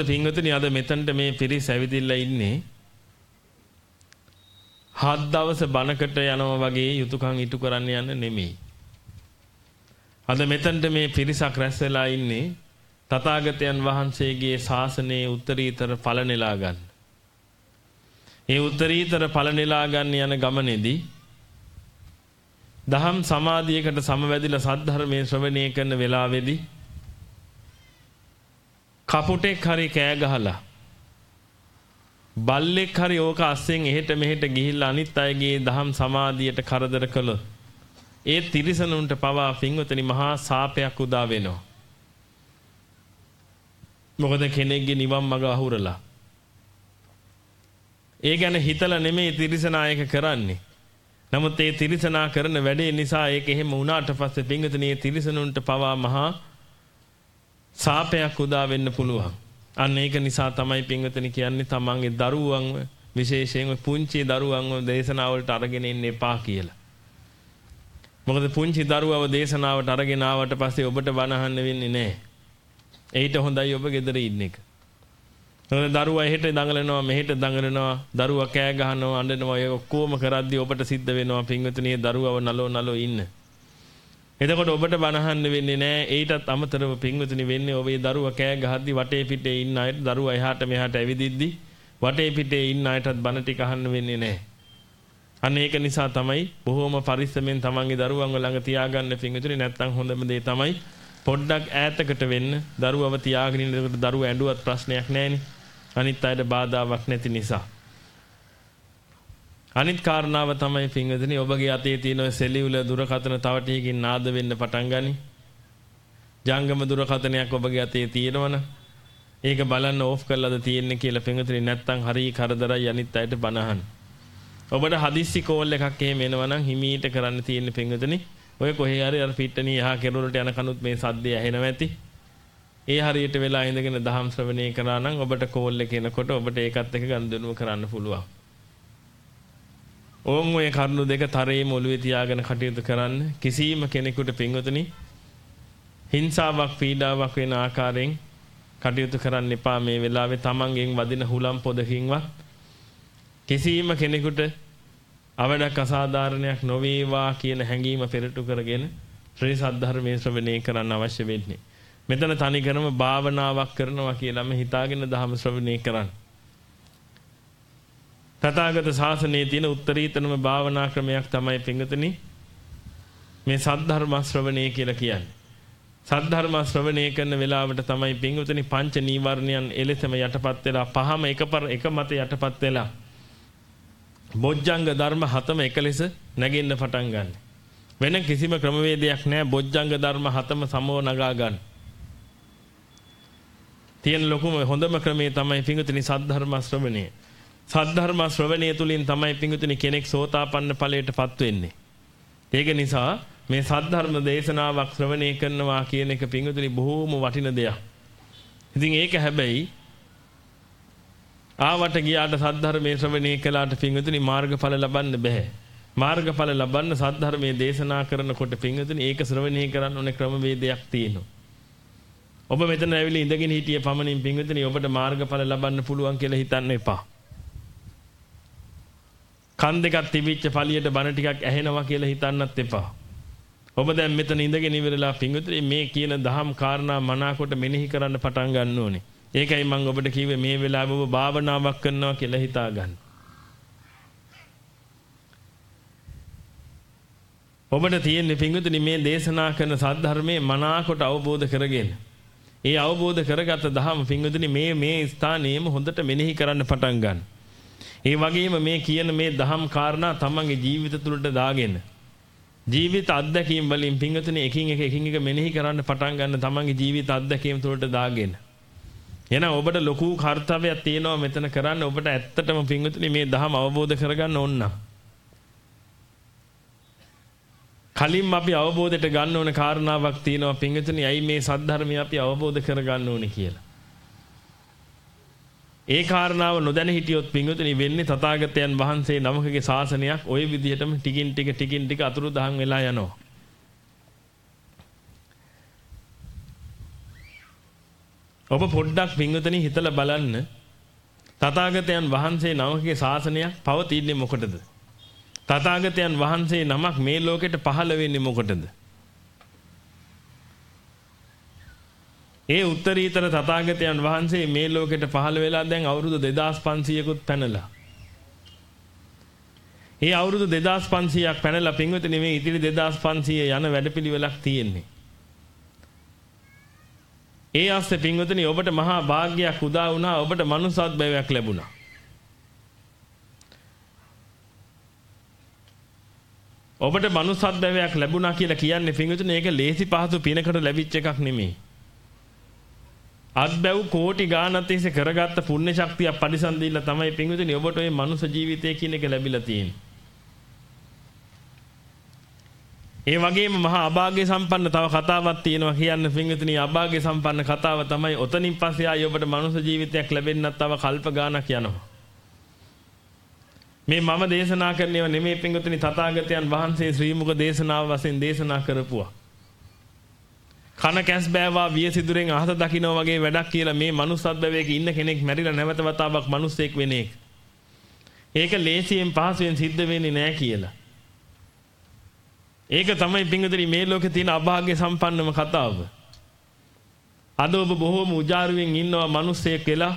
පින්වතුනි අද මෙතනට මේ පිරිස ඇවිදින්න ඉන්නේ හත් දවස් බණකට යනවා වගේ යුතුයකම් ඉටු කරන්න යන්න නෙමෙයි. අද මෙතනට මේ පිරිසක් රැස් වෙලා ඉන්නේ තථාගතයන් වහන්සේගේ ශාසනයේ උත්තරීතර ඵල නෙලා ගන්න. ඒ උත්තරීතර ඵල නෙලා ගන්න යන ගමනේදී දහම් සමාධියකට සමවැදිලා සද්ධර්මයේ ශ්‍රවණය කරන වෙලාවේදී කපුටෙක් හරි කෑ ගහලා බල්ලෙක් හරි ඕක අස්සෙන් එහෙට මෙහෙට ගිහිල්ලා අනිත් අයගේ දහම් සමාධියට කරදර කළොත් ඒ තිරිසනුන්ට පවා පින්වතනි මහා සාපයක් උදා වෙනවා. මොකද කෙනෙක්ගේ නිවන් මඟ අහුරලා. ඒ ගැන හිතලා නෙමෙයි තිරිසනායක කරන්නේ. නමුත් ඒ තිරිසනා කරන වැඩේ නිසා ඒක එහෙම වුණාට පස්සේ පින්වතනි ඒ තිරිසනුන්ට පවා මහා සාපයක් උදා වෙන්න පුළුවන්. අන්න ඒක නිසා තමයි පින්වතනි කියන්නේ තමන්ගේ දරුවන්ව විශේෂයෙන්ම පුංචි දරුවන්ව දේශනාවලට අරගෙන ඉන්න එපා කියලා. මොකද පුංචි දරුවව දේශනාවට අරගෙන ආවට පස්සේ ඔබට බනහන්න වෙන්නේ නැහැ. ඒිට හොඳයි ඔබ ගෙදර ඉන්න එක. මොකද දරුවා එහෙට දඟලනවා මෙහෙට දඟලනවා දරුවා කෑ ගහනවා අඬනවා ඒ ඔක්කොම කරද්දී ඔබට සිද්ධ වෙනවා පින්වතුනි දරුවව නලෝ නලෝ ඉන්න. එතකොට ඔබට බනහන්න වෙන්නේ නැහැ. ඊටත් අමතරව පින්වතුනි වෙන්නේ ඔබේ දරුවා කෑ ගහද්දි වටේ පිටේ ඉන්න අයට දරුවා එහාට මෙහාට ඇවිදිද්දි වටේ පිටේ ඉන්න අයටත් බන ටික අහන්න වෙන්නේ නැහැ. අන්න ඒක නිසා තමයි බොහොම පරිස්සමෙන් තමන්ගේ දරුවන්ව ළඟ තියාගන්න පින්වතුනි නැත්තම් හොඳම දේ තමයි පොඩ්ඩක් ඈතකට වෙන්න දරුවව තියාගෙන ඉන්නකොට දරුවා ඇඬුවත් ප්‍රශ්නයක් නැහෙනේ. අනිත් අයට බාධාවක් නැති නිසා. අනිත් කාරණාව තමයි පින්වතුනි ඔබගේ අතේ තියෙන සෙලියුල දුරකථන තව ටිකකින් නාද වෙන්න පටන් ගනි. ජංගම දුරකථනයක් ඔබගේ අතේ තියෙනවනම් ඒක බලන්න ඕෆ් කරලාද තියෙන්නේ කියලා පින්වතුනි නැත්තම් හරි කරදරයි අනිත් අයට බනහන්. ඔබට හදිස්සි කෝල් එකක් එහෙම එනවනම් හිමීට කරන්න තියෙන්නේ පින්වතුනි ඔය කොහේ හරි අර පිට්ටනිය යහ කෙරුවලට යන කනුත් මේ සද්දය ඇහෙනවා ඇති. ඒ හරියට වෙලා ඉඳගෙන දහම් ශ්‍රවණය කරා නම් ඔබට කෝල් එක එනකොට ඔබට ඒකත් එක්ක ගනුදෙනුව කරන්න පුළුවන්. ඕන් ඔය කරුණු දෙක තරේම ඔළුවේ තියාගෙන කටයුතු කරන්න කිසිම කෙනෙකුට පින්වතුනි හිංසාවක් පීඩාවක් වෙන ආකාරයෙන් කටයුතු කරන්න එපා මේ වෙලාවේ තමන්ගෙන් වදින හුලම් පොදකින්වත් කිසිම කෙනෙකුට අවඩක් අසාධාරණයක් නොවේවා කියන හැඟීම පෙරටු කරගෙන ශ්‍රී සද්ධර්මයේ ශ්‍රවණය කරන්න අවශ්‍ය වෙන්නේ. මෙතන තනිකරම භාවනාවක් කරනවා කියලාම හිතාගෙන ධර්ම ශ්‍රවණය කරන්න. තථාගත ශාසනයේ තියෙන උත්තරීතරම භාවනා ක්‍රමයක් තමයි පිංගතනි මේ සද්ධර්ම ශ්‍රවණය කියලා කියන්නේ. සද්ධර්ම ශ්‍රවණය කරන වෙලාවට තමයි පිංගතනි පංච නීවරණයන් එලෙසම යටපත් වෙලා පහම එකපර එක මත යටපත් වෙලා බොජ්ජංග ධර්ම හතම එක ලෙස නැගෙන්න පටන් ගන්න. වෙන කිසිම ක්‍රමවේදයක් නැහැ බොජ්ජංග ධර්ම හතම සමව නගා ගන්න. තියෙන ලොකුම හොඳම ක්‍රමේ තමයි පිංගතනි සද්ධර්ම ශ්‍රවණය. සද්ධර්ම ශ්‍රවණය තුලින් තමයි පිංගුතුනි කෙනෙක් සෝතාපන්න ඵලයටපත් වෙන්නේ. ඒක නිසා මේ සද්ධර්ම දේශනාවක් ශ්‍රවණය කරනවා කියන එක පිංගුතුනි බොහෝම වටින දෙයක්. ඉතින් ඒක හැබැයි ආවට ගියාට සද්ධර්මයේ ශ්‍රවණය කළාට පිංගුතුනි මාර්ගඵල ලබන්න බෑ. මාර්ගඵල ලබන්න සද්ධර්මයේ දේශනා කරනකොට පිංගුතුනි ඒක ශ්‍රවණය කරන්න ඕනේ ක්‍රමවේදයක් තියෙනවා. ඔබ මෙතන ඇවිල්ලා ඉඳගෙන හිටිය පමණින් පිංගුතුනි ඔබට මාර්ගඵල ලබන්න පුළුවන් කියලා හිතන්න එපා. කන් දෙකක් තිබිච්ච පළියට බණ ටිකක් ඇහෙනවා කියලා හිතන්නත් එපා. ඔබ දැන් මෙතන ඉඳගෙන ඉවරලා පිංගුතුනි මේ කියන දහම් කාරණා මනාකොට මෙනෙහි කරන්න පටන් ගන්න ඕනේ. ඒකයි මම ඔබට කිව්වේ මේ වෙලාවේ ඔබ භාවනාවක් කරනවා කියලා හිතා ගන්න. ඔබට තියෙන්නේ පිංගුතුනි මේ දේශනා කරන සද්ධර්මයේ මනාකොට අවබෝධ කරගෙන. ඒ අවබෝධ කරගත්ත දහම පිංගුතුනි මේ මේ ස්ථානයේම හොඳට මෙනෙහි කරන්න පටන් ගන්න. ඒ වගේම මේ කියන මේ දහම් කාරණා තමන්ගේ ජීවිත තුළට දාගෙන ජීවිත අත්දැකීම් වලින් පිංගතුනේ එකින් එක එකින් එක මෙනෙහි කරන්න පටන් ගන්න තමන්ගේ ජීවිත අත්දැකීම් තුළට දාගෙන. එහෙනම් ඔබට ලොකු කාර්යයක් තියෙනවා මෙතන කරන්න. ඔබට ඇත්තටම පිංගතුනේ මේ දහම අවබෝධ කරගන්න ඕන කලින් අපි අවබෝධයට ගන්න ඕන කාරණාවක් තියෙනවා පිංගතුනේ. ඇයි මේ සද්ධර්මය අපි අවබෝධ කරගන්න ඕනේ කියලා? ඒ කාරණාව නොදැන හිටියොත් පිංගුතුනි වෙන්නේ තථාගතයන් වහන්සේ නමකගේ ශාසනයක් ওই විදිහටම ටිකින් ටික ටිකින් ටික අතුරු දහන් වෙලා යනවා. ඔබ පොඩ්ඩක් පින්වතුනි හිතලා බලන්න තථාගතයන් වහන්සේ නමකගේ ශාසනයක් පවතින්නේ මොකටද? තථාගතයන් වහන්සේ නමක් මේ ලෝකෙට පහළ වෙන්නේ මොකටද? ඒ උත්තරීතර තථාගතයන් වහන්සේ මේ ලෝකෙට පහළ වෙලා දැන් අවුරුදු 2500කුත් පැනලා. ඒ අවුරුදු 2500ක් පැනලා පින්වතුනි මේ ඉතිරි 2500 යන වැඩපිළිවෙලක් තියෙන්නේ. ඒ ආස්සේ පින්වතුනි ඔබට මහා වාග්යක් උදා වුණා ඔබට මනුසත් භවයක් ලැබුණා. ඔබට මනුසත් භවයක් ලැබුණා කියලා කියන්නේ පින්වතුනි ඒක ලේසි පහසු පිනකට ලැබිච්ච එකක් නෙමෙයි. අත්බැව් කෝටි ගානක් තිස්සේ කරගත්ත පුණ්‍ය ශක්තිය පරිසම් දීලා තමයි පින්වතුනි ඔබට ওই මනුෂ්‍ය ජීවිතය කියන එක ලැබිලා තියෙන්නේ. ඒ වගේම මහා අභාග්‍ය සම්පන්න තව කතාවක් තියෙනවා කියන්න පින්වතුනි අභාග්‍ය සම්පන්න කතාව තමයි ඔතනින් පස්සේ ආයි ඔබට මනුෂ්‍ය ජීවිතයක් ලැබෙන්නත් තව කල්ප ගානක් යනවා. මේ මම දේශනා කරන්නේව නෙමෙයි පින්වතුනි තථාගතයන් වහන්සේ ශ්‍රී මුක දේශනාව වශයෙන් දේශනා කරපුවා. කන කැස් බෑවා විය සිදුරෙන් අහස දකින්න වගේ වැඩක් කියලා මේ මනුස්සත් භවයක ඉන්න කෙනෙක් මැරිලා නැවත වතාවක් මිනිස්සෙක් වෙන එක. ඒක ලේසියෙන් පහසුවෙන් සිද්ධ වෙන්නේ නැහැ කියලා. ඒක තමයි පිංගුදරි මේ ලෝකේ තියෙන අභාග්‍ය සම්පන්නම කතාව. අද ඔබ බොහෝම උජාරුවෙන් ඉන්නවා මිනිස්සෙක් වෙලා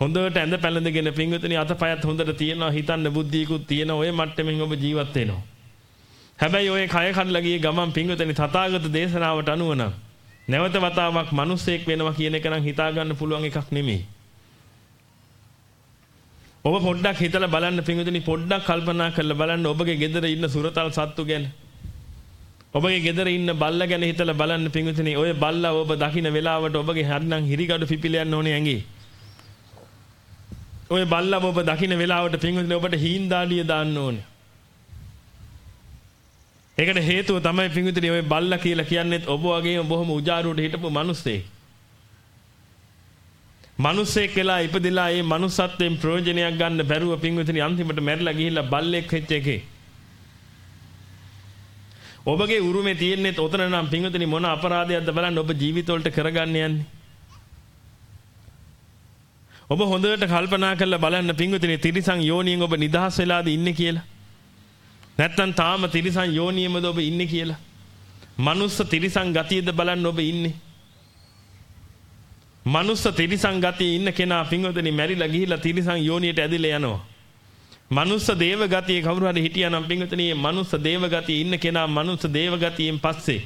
හොඳට ඇඳ පැළඳගෙන පිංගුතුනි අතපයත් හොඳට තියෙනවා හිතන්න බුද්ධියකුත් තියෙන ඔය මට්ටමින් ඔබ ජීවත් වෙනවා. හැබැයි ඔය කය කඩලා ගියේ ගමන් පිංගුතුනි තථාගත දේශනාවට අනුව නම් නැවත වතාවක් මිනිස්සෙක් වෙනවා කියන එක නම් හිතා ගන්න පුළුවන් එකක් නෙමෙයි. ඔබ පොඩ්ඩක් හිතලා බලන්න පිංගුතුනි පොඩ්ඩක් කල්පනා කරලා බලන්න ඔබගේ ගෙදර ඉන්න සුරතල් සත්තු ගැන. ඔබගේ ගෙදර ඉන්න බල්ලා ගැන හිතලා බලන්න පිංගුතුනි ඔය බල්ලා ඔබ දකින්න වෙලාවට ඔබගේ හරිනම් හිරිගඩු පිපිලයන් ඕනේ ඇඟේ. ඔය බල්ලා ඔබ දකින්න වෙලාවට පිංගුතුනි ඔබට හීන් දාඩිය දාන්න ඕනේ. ඒකට හේතුව තමයි පිංගුතුනි ඔය බල්ලා කියලා කියන්නේත් ඔබ වගේම බොහොම උජාරුවට හිටපු මිනිස්සෙක්. මිනිස්සෙක් කියලා ඉපදිලා ඒ manussත්වයෙන් ප්‍රයෝජනයක් ගන්න බැරුව පිංගුතුනි අන්තිමට මැරිලා ගිහිල්ලා බල්ලෙක් වෙච්ච එකේ. ඔබගේ උරුමේ තියෙන්නේ ඔතන නම් පිංගුතුනි මොන අපරාධයක්ද බලන්න ඔබ ජීවිතවලට කරගන්න යන්නේ. ඔබ හොඳට කල්පනා කරලා බලන්න පිංගුතුනි තිරිසන් යෝනියෙන් ඔබ නිදහස් වෙලාද ඉන්නේ කියලා. නැත්තම් තාම තිරිසන් යෝනියමද ඔබ ඉන්නේ කියලා. මනුස්ස තිරිසන් ගතියද බලන්න ඔබ ඉන්නේ. මනුස්ස තිරිසන් ගතියේ ඉන්න කෙනා පිංගුතුනි මැරිලා ගිහිල්ලා තිරිසන් යෝනියට ඇදිලා යනවා. මනුස්ස දේව ගතියේ කවුරු හරි හිටියානම් පිංගුතුනි මේ මනුස්ස දේව ගතියේ ඉන්න කෙනා මනුස්ස දේව ගතියෙන් පස්සේ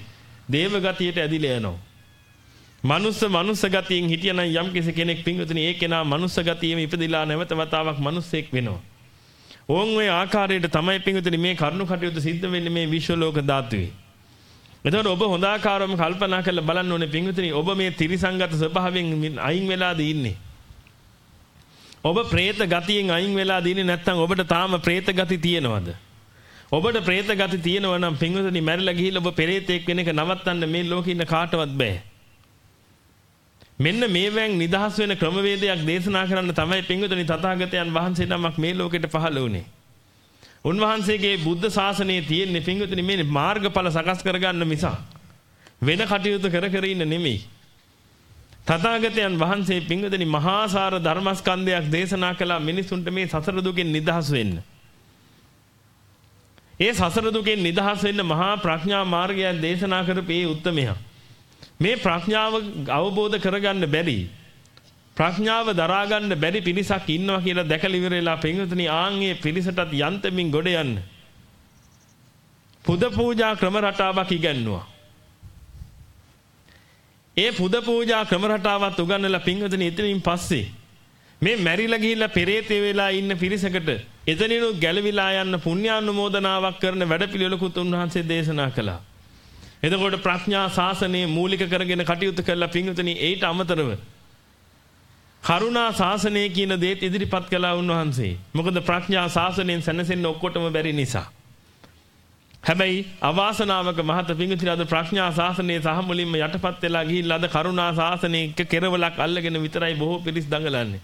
දේව ගතියට ඇදිලා යනවා. මනුස්ස මනුස්ස ගතියෙන් හිටියනම් යම් කෙනෙක් පිංගුතුනි ඒ කෙනා මනුස්ස ගතියෙම ඉපදිලා නැවත වතාවක් මනුස්සෙක් වෙනවා. ඕන් ওই ආකාරයට තමයි පින්විතනි මේ කරුණු කටයුතු සිද්ධ වෙන්නේ මේ විශ්ව ලෝක ධාතුවේ. එතකොට ඔබ හොඳ ආකාරවම කල්පනා කරලා බලන්න ඕනේ පින්විතනි ඔබ මේ තිරිසංගත ස්වභාවයෙන් අයින් වෙලාද ඉන්නේ. ඔබ പ്രേත ගතියෙන් අයින් වෙලාද ඉන්නේ නැත්නම් ඔබට තාම പ്രേත ගති තියෙනවද? ඔබට പ്രേත ගති තියෙනවා නම් පින්විතනි මැරිලා ගිහිල්ලා ඔබ පෙරේතෙක් වෙන එක නවත්තන්න මේ ලෝකේ ඉන්න කාටවත් බෑ. මෙන්න මේවෙන් නිදහස් වෙන ක්‍රමවේදයක් දේශනා කරන්න තමයි පින්වතුනි තථාගතයන් වහන්සේ නමක් මේ ලෝකෙට පහළ වුණේ. උන්වහන්සේගේ බුද්ධ ශාසනයේ තියෙන පින්වතුනි මේ මාර්ගඵල සකස් කරගන්න මිසක් වෙන කටයුතු කර කර ඉන්න නෙමෙයි. තථාගතයන් වහන්සේ පින්වතුනි මහා සාර ධර්මස්කන්ධයක් දේශනා කළා මිනිසුන්ට මේ සසර දුකෙන් නිදහස් වෙන්න. ඒ සසර දුකෙන් නිදහස් වෙන්න මහා ප්‍රඥා මාර්ගයක් දේශනා කරපු ඒ උත්තමයා. මේ ප්‍රඥාව අවබෝධ කරගන්න බැරි ප්‍රඥාව දරා ගන්න බැරි පිරිසක් ඉන්නවා කියලා දැකලා ඉවරලා පින්වතුනි ආන්ගේ පිරිසටත් යන්තමින් ගොඩ යන්න. පුද පූජා ක්‍රම රටාවක් ඉගන්නුවා. ඒ පුද පූජා ක්‍රම රටාවත් උගන්වලා පින්වතුනි එතනින් පස්සේ මේ මැරිලා ගිහිල්ලා පෙරේතේ වෙලා ඉන්න පිරිසකට එතනිනු ගැලවිලා යන්න පුණ්‍යානුමෝදනාවක් කරන වැඩපිළිවෙලකුත් උන්වහන්සේ දේශනා කළා. එතකොට ප්‍රඥා ශාසනය මූලික කරගෙන කටයුතු කළා පින්වතුනි ඒට අමතරව කරුණා ශාසනය කියන දේත් ඉදිරිපත් කළා උන්වහන්සේ. මොකද ප්‍රඥා ශාසනයෙන් සැනසෙන්න ඔක්කොටම බැරි නිසා. හැබැයි අවාසනාවක මහත පිංගුතින අද ප්‍රඥා ශාසනයේ සහ මුලින්ම යටපත් වෙලා ගිහිල්ලා අද කරුණා ශාසනයේ එක කෙරවලක් අල්ලගෙන විතරයි බොහෝ පිරිස් දඟලන්නේ.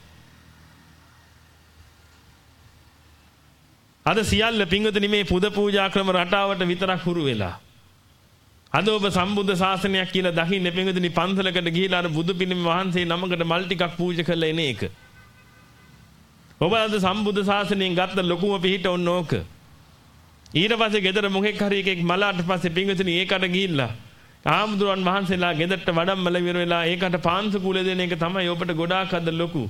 අද සියල්ල පිංගුතිනි මේ පුද පූජා ක්‍රම රටාවට විතරක් හුරු වෙලා. අද ඔබ සම්බුද්ධ ශාසනයක් කියලා දකින්න පිංගුතුනි පන්සලකට ගිහිලා අර බුදු පිළිම වහන්සේ නමකට මල් ටිකක් පූජා කරලා එන එක. ඔබ අද සම්බුද්ධ ශාසනයෙන් ගත්ත ලොකුම පිහිට ඔන්න ඕක. ඊට පස්සේ ගෙදර මොකෙක් හරි එකෙක් මලාට පස්සේ පිංගුතුනි ඒකට ගිහිල්ලා ආමුදුරන් වහන්සේලා ගෙදරට වඩම්මල විර වෙලා ඒකට පාන්සු කුල දෙන එක තමයි ඔබට ගොඩාක් අද ලොකු.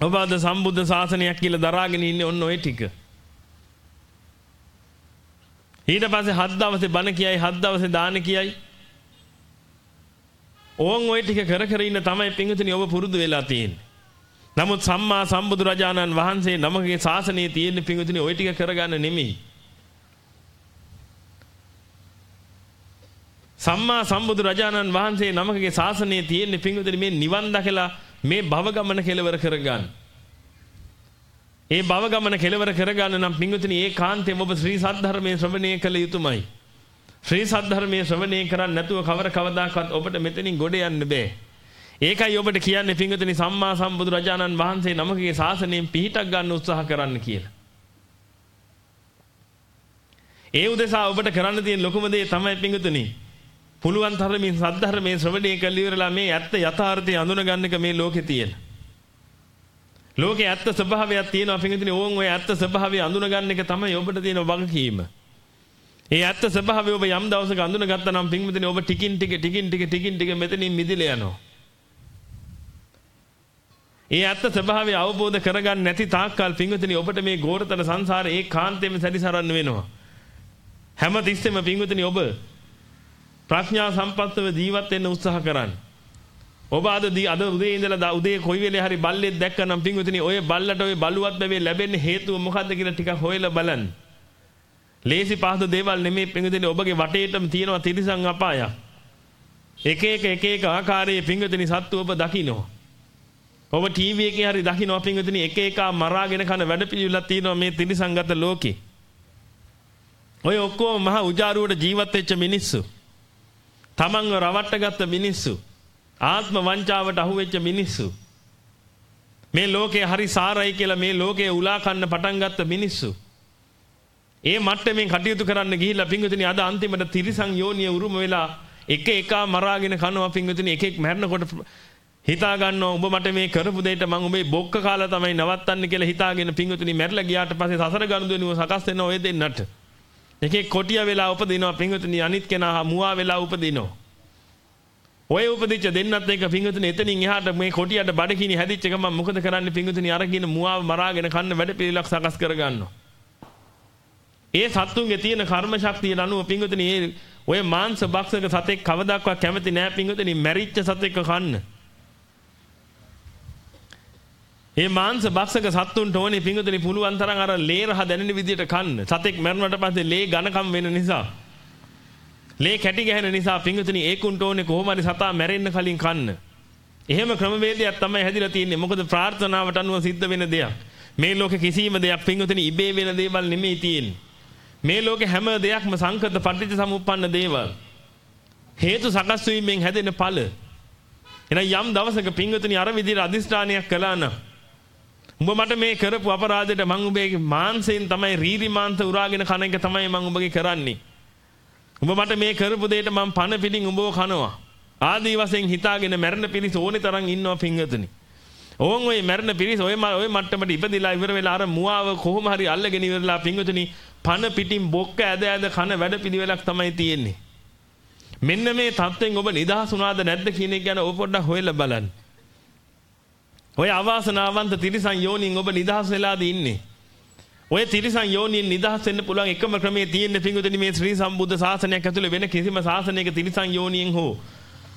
ඔබ අද සම්බුද්ධ ශාසනයක් කියලා දරාගෙන ඉන්නේ ඔන්න ඔය ටික. ඊට පස්සේ හත් දවසේ බණ කියයි හත් දවසේ දාන කියයි. ඕන් ওই ටික කර කර ඉන්න තමයි පිංගුතුනි ඔබ පුරුදු වෙලා තියෙන්නේ. නමුත් සම්මා සම්බුදු රජාණන් වහන්සේ නමගේ ශාසනයේ තියෙන පිංගුතුනි ওই ටික කරගන්න නෙමෙයි. සම්මා සම්බුදු රජාණන් වහන්සේ නමකගේ ශාසනයේ තියෙන පිංගුතුනි මේ නිවන් දකලා මේ භව ගමන කෙලවර කරගන්න. ඒ භව ගමන කෙලවර කරගන්න නම් පිංගුතුනි ඒ කාන්තේම ඔබ ශ්‍රී සද්ධර්මයේ ශ්‍රවණය කළ යුතුමයි. ශ්‍රී සද්ධර්මයේ ශ්‍රවණය කරන්නේ නැතුව කවර කවදාකවත් ඔබට මෙතනින් ගොඩ යන්න බෑ. ඒකයි ඔබට කියන්නේ පිංගුතුනි සම්මා සම්බුදු රජාණන් වහන්සේ නමකගේ ශාසනයෙන් පිහිටක් ගන්න උත්සාහ කරන්න කියලා. ඒ උදෙසා ඔබට කරන්න තියෙන ලොකුම දේ තමයි පිංගුතුනි පුළුවන් තරමින් සද්ධර්මයේ ශ්‍රවණය කළ ඉවරලා මේ ඇත්ත යථාර්ථය අඳුනගන්න එක මේ ලෝකේ තියෙන. ලෝකේ ඇත්ත ස්වභාවයක් තියෙනවා පිටින් ඕන් ඔය ඇත්ත ස්වභාවය අඳුනගන්න එක තමයි ඔබට තියෙන වගකීම. ඒ ඇත්ත ස්වභාවය ඔබ යම් දවසක අඳුනගත්තා නම් පින්විතනේ ඔබ ටිකින් ටික ටිකින් ටික ටිකින් ටික මෙතනින් මිදිලා යනවා. ඒ ඇත්ත ස්වභාවය අවබෝධ කරගන්න නැති තාක්කල් පින්විතනේ ඔබට මේ ගෝරතර සංසාරේ ඒකාන්තයෙන්ම සැරිසරන්න වෙනවා. හැම තිස්සෙම පින්විතනේ ඔබ ප්‍රඥා සම්පත්තව ජීවත් වෙන්න උත්සාහ කරන්න. ඔබ අද අද උදේ ඉඳලා උදේ කොයි වෙලේ හරි බල්ලෙක් දැක්කනම් පින්විතනි ඔය බල්ලට ඔය බලුවත් බැවේ ලැබෙන්නේ හේතුව මොකද්ද කියලා ටිකක් හොයලා බලන්න. ලේසි පහසු දේවල් නෙමෙයි පින්විතනි ඔබගේ වටේටම තියෙනවා තිරිසන් අපායක්. එක එක එක එක ආකාරයේ පින්විතනි සත්තු ඔබ දකිනවා. ඔබ ටීවී එකේ හරි දකිනවා පින්විතනි එක එක මරාගෙන කන වැඩපිළිවෙලක් තියෙනවා මේ තිරිසන්ගත ලෝකේ. ඔය ඔක්කොම මහ උජාරුවට ජීවත් වෙච්ච මිනිස්සු. තමන්ව රවට්ටගත්ත මිනිස්සු ආත්ම වංචාවට අහුවෙච්ච මිනිස්සු. මේ ලෝකේ හරි සාරයි කියලා මේ ලෝකේ උලා කන්න පටන් ගත්ත මිනිස්සු. ඒ මට්ටමින් කටයුතු කරන්න ගිහිල්ලා පිංගුතුනි අද අන්තිමට තිරිසන් යෝනිය උරුම වෙලා එක එක මරාගෙන කනවා පිංගුතුනි එකෙක් මැරෙනකොට හිතා ගන්නවා උඹ මට මේ කරපු දෙයට මම උඹේ බොක්ක කාලා තමයි නවත්තන්න කියලා හිතාගෙන පිංගුතුනි මැරිලා ගියාට පස්සේ සසර ගනුදෙනුව සකස් වෙනවා ඔය දෙන්නට. එකෙක් කොටිය වෙලා උපදිනවා පිංගුතුනි අනිත් කෙනා මුවා වෙලා උපදිනවා. ඔය උපදිච්ච දෙන්නත් එක පිංගුතුනි එතනින් එහාට මේ කොටියට බඩකිනි හැදිච්ච ගමන් මොකද කරන්නේ පිංගුතුනි අරගෙන මුවාව මරාගෙන කන්න වැඩ පිළිලක් සකස් කරගන්නවා. ඒ සත්තුන්ගේ තියෙන කර්ම ශක්තිය අනුව පිංගුතුනි ඔය මාංශ භක්ෂක සතෙක් කවදාක්වත් කැමති නෑ පිංගුතුනි මැරිච්ච සතෙක්ව කන්න. ඒ මාංශ භක්ෂක සත්තුන්ට ඕනේ පිංගුතුනි පුළුවන් තරම් අර ලේ රහ දැනෙන විදියට කන්න. සතෙක් මැරුණාට පස්සේ ලේ ඝනකම් වෙන නිසා. ලේ කැටි ගැහෙන නිසා පිංගුතුනි ඒකුන්ට ඕනේ කොහොම හරි සතා මැරෙන්න කලින් කන්න. එහෙම ක්‍රමවේදයක් තමයි හැදිලා තියෙන්නේ. මොකද ප්‍රාර්ථනාවට අනුව සිද්ධ වෙන දෙයක්. මේ ලෝකේ කිසිම දෙයක් පිංගුතුනි ඉබේ වෙන දේවල් නෙමෙයි තියෙන්නේ. මේ ලෝකේ හැම දෙයක්ම සංකත පටිච්ච සමුප්පන්න දේවල්. හේතු සකස් වීමෙන් හැදෙන ඵල. එහෙනම් යම් දවසක පිංගුතුනි අර විදිහට අදිස්ථානයක් කළා නම් උඹ මට මේ කරපු අපරාධයට මං උඹේ මාංශයෙන් තමයි රීරි මාංශ උරාගෙන කන එක තමයි මං උඹගේ කරන්නේ. උඹ මට මේ කරපු දෙයට මං පණ පිටින් උඹව කනවා. ආදී වශයෙන් හිතාගෙන මැරෙන පිරිස ඕනේ තරම් ඉන්නවා පිංගතුනි. ඕන් ඔය මැරෙන පිරිස ඔය ඔය මට්ටමට ඉපදිලා ඉවර වෙලා අර මුවාව කොහොම හරි අල්ලගෙන ඉවරලා පිංගතුනි පණ පිටින් බොක්ක ඇද ඇද කන වැඩ පිළිවෙලක් තමයි තියෙන්නේ. මෙන්න මේ தත්වෙන් ඔබ නිදහස් වුණාද නැද්ද කියන එක ගැන ඔබ පොඩ්ඩක් හොයලා බලන්න. ඔය අවාසනාවන්ත තිරිසන් යෝනින් ඔබ නිදහස් වෙලාද ඉන්නේ. ඔය තිරිසන් යෝනින් නිදහස් වෙන්න පුළුවන් එකම ක්‍රමයේ තියෙන පිංගුතුනි මේ ශ්‍රී සම්බුද්ධ ශාසනයක් ඇතුළේ වෙන කිසිම ශාසනයක තිරිසන් යෝනියෙන් හෝ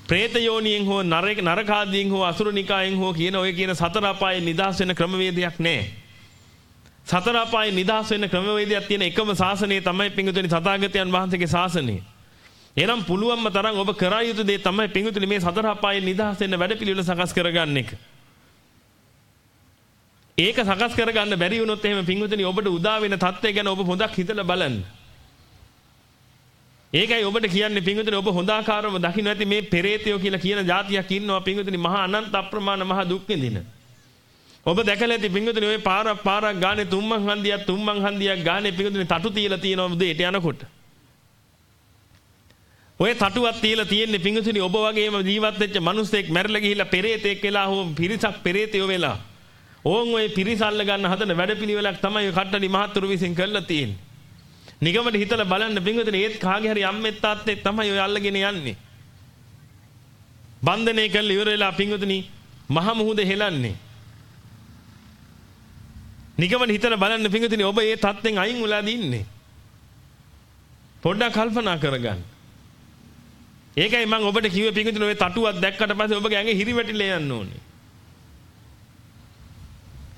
പ്രേත යෝනියෙන් හෝ නරක නරකාදීන් හෝ අසුරනිකායෙන් හෝ කියන ඔය කියන සතර අපායේ නිදහස් වෙන ක්‍රමවේදයක් නැහැ. සතර අපායේ නිදහස් වෙන ක්‍රමවේදයක් තියෙන එකම ශාසනය තමයි පිංගුතුනි තථාගතයන් වහන්සේගේ ශාසනය. එනම් පුළුවන්ම තරම් ඔබ කරා යුතු දේ තමයි පිංගුතුනි මේ සතර අපායේ නිදහස් වෙන්න වැඩපිළිවෙල සකස් කරගන්න එක. ඒක සකස් කරගන්න බැරි වුණොත් එහෙම පින්වතුනි ඔබට උදා වෙන தත්ත්වය ගැන ඔබ හොඳක් හිතලා බලන්න. ඒකයි ඔබට කියන්නේ පින්වතුනි ඔබ හොඳාකාරව දකින්න ඇති මේ පෙරේතයෝ කියලා කියන જાතියක් ඉන්නවා පින්වතුනි මහා අනන්ත අප්‍රමාණ මහා දුක් විඳින. ඔබ දැකලා ඇති පින්වතුනි ඔය පාරක් පාරක් ගානේ තුම්මන් හන්දියක් තුම්මන් හන්දියක් ගානේ පින්වතුනි තටු තියලා තියෙනවා උදේට යනකොට. ඔය තටුවක් තියලා තියෙන්නේ පිංගුතුනි ඔබ වගේම ජීවත් වෙච්ච මිනිස්සෙක් මැරිලා ගිහිල්ලා පෙරේතෙක් වෙලා හෝ පිරිසක් පෙරේතයෝ වෙලා ඕන් ඔය පිරිසල්ල ගන්න හදන වැඩපිළිවෙලක් තමයි ඔය කට්ටඩි මහත්තුරු විසින් කරලා තියෙන්නේ. නිගමට හිතලා බලන්න පිංගුතුනි ඒත් කාගේ හරි අම්මෙත් තාත්තෙත් තමයි ඔය අල්ලගෙන යන්නේ. බන්ධනය කළ ඉවර වෙලා පිංගුතුනි මහ මුහුද හෙලන්නේ. නිගමන හිතලා බලන්න පිංගුතුනි ඔබ ඒ තත්ත්වෙන් අයින් වෙලා දින්නේ. පොඩ්ඩක් කල්පනා කරගන්න. ඒකයි මම ඔබට කිව්වේ පිංගුතුනි ඔය තටුවක් දැක්කට පස්සේ ඔබගේ ඇඟේ හිරි වැටිලා යන්න ඕනේ.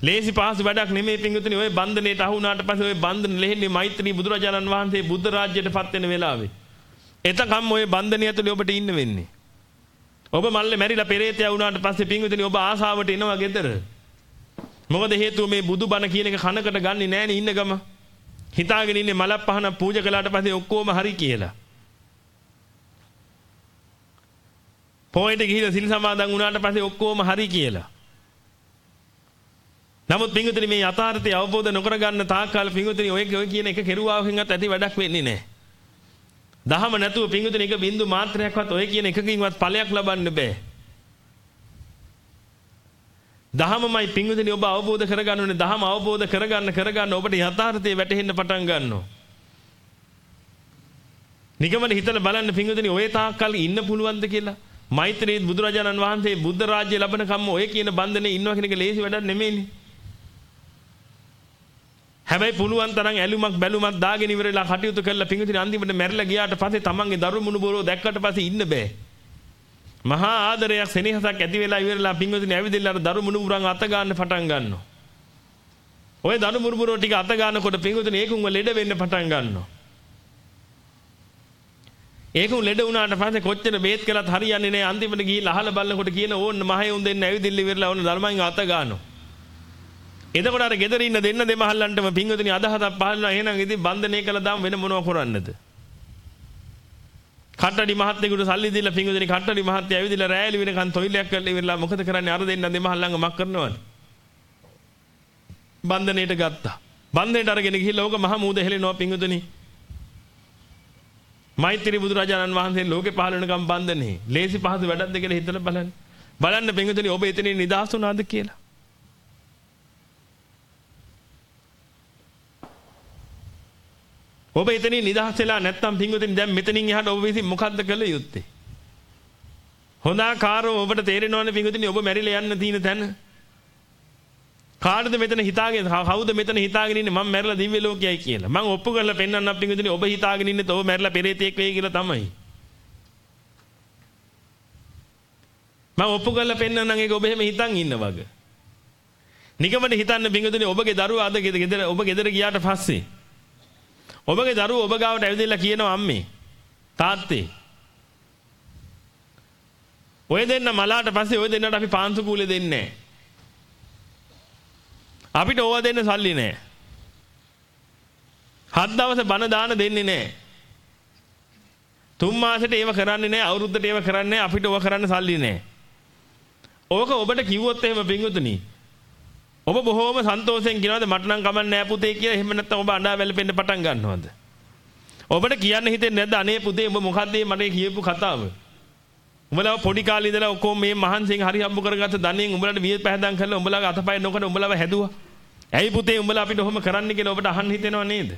ලේසි පහසු වැඩක් නෙමෙයි පිංගුතුනි ඔය බන්ධනයට අහු වුණාට පස්සේ ඔය බන්ධන ලෙහෙන්නේ මෛත්‍රී බුදුරජාණන් වහන්සේ බුද්ධ රාජ්‍යයටපත් වෙන වෙලාවේ. එතකම් ඔය බන්ධනය ඇතුලේ ඔබට ඉන්න වෙන්නේ. ඔබ මල්ලේ මැරිලා පෙරේතයා වුණාට පස්සේ පිංගුතුනි ඔබ ආසාවට එනවා ගෙදර. මොකද හේතුව මේ බුදුබණ කියන එක කනකට ගන්නෙ නෑනේ ඉන්න ගම. හිතාගෙන ඉන්නේ මලක් පහන පූජා කළාට පස්සේ ඔක්කොම හරි කියලා. පොයින්ට ගිහිල්ලා සිල් සමාදන් වුණාට පස්සේ ඔක්කොම හරි කියලා. නමුත් පිංගුතුනි මේ යථාර්ථය අවබෝධ නොකර ගන්න තාක්කාල පිංගුතුනි ඔය ඔය කියන එක කෙරුවාකින්වත් ඇති වැඩක් වෙන්නේ නැහැ. දහම නැතුව පිංගුතුනි එක බින්දු මාත්‍රයක්වත් ඔය කියන එකකින්වත් ඵලයක් ලබන්න බෑ. දහමමයි පිංගුතුනි ඔබ අවබෝධ කරගන්න ඕනේ. දහම අවබෝධ කරගන්න කරගන්න ඔබට යථාර්ථය වැටහෙන්න පටන් ගන්නවා. නිගමන හිතලා බලන්න පිංගුතුනි ඔය තාක්කල් ඉන්න පුළුවන්ද කියලා. මෛත්‍රී බුදුරජාණන් වහන්සේ බුද්ධ රාජ්‍ය ලබන කම්ම ඔය කියන බන්ධනේ ඉන්නවා කියන එක ලේසි වැඩක් නෙමෙයිනේ. හැබැයි පුළුවන් තරම් ඇලුමක් බැලුමක් දාගෙන ඉවරලා කටයුතු කරලා පිංගුතුනි අන්තිමට මැරිලා ගියාට පස්සේ තමන්ගේ දරු මුණු බොරෝ දැක්කට පස්සේ ඉන්න බෑ. මහා ආදරයක් සෙනෙහසක් ඇති වෙලා ඉවරලා පිංගුතුනි ඇවිදilla අර දරු මුණු මුරන් අත ගන්න පටන් ගන්නවා. ඔය දරු මුරුමුරෝ ටික අත ගන්නකොට පිංගුතුනි ඒකුන්ව ලෙඩ වෙන්න පටන් ගන්නවා. ඒකුන් ලෙඩ වුණාට පස්සේ කොච්චර බේත් කළත් හරියන්නේ නැහැ අන්තිමට ගිහිල්ලා අහලා බලනකොට කියන ඕන්න මහයුන් දෙන්න ඇවිදින්න ඉවරලා ඕන්න ධර්මයන් අත ගන්නවා. එතකොට අර ගෙදර ඉන්න දෙන්න දෙමහල්ලන්ටම පිංගුතුනි අදහසක් පහළනවා එහෙනම් ඉතින් බන්ධනය කළා දාම වෙන මොනව කරන්නද? කට්ටඩි මහත්තයෙකුට සල්ලි දීලා පිංගුතුනි කට්ටඩි මහත්තයා ඇවිදලා රෑලි වෙනකන් තොইলයක් කරලා ඉවරලා මොකද කරන්නේ අර දෙන්න දෙමහල්ලන්ග මක් කරනවද? බන්ධනයට ගත්තා. බන්ධනයට අරගෙන ගිහිල්ලා ඕක මහ මූද හෙලෙනවා පිංගුතුනි. මෛත්‍රී බුදුරජාණන් වහන්සේ ලෝකේ පහළ වෙනකම් බන්ධනේ. ලේසි පහසු වැඩක්ද කියලා හිතලා බලන්න. බලන්න පිංගුතුනි ඔබ එතනින් නිදහස් වුණාද කියලා. ඔබ එතනින් නිදහස් වෙලා නැත්තම් පින්වතුනි දැන් මෙතනින් එහාට ඔබ විසින් මොකද්ද කළ යුත්තේ? හොඳාකාරව ඔබට තේරෙනවනේ පින්වතුනි ඔබ මැරිලා යන්න තියෙන තැන. කාටද මෙතන හිතාගෙන කවුද මෙතන හිතාගෙන ඉන්නේ මම මැරිලා දිව්‍ය ලෝකයයි කියලා. මම ඔප්පු කරලා පෙන්වන්නම් පින්වතුනි ඔබ හිතාගෙන ඉන්නේ තෝ මැරිලා පෙරේතෙක් වෙයි කියලා තමයි. මම ඔප්පු කරලා පෙන්වන්නම් ඒක ඔබ එහෙම හිතන් ඉන්න වගේ. නිකමට හිතන්න පින්වතුනි ඔබගේ දරුවා අද ගෙදර ඔබ ගෙදර ගියාට පස්සේ ඔබගේ දරුවෝ ඔබ ගාවට ඇවිදලා කියනවා අම්මේ තාත්තේ ඔය දෙන්න මලාට පස්සේ ඔය දෙන්නට අපි පාන්සු කූලේ දෙන්නේ අපිට ඕවා දෙන්න සල්ලි නැහැ. හත් දවස් බණ දාන දෙන්නේ නැහැ. තුන් මාසෙට ඒව කරන්නේ නැහැ අවුරුද්දට ඒව කරන්නේ අපිට ඕව කරන්න සල්ලි නැහැ. ඕක ඔබට කිව්වොත් එහෙම පිංගුතුනි ඔබ බොහෝම සන්තෝෂයෙන් කියනවාද මට නම් කමක් නෑ පුතේ කියලා එහෙම නැත්නම් ඔබ අඬා වැළපෙන්න පටන් ගන්නවද? ඔබට කියන්න හිතෙන්නේ නැද්ද අනේ පුතේ ඔබ මොකද්ද මට කියපු කතාව? උඹලා පොඩි කාලේ ඉඳලා ඔක්කොම මේ මහන්සියෙන් හරි හම්බ කරගත්ත ධනෙන් උඹලට විය පහදම් කරලා උඹලාගේ අතපය නොකඩ උඹලව හැදුවා. ඇයි පුතේ උඹලා අපිට ඔහොම කරන්න කියලා ඔබට අහන්න හිතෙනව නේද?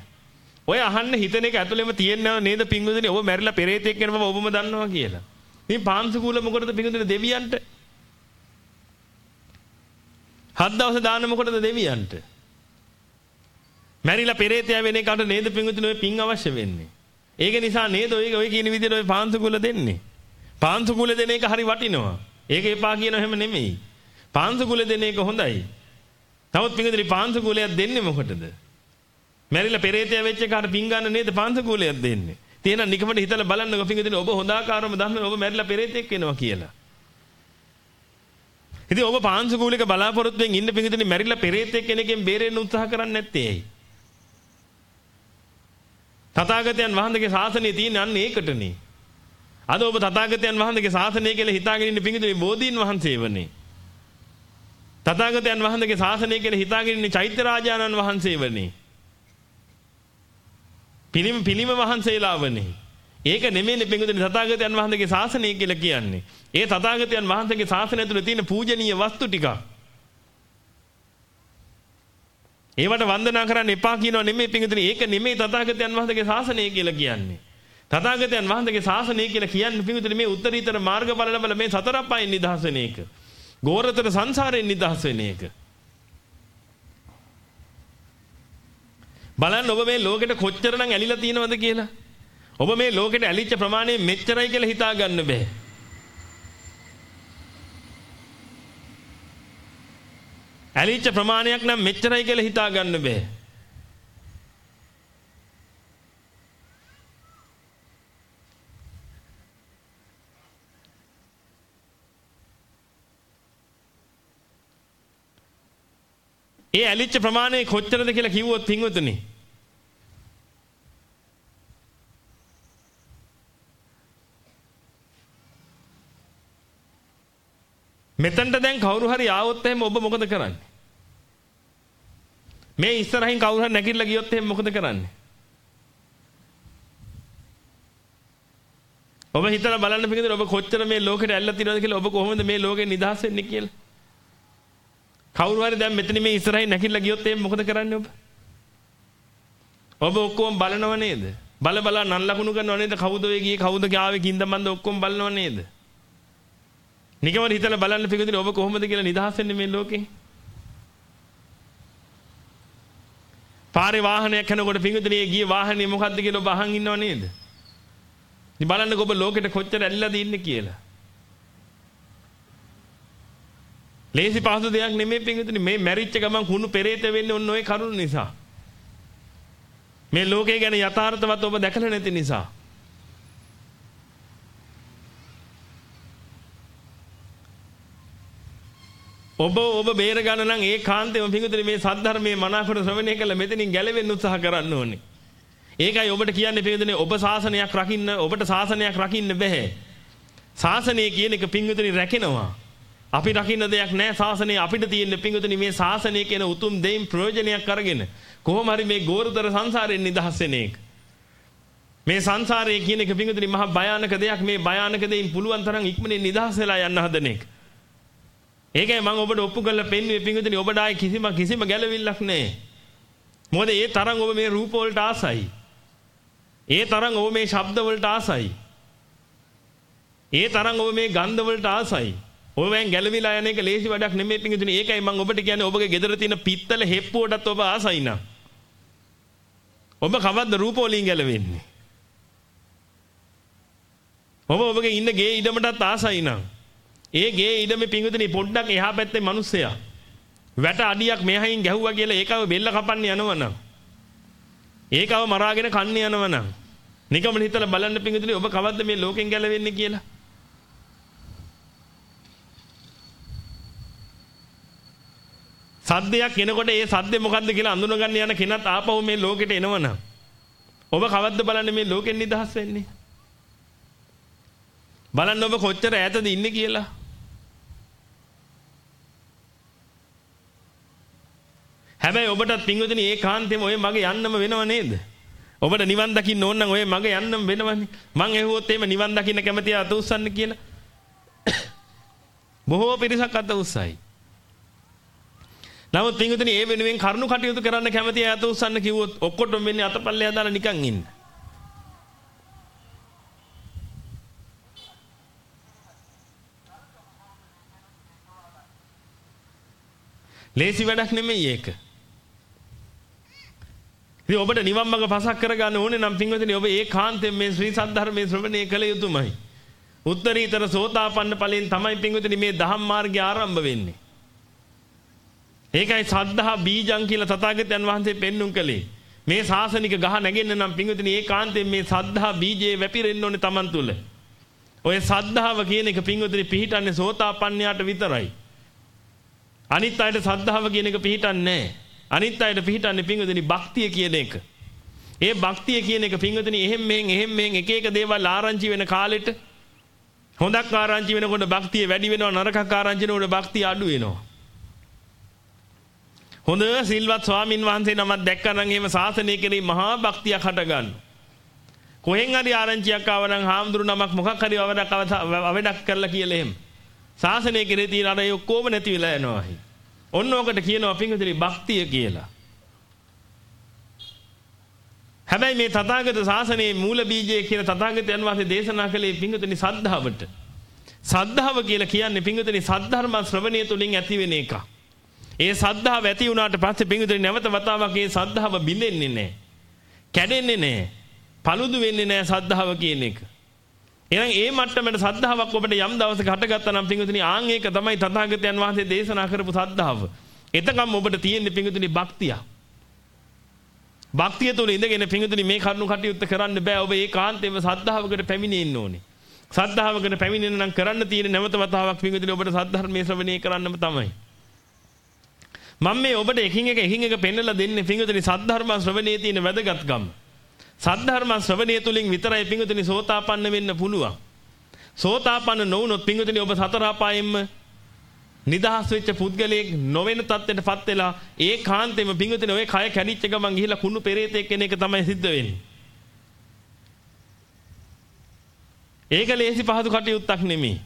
ඔය අහන්න හිතන එක ඇතුළෙම තියෙනව නේද පිංගුදිනේ ඔබ මැරිලා පෙරේතෙක් වෙනවා ඔබම දන්නවා කියලා. මේ පාංශු කූල මොකටද පිංගුදිනේ දෙවියන්ට? හත් දවස් දාන්න මොකටද දෙවියන්ට? මැරිලා පෙරේතයා වෙන එකට නේද පිංගුතුනේ ඔය පිං අවශ්‍ය වෙන්නේ. ඒක නිසා නේද ඔය ඔය කියන විදිහට ඔය පාන්සු කුල දෙන්නේ. පාන්සු කුල දෙන එක හරි වටිනවා. ඒක එපා කියන හැම නෙමෙයි. පාන්සු කුල දෙන එක හොඳයි. නමුත් පිංගුතුනේ පාන්සු කුලයක් දෙන්නේ මොකටද? මැරිලා පෙරේතයා වෙච්ච එකට පිං ගන්න නේද පාන්සු කුලයක් දෙන්නේ. තියෙන නිකමට හිතලා බලන්නකො පිංගුතුනේ ඔබ හොඳාකාරවම දන්නේ ඔබ මැරිලා පෙරේතෙක් වෙනවා කියලා. ඉතින් ඔබ පාංශු කූලික බලාපොරොත්තුෙන් ඉන්න පිඟුතුනි මැරිලා පෙරේතෙක් කෙනෙක්ගෙන් බේරෙන්න උත්සාහ කරන්නේ නැත්තේ ඇයි? තථාගතයන් වහන්සේගේ ශාසනය තියෙන්නේ අන්න ඒකටනේ. අද ඔබ තථාගතයන් වහන්සේගේ ශාසනය කියලා හිතාගෙන ඉන්න පිඟුතුනි බෝධීන් වහන්සේ වනේ. තථාගතයන් වහන්සේගේ ශාසනය කියලා හිතාගෙන ඉන්නේ චෛත්‍ය රාජානන් වහන්සේ වනේ. පිළිම පිළිම වහන්සේලා වනේ. ඒක නෙමෙයිනේ පින්වතුනි තථාගතයන් වහන්සේගේ ශාසනය කියලා කියන්නේ. ඒ තථාගතයන් වහන්සේගේ ශාසනය තුළ තියෙන පූජනීය වස්තු ටික. ඒවට වන්දනා කරන්න එපා කියනවා නෙමෙයි පින්වතුනි. ඒක නෙමෙයි තථාගතයන් වහන්සේගේ ශාසනය කියලා කියන්නේ. තථාගතයන් වහන්සේගේ ශාසනය කියලා කියන්නේ පින්වතුනි මේ උත්තරීතර මාර්ගඵල ලැබලා මේ සතර පහෙන් නිදහස් වෙන එක. ගෝරතර සංසාරයෙන් නිදහස් වෙන එක. බලන්න ඔබ මේ ලෝකෙට කොච්චරනම් ඇලිලා තියෙනවද කියලා. ඔබ මේ ලෝකෙට ඇලිච්ච ප්‍රමාණය මෙච්චරයි කියලා හිතා ගන්න බෑ. ඇලිච්ච ප්‍රමාණයක් නම් මෙච්චරයි කියලා හිතා ගන්න බෑ. ඒ ඇලිච්ච ප්‍රමාණය කොච්චරද කියලා කිව්වොත් පින්වතුනි මෙතනට දැන් කවුරු හරි ආවොත් එහෙම ඔබ මොකද කරන්නේ? මේ ඉස්සරහින් කවුරු හරි නැගිටලා ගියොත් එහෙම මොකද කරන්නේ? ඔබ හිතලා බලන්න පිටින් ඔබ කොච්චර මේ ලෝකෙට ඇල්ලලා තියෙනවද කියලා ඔබ කොහොමද මේ ලෝකෙ නිදහස් වෙන්නේ කියලා? කවුරු හරි දැන් මෙතන මේ ඉස්සරහින් නැගිටලා ගියොත් එහෙම මොකද කරන්නේ ඔබ? ඔබ ඔක්කොම බලනව නේද? බල බල නන් ලකුණු කරනව නේද? කවුද ඔය ගියේ කවුද ගාවේ කින්ද මන්ද ඔක්කොම බලනව නේද? නිකමන හිතලා බලන්න පිටුදින ඔබ කොහොමද කියලා නිදහස් වෙන්නේ මේ ලෝකේ? පාරේ වාහනයක් යනකොට පිටුදිනේ ගිය වාහනේ මොකද්ද කියලා ඔබ අහන් ඉන්නව නේද? ඉතින් බලන්නකෝ ඔබ ලෝකෙට කොච්චර ඇල්ලලාද ඉන්නේ කියලා. ලේසි පහසු දෙයක් නෙමෙයි පිටුදිනේ මේ මැරිච්ච ගමන් කුණු පෙරේත වෙන්නේ ඔන්න ඔය කරුණ නිසා. මේ ලෝකේ ගැන යථාර්ථවත් ඔබ දැකලා නැති නිසා. ඔබ ඔබ බේර ගන්න නම් ඒකාන්තයෙන්ම පිඟුතුනි මේ සද්ධර්මයේ මනාකොට ශ්‍රවණය කළ මෙතනින් ගැලවෙන්න උත්සාහ කරන්න ඕනේ. ඒකයි ඔබට කියන්නේ පිඟුතුනි ඔබ ශාසනයක් රකින්න ඔබට ශාසනයක් රකින්න බෑ. ශාසනය කියන එක පිඟුතුනි රැකෙනවා. අපි රකින්න දෙයක් නැහැ ශාසනය අපිට තියෙන පිඟුතුනි මේ ශාසනය කියන උතුම් දෙයින් ප්‍රයෝජනයක් අරගෙන කොහොම හරි මේ ගෝරුතර සංසාරයෙන් නිදහස් වෙන එක. මේ සංසාරය කියන එක පිඟුතුනි මහා භයානක දෙයක් මේ භයානක දෙයින් පුළුවන් තරම් ඉක්මනින් නිදහස් වෙලා යන්න හදන එක. ඒකයි මම ඔබට ඔප්පු කරලා පෙන්වුවේ පිංගුතුනි ඔබට ආයේ කිසිම කිසිම ගැළවිල්ලක් නැහැ. මොකද ඒ තරම් ඔබ මේ රූප වලට ආසයි. ඒ තරම් ඔබ මේ ශබ්ද වලට ආසයි. ඒ තරම් ඔබ මේ ගන්ධ වලට ආසයි. ඔබ වෙන් ගැළවිලා යන එක ලේසි වැඩක් නෙමෙයි පිංගුතුනි. ඒකයි මම ඔබට කියන්නේ ඔබගේ ගෙදර තියෙන පිත්තල හෙප්පුවටත් ඔබ ආසයි නා. ඔබ කවද්ද රූප වලින් ගැලවෙන්නේ? ඔබ ඔබගේ ඉන්න ගේ ඉඩමටත් ආසයි නා. ඒ ගේ ඉඩමේ පිඟුතුනි පොඩ්ඩක් එහා පැත්තේ මිනිස්සයා. වැට අඩියක් මෙහයින් ගැහුවා කියලා ඒකව බෙල්ල කපන්න යනවනම්. ඒකව මරාගෙන කන්න යනවනම්. නිකම්ම හිතලා බලන්න පිඟුතුනි ඔබ කවද්ද මේ ලෝකෙන් ගැලවෙන්නේ කියලා? සද්දයක් එනකොට ඒ සද්දේ මොකද්ද කියලා අඳුනගන්න යන කෙනත් ආපහු මේ ලෝකෙට එනවනම්. ඔබ කවද්ද බලන්නේ මේ ලෝකෙන් නිදහස් වෙන්නේ? බලන්න ඔබ කොච්චර ඈතද ඉන්නේ කියලා. හැබැයි ඔබටත් පින්වතුනි ඒකාන්තයෙන්ම ඔය මගේ යන්නම වෙනව නේද? ඔබට නිවන් දකින්න ඕන නම් ඔය මගේ යන්නම වෙනවනේ. මං ඇහුවොත් එහෙම නිවන් දකින්න කැමතියි අත උස්සන්න කියලා. බොහෝ පිරිසක් අත උස්සයි. නමුත් පින්වතුනි ඒ වෙනුවෙන් කරුණු කටයුතු කරන්න කැමතියි අත උස්සන්න කිව්වොත් ඔක්කොටම වෙන්නේ අතපල්ලේ හදාලා නිකන් ඉන්න. ලේසි වැඩක් නෙමෙයි ඒක. ඉතින් ඔබට නිවන් මඟ පසක් කරගන්න ඕනේ නම් පින්වතුනි ඔබ ඒකාන්තයෙන් මේ ශ්‍රී සද්ධර්මයේ ශ්‍රවණය කළ යුතුමයි. උත්තරීතර සෝතාපන්න ඵලයෙන් තමයි පින්වතුනි මේ ධම්ම මාර්ගය ආරම්භ වෙන්නේ. ඒකයි සද්ධා බීජං කියලා තථාගතයන් වහන්සේ පෙන්눔 කළේ. මේ ශාසනික ගහ නැගෙන්න නම් පින්වතුනි ඒකාන්තයෙන් මේ සද්ධා බීජේ වැපිරෙන්න ඕනේ Taman තුල. ඔය සද්ධාව කියන එක පින්වතුනි පිහිටන්නේ සෝතාපන්නයාට විතරයි. අනිත් අයට සද්ධාව කියන එක පිහිටන්නේ නැහැ. අනිත් අයට පිහිටන්නේ පිංගුදෙනි භක්තිය කියන එක. ඒ භක්තිය කියන එක පිංගුදෙනි එහෙම් මෙහෙන් එහෙම් මෙහෙන් එක එක දේවල් ආරංචි වෙන කාලෙට හොඳක් ආරංචි වෙනකොට භක්තිය වැඩි වෙනවා නරකක් ආරංචි වෙනකොට භක්තිය අඩු වෙනවා. හොඳ සිල්වත් ස්වාමින් වහන්සේ නමක් දැක්කනම් එහෙම ශාසනය කෙරෙහි මහා භක්තියක් හටගන්නවා. කොහෙන් හරි ආරංචියක් ආව නම් හාමුදුරු නමක් මොකක් හරි අවඩක් අවඩක් කරලා කියලා එහෙම. ශාසනය කෙරේ තියෙන අර ඒ ඔක්කොම නැති වෙලා යනවා. ඔන්න ඔකට කියනවා පිංගුතුනි භක්තිය කියලා. හැබැයි මේ තථාගත ශාසනයේ මූල බීජය කියන තථාගතයන් වහන්සේ දේශනා කළේ පිංගුතුනි සද්ධාවට. සද්ධාව කියලා කියන්නේ පිංගුතුනි සද්ධර්ම ශ්‍රවණය තුලින් ඇති වෙන එකක්. ඒ සද්ධාව ඇති වුණාට පස්සේ පිංගුතුනි නැවත වතාවක් ඒ සද්ධාව බිඳෙන්නේ නැහැ. කැඩෙන්නේ නැහැ. paludu වෙන්නේ නැහැ සද්ධාව කියන එක. එහෙනම් ඒ මට්ටමට සද්ධාාවක් ඔබට යම් දවසක හටගත්තා නම් පිංගුතුනි ආන් ඒක තමයි තථාගතයන් වහන්සේ දේශනා කරපු සද්ධාව. එතකම් ඔබට තියෙන්නේ පිංගුතුනි භක්තිය. භක්තිය තුළ ඉඳගෙන පිංගුතුනි මේ කරුණු කටයුත්ත කරන්න බෑ. ඔබ ඒකාන්තයෙන්ම සද්ධාවකට පැමිණෙන්න ඕනේ. සද්ධාවකට පැමිණෙන්න නම් කරන්න තියෙන නැවත වතාවක් පිංගුතුනි ඔබට සද්ධර්මයේ ශ්‍රවණය කරන්නම තමයි. මම මේ ඔබට එකින් එක එකින් එක පෙන්නලා දෙන්නේ පිංගුතුනි සද්ධර්ම ශ්‍රවණයේ තියෙන වැදගත්කම. සද්ධර්ම ශ්‍රවණය තුලින් විතරයි පිංගුතුනි සෝතාපන්න වෙන්න පුළුවන්. සෝතාපන්න නොවුනොත් පිංගුතුනි ඔබ සතර අපායෙන්ම නිදහස් වෙච්ච පුද්ගලයෙක් නොවන තත්ත්වයටපත් වෙලා ඒ කාන්තේම පිංගුතුනි ඔය කය කැඩිච්ච ගමන් ගිහිලා කුණු පෙරේතෙක් කෙන එක තමයි සිද්ධ වෙන්නේ. ඒක ලේසි පහසු කටයුත්තක් නෙමෙයි.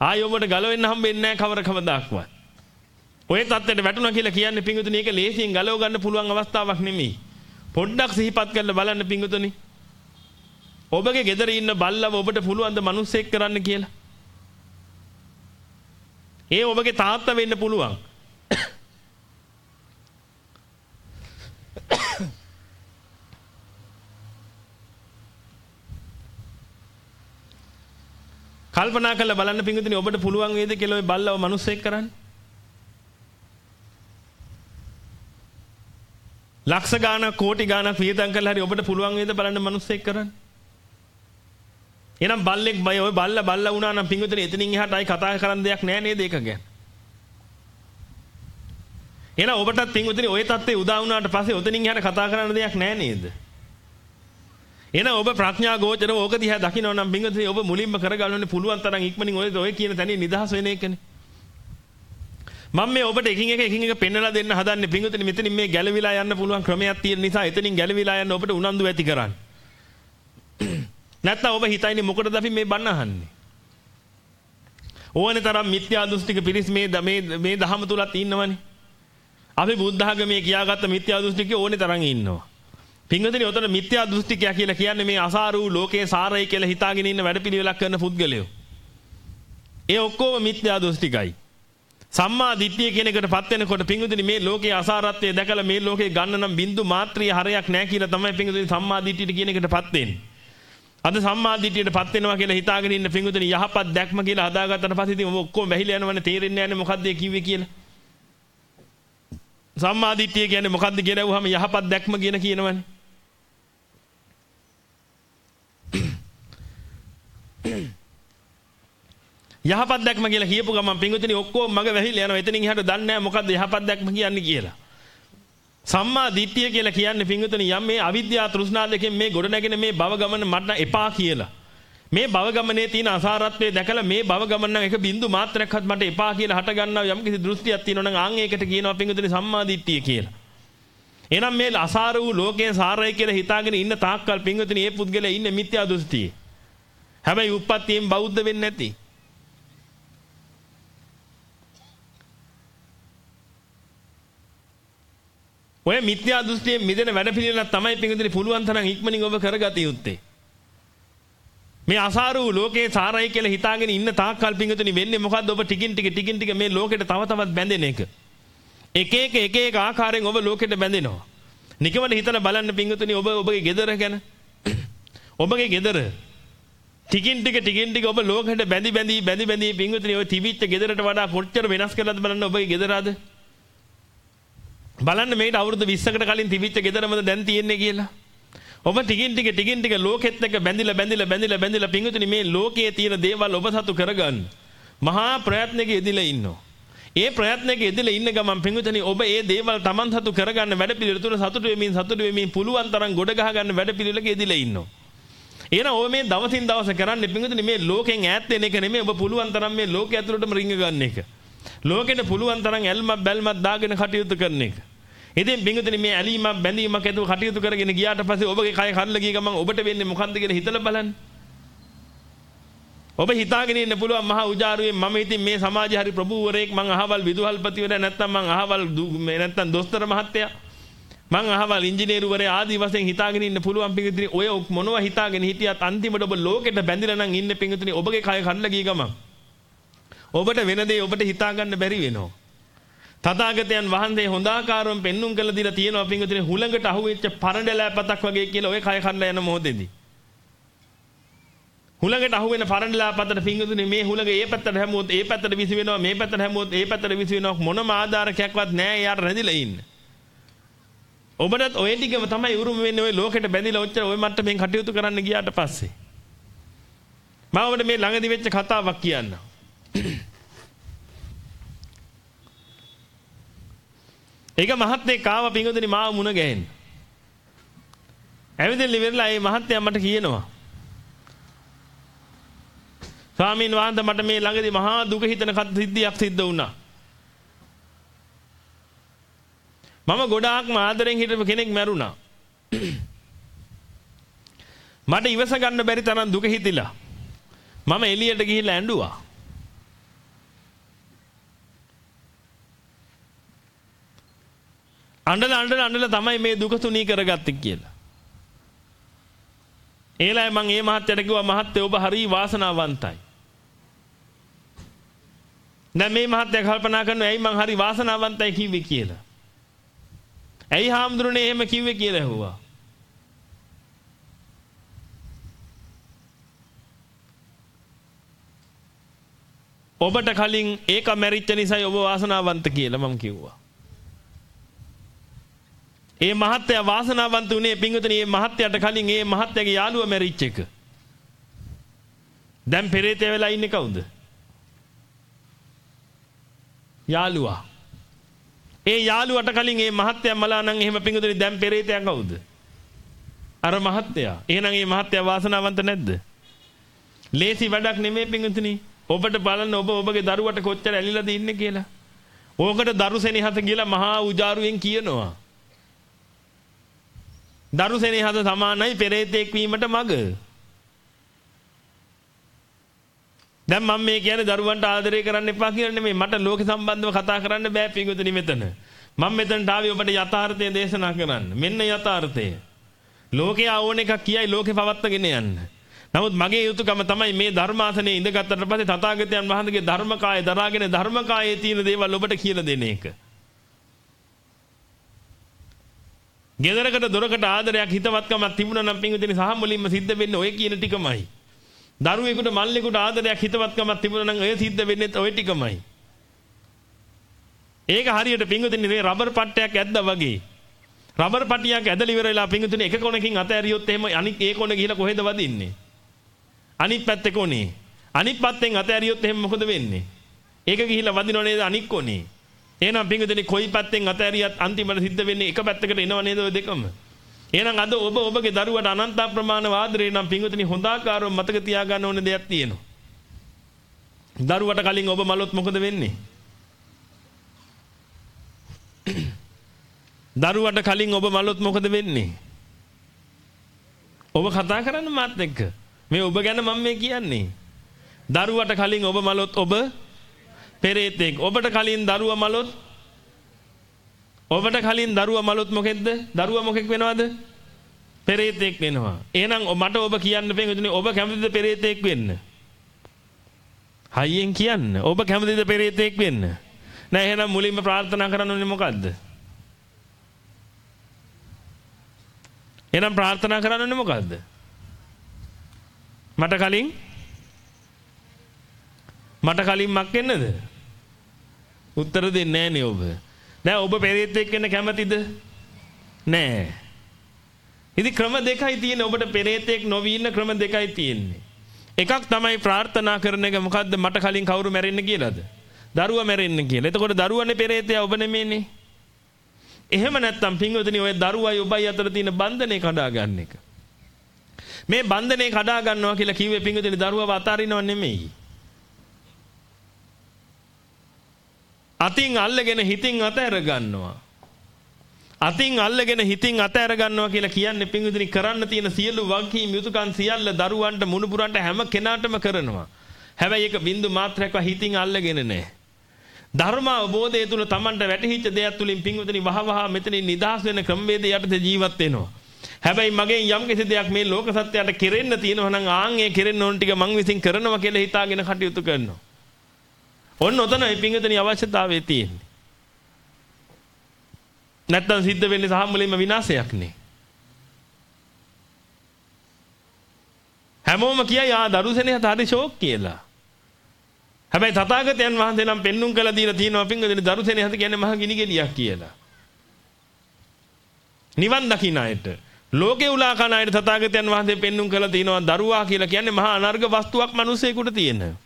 ආයෙ ඔබට ගලවෙන්න හම්බෙන්නේ නැහැ කවර කවදාක්වත්. ඔය තත්ත්වයට වැටුණා කියලා කියන්නේ පිංගුතුනි ඒක ලේසියෙන් ගලව ගන්න පුළුවන් අවස්ථාවක් නෙමෙයි. පොඩ්ඩක් සිහිපත් කරලා බලන්න පිංගුතුනි. ඔබගේ ගෙදර ඉන්න බල්ලව ඔබට පුළුවන් ද මිනිස්සෙක් කරන්න කියලා? ඒ ඔබගේ තාත්තා වෙන්න පුළුවන්. කල්පනා කරලා බලන්න පිංගුතුනි ඔබට පුළුවන් වේද කියලා ඔය බල්ලව මිනිස්සෙක් කරන්න? ලක්ෂ ගාණක් කෝටි ගාණක් වියදම් කරලා හරි ඔබට පුළුවන් වේද බලන්න මිනිස්සෙක් කරන්න. එහෙනම් බල්ලෙක් බය ඔය බල්ලා බල්ලා වුණා නම් පින්විතනේ එතනින් එහාට ආයි කතා කරන්න දෙයක් නෑ නේද ඒක ගැන. එහෙනම් ඔබටත් පින්විතනේ ওই தත්ත්වේ උදා වුණාට පස්සේ ඔතනින් එහාට කතා කරන්න දෙයක් නෑ නේද? එහෙනම් ඔබ ප්‍රඥා ගෝචරව ඕක දිහා දකින්න නම් පින්විතනේ ඔබ මුලින්ම කරගන්න ඕනේ පුළුවන් තරම් ඉක්මනින් ඔය ඔය කියන තැනින් නිදහස් වෙන එකනේ. මම මේ ඔබට එකින් එක එකින් එක පෙන්වලා දෙන්න හදන්නේ පිංගුතුනි මෙතනින් මේ ගැලවිලා යන්න පුළුවන් ක්‍රමයක් තියෙන නිසා එතනින් ගැලවිලා යන්න ඔබට උනන්දු ඇති කරන්න. නැත්නම් ඔබ හිතන්නේ මොකටද අපි මේ බණ අහන්නේ? ඕනේ තරම් මිත්‍යා දෘෂ්ටික පිරිස් මේ මේ මේ දහම තුලත් ඉන්නවනේ. අපි බුද්ධ ආගමේ කියාගත්ත මිත්‍යා දෘෂ්ටික ඕනේ තරම් ඉන්නවා. පිංගුතුනි උතන මිත්‍යා දෘෂ්ටිකයා කියලා කියන්නේ මේ අසාර වූ ලෝකේ සාරයි කියලා හිතාගෙන ඉන්න වැඩපිළිවෙලක් කරන පුද්ගලයෝ. ඒ ඔක්කොම මිත්‍යා දෘෂ්ටිකයි. සම්මා දිට්ඨිය කියන එකටපත් වෙනකොට පිංගුතුනි මේ ලෝකයේ අසාරත්වය දැකලා මේ ලෝකේ ගන්න නම් බින්දු මාත්‍රිය හරයක් නැහැ කියලා තමයි පිංගුතුනි සම්මා දිට්ඨියට කියන එකටපත් වෙන්නේ. අද සම්මා දිට්ඨියටපත් වෙනවා කියලා හිතාගෙන ඉන්න පිංගුතුනි යහපත් දැක්ම කියලා හදාගත්තට පස්සේ ඉතින් ඔබ ඔක්කොම වැහිලා යනවනේ තේරෙන්නේ නැහැ මොකද්ද කිව්වේ කියලා. සම්මා දිට්ඨිය කියන්නේ මොකද්ද කියලා අහුවම යහපත් දැක්ම කියන කියනවනේ. යහපත් දැක්ම කියලා කියපු ගමන් පිංගුතුනි ඔක්කොම මග වැහිලා යනවා. එතනින් එහාට දන්නේ නැහැ මොකද්ද යහපත් දැක්ම කියන්නේ කියලා. සම්මා දිට්ඨිය කියලා කියන්නේ පිංගුතුනි යම් මේ අවිද්‍යාව තෘෂ්ණා දෙකෙන් මේ ගොඩ නැගෙන මේ භව ගමන මට එපා කියලා. මේ භව ගමනේ තියෙන අසාරත්වය දැකලා මේ භව ගමන නම් එක බින්දු මාත්‍රයක්වත් මට එපා කියලා හට ගන්නවා යම් කිසි දෘෂ්ටියක් තියෙනවා නම් ආන් ඒකට කියනවා පිංගුතුනි සම්මා දිට්ඨිය කියලා. එහෙනම් මේ අසාර වූ ලෝකයේ සාරයි කියලා හිතාගෙන ඉන්න තාක්කල් පිංගුතුනි මේ පුද්ගලයා ඉන්නේ මිත්‍යා දෘෂ්ටියේ. හැබැයි උප්පත්තියෙන් බෞද්ධ වෙන්නේ නැති. ඔය මිත්‍යා දෘෂ්ටියෙන් මිදෙන වැඩපිළිවෙලක් තමයි පිංගුතුනි පුළුවන් තරම් ඉක්මනින් ඔබ කරගත යුත්තේ. මේ අසාර වූ ලෝකේ සාරයි කියලා හිතාගෙන ඉන්න තාක්කල් පිංගුතුනි වෙන්නේ මොකද්ද ඔබ ටිකින් ටික ටිකින් ටික මේ ලෝකෙට තව තවත් බැඳෙන එක. එක එක එක එක ආකාරයෙන් ඔබ ලෝකෙට බැඳෙනවා. නිකමන හිතන බලන්න පිංගුතුනි ඔබ ඔබගේ ගෙදර ගැන. ඔබගේ ගෙදර ටිකින් ටික ටිකින් ටික ඔබ ලෝකෙට බැඳි බැඳි බැඳි බැඳි පිංගුතුනි ඔය තිබිච්ච ගෙදරට වඩා කොච්චර වෙනස් කරලාද බලන්න ඔබගේ ගෙදර අද. බලන්න මේට අවුරුදු 20කට කලින් තිබිච්ච ගෙදරමද දැන් තියෙන්නේ කියලා. ඔබ ටිකින් ටික ටිකින් ටික ලෝකෙත් එක්ක බැඳිලා බැඳිලා බැඳිලා බැඳිලා පිංගුතුනි මේ ලෝකයේ තියෙන දේවල් ඔබ සතු කරගන්න. මහා ප්‍රයත්නයක යෙදිලා ඉන්නවා. ඒ ප්‍රයත්නයක යෙදිලා ඉන්න ගමන් පිංගුතුනි ඔබ ඒ දේවල් Taman සතු කරගන්න වැඩපිළිවෙල තුන සතුටු වෙමින් සතුටු වෙමින් පුළුවන් තරම් ගොඩ ගහ ගන්න වැඩපිළිවෙලක යෙදිලා ඉන්නවා. එහෙනම් ඔය මේ දවසින් දවස කරන්නේ පිංගුතුනි මේ ලෝකෙන් ඈත් වෙන එක නෙමෙයි ඔබ පුළුවන් තරම් මේ ලෝකයේ ඇතුළටම රිංග ගන්න එක. ලෝකෙට පුළුවන් තරම් ඇල්මක් බැල්මක් දාගෙන කටයුතු කරන එක. ඉතින් පිංගුතුනි මේ ඇලීමක් බැඳීමක් ඇතුව කටයුතු කරගෙන ගියාට පස්සේ ඔබගේ කය කඩලා ගිය ගමන් ඔබට වෙන්නේ මොකන්ද කියලා හිතලා බලන්න. ඔබ හිතාගෙන ඉන්න පුළුවන් මහා උජාරුවේ මම ඉතින් මේ සමාජයේ හරි ප්‍රභූවරයෙක් මං අහවල් විදුහල්පතිවරයා නැත්තම් මං අහවල් මේ නැත්තම් දොස්තර මහත්තයා මං අහවල් ඉංජිනේරුවරයා ආදී වශයෙන් හිතාගෙන ඉන්න පුළුවන් පිංගුතුනි ඔය මොනවා හිතාගෙන හිටියත් අන්තිමට ඔබ ලෝකෙට බැඳිලා නම් ඉන්න පිංගුතුනි ඔබගේ කය කඩලා ගිය ගමන් ඔබට වෙන දේ ඔබට හිතා ගන්න බැරි වෙනවා. තථාගතයන් වහන්සේ හොඳාකාරව පෙන්눔 කළ දීලා තියෙනවා පිංගුතුනි හුලඟට අහුවෙච්ච පරඬලෑපතක් වගේ කියලා ඔය කය කඩලා යන මොහොතේදී. හුලඟට අහුවෙන පරඬලෑපතට පිංගුතුනි මේ හුලඟ ඒ පැත්තට හැමුවොත් ඒ පැත්තට විසි වෙනවා මේ පැත්තට හැමුවොත් ඒ පැත්තට විසි වෙනවා මොනම ආධාරකයක්වත් නැහැ යාට රැඳිලා ඉන්න. ඔබටත් ඔය ටිකම තමයි උරුම වෙන්නේ ඔය ලෝකෙට බැඳිලා ඔච්චර ඔය මට්ටමින් කටයුතු කරන්න ගියාට පස්සේ. මම ඔබට මේ ළඟදි වෙච්ච කතාවක් කියන්නම්. ඒක මහත්මයෙක් ආව පිංගුතුනි මාව මුණ ගැහෙන්න. ඇවිදින්න ඉවරලා ඒ මහත්මයා මට කියනවා. ස්වාමීන් වහන්සේ මට මේ ළඟදී මහා දුක හිතන සිද්ධියක් සිද්ධ වුණා. මම ගොඩාක්ම ආදරෙන් හිටපු කෙනෙක් මැරුණා. මට ඉවස ගන්න බැරි තරම් දුක හිතිලා. මම එළියට ගිහිල්ලා ඇඬුවා. අඬලා අඬලා අඬලා තමයි මේ දුක තුනී කරගත්තේ කියලා. ඒලයි මම මේ මහත්තයට කිව්වා මහත්තයා ඔබ හරි වාසනාවන්තයි. දැන් මේ මහත්තයා කල්පනා කරනවා ඇයි මං හරි වාසනාවන්තයි කිව්වේ කියලා. ඇයි හාමුදුරනේ එහෙම කිව්වේ කියලා ඇහුවා. ඔබට කලින් ඒක මැරිච්ච නිසායි ඔබ වාසනාවන්ත කියලා මම කිව්වා. ඒ මහත්තයා වාසනාවන්ත උනේ පිංගුතුනි මේ මහත්තයාට කලින් ඒ මහත්තයාගේ යාළුවා මැරිච්ච එක. දැන් පෙරේතය වෙලා ඉන්නේ කවුද? යාළුවා. ඒ යාළුවට කලින් ඒ මහත්තයා මලා නම් එහෙම පිංගුතුනි දැන් පෙරේතයා කවුද? අර මහත්තයා. එහෙනම් මේ මහත්තයා වාසනාවන්ත නැද්ද? ලේසි වැඩක් නෙමෙයි පිංගුතුනි. ඔබට බලන්න ඔබ ඔබගේ දරුවට කොච්චර ඇලිලාද ඉන්නේ කියලා. ඕකට දරුසෙනෙහස කියලා මහා උජාරුවෙන් කියනවා. දරු සෙනෙහස සමානයි පෙරේතෙක් වීමට මග. දැන් මම මේ කියන්නේ දරුවන්ට ආදරය කරන්න එපා කියලා නෙමෙයි මට ලෝක සම්බන්ධව කතා කරන්න බෑ පිඟුතුනි මෙතන. මම මෙතනට ආවේ ඔබට යථාර්ථය දේශනා කරන්න. මෙන්න යථාර්ථය. ලෝකේ ආවෝන එකක් කියයි ලෝකේ පවත්වාගෙන යන්න. නමුත් මගේ යුතුයකම තමයි මේ ධර්මාසනේ ඉඳගත්තට පස්සේ තථාගතයන් වහන්සේගේ ධර්මකාය දරාගෙන ධර්මකායේ තියෙන දේවල් ඔබට කියලා දෙන එක. ගෙදරකට දොරකට ආදරයක් හිතවත්කමක් තිබුණා නම් පින්විතනි සහ මුලින්ම සිද්ධ වෙන්නේ ඔය කියන ටිකමයි. දරුවෙකුට මල්ලෙකුට ආදරයක් හිතවත්කමක් තිබුණා නම් ඔය සිද්ධ වෙන්නේ ඔය ටිකමයි. ඒක හරියට පින්විතනි මේ රබර් පට්ටයක් ඇද්දා වගේ. රබර් පටියක් ඇදලා ඉවර වෙලා පින්විතනි එක කොනකින් අතෑරියොත් එහෙම අනිත් ඒ කොන ගිහලා කොහෙද වදින්නේ? අනිත් පැත්තේ කොනේ. අනිත් පැත්තෙන් අතෑරියොත් එහෙම මොකද වෙන්නේ? ඒක ගිහිලා වදිනව නේද අනිත් කොනේ? එහෙනම් පිංගුදෙනි කොයි පැත්තෙන් අතෑරියත් අන්තිමට සිද්ධ වෙන්නේ එක පැත්තකට එනව නේද ඔය දෙකම? එහෙනම් අද ඔබ ඔබගේ දරුවට අනන්ත ප්‍රමාණ වාදරේ නම් පිංගුදෙනි හොඳාකාරව මතක තියාගන්න ඕන දෙයක් තියෙනවා. දරුවට කලින් ඔබ මලොත් මොකද වෙන්නේ? දරුවට කලින් ඔබ මලොත් මොකද වෙන්නේ? ඔබ කතා කරන්න මාත් එක්ක. මේ ඔබ ගැන මම මේ කියන්නේ. දරුවට කලින් ඔබ මලොත් ඔබ පෙරේතෙක්. ඔබට කලින් දරුවා මලොත් ඔබට කලින් දරුවා මලොත් මොකෙද්ද? දරුවා මොකෙක් වෙනවද? පෙරේතෙක් වෙනවා. එහෙනම් මට ඔබ කියන්න බෑ ඔබ කැමතිද පෙරේතෙක් වෙන්න? හයියෙන් කියන්න. ඔබ කැමතිද පෙරේතෙක් වෙන්න? නෑ එහෙනම් මුලින්ම ප්‍රාර්ථනා කරන්න ඕනේ මොකද්ද? එහෙනම් ප්‍රාර්ථනා කරන්න ඕනේ මොකද්ද? මට කලින් මට කලින් මක් වෙන්නද? උත්තර දෙන්නේ නැහනේ ඔබ. දැන් ඔබ පෙරේතෙක් වෙන්න කැමතිද? නෑ. ඉතින් ක්‍රම දෙකයි තියෙන්නේ ඔබට පෙරේතෙක් නොවී ඉන්න ක්‍රම දෙකයි තියෙන්නේ. එකක් තමයි ප්‍රාර්ථනා කරන එක මොකද්ද මට කලින් කවුරු මැරෙන්න කියලාද? දරුවා මැරෙන්න කියලා. එතකොට දරුවනේ පෙරේතයා ඔබ නෙමෙයිනේ. එහෙම නැත්තම් පින්වතුනි ඔය දරුවයි ඔබයි අතර තියෙන බන්ධනේ කඩා ගන්න එක. මේ බන්ධනේ කඩා ගන්නවා කියලා කිව්වේ පින්වතුනි දරුවව අතාරිනව නෙමෙයි. අතින් අල්ලගෙන හිතින් අතහැර ගන්නවා. අතින් අල්ලගෙන හිතින් අතෑර ගන්නවා කියලා කියන්නේ පිංගුතුනි කරන්න තියෙන සියලු වගකීම් යුතුයකම් සියල්ල දරුවන්ට මුණුපුරන්ට හැම කෙනාටම කරනවා. හැබැයි ඒක බින්දු මාත්‍රයක්ව හිතින් අල්ලගෙන නැහැ. ධර්ම අවබෝධය තුල Tamanට වැටහිච්ච දෙයක් තුලින් පිංගුතුනි වහ වහ මෙතනින් නිදහස් වෙන ක්‍රමවේදය යටතේ ජීවත් වෙනවා. හැබැයි මගෙන් යම් කිසි දෙයක් මේ ලෝක සත්‍යයට කෙරෙන්න තියෙනවා නම් ආන් ඒ කෙරෙන්න ඕන ටික මං විසින් කරනවා කියලා හිතාගෙන කටයුතු කරනවා. ඔන්න ඔතනයි පිංගුතුනි අවශ්‍යතාවය තියෙන්නේ. නැත්තම් සිද්ධ වෙන්නේ සහ මුලින්ම විනාශයක් නේ. හැමෝම කියයි ආ දරුසෙනේ හරි ෂෝක් කියලා. හැබැයි තථාගතයන් වහන්සේ නම් පෙන්눔 කළ දීලා තියෙනවා පිංගුතුනි දරුසෙනේ හත කියන්නේ මහ ගිනි ගෙඩියක් කියලා. නිවන් දකින්න අයට ලෝකේ උලා කන අයට තථාගතයන් වහන්සේ පෙන්눔 කළ තිනවා දරුවා කියලා කියන්නේ මහා අනර්ග වස්තුවක් මිනිසෙකුට තියෙන.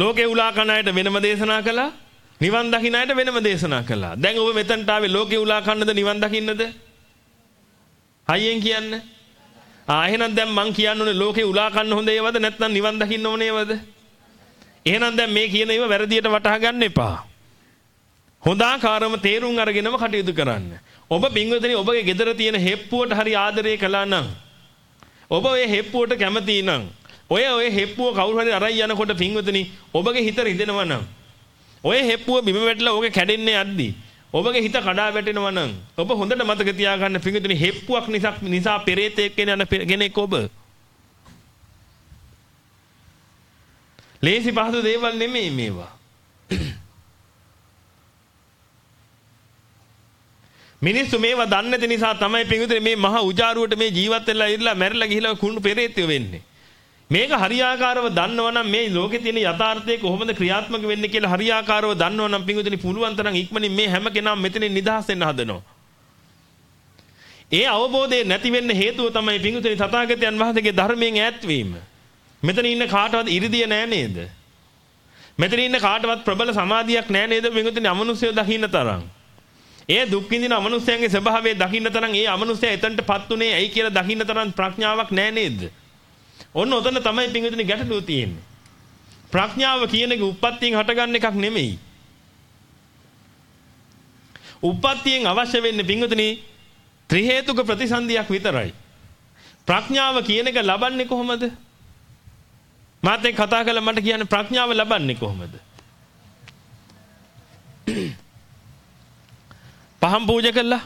ලෝකේ උලා කන අයට වෙනම දේශනා කළා නිවන් දකින්න අයට වෙනම දේශනා කළා. දැන් ඔබ මෙතනට ආවේ ලෝකේ උලා කන්නද නිවන් දකින්නද? හයියෙන් කියන්න. ආ එහෙනම් දැන් මං කියන්න ඕනේ ලෝකේ උලා කන්න හොඳ ඒවද නැත්නම් නිවන් දකින්න ඕනේ ඒවද? එහෙනම් දැන් මේ කියන ඒවා වැරදියට වටහා ගන්න එපා. හොඳාකාරම තේරුම් අරගෙනම කටයුතු කරන්න. ඔබ පින්වතුනි ඔබගේ ගෙදර තියෙන හෙප්පුවට හරි ආදරය කළා නම් ඔබ ඔය හෙප්පුවට කැමති නම් ඔය ඔය හෙප්පුව කවුරු හරි අරයි යනකොට පින්වතුනි ඔබගේ හිත රිදෙනවා නම් ඔය හෙප්පුව බිම වැටලා ඕකේ කැඩෙන්නේ යද්දි ඔබගේ හිත කඩා වැටෙනවා නම් ඔබ හොඳට මතක තියාගන්න පින්වතුනි හෙප්පුවක් නිසා නිසා පෙරේතෙක් වෙන යන කෙනෙක් ඔබ ලේසි පහසු දේවල් නෙමෙයි මේවා මිනිස්සු මේවා දන්නේ නැති නිසා තමයි පිඟුතුනේ මේ මහා උජාරුවට මේ ජීවත් වෙලා ඉරලා මැරිලා ගිහිලා කුණු පෙරේතය වෙන්නේ. මේක හරියාකාරව දන්නවනම් මේ ලෝකේ තියෙන යථාර්ථය කොහොමද ක්‍රියාත්මක වෙන්නේ කියලා හරියාකාරව දන්නවනම් පිඟුතුනේ පුළුවන් තරම් ඉක්මනින් මේ හැම කෙනාම මෙතනින් නිදහස් වෙන්න හදනවා. ඒ අවබෝධය නැති වෙන්න හේතුව තමයි පිඟුතුනේ තථාගතයන් වහන්සේගේ ධර්මයෙන් ඈත් වීම. මෙතන ඉන්න කාටවත් ඉරිදිය නෑ නේද? මෙතන ඉන්න කාටවත් ප්‍රබල සමාධියක් නෑ නේද පිඟුතුනේ අමනුෂ්‍යය දකින්න තරම්. ඒ දුක් විඳින අමනුෂ්‍යයන්ගේ ස්වභාවය දකින්න තරම් ඒ අමනුෂ්‍යය එතනටපත් උනේ ඇයි කියලා දකින්න තරම් ප්‍රඥාවක් නැහැ නේද? ඔන්න ඔතන තමයි පිංගුතුනි ගැටලුව තියෙන්නේ. ප්‍රඥාව කියන එක උප්පත්තියෙන් හටගන්න එකක් නෙමෙයි. උප්පත්තියෙන් අවශ්‍ය වෙන්නේ පිංගුතුනි ත්‍රි හේතුක ප්‍රතිසන්දියක් විතරයි. ප්‍රඥාව කියන එක ලබන්නේ කොහොමද? මාත් එක්ක කතා කළා මට කියන්න ප්‍රඥාව ලබන්නේ කොහොමද? පහන් පූජා කළා.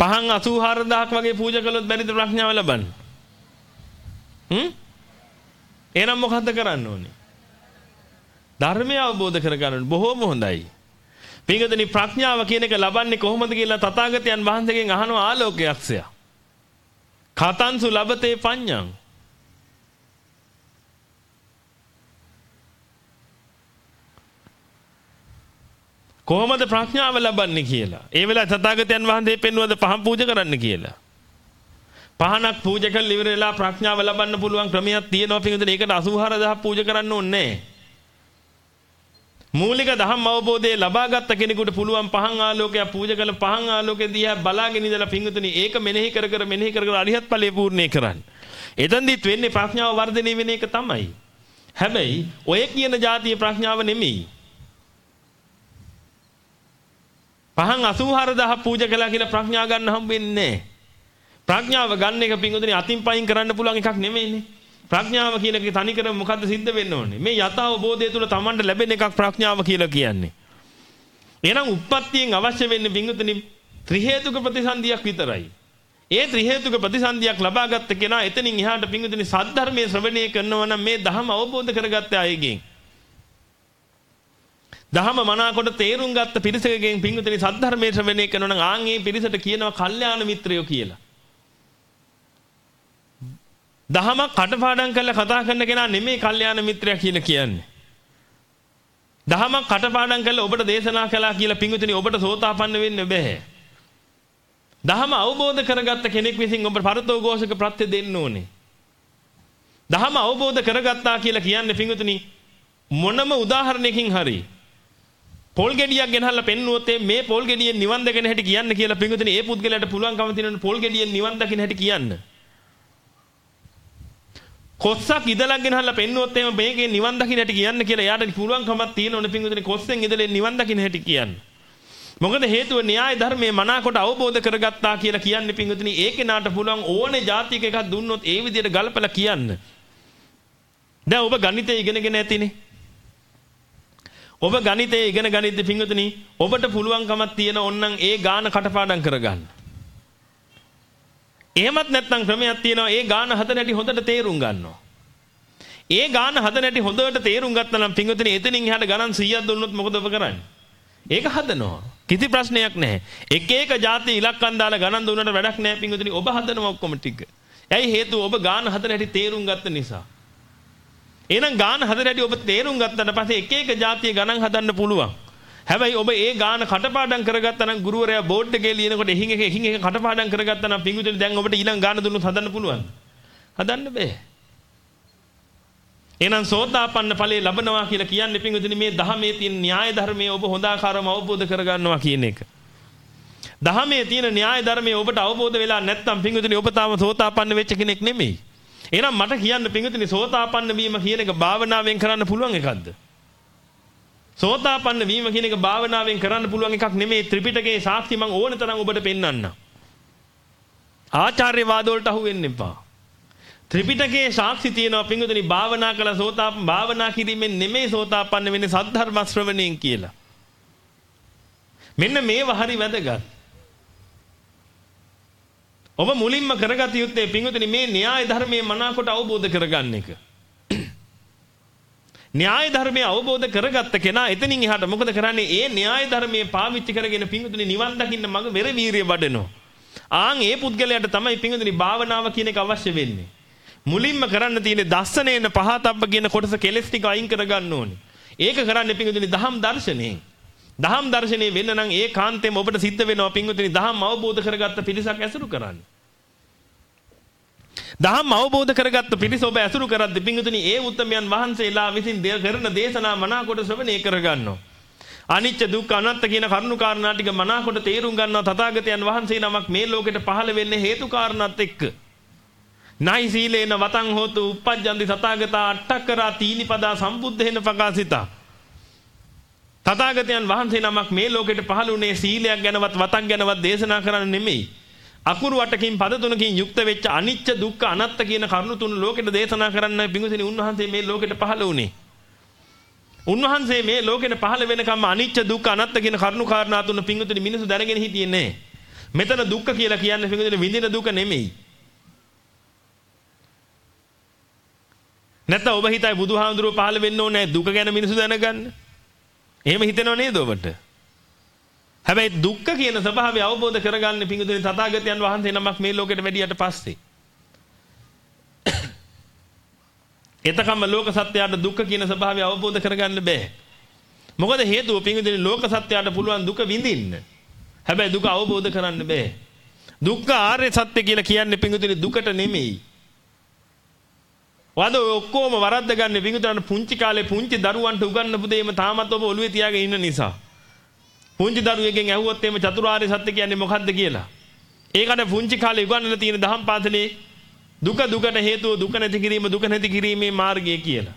පහන් 84000ක් වගේ පූජා කළොත් බැරිද ප්‍රඥාව ලබන්න? හ්ම්? එහෙනම් මොකද්ද කරන්න ඕනේ? ධර්මය අවබෝධ කරගන්න බොහෝම හොඳයි. පින්ගදනි ප්‍රඥාව කියන එක ලබන්නේ කොහොමද කියලා තථාගතයන් වහන්සේගෙන් අහන ආලෝකයක්සයා. කතන්සු ලබතේ පඤ්ඤං කොහොමද ප්‍රඥාව ලබන්නේ කියලා. ඒ වෙලාව තථාගතයන් වහන්සේ පෙන්වුවද පහන් පූජා කරන්න කියලා. පහනක් පූජා කරලා ඉවර වෙලා ප්‍රඥාව ලබන්න පුළුවන් ක්‍රමයක් තියෙනවා පිටින් ඒකට 84000 පූජා කරන්න ඕනේ මූලික දහම් අවබෝධය ලබාගත් කෙනෙකුට පුළුවන් පහන් ආලෝකයක් පූජා කළ පහන් ආලෝකය දිහා බලාගෙන ඉඳලා පිංගුතුනි ඒක මෙනෙහි කර කර මෙනෙහි කර කර අරිහත් ඵලය පූර්ණේ කරන්න. එතෙන්දිත් වෙන්නේ ප්‍රඥාව වර්ධනය වෙන එක තමයි. හැබැයි ඔය කියන જાතිය ප්‍රඥාව නෙමෙයි. පහන් 84000 පූජා කළා කියලා ප්‍රඥා ගන්න හම්බෙන්නේ නැහැ. ප්‍රඥාව ගන්න එක පිංගුතුනි අතින් පයින් කරන්න පුළුවන් එකක් නෙමෙයිනේ. ප්‍රඥාව කියන එක තනිකරම මොකද්ද සිද්ධ වෙන්න ඕනේ? මේ යථාබෝධය තුළ Tamanට ලැබෙන එකක් ප්‍රඥාව කියලා කියන්නේ. එහෙනම් උප්පත්තියෙන් අවශ්‍ය වෙන්නේ පිංගුතුනි ත්‍රි හේතුක ප්‍රතිසන්දියක් විතරයි. ඒ ත්‍රි හේතුක ප්‍රතිසන්දියක් ලබාගත්ත කෙනා එතනින් එහාට පිංගුතුනි සද්ධර්මයේ ශ්‍රවණය කරනවා නම් මේ ධහම අවබෝධ කරගත්ත අයගෙන් දහම මනාකොට තේරුම් ගත්ත පිරිසකගෙන් පිංගුතුනි සද්ධර්මයේ ශ්‍රවණය කරනවා නම් ආන් ඒ පිරිසට කියනවා කල්යාණ මිත්‍රයෝ කියලා. දහමක් කටපාඩම් කරලා කතා කරන කෙනා නෙමෙයි කල්යාණ මිත්‍රයා කියලා කියන්නේ. දහමක් කටපාඩම් කරලා ඔබට දේශනා කළා කියලා පිංගුතුනි ඔබට සෝතාපන්න වෙන්න බෑ. දහම අවබෝධ කරගත්ත කෙනෙක් විසින් ඔබ පරතෝഘോഷක ප්‍රත්‍ය දෙන්න ඕනේ. දහම අවබෝධ කරගත්තා කියලා කියන්නේ පිංගුතුනි මොනම උදාහරණයකින් හරි පොල් ගෙඩියක් ගෙනහල්ලා පෙන්නුවොත් මේ පොල් ගෙඩියෙන් නිවන් දකින හැටි කියන්න කියලා පින්විතනේ ඒ පුද්ගලයාට පුළුවන්කම තියෙනවා පොල් ගෙඩියෙන් නිවන් දකින හැටි කියන්න. කොස්සක් ඉදලක් ගෙනහල්ලා පෙන්නුවොත් එහෙම මේකේ නිවන් දකින්න හැටි කියන්න කියලා එයාට පුළුවන්කමක් තියෙනවනේ පින්විතනේ කොස්සෙන් ඉදලේ නිවන් දකින්න හැටි කියන්න. මොකද හේතුව න්‍යාය ධර්මයේ මනාකොට අවබෝධ කරගත්තා කියලා කියන්නේ පින්විතනේ ඒ කෙනාට පුළුවන් ඕනේ જાතික එකක් දුන්නොත් ඒ විදිහට ගලපලා කියන්න. දැන් ඔබ ගණිතය ඉගෙනගෙන ඇතිනේ. ඔබ ගණිතය ඉගෙන ගනිද්දි පින්විතනේ ඔබට පුළුවන්කමක් තියෙන ඕන්නම් ඒ ගාන කටපාඩම් කරගන්න. එහෙමත් නැත්නම් ක්‍රමයක් තියෙනවා ඒ ගාන හදන හැටි හොඳට තේරුම් ගන්නවා. ඒ ගාන හදන හැටි හොඳට තේරුම් ගත්තා නම් පින්වතුනි එතනින් එහාට ගණන් 100ක් දුන්නොත් මොකද ඔබ කරන්නේ? ඒක හදනවා. කිසි ප්‍රශ්නයක් නැහැ. එක එක જાති ඉලක්කම් දාලා ගණන් දුන්නට වැඩක් නැහැ පින්වතුනි ඔබ හදනවා ඔක්කොම ටික. ඇයි හේතුව ඔබ ගාන හදන හැටි තේරුම් ගත්ත නිසා. එහෙනම් ගාන හදන හැටි ඔබ තේරුම් ගත්තට පස්සේ එක එක જાතිය ගණන් හදන්න පුළුවන්. හැබැයි ඔබ ඒ ගාන කටපාඩම් කරගත්තා නම් ගුරුවරයා බෝඩ් එකේ ලියනකොට එහින් එක එහින් එක කටපාඩම් කරගත්තා නම් පිංගුතුනි දැන් ඔබට ඊළඟ ගාන දුන්නොත් හදන්න පුළුවන්. හදන්න බෑ. එහෙනම් සෝතාපන්න ඵලයේ ලබනවා කියලා කියන්නේ පිංගුතුනි මේ ධහමේ තියෙන න්‍යාය ධර්මයේ ඔබ හොඳ ආකාරව අවබෝධ කරගන්නවා කියන එක. ධහමේ තියෙන න්‍යාය ධර්මයේ ඔබට අවබෝධ වෙලා නැත්නම් පිංගුතුනි ඔබ තාම සෝතාපන්න වෙච්ච කෙනෙක් නෙමෙයි. එහෙනම් මට කියන්න පිංගුතුනි සෝතාපන්න වීම කියන එක භාවනාවෙන් කරන්න පුළුවන් එකක්ද? සෝතාපන්න වීම කියන එක භාවනාවෙන් කරන්න පුළුවන් එකක් නෙමෙයි ත්‍රිපිටකයේ සාක්ෂි මම ඕන තරම් ඔබට පෙන්වන්නම්. ආචාර්ය වාද වලට අහු වෙන්න එපා. ත්‍රිපිටකයේ සාක්ෂි තියෙනවා පිංගුතුනි භාවනා කළ සෝතාපන්න භාවනා කිරීමෙන් නෙමෙයි සෝතාපන්න වෙන්නේ සද්ධර්ම ශ්‍රවණයෙන් කියලා. මෙන්න මේව හරි වැදගත්. ඔබ මුලින්ම කරගත යුත්තේ පිංගුතුනි මේ න්‍යාය ධර්මයේ මනාකොට අවබෝධ කරගන්න එක. න්‍යාය ධර්මය අවබෝධ කරගත්ත කෙනා එතනින් එහාට මොකද කරන්නේ? ඒ න්‍යාය ධර්මයේ පාවිච්චි කරගෙන පිංගුතුනි නිවන් දකින්න මඟ වෙර වීරිය වඩනවා. ආන් ඒ පුද්ගලයාට තමයි පිංගුතුනි භාවනාව කියන එක අවශ්‍ය වෙන්නේ. මුලින්ම කරන්න තියෙන්නේ දස්සනේන පහතබ්බ කියන කොටස කෙලස් ටික අයින් කරගන්න ඕනේ. ඒක කරන්නේ පිංගුතුනි දහම් දර්ශනයෙන්. දහම් දර්ශනයේ වෙන්න නම් ඒ කාන්තෙම ඔබට සිද්ධ වෙනවා පිංගුතුනි දහම් අවබෝධ කරගත්ත පිරිසක් ඇසුරු කරන්න. දහම් අවබෝධ කරගත්ත පිරිස ඔබ ඇසුරු කරද්දී පිංගුතුනි ඒ උත්තමයන් වහන්සේලා විසින් කරන දේශනා මනාකොට ශ්‍රවණය කරගන්නවා. අනිච්ච දුක්ඛ අනාත්ත කියන කරුණු කාරණා ටික මනාකොට තේරුම් ගන්නවා තථාගතයන් වහන්සේ නමක් මේ ලෝකෙට පහළ වෙන්නේ හේතු කාරණාත් එක්ක. නයි සීලේන වතං හෝතු uppajjandi තථාගතා අට්ඨකරා තීනිපදා සම්බුද්ධේන ප්‍රකාශිතා. තථාගතයන් වහන්සේ නමක් මේ ලෝකෙට පහළ වුණේ සීලයක් ගැනවත් වතක් ගැනවත් දේශනා කරන්න නෙමෙයි. අකුරු අටකින් පද තුනකින් යුක්ත වෙච්ච අනිච්ච දුක්ඛ අනාත්ත කියන කරුණු තුන ලෝකෙට දේශනා කරන්න පිඟුසිනි උන්වහන්සේ මේ ලෝකෙට පහළ වුණේ. උන්වහන්සේ මේ ලෝකෙට පහළ වෙනකම් අනිච්ච දුක්ඛ අනාත්ත කියන කරුණු කාරණා තුන පිඟුතුනි මිනිස්සු දැනගෙන හිටියේ නැහැ. මෙතන දුක්ඛ කියලා කියන්නේ පිඟුතුනි විඳින දුක නෙමෙයි. නැත්නම් ඔබ හිතයි බුදුහාමුදුරුව පහළ වෙන්න ඕනේ දුක ගැන මිනිස්සු දැනගන්න. එහෙම හිතනව නේද ඔබට? හැබැයි දුක්ඛ කියන ස්වභාවය අවබෝධ කරගන්න පිඟුතුනි තථාගතයන් වහන්සේ නමක් මේ ලෝකෙට වැඩියට පස්සේ. එතකම ලෝක සත්‍යයට දුක්ඛ කියන ස්වභාවය අවබෝධ කරගන්න බෑ. මොකද හේතුව පිඟුතුනි ලෝක සත්‍යයට පුළුවන් දුක විඳින්න. හැබැයි දුක අවබෝධ කරන්න බෑ. දුක්ඛ ආර්ය සත්‍ය කියලා කියන්නේ පිඟුතුනි දුකට නෙමෙයි. වද ඔක්කොම වරද්ද ගන්න පිඟුතුනට පුංචි කාලේ පුංචි දරුවන්ට උගන්වපු දෙයම තාමත් ඔබ ඔළුවේ තියාගෙන ඉන්න නිසා. පුංචි දරුවෙක්ගෙන් ඇහුවොත් එimhe චතුරාර්ය සත්‍ය කියන්නේ මොකක්ද කියලා. ඒකට පුංචි කාලේ උගන්වලා තියෙන දහම් පාසලේ දුක දුකට හේතුව දුක නැති කිරීම දුක නැති කිරීමේ මාර්ගය කියලා.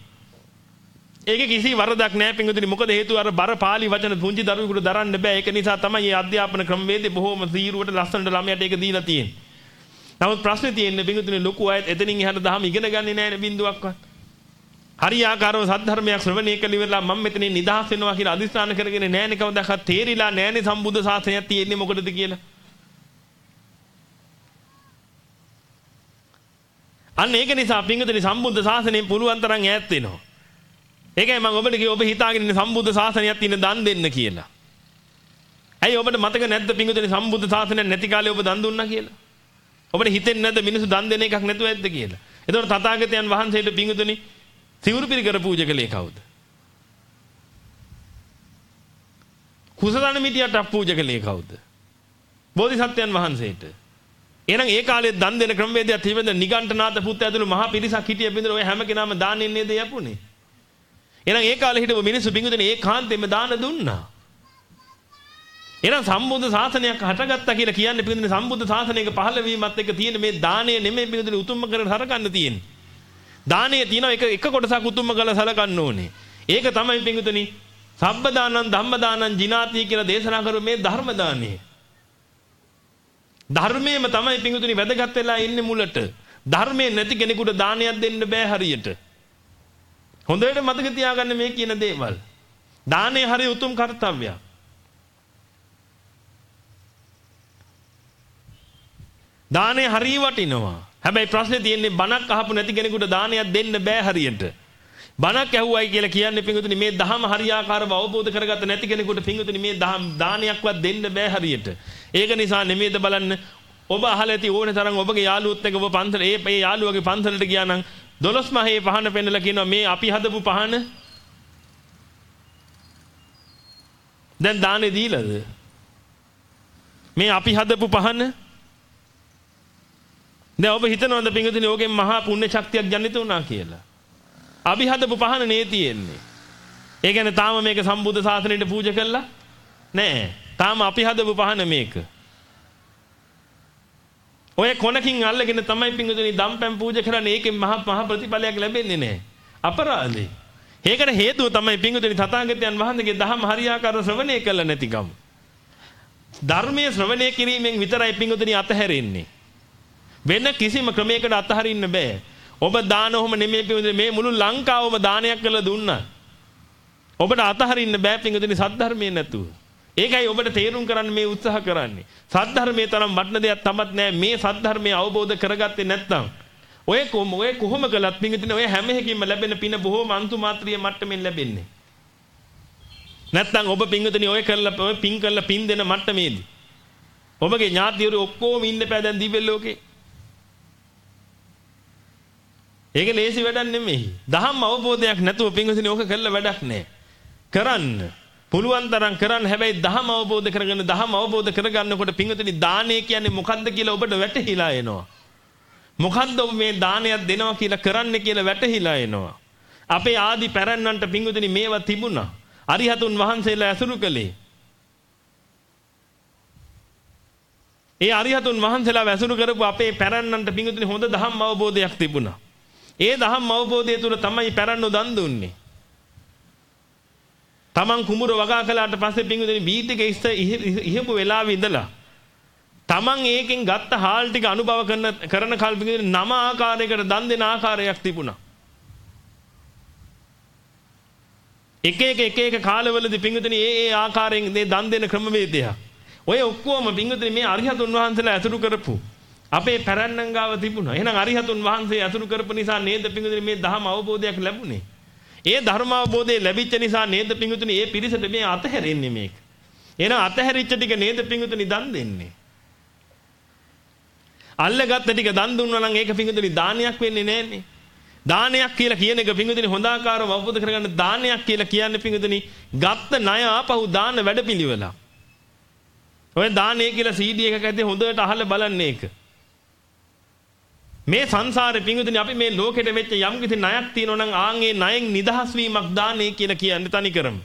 ඒක කිසි වරදක් නැහැ පින්වතුනි මොකද හේතුව අර බර පාලි වචන පුංචි දරුවෙකුට දරන්න බෑ ඒක නිසා තමයි මේ අධ්‍යාපන ක්‍රමවේදේ බොහොම සීරුවට ලස්සනට ළමයට ඒක දීලා තියෙන්නේ. නමුත් ප්‍රශ්නේ තියෙන්නේ පින්වතුනි ලොකු අයත් එතනින් එහාට දහම ඉගෙන ගන්නේ නැහැ නේ බින්දුවක්වත්. හරියාකාරව සද්ධර්මයක් ශ්‍රවණය කළ ඉවරලා මම මෙතනින් නිදහස් වෙනවා කියලා අදිස්ථාන කරගෙන නෑනේ කවදාවත් තේරිලා නෑනේ සම්බුද්ධ ශාසනයක් තියෙන්නේ මොකටද කියලා. අන්න ඒක නිසා පින්විතනි සම්බුද්ධ ශාසනයෙන් පුළුවන් තරම් ඈත් වෙනවා. ඒකයි මම ඔබට කිව්ව ඔබ හිතාගෙන ඉන්නේ සම්බුද්ධ ශාසනයක් තියෙන දන් දෙන්න කියලා. ඇයි ඔබට මතක නැද්ද පින්විතනි සම්බුද්ධ ශාසනයක් නැති කාලේ ඔබ දන් දුන්නා කියලා? ඔබට හිතෙන්නේ නැද්ද මිනිස්සු දන් දෙන එකක් නැතුව ඇද්ද කියලා? එතකොට තථාගතයන් වහන්සේට පින්විතනි සිවුරු පිරිකර පූජා කළේ කවුද? කුසලන මිටියට පූජා කළේ කවුද? බෝධිසත්වයන් වහන්සේට. එහෙනම් ඒ කාලේ දන් දෙන ක්‍රමවේදයක් තිබෙන නිගණ්ඨනාත පුත් ඇතුළු මහා පිරිසක් හිටිය බින්දර ඔය හැම කෙනාම දාන්නේ නේද යපුනේ? එහෙනම් ඒ කාලේ හිටපු මිනිස්සු බින්දුනේ ඒ කාන්තෙම දාන දුන්නා. එහෙනම් සම්බුද්ධ ශාසනයක් හටගත්තා කියලා කියන්නේ බින්දුනේ සම්බුද්ධ ශාසනයක පහළ වීමත් එක්ක තියෙන මේ දාණය නෙමෙයි බින්දුනේ උතුම්ම කරගෙන හරගන්න තියෙන්නේ. දානයේ තියෙන එක එක කොටසක් උතුම්ම කළ සලකන්න ඕනේ. ඒක තමයි පිංගුතුනි සබ්බ දානං ධම්ම දානං ජිනාති කියලා දේශනා කරු මේ ධර්ම දානය. ධර්මයේම තමයි පිංගුතුනි වැදගත් වෙලා ඉන්නේ මුලට. ධර්මයේ නැති කෙනෙකුට දානයක් දෙන්න බෑ හරියට. හොඳට මතක තියාගන්න මේ කියන දේවල්. දානේ හරි උතුම් කාර්යයක්. දානේ හරි වටිනවා. හැබැයි ප්‍රශ්නේ තියෙන්නේ බණක් අහපු නැති කෙනෙකුට දානයක් දෙන්න බෑ හරියට. බණක් ඇහුවයි කියලා කියන්නේ පිංගුතුනි මේ දහම හරියාකාරව අවබෝධ කරගත්ත නැති කෙනෙකුට පිංගුතුනි මේ දහම් දානයක්වත් දෙන්න බෑ හරියට. ඒක නිසා නෙමෙයිද බලන්න ඔබ අහලා ඇති ඕනේ තරම් ඔබගේ යාළුවොත් එක්ක ඔබ පන්සල ඒ ඒ යාළුවගේ පන්සලට ගියා නම් 12 මහේ පහන පෙන්නලා කියනවා මේ අපි හදපු පහන දැන් දානේ දීලාද මේ අපි හදපු පහන දැන් ඔබ හිතනවද පිංගුතුනි ඕකෙන් මහා පුණ්‍ය ශක්තියක් ජනිත වුණා කියලා අපි හදපු පහන නේ තියෙන්නේ ඒ කියන්නේ තාම මේක සම්බුද්ධ ශාසනයට පූජා කළා නෑ තාම අපි හදපු පහන මේක ඔය කොනකින් අල්ලගෙන තමයි පිංගුතුනි දම්පැන් පූජා කරන්නේ ඒකෙන් මහ මහ ප්‍රතිඵලයක් ලැබෙන්නේ නැහැ. අපරාධේ. ඒකට හේතුව තමයි පිංගුතුනි තථාගතයන් වහන්සේගේ දහම් හරියාකාරව ශ්‍රවණය කළ නැතිකම. ධර්මයේ ශ්‍රවණය කිරීමෙන් විතරයි පිංගුතුනි අතහැරෙන්නේ. වෙන කිසිම ක්‍රමයකට අතහරින්න බෑ. ඔබ දාන ඔහම නෙමෙයි පිංගුතුනි මේ මුළු ලංකාවම දානයක් කළා දුන්නා. ඔබට අතහරින්න බෑ පිංගුතුනි සද්ධර්මයේ නැතුව. ඒකයි ඔබට තේරුම් කරන්න මේ උත්සාහ කරන්නේ. සද්ධර්මයේ තරම් වටින දෙයක් තමත් නෑ මේ සද්ධර්මයේ අවබෝධ කරගත්තේ නැත්නම්. ඔය කොහොම ඔය කොහොම කළත් පිංගුතුනි ඔය හැම එකකින්ම ලැබෙන පින බොහෝම අන්තු මාත්‍රිය මට්ටමින් ලැබෙන්නේ. නැත්නම් ඔබ පිංගුතුනි ඔය කරලා ඔය පින් කරලා පින් දෙන මට්ටමේදී ඔබගේ ඥාතිවරු ඔක්කොම ඉන්න පෑ දැන් දිව්‍ය ලෝකේ. ඒක ලේසි වැඩක් නෙමෙයි. දහම් අවබෝධයක් නැතුව පිංගුතුනි ඕක කළා වැඩක් නෑ. කරන්න. පුළුවන් තරම් කරන්න හැබැයි දහම අවබෝධ කරගෙන දහම අවබෝධ කරගන්නකොට පින්වතුනි දානය කියන්නේ මොකද්ද කියලා ඔබට වැටහිලා එනවා. මොකද්ද ඔබ මේ දානයක් දෙනවා කියලා කරන්නේ කියලා වැටහිලා එනවා. අපේ ආදි පැරණන්ට පින්වතුනි මේවා තිබුණා. අරිහතුන් වහන්සේලා ඇසුරු කළේ. ඒ අරිහතුන් වහන්සේලා වැසුරු කරපු අපේ පැරණන්ට පින්වතුනි හොඳ දහම් අවබෝධයක් තිබුණා. ඒ දහම් අවබෝධය තුල තමයි පැරණු දන් දුන්නේ. තමන් කුඹුර වගා කළාට පස්සේ පිංගුදෙනි බීටික ඉස්ස ඉහපු වෙලාවෙ ඉඳලා තමන් ඒකෙන් ගත්ත හාල් ටික අනුභව කරන කරන කල් පිංගුදෙනි නම ආකාරයකට දන් දෙන ආකාරයක් තිබුණා. එක එක එක එක කාලවලදී පිංගුදෙනි ඒ ඒ ආකාරයෙන් මේ දන් දෙන ක්‍රමවේදය. ඔය ඔක්කොම පිංගුදෙනි මේ අරිහතුන් වහන්සේලා ඇසුරු කරපු අපේ පැරණන් ගාව තිබුණා. එහෙනම් අරිහතුන් වහන්සේ ඇසුරු කරපු නිසා නේද පිංගුදෙනි මේ ධහම අවබෝධයක් ලැබුණේ. ඒ ධර්ම අවබෝධය ලැබිච්ච නිසා නේද පිංගුතුනි මේ පිරිසට මේ අතහැරෙන්නේ මේක. එහෙනම් අතහැරිච්ච ටික නේද පිංගුතුනි දන් දෙන්නේ. අල්ලගත්ත ටික දන් දුන්නා නම් ඒක පිංගුතුනි දානයක් වෙන්නේ නැන්නේ. දානයක් කියලා කියන එක පිංගුතුනි හොඳ ආකාරව අවබෝධ කරගන්න දානයක් කියලා කියන්නේ පිංගුතුනි ගත්ත ණය ආපහු දාන වැඩපිළිවෙල. ඔය දානය කියලා CD එකක ඇද්දේ හොඳට අහලා බලන්න ඒක. මේ සංසාරේ පිංගුතුනි අපි මේ ලෝකෙට වෙච්ච යම් කිසි ණයක් තියෙනවා නම් ආන් ඒ ණයෙන් නිදහස් වීමක් දාන්නේ කියලා කියන්නේ තනිකරම.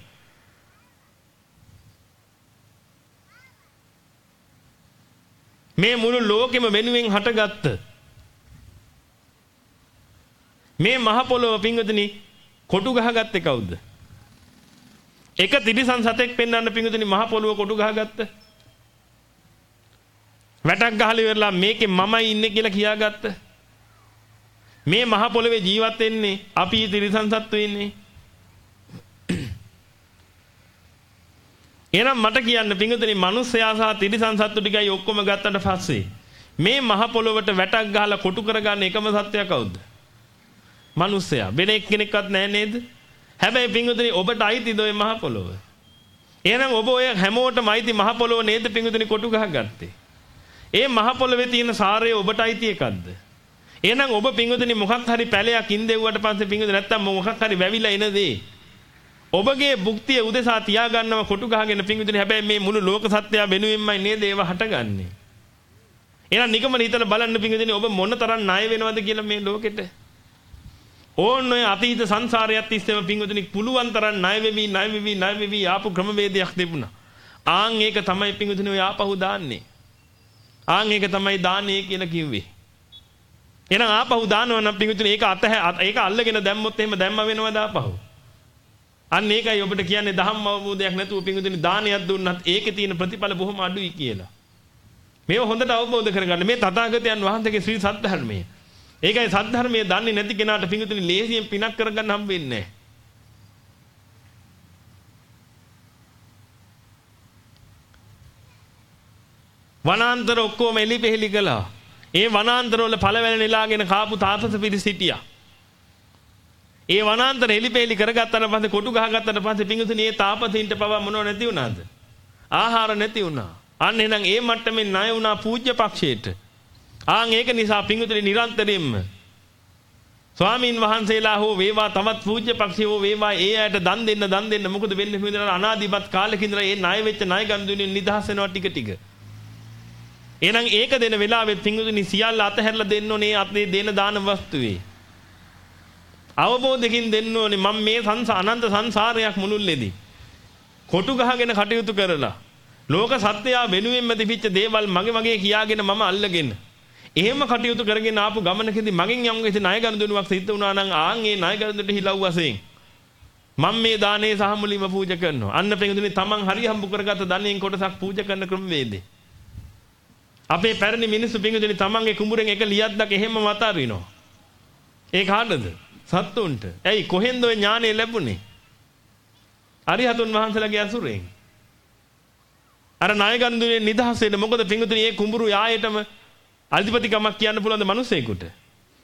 මේ මුළු ලෝකෙම වෙනුවෙන් හටගත්ත මේ මහ පොළොව පිංගුතුනි කොටු ගහගත්තේ කවුද? එක තිරිසන් සතෙක් පෙන්වන්න පිංගුතුනි මහ පොළොව කොටු ගහගත්ත. වැටක් ගහලා ඉවරලා මේකේ මමයි ඉන්නේ කියලා කියාගත්තා. මේ මහ පොළවේ ජීවත් වෙන්නේ අපි තිරිසන් සත්තු ඉන්නේ. එහෙනම් මට කියන්න පිංගුතුනි මිනිස්සයා සහ තිරිසන් සත්තු ටිකයි ඔක්කොම ගත්තට පස්සේ මේ මහ පොළොවට වැටක් ගහලා කොටු කරගන්න එකම සත්වයා කවුද? මිනිස්සයා. වෙන එක්කෙනෙක්වත් නැහැ නේද? හැබැයි පිංගුතුනි ඔබට අයිතිද ওই මහ පොළොව? එහෙනම් ඔබ ඔය හැමෝටම අයිති මහ පොළොව නේද පිංගුතුනි කොටු ගහගත්තේ? ඒ මහ පොළොවේ තියෙන සාරය ඔබට අයිති එකක්ද? එහෙනම් ඔබ පිංගුතුනි මොකක් හරි පැලයක් ඉඳෙව්වට පස්සේ පිංගුතුනි නැත්තම් මොකක් හරි වැවිලා එන දේ ඔබගේ භුක්තිය උදෙසා තියාගන්නව කොටු ගහගෙන පිංගුතුනි හැබැයි මේ මුළු ලෝක සත්‍යය වෙනුවෙන්මයි නේද ඒව හටගන්නේ? එහෙනම් නිකමන හිතලා බලන්න පිංගුතුනි ඔබ මොන තරම් ණය වෙනවද කියලා මේ ලෝකෙට? ඕන් ඔය අතීත සංසාරයත් තිස්සේම පිංගුතුනි පුළුවන් තරම් ණය වෙවි ණය වෙවි ණය වෙවි ආපු ක්‍රමවේදයක් තිබුණා. ආන් ඒක තමයි පිංගුතුනි ඔය ආපහු දාන්නේ. ආන් ඒක තමයි දාන්නේ කියලා කිව්වේ. එහෙනම් ආපහු දානවා නම් පිංගුතුනි ඒක අත ඒක අල්ලගෙන දැම්මොත් එහෙම දැම්ම වෙනවද ආපහු? අන්න ඒකයි ඔබට කියන්නේ ධම්ම අවබෝධයක් නැතුව පිංගුතුනි දානයක් දුන්නත් ඒකේ තියෙන ප්‍රතිඵල බොහොම අඩුයි කියලා. මේව හොඳට අවබෝධ කරගන්න මේ තථාගතයන් වහන්සේගේ ශ්‍රී සද්ධර්මය. ඒකයි සද්ධර්මයේ දන්නේ නැති කෙනාට පිංගුතුනි ලේසියෙන් පිනක් කරගන්න හම්බ වෙන්නේ නැහැ. වනාන්තර ඔක්කොම එලි පෙහෙලි කළා. ඒ වනාන්තරවල පළවැල් නෙලාගෙන කාපු තාපස පිරිස හිටියා. ඒ වනාන්තර එලිපෙලි කරගත්තට පස්සේ කොටු ගහගත්තට පස්සේ පිංගුතුනි ඒ තාපසින්ට පවා මොනව නැති වුණාද? ආහාර නැති වුණා. අන්න එහෙනම් ඒ මට්ටමින් ණය වුණා පූජ්‍ය පක්ෂයට. ආන් ඒක නිසා පිංගුතුනි නිරන්තරයෙන්ම ස්වාමීන් වහන්සේලා හෝ වේවා තවත් පූජ්‍ය පක්ෂී හෝ වේවා ඒ අයට දන් දෙන්න දන් දෙන්න මොකද වෙන්නේ හිමිදලා අනාදිමත් කාලෙක ඉඳලා ඒ ණය වෙච්ච ණය ගන්දුනේ නිදහස් වෙනවා ටික ටික. එහෙනම් ඒක දෙන වෙලාවෙත් පිංගුතුනි සියල්ල අතහැරලා දෙන්න ඕනේ අතේ දෙන දාන වස්තුවේ. අවබෝධකින් දෙන්න ඕනේ මම මේ සංසාර අනන්ත සංසාරයක් මුළුල්ලේදී කොටු ගහගෙන කටයුතු කරලා ලෝක සත්‍යය වෙනුවෙන්ම තිබිච්ච දේවල් මගේ මගේ කියාගෙන මම අල්ලගෙන එහෙම කටයුතු කරගෙන ආපු ගමනකදී මගෙන් යම් කිසි ණය ගනුදෙනුවක් සිද්ධ වුණා නම් ආන් ඒ ණය ගනුදෙනුට හිලව් වශයෙන් මම මේ දානේ සහ මුලින්ම පූජා කරනවා. අන්න පෙඟුදුනේ තමන් හරි හම්බ කරගත්ත ධනෙන් කොටසක් පූජා කරන ක්‍රමවේදේ. අපේ පැරණි මිනිස්සු පිඟුදුනි තමන්ගේ කුඹුරෙන් එක ලියද්දක් එහෙම වතාරිනවා. ඒ කාටද? සත්තුන්ට. ඇයි කොහෙන්ද ඔය ඥානෙ ලැබුණේ? අරිහතුන් වහන්සේලාගේ අසුරෙන්. අර ණයගන්දුනේ නිදහස් වෙන්න මොකද පිඟුතුනි මේ කුඹුරු යායෙටම අධිපතිකමක් කියන්න පුළුවන්ද මිනිසෙකුට?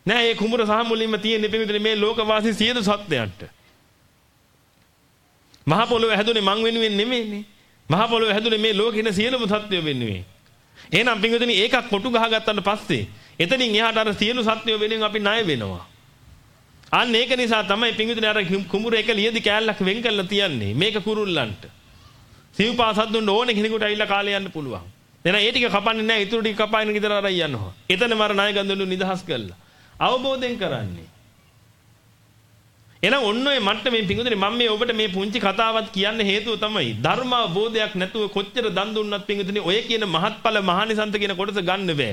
නෑ මේ කුඹුර සහ මුලින්ම තියෙන පිඟුතුනි මේ ලෝකවාසී සියලු සත්ත්වයන්ට. මහ පොළොව හැදුනේ මං වෙනුවෙන් නෙමෙයිනේ. මහ පොළොව හැදුනේ මේ ලෝකේ ඉන්න සියලුම සත්ත්වයෝ වෙනුවෙන්. එහෙනම් පිඟුතුනි ඒකක් කොටු ගහගත්තට පස්සේ එතනින් එහාට අර සියලු සත්ත්වයෝ වෙනුවෙන් අපි ණය වෙනවා. අන්න ඒක නිසා තමයි පිංගුතුනි අර කුඹුර එක ලියදි කෑල්ලක් වෙන් කරලා තියන්නේ. මේක කුරුල්ලන්ට. සිව්පා සද්දුන්න ඕනේ කෙනෙකුට ඇවිල්ලා කාලේ යන්න පුළුවන්. එන ඒ ටික කපන්නේ නැහැ. ඊටු ටික කපාගෙන ගෙදර අරන් යනවා. එතනම අර ණය ගන්දුළු නිදහස් කළා. අවබෝධයෙන් කරන්නේ. එහෙනම් ඔන්න ඔය මට්ටමේ පිංගුතුනි මම මේ ඔබට මේ පුංචි කතාවත් කියන්න හේතුව තමයි ධර්ම අවබෝධයක් නැතුව කොච්චර දන් දුන්නත් පිංගුතුනි ඔය කියන මහත්ඵල මහානිසන්ත කියන කොටස ගන්න බෑ.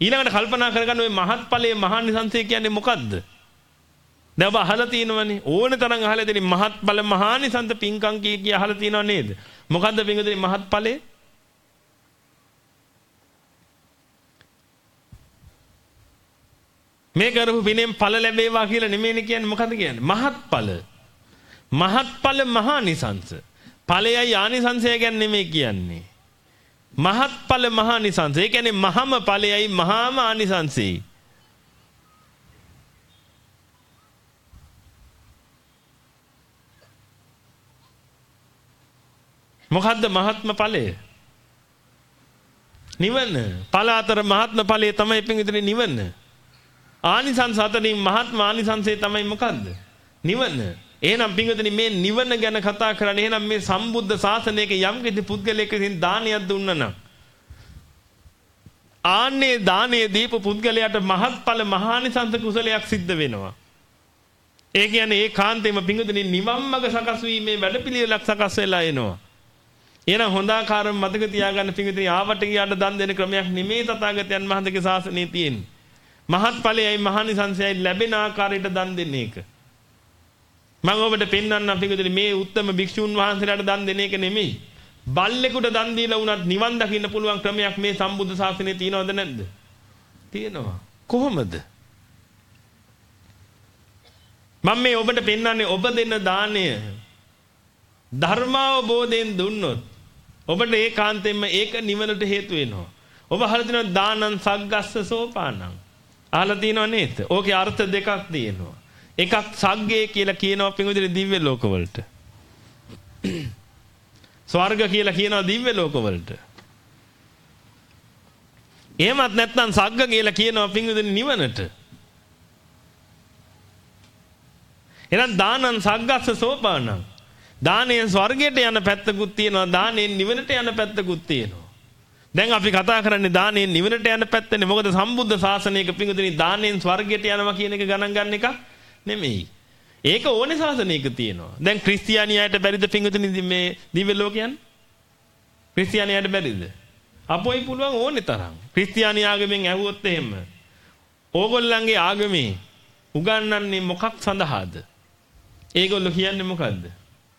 ඊළඟට කල්පනා කරගන්න ওই මහත්ඵලයේ මහානිසංසය කියන්නේ මොකද්ද? දැන් ඔබ අහලා තියෙනවනේ ඕන තරම් අහලා තියෙන මහත්ඵල මහානිසංස පින්කම් කිය කිය අහලා තියෙනව නේද? මොකද්ද පින්කදේ මහත්ඵලේ? මේ කරපු පිනෙන් ඵල ලැබේවා කියලා නෙමෙයිනේ කියන්නේ මොකද්ද කියන්නේ? මහත්ඵල. මහත්ඵල මහානිසංස. ඵලයයි ආනිසංසය කියන්නේ නෙමෙයි කියන්නේ. මහත්ඵල මහානිසංස. ඒ කියන්නේ මහම ඵලයයි මහාම ආනිසංසෙයි. මොකද්ද මහත්ම ඵලය? නිවන. ඵල අතර මහත්ම ඵලය තමයි පින්විතනේ නිවන. ආනිසංස අතරින් මහත්ම ආනිසංසය තමයි මොකද්ද? නිවන. එහෙනම් පින්විතනේ මේ නිවන ගැන කතා කරන්නේ එහෙනම් මේ සම්බුද්ධ ශාසනයක යම් කිසි පුද්ගලයෙක් විසින් දානයක් දුන්නා නම් ආන්නේ දානයේ දීප පුද්ගලයාට මහත්ඵල මහානිසංස කුසලයක් සිද්ධ වෙනවා. ඒ කියන්නේ ඒ කාන්තේම පිංගුදෙනි නිවන් මඟ සකස් වීමේ වැඩපිළිවෙලක් සකස් වෙලා එනවා. එහෙනම් හොඳාකාරව මතක තියාගන්න පිංගුදෙනි ආවට ගියාට දන් දෙන ක්‍රමයක් නෙමේ තථාගතයන් වහන්සේගේ ශාසනයේ තියෙන්නේ. මහත්ඵලයයි මහානිසංසයයි ලැබෙන ආකාරයට දන් දෙන එක. මම ඔබට පෙන්වන්නම් පිංගුදෙනි මේ උත්තම භික්ෂුන් වහන්සේලාට දන් දෙන එක නෙමෙයි. බල්ලෙකුට දන් දීලා වුණත් නිවන් දකින්න පුළුවන් ක්‍රමයක් මේ සම්බුද්ධ ශාසනයේ තියෙනවද නැද්ද? තියෙනවා. කොහොමද? මම මේ ඔබට පෙන්වන්නේ ඔබ දෙන දාණය ධර්මාවබෝධයෙන් දුන්නොත් ඔබට ඒකාන්තයෙන්ම ඒක නිවනට හේතු වෙනවා. ඔබ අහලා තියෙනවා දානං සග්ගස්ස සෝපානං. අහලා තියෙනව නේද? ඕකේ අර්ථ දෙකක් තියෙනවා. එකක් සග්ගේ කියලා කියනවා පින්විතේ දිව්‍ය ලෝකවලට. ස්වර්ග කියලා කියනවා දිව්‍ය ලෝකවලට. එහෙමත් නැත්නම් සග්ග කියලා කියනවා පින්විතේ නිවනට. එහෙනම් දානං සග්ගස්ස සෝපානං දානයෙන් ස්වර්ගයට යන පැත්තකුත් තියෙනවා දානයෙන් නිවනට යන පැත්තකුත් තියෙනවා දැන් අපි කතා කරන්නේ දානයෙන් නිවනට යන පැත්තනේ මොකද සම්බුද්ධ ශාසනයක පිඟුතුනි දානයෙන් ස්වර්ගයට යනවා කියන එක ගණන් ගන්න එක නෙමෙයි ඒක ඕනේ ශාසනයක තියෙනවා දැන් ක්‍රිස්තියානියාට බැරිද පිඟුතුනි මේ දිව්‍ය ලෝකයන් ක්‍රිස්තියානියාට බැරිද අපොයි පුළුවන් ඕනේ තරම් ක්‍රිස්තියානි ආගමෙන් ඇහුවොත් එහෙම ඕගොල්ලන්ගේ ආගමේ උගන්වන්නේ මොකක් සඳහාද? ඒගොල්ලෝ කියන්නේ මොකද්ද?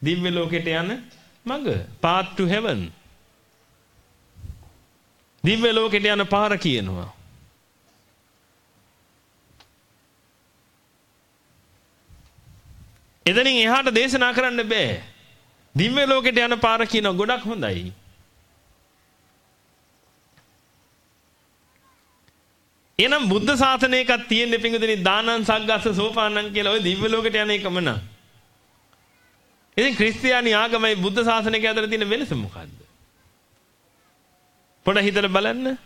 දිව්‍ය ලෝකෙට යන මඟ. path to heaven. දිව්‍ය ලෝකෙට යන පාර කියනවා. එතනින් එහාට දේශනා කරන්න බෑ. දිව්‍ය ලෝකෙට යන පාර කියන ගොඩක් හොඳයි. එහෙනම් බුද්ධ ශාසනයකක් තියෙන පිංගුදෙනි දානං සග්ගස්ස සෝපානං කියලා ওই දිව්‍ය ලෝකෙට යන එකම නා. ඉතින් ක්‍රිස්තියානි ආගමයි බුද්ධ ශාසනයක අතර තියෙන වෙනස මොකද්ද? පොඩ හිතලා බලන්න.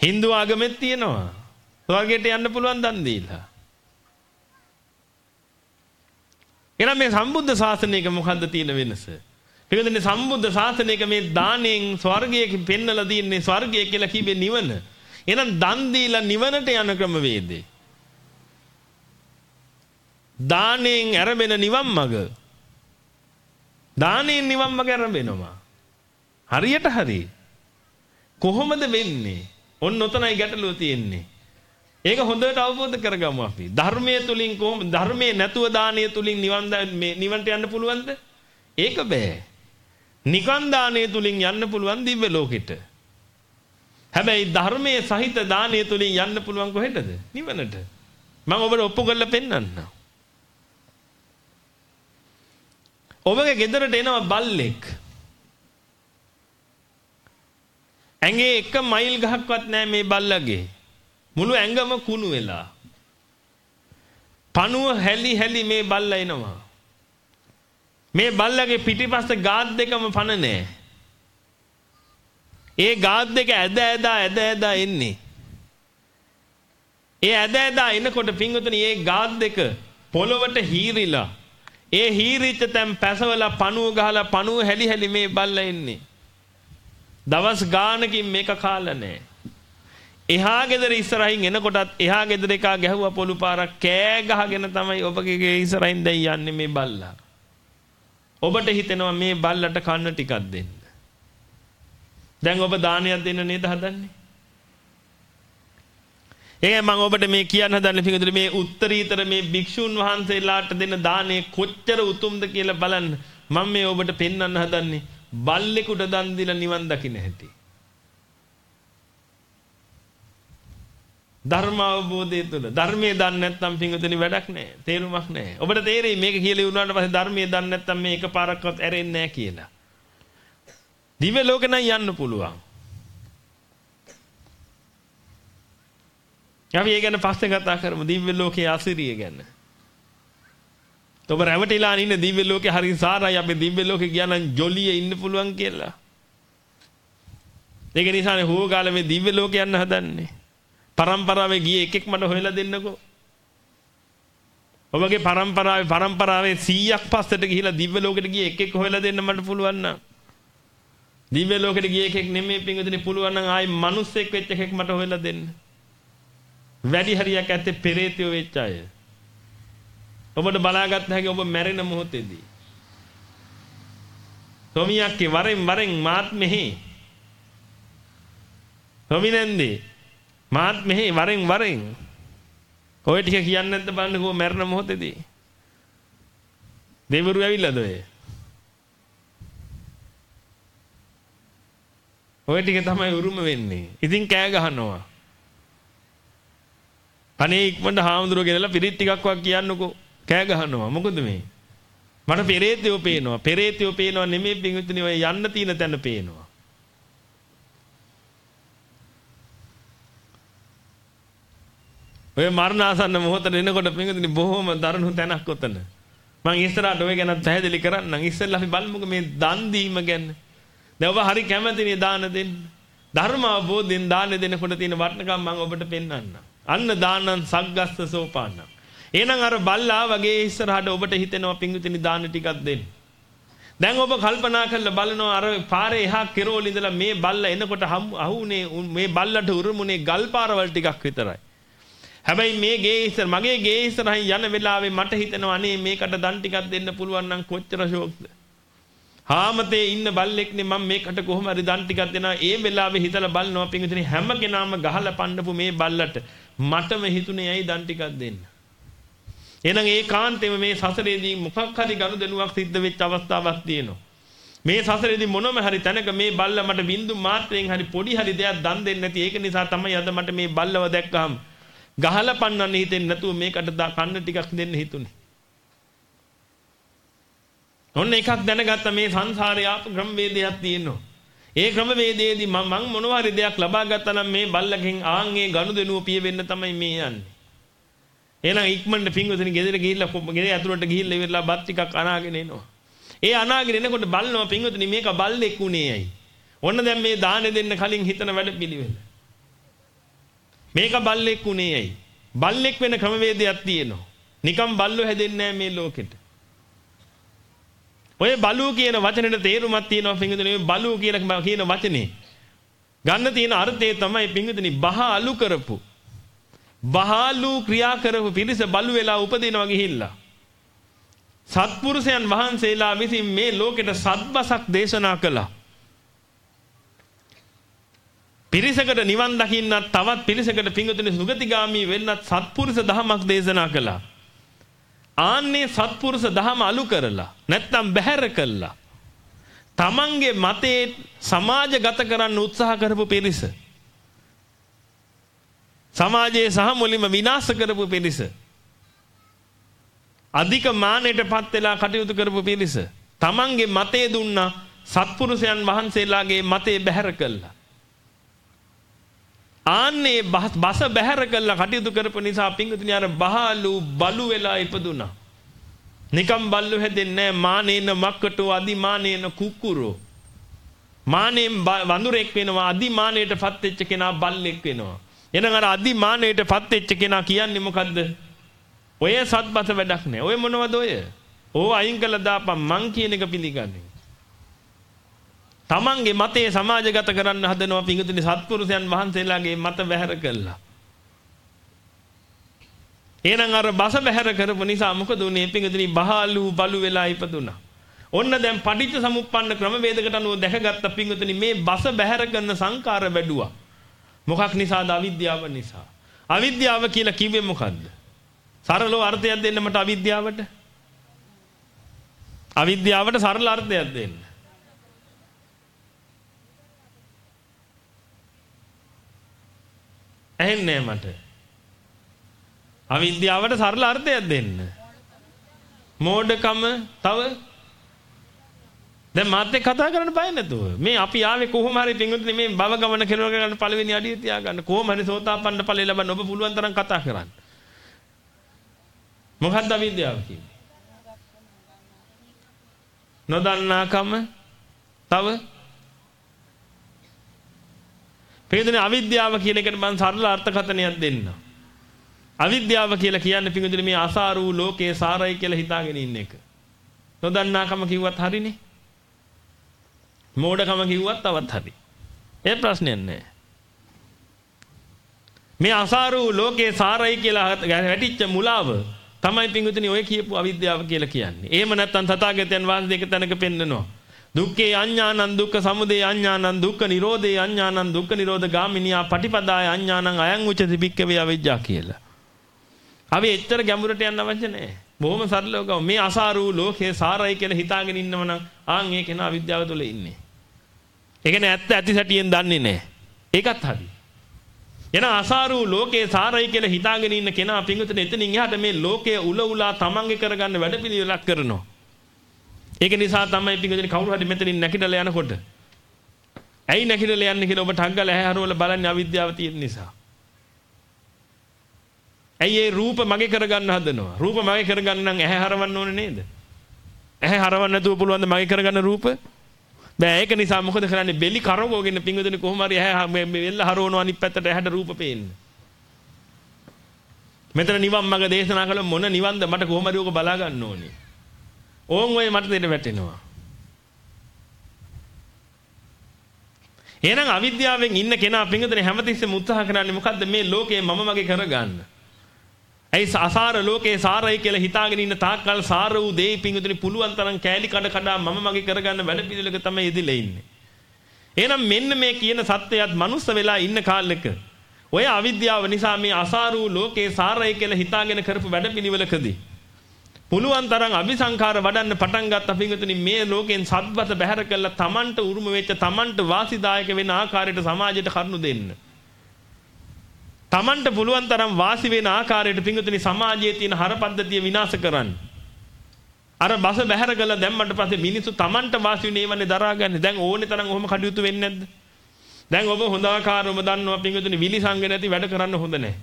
Hindu ආගමෙත් තියෙනවා. ස්වර්ගයට යන්න පුළුවන් දන් දීලා. එහෙනම් මේ සම්බුද්ධ ශාසනයක මොකද්ද තියෙන වෙනස? පිළිදෙන්නේ සම්බුද්ධ ශාසනයක මේ දාණයෙන් ස්වර්ගයේ පෙන්නලා තියන්නේ ස්වර්ගය කියලා කිව්වේ නිවන. එහෙනම් දන් දීලා නිවනට යන ක්‍රමවේදේ. දාණයෙන් ඇරඹෙන නිවන් මඟ. දාණයෙන් නිවන් මඟ ඇරඹෙනවා. හරියට හරි. කොහොමද වෙන්නේ? ඔන්න ඔතනයි ගැටලුව තියෙන්නේ. ඒක හොඳට අවබෝධ කරගමු අපි. ධර්මයේ තුලින් කොහොම ධර්මයේ නැතුව දානීය තුලින් නිවන් මේ නිවන්ට යන්න පුළුවන්ද? ඒක බෑ. නිකන් දානීය තුලින් යන්න පුළුවන් දිව්‍ය ලෝකෙට. හැබැයි ධර්මයේ සහිත දානීය තුලින් යන්න පුළුවන් කොහෙටද? නිවනට. මම ඔබට ඔප්පු කරලා පෙන්නන්නම්. ඔබගේ ගෙදරට එනවා බල්ලෙක්. ඇඟේ එක මයිල් ගහක්වත් නැහැ මේ බල්ලගේ. මුළු ඇඟම කුණු වෙලා. පණුව හැලි හැලි මේ බල්ලා එනවා. මේ බල්ලගේ පිටිපස්ස ගාත් දෙකම පණ නැහැ. ඒ ගාත් දෙක ඇද ඇදා ඇද ඇදා එන්නේ. ඒ ඇද ඇදා එනකොට පිංගුතුනි ඒ ගාත් දෙක පොළවට හීරිලා ඒ හීරිච්ච තැන් පැසවලා පණුව ගහලා පණුව හැලි හැලි මේ බල්ලා එන්නේ. දවස් ගානකින් මේක කාලා නැහැ. එහා ගෙදර ඉස්සරහින් එනකොටත් එහා ගෙදර එකා ගැහුවා පොළු පාරක් කෑ ගහගෙන තමයි ඔබගේ ගේ ඉස්සරහින් දැන් යන්නේ මේ බල්ලා. ඔබට හිතෙනවා මේ බල්ලට කන්න ටිකක් දෙන්න. දැන් ඔබ දානයක් දෙන්න නේද හදන්නේ? ඒ මම ඔබට මේ කියන්න හදන්නේ පිටුදුර මේ උත්තරීතර මේ භික්ෂුන් වහන්සේලාට දෙන දානේ කොච්චර උතුම්ද කියලා බලන්න. මම මේ ඔබට පෙන්වන්න හදන්නේ බල්ලෙකුට දන් දීලා නිවන් දකින්න හැටි. ධර්ම අවබෝධය තුළ ධර්මයේ දන්නේ නැත්නම් පිංගුතුනි වැඩක් නැහැ. තේරුමක් නැහැ. ඔබට තේරෙයි මේක කියලා වුණාට පස්සේ ධර්මයේ දන්නේ නැත්නම් මේ එකපාරක්වත් ඇරෙන්නේ නැහැ කියලා. දිව්‍ය ලෝකේ නම් යන්න පුළුවන්. අපි ඒ ගැන පස්සේ කතා කරමු දිව්‍ය ලෝකයේ අසිරිය ගැන. ඔබ රැවටිලා ඉන්න දිව්‍ය ලෝකේ හරි සාරයි අපි දිව්‍ය ලෝකේ ගියා නම් ජොලියේ ඉන්න පුළුවන් කියලා. ඒක නිසානේ හොගාල මේ දිව්‍ය ලෝකේ යන්න හදන්නේ. පරම්පරාවේ ගියේ එකෙක් මට හොයලා දෙන්නකෝ. ඔබගේ පරම්පරාවේ පරම්පරාවේ 100ක් පස්සට ගිහිලා දිව්‍ය ලෝකෙට ගියේ එකෙක් හොයලා දෙන්න මට පුළුවන් නම්. දිව්‍ය ලෝකෙට ගිය එකෙක් නෙමෙයි පිංගුතුනි පුළුවන් නම් ආයි මිනිස්සෙක් වෙච්ච එකෙක් මට හොයලා දෙන්න. වැඩි හරියක් ඇත්තේ පෙරේතයෝ වෙච්ච අය. ඔබට බලාගත්ත හැකි ඔබ මැරෙන මොහොතේදී. තොමියක්ගේ වරෙන් වරෙන් මාත් මෙහි. තොමිනෙන්දී මාත් මෙහි වරෙන් වරෙන් ඔය ටික කියන්නේ නැද්ද බලන්නකෝ මැරෙන මොහොතේදී. දෙවිවරු ඇවිල්ලාද ඔය? ඔය ටික තමයි උරුම වෙන්නේ. ඉතින් කෑ ගහනවා. අනේ ඉක්මනට හාමුදුරුවෝ ගෙනලා පිරිත් ටිකක් වක් කියන්නකෝ. කෑ ගහනවා. මොකද මේ? මට පෙරේතයෝ පේනවා. පෙරේතයෝ පේනවා නෙමෙයි පිංගුතුනි ඔය යන්න තියෙන තැන පේනවා. ඔය මරණාසන්න මොහොතට එනකොට පින්වතුනි බොහොම දරුණු තැනක් උතන. මම ඉස්සරහට ඔය ගැන පැහැදිලි කරන්නම්. ඉස්සෙල්ලා අපි බලමුකෝ මේ දන් දීම ගැන. දැන් ඔබ හරි කැමතිනේ දාන දෙන්න. ධර්ම අවබෝධයෙන් දාන දෙනකොට තියෙන වටිනකම් මම ඔබට පෙන්වන්නම්. අන්න දානං සග්ගස්ස සෝපානං. එහෙනම් අර බල්ලා වගේ ඉස්සරහට ඔබට හිතෙනවා පින්විතිනි දාන ටිකක් දෙන්න. දැන් ඔබ කල්පනා කරලා බලනවා අර පාරේ එහා කෙරෝල ඉඳලා මේ බල්ලා එනකොට අහුනේ මේ බල්ලට උරුමුනේ ගල් පාරවල් ටිකක් විතරයි. හැබැයි මේ ගේ ඉස්සර මගේ ගේ ඉස්සරහින් යන වෙලාවේ මට හිතෙනවා අනේ මේකට දන් ටිකක් දෙන්න පුළුවන් නම් කොච්චර ෂෝක්ද. හාමතේ ඉන්න බල්ලෙක්නේ මම මේකට කොහොම හරි දන් ටිකක් දෙනවා. ඒ වෙලාවේ හිතලා බලනවා පින්විතනි හැම කෙනාම ගහලා පන්නපු මේ බල්ලට මටම හිතුනේ ඇයි දන් ටිකක් දෙන්න. එහෙනම් ඒකාන්තෙම මේ සසරේදී මොකක් හරි ගනුදෙනුවක් සිද්ධ වෙච්ච අවස්ථාවක් තියෙනවා. මේ සසරේදී මොනම හරි තැනක මේ බල්ල මට බින්දු මාත්‍රයෙන් හරි පොඩි හරි දෙයක් දන් දෙන්නේ නැති ඒක නිසා තමයි අද මට මේ බල්ලව දැක්කහම ගහලා පන්නන්න හිතෙන්නේ නැතුව මේකට කන්න ටිකක් දෙන්න හිතුනේ. ඔන්න එකක් දැනගත්ත මේ සංසාරේ ආපු ක්‍රමවේදයක් තියෙනවා. ඒ ක්‍රමවේදයේදී මම මං මොනවා හරි දෙයක් ලබා ගත්තා නම් මේ බල්ලකින් ආන්ගේ ගනුදෙනුව පිය වෙන්න තමයි මේ යන්නේ. එහෙනම් ඉක්මනට පින්වතුනි ගෙදර ගිහිල්ලා ගෙදර ඇතුළට ගිහිල්ලා ඉවරලා බත් ටිකක් අනාගෙන එනවා. ඒ අනාගෙන එනකොට බලනවා පින්වතුනි මේක බල්ලෙක් උනේ ඇයි? ඔන්න දැන් මේ දාන දෙන්න කලින් හිතන වැඩ පිළිවෙල. මේක බල්ලෙක් උනේ ඇයි? බල්ලෙක් වෙන ක්‍රමවේදයක් තියෙනවා. නිකම් බල්ලෝ හැදෙන්නේ මේ ලෝකෙට. ඔය බලු කියන වචනෙට තේරුමක් තියෙනවා පින්වතුනි බලු කියලා කියන වචනේ. ගන්න තියෙන අර්ථය තමයි පින්වතුනි බහ අලු කරපු. බහලු ක්‍රියා කරපු පිරිස බලු වෙලා උපදිනවා ගිහිල්ලා. සත්පුරුෂයන් වහන්සේලා විසින් මේ ලෝකෙට සත්බසක් දේශනා කළා. පිරිසකට නිවන් දකින්නත් තවත් පිරිසකට පිංගුතුනි සුගතිගාමි වෙන්නත් සත්පුරුෂ දහමක් දේශනා කළා. ආන්නේ සත්පුරුෂ දහම අලු කරලා නැත්තම් බැහැර කළා. තමන්ගේ මතේ සමාජගත කරන්න උත්සාහ කරපු පිරිස. සමාජයේ සහ මුලින්ම විනාශ කරපු පිරිස. අධික මානෙටපත් වෙලා කටයුතු කරපු පිරිස. තමන්ගේ මතේ දුන්නා සත්පුරුෂයන් වහන්සේලාගේ මතේ බැහැර කළා. ආන්නේ බස බැහැර කළා කටයුතු කරපු නිසා පිංගුතුනි අර බහලු බලු වෙලා ඉපදුනා. නිකම් බල්ලු හැදෙන්නේ මානේන මක්කටෝ අදිමානේන කුක්කුරෝ. මානෙන් වඳුරෙක් වෙනවා අදිමානයටපත් වෙච්ච කෙනා බල්ලෙක් වෙනවා. එහෙනම් අර අදිමානයටපත් වෙච්ච කෙනා කියන්නේ මොකද්ද? ඔය සත්බත වැඩක් නෑ. ඔය මොනවද ඔය? ඕව අයින් කළා දාපන් මං කියන එක පිළිගන්නේ. තමන්ගේ මතේ සමාජගත කරන්න හදනවා පිඟුතුනි සත්පුරුෂයන් වහන්සේලාගේ මත බැහැර කළා. එහෙනම් අර බස බැහැර කරපු නිසා මොකද උනේ පිඟුතුනි බහලු බලු වෙලා ඉපදුනා. ඔන්න දැන් පටිච්ච සමුප්පන්න ක්‍රමවේදකට අනුව දැකගත්ත පිඟුතුනි මේ බස බැහැර කරන සංකාර වැඩුවා. මොකක් නිසාද අවිද්‍යාව නිසා. අවිද්‍යාව කියලා කිව්වේ මොකද්ද? සරලව අර්ථයක් දෙන්න මට අවිද්‍යාවට. අවිද්‍යාවට සරල අර්ථයක් දෙන්න. ඇහෙන්නේ මට. අවිද්‍යාවට සරල අර්ථයක් දෙන්න. මෝඩකම තව දැන් මාත් එක්ක කතා කරන්න බය නැතුව. මේ අපි ආවේ කොහොම හරි පින්වතුනි මේ භව ගමන කෙලවර ගන්න පළවෙනි අඩිය තියාගන්න. කොහොම හරි සෝතාපන්න ඵලෙ ලබන්න ඔබ පුළුවන් තරම් කතා කරන්න. මොකක්ද අවිද්‍යාව කියන්නේ? නොදන්නාකම තව පින්වතුනි අවිද්‍යාව කියන එකට මම සරල අර්ථකථනයක් දෙන්න. අවිද්‍යාව කියලා කියන්නේ පින්වතුනි මේ අසාර වූ ලෝකයේ සාරයි කියලා හිතාගෙන ඉන්න එක. නොදන්නාකම කිව්වත් හරිනේ. මෝඩකම කිව්වත් තවත් හරි. ඒ ප්‍රශ්නයක් නැහැ. මේ අසාර වූ ලෝකයේ සාරයි කියලා වැටිච්ච මුලාව තමයි පින්වතුනි ඔය කියපු අවිද්‍යාව කියලා කියන්නේ. එහෙම නැත්නම් තථාගතයන් වහන්සේ දෙක තැනක පෙන්නනවා. දුක්ඛේ අඤ්ඤානං දුක්ඛ සමුදය අඤ්ඤානං දුක්ඛ නිරෝධේ අඤ්ඤානං දුක්ඛ නිරෝධ ගාමිනියා පටිපදාය අඤ්ඤානං අයං උච්චති භික්ඛවේ අවිජ්ජා කියලා. අපි එච්චර ගැඹුරට යන්න අවශ්‍ය නැහැ. බොහොම සරලව ගමු. මේ අසාරූ ලෝකේ සාරයි කියලා හිතාගෙන ඉන්නවනම් ආන් ඒ කෙනා අවිද්‍යාව තුළ ඉන්නේ. ඒ කියන්නේ ඇත්ත ඇති සැටියෙන් දන්නේ නැහැ. ඒකත් හරි. එන අසාරූ ලෝකේ සාරයි කියලා හිතාගෙන ඉන්න කෙනා පිංගුතුනේ එතනින් එහාට මේ ලෝකයේ උල උලා තමන්ගේ කරගන්න වැඩපිළිවෙලක් කරනවා. ඒක නිසා තමයි පිංගුතුනි කවුරු හරි මෙතනින් නැකිටලා යනකොට ඇයි නැකිටලා යන්නේ කියලා ඔබ ටග්ගල ඇහැ හරවල බලන්නේ අවිද්‍යාව තියෙන නිසා. ඇයි ඒ රූප මගේ කරගන්න හදනවා? රූප මගේ කරගන්න නම් ඇහැ හරවන්න ඕනේ නේද? ඇහැ හරවන්න නැතුව පුළුවන් ද මගේ කරගන්න රූප? බෑ ඒක නිසා මොකද කරන්නේ? බෙලි කරවගෙන පිංගුතුනි කොහොම හරි ඇහැ වෙල්ල හරවනවා අනිත් පැත්තට ඇහැට රූප පේන්නේ. මෙතන නිවන් මඟ දේශනා කළ මොන නිවන්ද මට කොහොම හරි ඕක බලා ගන්න ඕනේ. ඕන් ඔය මට දෙන්න වැටෙනවා. එහෙනම් අවිද්‍යාවෙන් ඉන්න කෙනා පිංගුතුනේ හැමතිස්සෙම උත්සාහ කරන්නේ මොකද්ද මේ ලෝකේ මම මගේ කරගන්න. ඇයි අසාර ලෝකේ සාරයි කියලා හිතාගෙන ඉන්න තාක්කල් සාර වූ දේ පිංගුතුනි පුළුවන් තරම් කෑලි කඩ කඩ මම මගේ කරගන්න වැඩ පිළිවෙලක තමයි ඉදිලා ඉන්නේ. එහෙනම් මෙන්න මේ කියන සත්‍යයත් මනුස්ස වෙලා ඉන්න කාලෙක ඔය අවිද්‍යාව නිසා මේ අසාර වූ ලෝකේ සාරයි කියලා හිතාගෙන කරපු වැඩ පිළිවෙලකදී පුළුවන් තරම් අபிසංකාර වඩන්න පටන් ගත්ත පිංගුතුනි මේ ලෝකෙන් සත්වත බැහැර කළා Tamanට උරුම වෙච්ච Tamanට වාසිදායක වෙන ආකාරයට සමාජයට කරුණු දෙන්න. Tamanට පුළුවන් තරම් වාසි වෙන ආකාරයට පිංගුතුනි සමාජයේ තියෙන හරපද්ධතිය විනාශ කරන්න. අර බස බැහැර කළා දැම්මට පස්සේ මිනිස්සු Tamanට වාසි වෙන්නේ වන්නේ දරාගන්නේ. දැන් ඕනේ තරම් ඔහොම කටයුතු වෙන්නේ නැද්ද? දැන් ඔබ හොඳ ආකාරවම දන්නවා පිංගුතුනි විලිසංග නැති වැඩ කරන්න හොඳ නැහැ.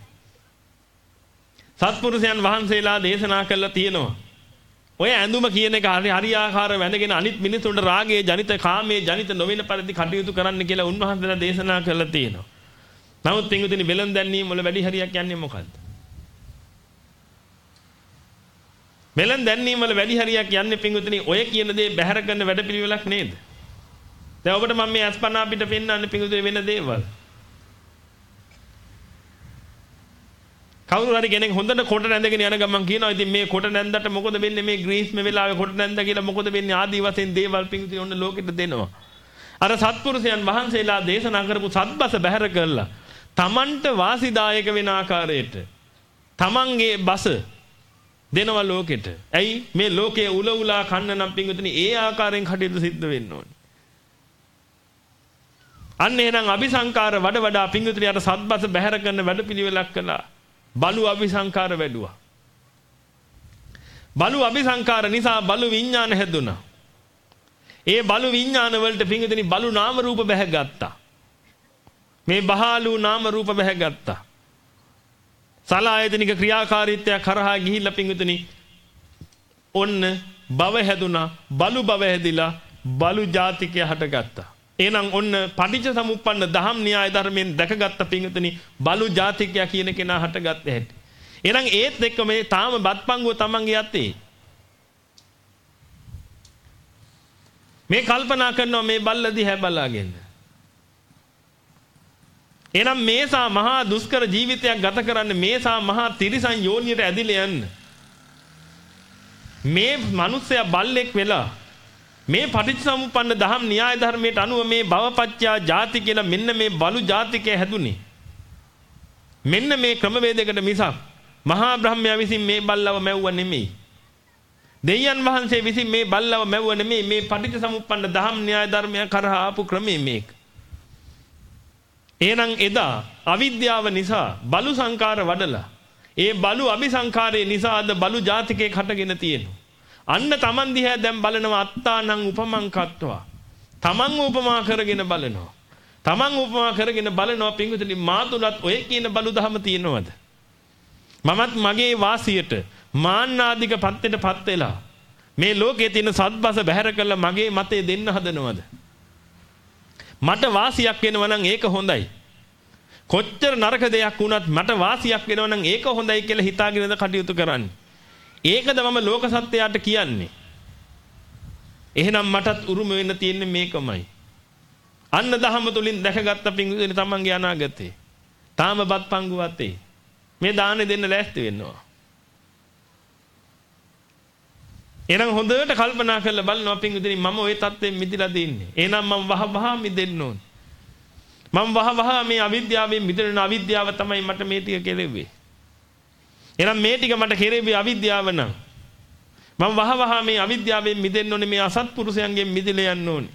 සත්පුරුෂයන් වහන්සේලා දේශනා කළා තියෙනවා. ඔය ඇඳුම කියන එක හරි හරියාකාර වැඳගෙන අනිත් මිනිසුන්ට රාගයේ ජනිත කාමයේ ජනිත නොවන පරිදි කටයුතු කරන්න කියලා උන්වහන්සේලා දේශනා කළා තියෙනවා. නමුත් පින්විතනි වෙලන් දැන්නීම වල වැඩි හරියක් යන්නේ මොකද්ද? වෙලන් දැන්නීම වල වැඩි හරියක් යන්නේ පින්විතනි ඔය කියන දේ බැහැර කරන වැඩපිළිවෙලක් නේද? දැන් ඔබට මම මේ අස්පනා අපිට පෙන්වන්නේ පින්විතනි වෙන දේවල්. කවුරු හරි කෙනෙක් හොඳට කොට නැඳගෙන යන ගමන් කියනවා ඉතින් මේ කොට නැන්දට මොකද වෙන්නේ මේ ග්‍රීස්ම වෙලාවේ කොට නැන්ද කියලා මොකද වෙන්නේ ආදී වශයෙන් දේවල් පිංගුතුනි ඔන්න ලෝකෙට දෙනවා අර සත්පුරුෂයන් වහන්සේලා දේශනා කරපු සත්බස බැහැර කළා තමන්ට වාසිදායක වෙන ආකාරයට තමන්ගේ බස දෙනවා ලෝකෙට. ඇයි මේ ලෝකයේ උල උලා කන්න නම් පින්විතනි ඒ ආකාරයෙන් කටයුතු සිද්ධ වෙන්න ඕනේ. අන්න එහෙනම් අபிසංකාර වඩ වඩා පින්විතනි අර සත්බස බැහැර කරන වැඩපිළිවෙලක් කළා. බලු අபிසංකාර වැඩුවා. බලු අபிසංකාර නිසා බලු විඥාන හැදුනා. ඒ බලු විඥාන වලට පින්විතනි බලු නාම රූප බැහැගත්තා. මේ බහාලු නාම රූප බැහැගත්තා. සලායතනික ක්‍රියාකාරීත්වය කරහා ගිහිල්ලා පිංගුදෙනි ඔන්න භව හැදුනා බලු භව හැදිලා බලු ජාතිකය හටගත්තා. එහෙනම් ඔන්න පටිච්ච සමුප්පන්න දහම් න්‍යාය ධර්මයෙන් දැකගත්ත පිංගුතනි බලු ජාතිකයා කියන කෙනා හටගත්ත හැටි. එහෙනම් ඒත් එක්ක මේ තාම බත්පංගුව තමන්ගේ යත්තේ. මේ කල්පනා කරනවා මේ බල්ල දිහා බලාගෙන. එහෙනම් මේසා මහා දුෂ්කර ජීවිතයක් ගත කරන්න මේසා මහා තිරිසන් යෝනියට ඇදිලා යන්න. මේ මිනිස්සයා බල්ලෙක් වෙලා මේ පටිච්චසමුප්පන්න දහම් න්‍යාය ධර්මයට අනුව මේ භවපච්චා ಜಾති කියලා මෙන්න මේ බලු ජාතිකය හැදුනේ. මෙන්න මේ ක්‍රමවේදයකට මිසක් මහා බ්‍රහ්මයා විසින් මේ බල්ලව මැව්ව නෙමෙයි. දෙයයන් වහන්සේ විසින් මේ බල්ලව මැව්ව නෙමෙයි මේ පටිච්චසමුප්පන්න දහම් න්‍යාය ධර්මය කරහා ආපු ක්‍රමේ මේක. එහෙනම් එදා අවිද්‍යාව නිසා බලු සංකාර වඩලා ඒ බලු අபிසංකාරයේ නිසා අද බලු ජාතිකේ කටගෙන තියෙනවා. අන්න Taman දිහා දැන් බලනවා අත්තානං උපමං කත්වා. Taman උපමා කරගෙන බලනවා. Taman උපමා කරගෙන බලනවා පින්විතනි මාතුලත් ඔය කියන බලු දහම තියෙනවද? මමත් මගේ වාසියට මාන්නාදික පත්තේටපත් වෙලා මේ ලෝකයේ තියෙන සත්බස බැහැර කරලා මගේ මතේ දෙන්න හදනවද? මට වාසියක් වෙනවා නම් ඒක හොඳයි. කොච්චර නරක දෙයක් වුණත් මට වාසියක් වෙනවා නම් ඒක හොඳයි කියලා හිතාගෙනද කටයුතු කරන්නේ. ඒකද මම ලෝක සත්‍යයට කියන්නේ. එහෙනම් මටත් උරුම වෙන්න තියෙන්නේ මේකමයි. අන්න දහම තුලින් දැකගත්ත පිංගුදෙනි තමන්ගේ අනාගතේ. තාම බත් පංගු වතේ. මේ දාන්නේ දෙන්න ලෑස්ති වෙනවා. එහෙනම් හොඳට කල්පනා කරලා බලනවා පින්විතනි මම ওই தත්ත්වෙන් මිදලා තින්නේ. එහෙනම් මම වහ වහ මිදෙන්න ඕන. මම වහ වහ මේ අවිද්‍යාවෙන් මිදෙන්න අවිද්‍යාව තමයි මට මේ ටික කෙරෙව්වේ. එහෙනම් මේ ටික මට කෙරෙව්වේ අවිද්‍යාව නම්. මම වහ වහ මේ අවිද්‍යාවෙන් මිදෙන්න ඕනේ මේ අසත්පුරුෂයන්ගෙන් මිදෙලා යන්න ඕනේ.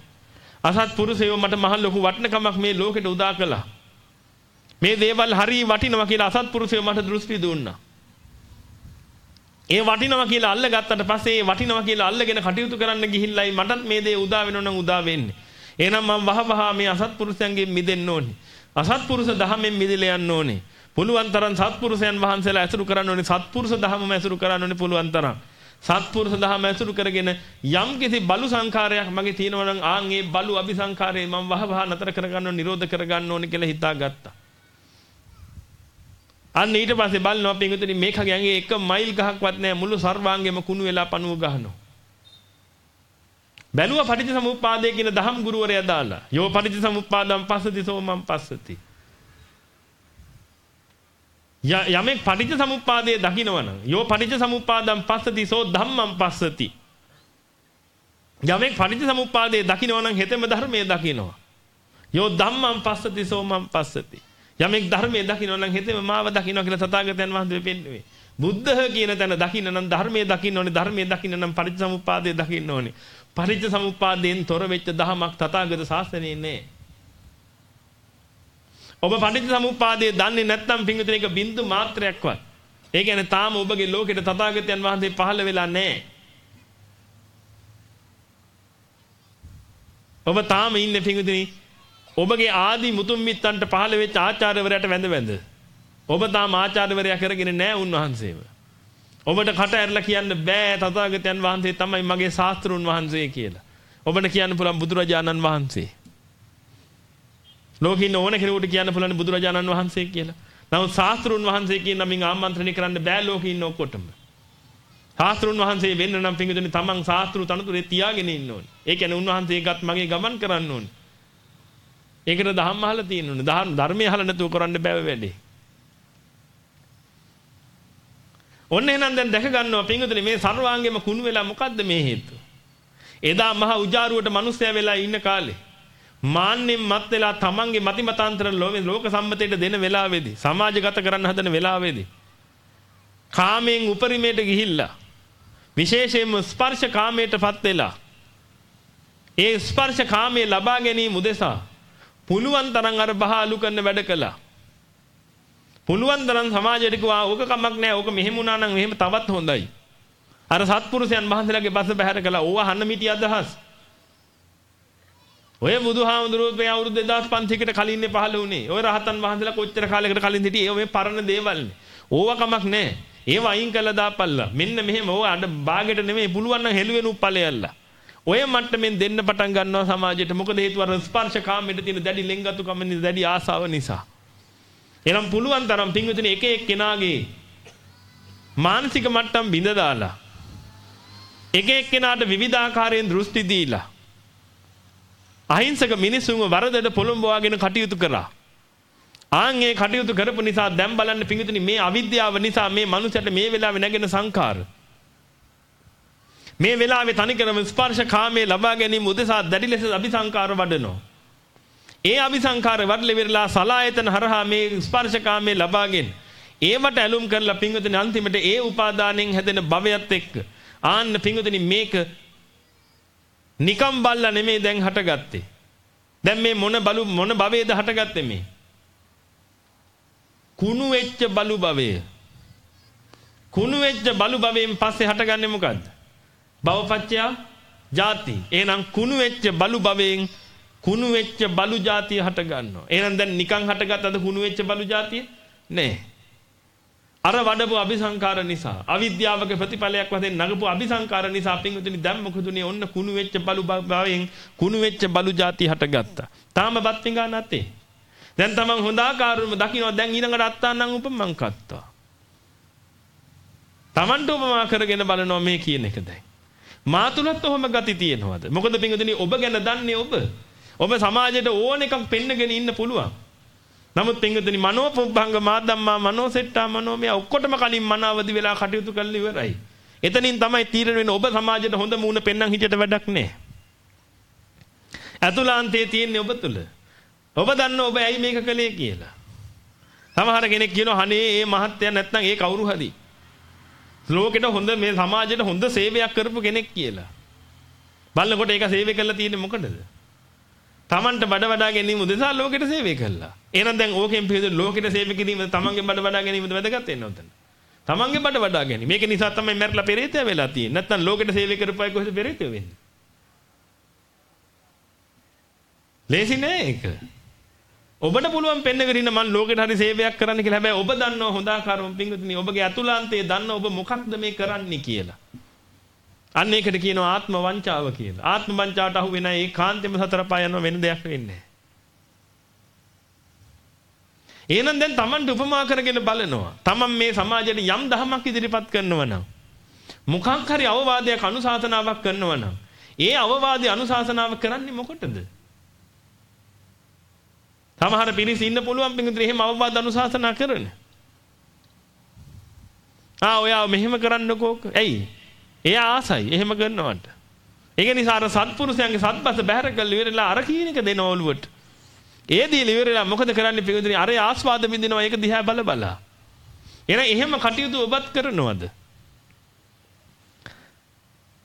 අසත්පුරුෂයෝ මට මහ ලොකු වටිනකමක් මේ ලෝකෙට උදා කළා. මේ දේවල් හරි වටිනවා කියලා අසත්පුරුෂයෝ මට දෘෂ්ටි දුන්නා. ඒ වටිනවා කියලා අල්ලගත්තට පස්සේ ඒ වටිනවා කියලා අල්ලගෙන කටයුතු කරන්න ගිහිල්ලයි මටත් මේ දේ උදා වෙනව නම් උදා වෙන්නේ. එහෙනම් මම වහවහ මේ අසත්පුරුෂයන්ගෙන් මිදෙන්න ඕනේ. අසත්පුරුෂ දහමෙන් මිදෙලා යන්න ඕනේ. පුළුවන් තරම් සත්පුරුෂයන් වහන්සේලා ඇසුරු කරන්න ඕනේ සත්පුරුෂ ධහමම ඇසුරු කරන්න ඕනේ පුළුවන් තරම් සත්පුරුෂ ධහම ඇසුරු කරගෙන යම් කිසි බලු සංඛාරයක් මගේ තියෙනවා නම් ආන් ඒ බලු අபிසංඛාරේ මම වහ වහ නතර කරගන්න ඕනේ නිරෝධ කරගන්න ඕනේ කියලා හිතාගත්තා අන්න ඊට පස්සේ බලනවා පින්විතනි මේකගේ ඇඟේ එක මයිල් ගහක්වත් නැහැ මුළු සර්වාංගෙම කුණු වෙලා පණුව ගහනවා. බැලුවා පටිච්චසමුප්පාදය කියන දහම් ගුරුවරයා දාලා. යෝ පටිච්චසමුප්පාදම් පස්සති සෝ මම් පස්සති. යමෙක් පටිච්ච සමුප්පාදයේ දකිනවනම් යෝ පටිච්ච සමුප්පාදම් පස්සති සෝ ධම්මං පස්සති. යමෙක් පටිච්ච සමුප්පාදයේ දකිනවනම් හෙතෙම ධර්මයේ දකිනවා. යෝ ධම්මං පස්සති සෝ මං පස්සති. යමෙක් ධර්මයේ දකිනවනම් හෙතෙම මාව දකිනවා කියලා තථාගතයන් වහන්සේ පෙන්වුවේ බුද්ධහ කියන තැන දකින්න නම් ධර්මයේ දකින්න ඕනේ ධර්මයේ දකින්න නම් පටිච්ච සමුප්පාදයේ දකින්න ඕනේ පටිච්ච සමුප්පාදයෙන් තොර වෙච්ච දහමක් තථාගත ශාස්ත්‍රයේ නෑ ඔබ පටිච්ච සමුප්පාදයේ දන්නේ නැත්නම් පිංගුතුන එක බින්දු මාත්‍රයක්වත්. ඒ කියන්නේ තාම ඔබගේ ලෝකෙට තථාගතයන් වහන්සේ පහළ වෙලා නැහැ. ඔබ තාම ඉන්නේ පිංගුතුනි ඔබගේ ආදි මුතුන් මිත්තන්ට පහළ වෙච්ච ආචාර්යවරයාට වැඳ වැඳ. ඔබ තාම ආචාර්යවරයා කරගෙන නැහැ උන්වහන්සේව. ඔබට කට ඇරලා කියන්න බෑ තථාගතයන් වහන්සේ තමයි මගේ ශාස්ත්‍රුන් වහන්සේ කියලා. ඔබට කියන්න පුළුවන් බුදුරජාණන් වහන්සේ. ලෝකේ ඉන්න ඕන කෙනෙකුට කියන්න පුළුවන් බුදුරජාණන් වහන්සේ කියලා. නමුත් ශාස්ත්‍රුන් වහන්සේ කියන නමින් ආමන්ත්‍රණය කරන්න බෑ ලෝකේ ඉන්න ඔක්කොටම. ශාස්ත්‍රුන් වහන්සේ වෙන්න නම් පිංගුතුනි තමන් ශාස්ත්‍රු තනතුරේ තියාගෙන ඉන්න ඕනේ. ඒ කියන්නේ උන්වහන්සේගත් මගේ ගමන් කරන්න ඕනේ. ඒකට දහම් අහලා තියෙන්න ඕනේ. ධර්මය අහලා නැතුව කරන්න බෑ වැඩේ. ඔන්න එහෙනම් දැන් දැක ගන්නවා පිංගුතුනි මේ සර්වාංගෙම කුණු වෙලා මොකද්ද මේ හේතුව? එදා මහ උජාරුවට මිනිස්සයා වෙලා ඉන්න කාලේ මාන්නෙන් මත් වෙලා තමන්ගේ මතිමතාන්තර ලෝක සම්මතයට දෙන වෙලාවේදී සමාජගත කරන්න හදන වෙලාවේදී කාමයෙන් උපරිමයට ගිහිල්ලා විශේෂයෙන්ම ස්පර්ශ කාමයටපත් වෙලා ඒ ස්පර්ශ කාමයේ ලබා ගැනීම උදෙසා පුළුවන් තරම් අර බහලු කරන වැඩ කළා. පුළුවන් තරම් සමාජයට කිව්වා ඕක කමක් නැහැ ඕක මෙහෙම වුණා නම් එහෙම තවත් හොඳයි. අර සත්පුරුෂයන් වහන්සේලාගේ බස බහැර කළා. ඕවා හන්න මිටි අදහස්. ඔය බුදුහාමුදුරුවෝ මේ අවුරුදු 2500කට කලින් පහළ වුණේ. ඔය රහතන් වහන්සේලා කොච්චර කාලයකට කලින් හිටියේ? ඒ ඔය පරණ දේවල්නේ. ඕවා කමක් නැහැ. ඒව අයින් කළා දාපල්ලා. මෙන්න මෙහෙම ඕවා අඩ බාගෙට නෙමෙයි පුළුවන් නම් හෙළුවෙනු ඵලයල්ලා. ඔය මට්ටමින් දෙන්න පටන් ගන්නවා සමාජයට. මොකද හේතුව අර ස්පර්ශ කාමෙට තියෙන දැඩි ලෙන්ගතුකම නිසා දැඩි ආසාව නිසා. එනම් පුළුවන් තරම් පින්විතනේ එක එක කෙනාගේ මානසික මට්ටම් බිඳ දාලා එක එක්කෙනාට විවිධාකාරයෙන් දෘෂ්ටි දීලා අහිංසක මිනිසුන්ව වරදට පොළඹවාගෙන කටයුතු කරා. ආන් ඒ කටයුතු කරපු නිසා දැන් බලන්න පිංගුතුනි මේ අවිද්‍යාව නිසා මේ මනුස්සයට මේ වෙලාවේ නැගෙන සංකාර. මේ වෙලාවේ තනිකරම ස්පර්ශ කාමයේ ලබා ගැනීම උදෙසා දැඩි ලෙස අபிසංකාර වඩනවා. ඒ අபிසංකාර වඩල විරලා සලායතන හරහා මේ ස්පර්ශ කාමයේ ලබාගෙන ඒවට ඇලුම් කරලා පිංගුතුනි අන්තිමට ඒ උපාදානෙන් හැදෙන භවයත් එක්ක ආන්න පිංගුතුනි මේක නිකම් බල්ලා නෙමෙයි දැන් හටගත්තේ. දැන් මේ මොන බලු මොන භවයේද හටගත්තේ මේ? කුණු වෙච්ච බලු භවය. කුණු වෙච්ච බලු භවයෙන් පස්සේ හටගන්නේ මොකද්ද? භවපච්චයා ಜಾති. එහෙනම් කුණු වෙච්ච බලු භවයෙන් කුණු වෙච්ච බලු જાතිය හට ගන්නවා. එහෙනම් දැන් නිකන් හටගත්තද කුණු වෙච්ච බලු જાතිය? නෑ. අර වඩපු අபிසංකාර නිසා අවිද්‍යාවක ප්‍රතිඵලයක් වශයෙන් නගපු අபிසංකාර නිසා පින්විතුනි දැන් මොකදුනේ ඔන්න කුණු වෙච්ච බලු භවයෙන් කුණු වෙච්ච බලු જાතිය හටගත්තා. තාම බත් පිඟා නැත්තේ. දැන් තමන් හොඳ ආකාරවම දකින්න දැන් ඊළඟට අත්තානම් උපමං කත්තා. තමන්ට උපමා කරගෙන බලනවා මේ කියන එක දැන්. මා තුලත් ඔහොම ගති තියෙනවද? මොකද පින්විතනි ඔබ ගැන දන්නේ ඔබ. ඔබ සමාජයට ඕන එකක් පෙන්නගෙන ඉන්න පුළුවන්. නමුත් පින්වතුනි මනෝපුබ්බංග මාදම්මා මනෝසෙට්ටා මනෝමය ඔක්කොටම කලින් මනාවදි වෙලා කටයුතු කරලා ඉවරයි. එතනින් තමයි තීරණය වෙන්නේ ඔබ සමාජයට හොඳ මූණ පෙන්වන්න හිටියට වැඩක් නැහැ. අතුලාන්තයේ තියෙන්නේ ඔබ තුල. ඔබ දන්න ඔබ ඇයි මේක කළේ කියලා. සමහර කෙනෙක් කියනවා අනේ මේ මහත්ය නැත්නම් ඒ කවුරු හරි. ලෝකෙට හොඳ මේ සමාජයට හොඳ සේවයක් කරපු කෙනෙක් කියලා. බලනකොට ඒක සේවය කළා තියෙන්නේ මොකටද? Tamanට බඩ වඩා ගැනීම උදෙසා ලෝකෙට සේවය කළා. එහෙනම් දැන් ඕකෙන් පිළිද ලෝකෙට සේවය කිරීම තමන්ගේ බඩ වඩා ගැනීමද වැදගත් වෙන්නේ උතන. තමන්ගේ බඩ වඩා ගැනීම. මේක නිසා තමයි මැරිලා පෙරේතය වෙලා තියෙන්නේ. නැත්නම් ලෝකෙට සේවය කරපුවයි කොහෙද පෙරේතය වෙන්නේ? ලේසි නෑ ඒක. ඔබට පුළුවන් පෙන්නගෙන ඉන්න මම ලෝකෙට හරි සේවයක් කරන්න කියලා. හැබැයි ඔබ දන්නව හොඳ ආකාරව පිංගුතුනි ඔබගේ අතුලාන්තයේ දන්න ඔබ මොකක්ද මේ කරන්නේ කියලා. අන්න ඒකට කියනවා ආත්ම වංචාව කියලා. ආත්ම වංචාවට අහු වෙන ඒ කාන්තෙම සතර පහ යනවා වෙන දෙයක් වෙන්නේ එහෙනම් දැන් Tamanට උපමා කරගෙන බලනවා. Taman මේ සමාජයට යම් දහමක් ඉදිරිපත් කරනවා නම් මොකක් හරි අවවාදයක් අනුශාසනාවක් කරනවා නම් ඒ අවවාදයේ අනුශාසනාව කරන්නේ මොකටද? සමහර පිරිස ඉන්න පුළුවන් පිටින් එහෙම අවවාද අනුශාසනා කරන. ආ ඔයා මෙහෙම කරන්නකෝ. ඇයි? එයා ආසයි. එහෙම කරනවට. ඒක නිසා අර සත්පුරුෂයන්ගේ සත්පස බැහැර කරලා ඉවරලා අර කීන එක දෙන ඔළුවට. ඒ දීලා ඉවරලා මොකද කරන්නේ පිටුදිනේ අර ආස්වාද විඳිනවා ඒක දිහා බල බලා. එහෙනම් එහෙම කටයුතු ඔබත් කරනවද?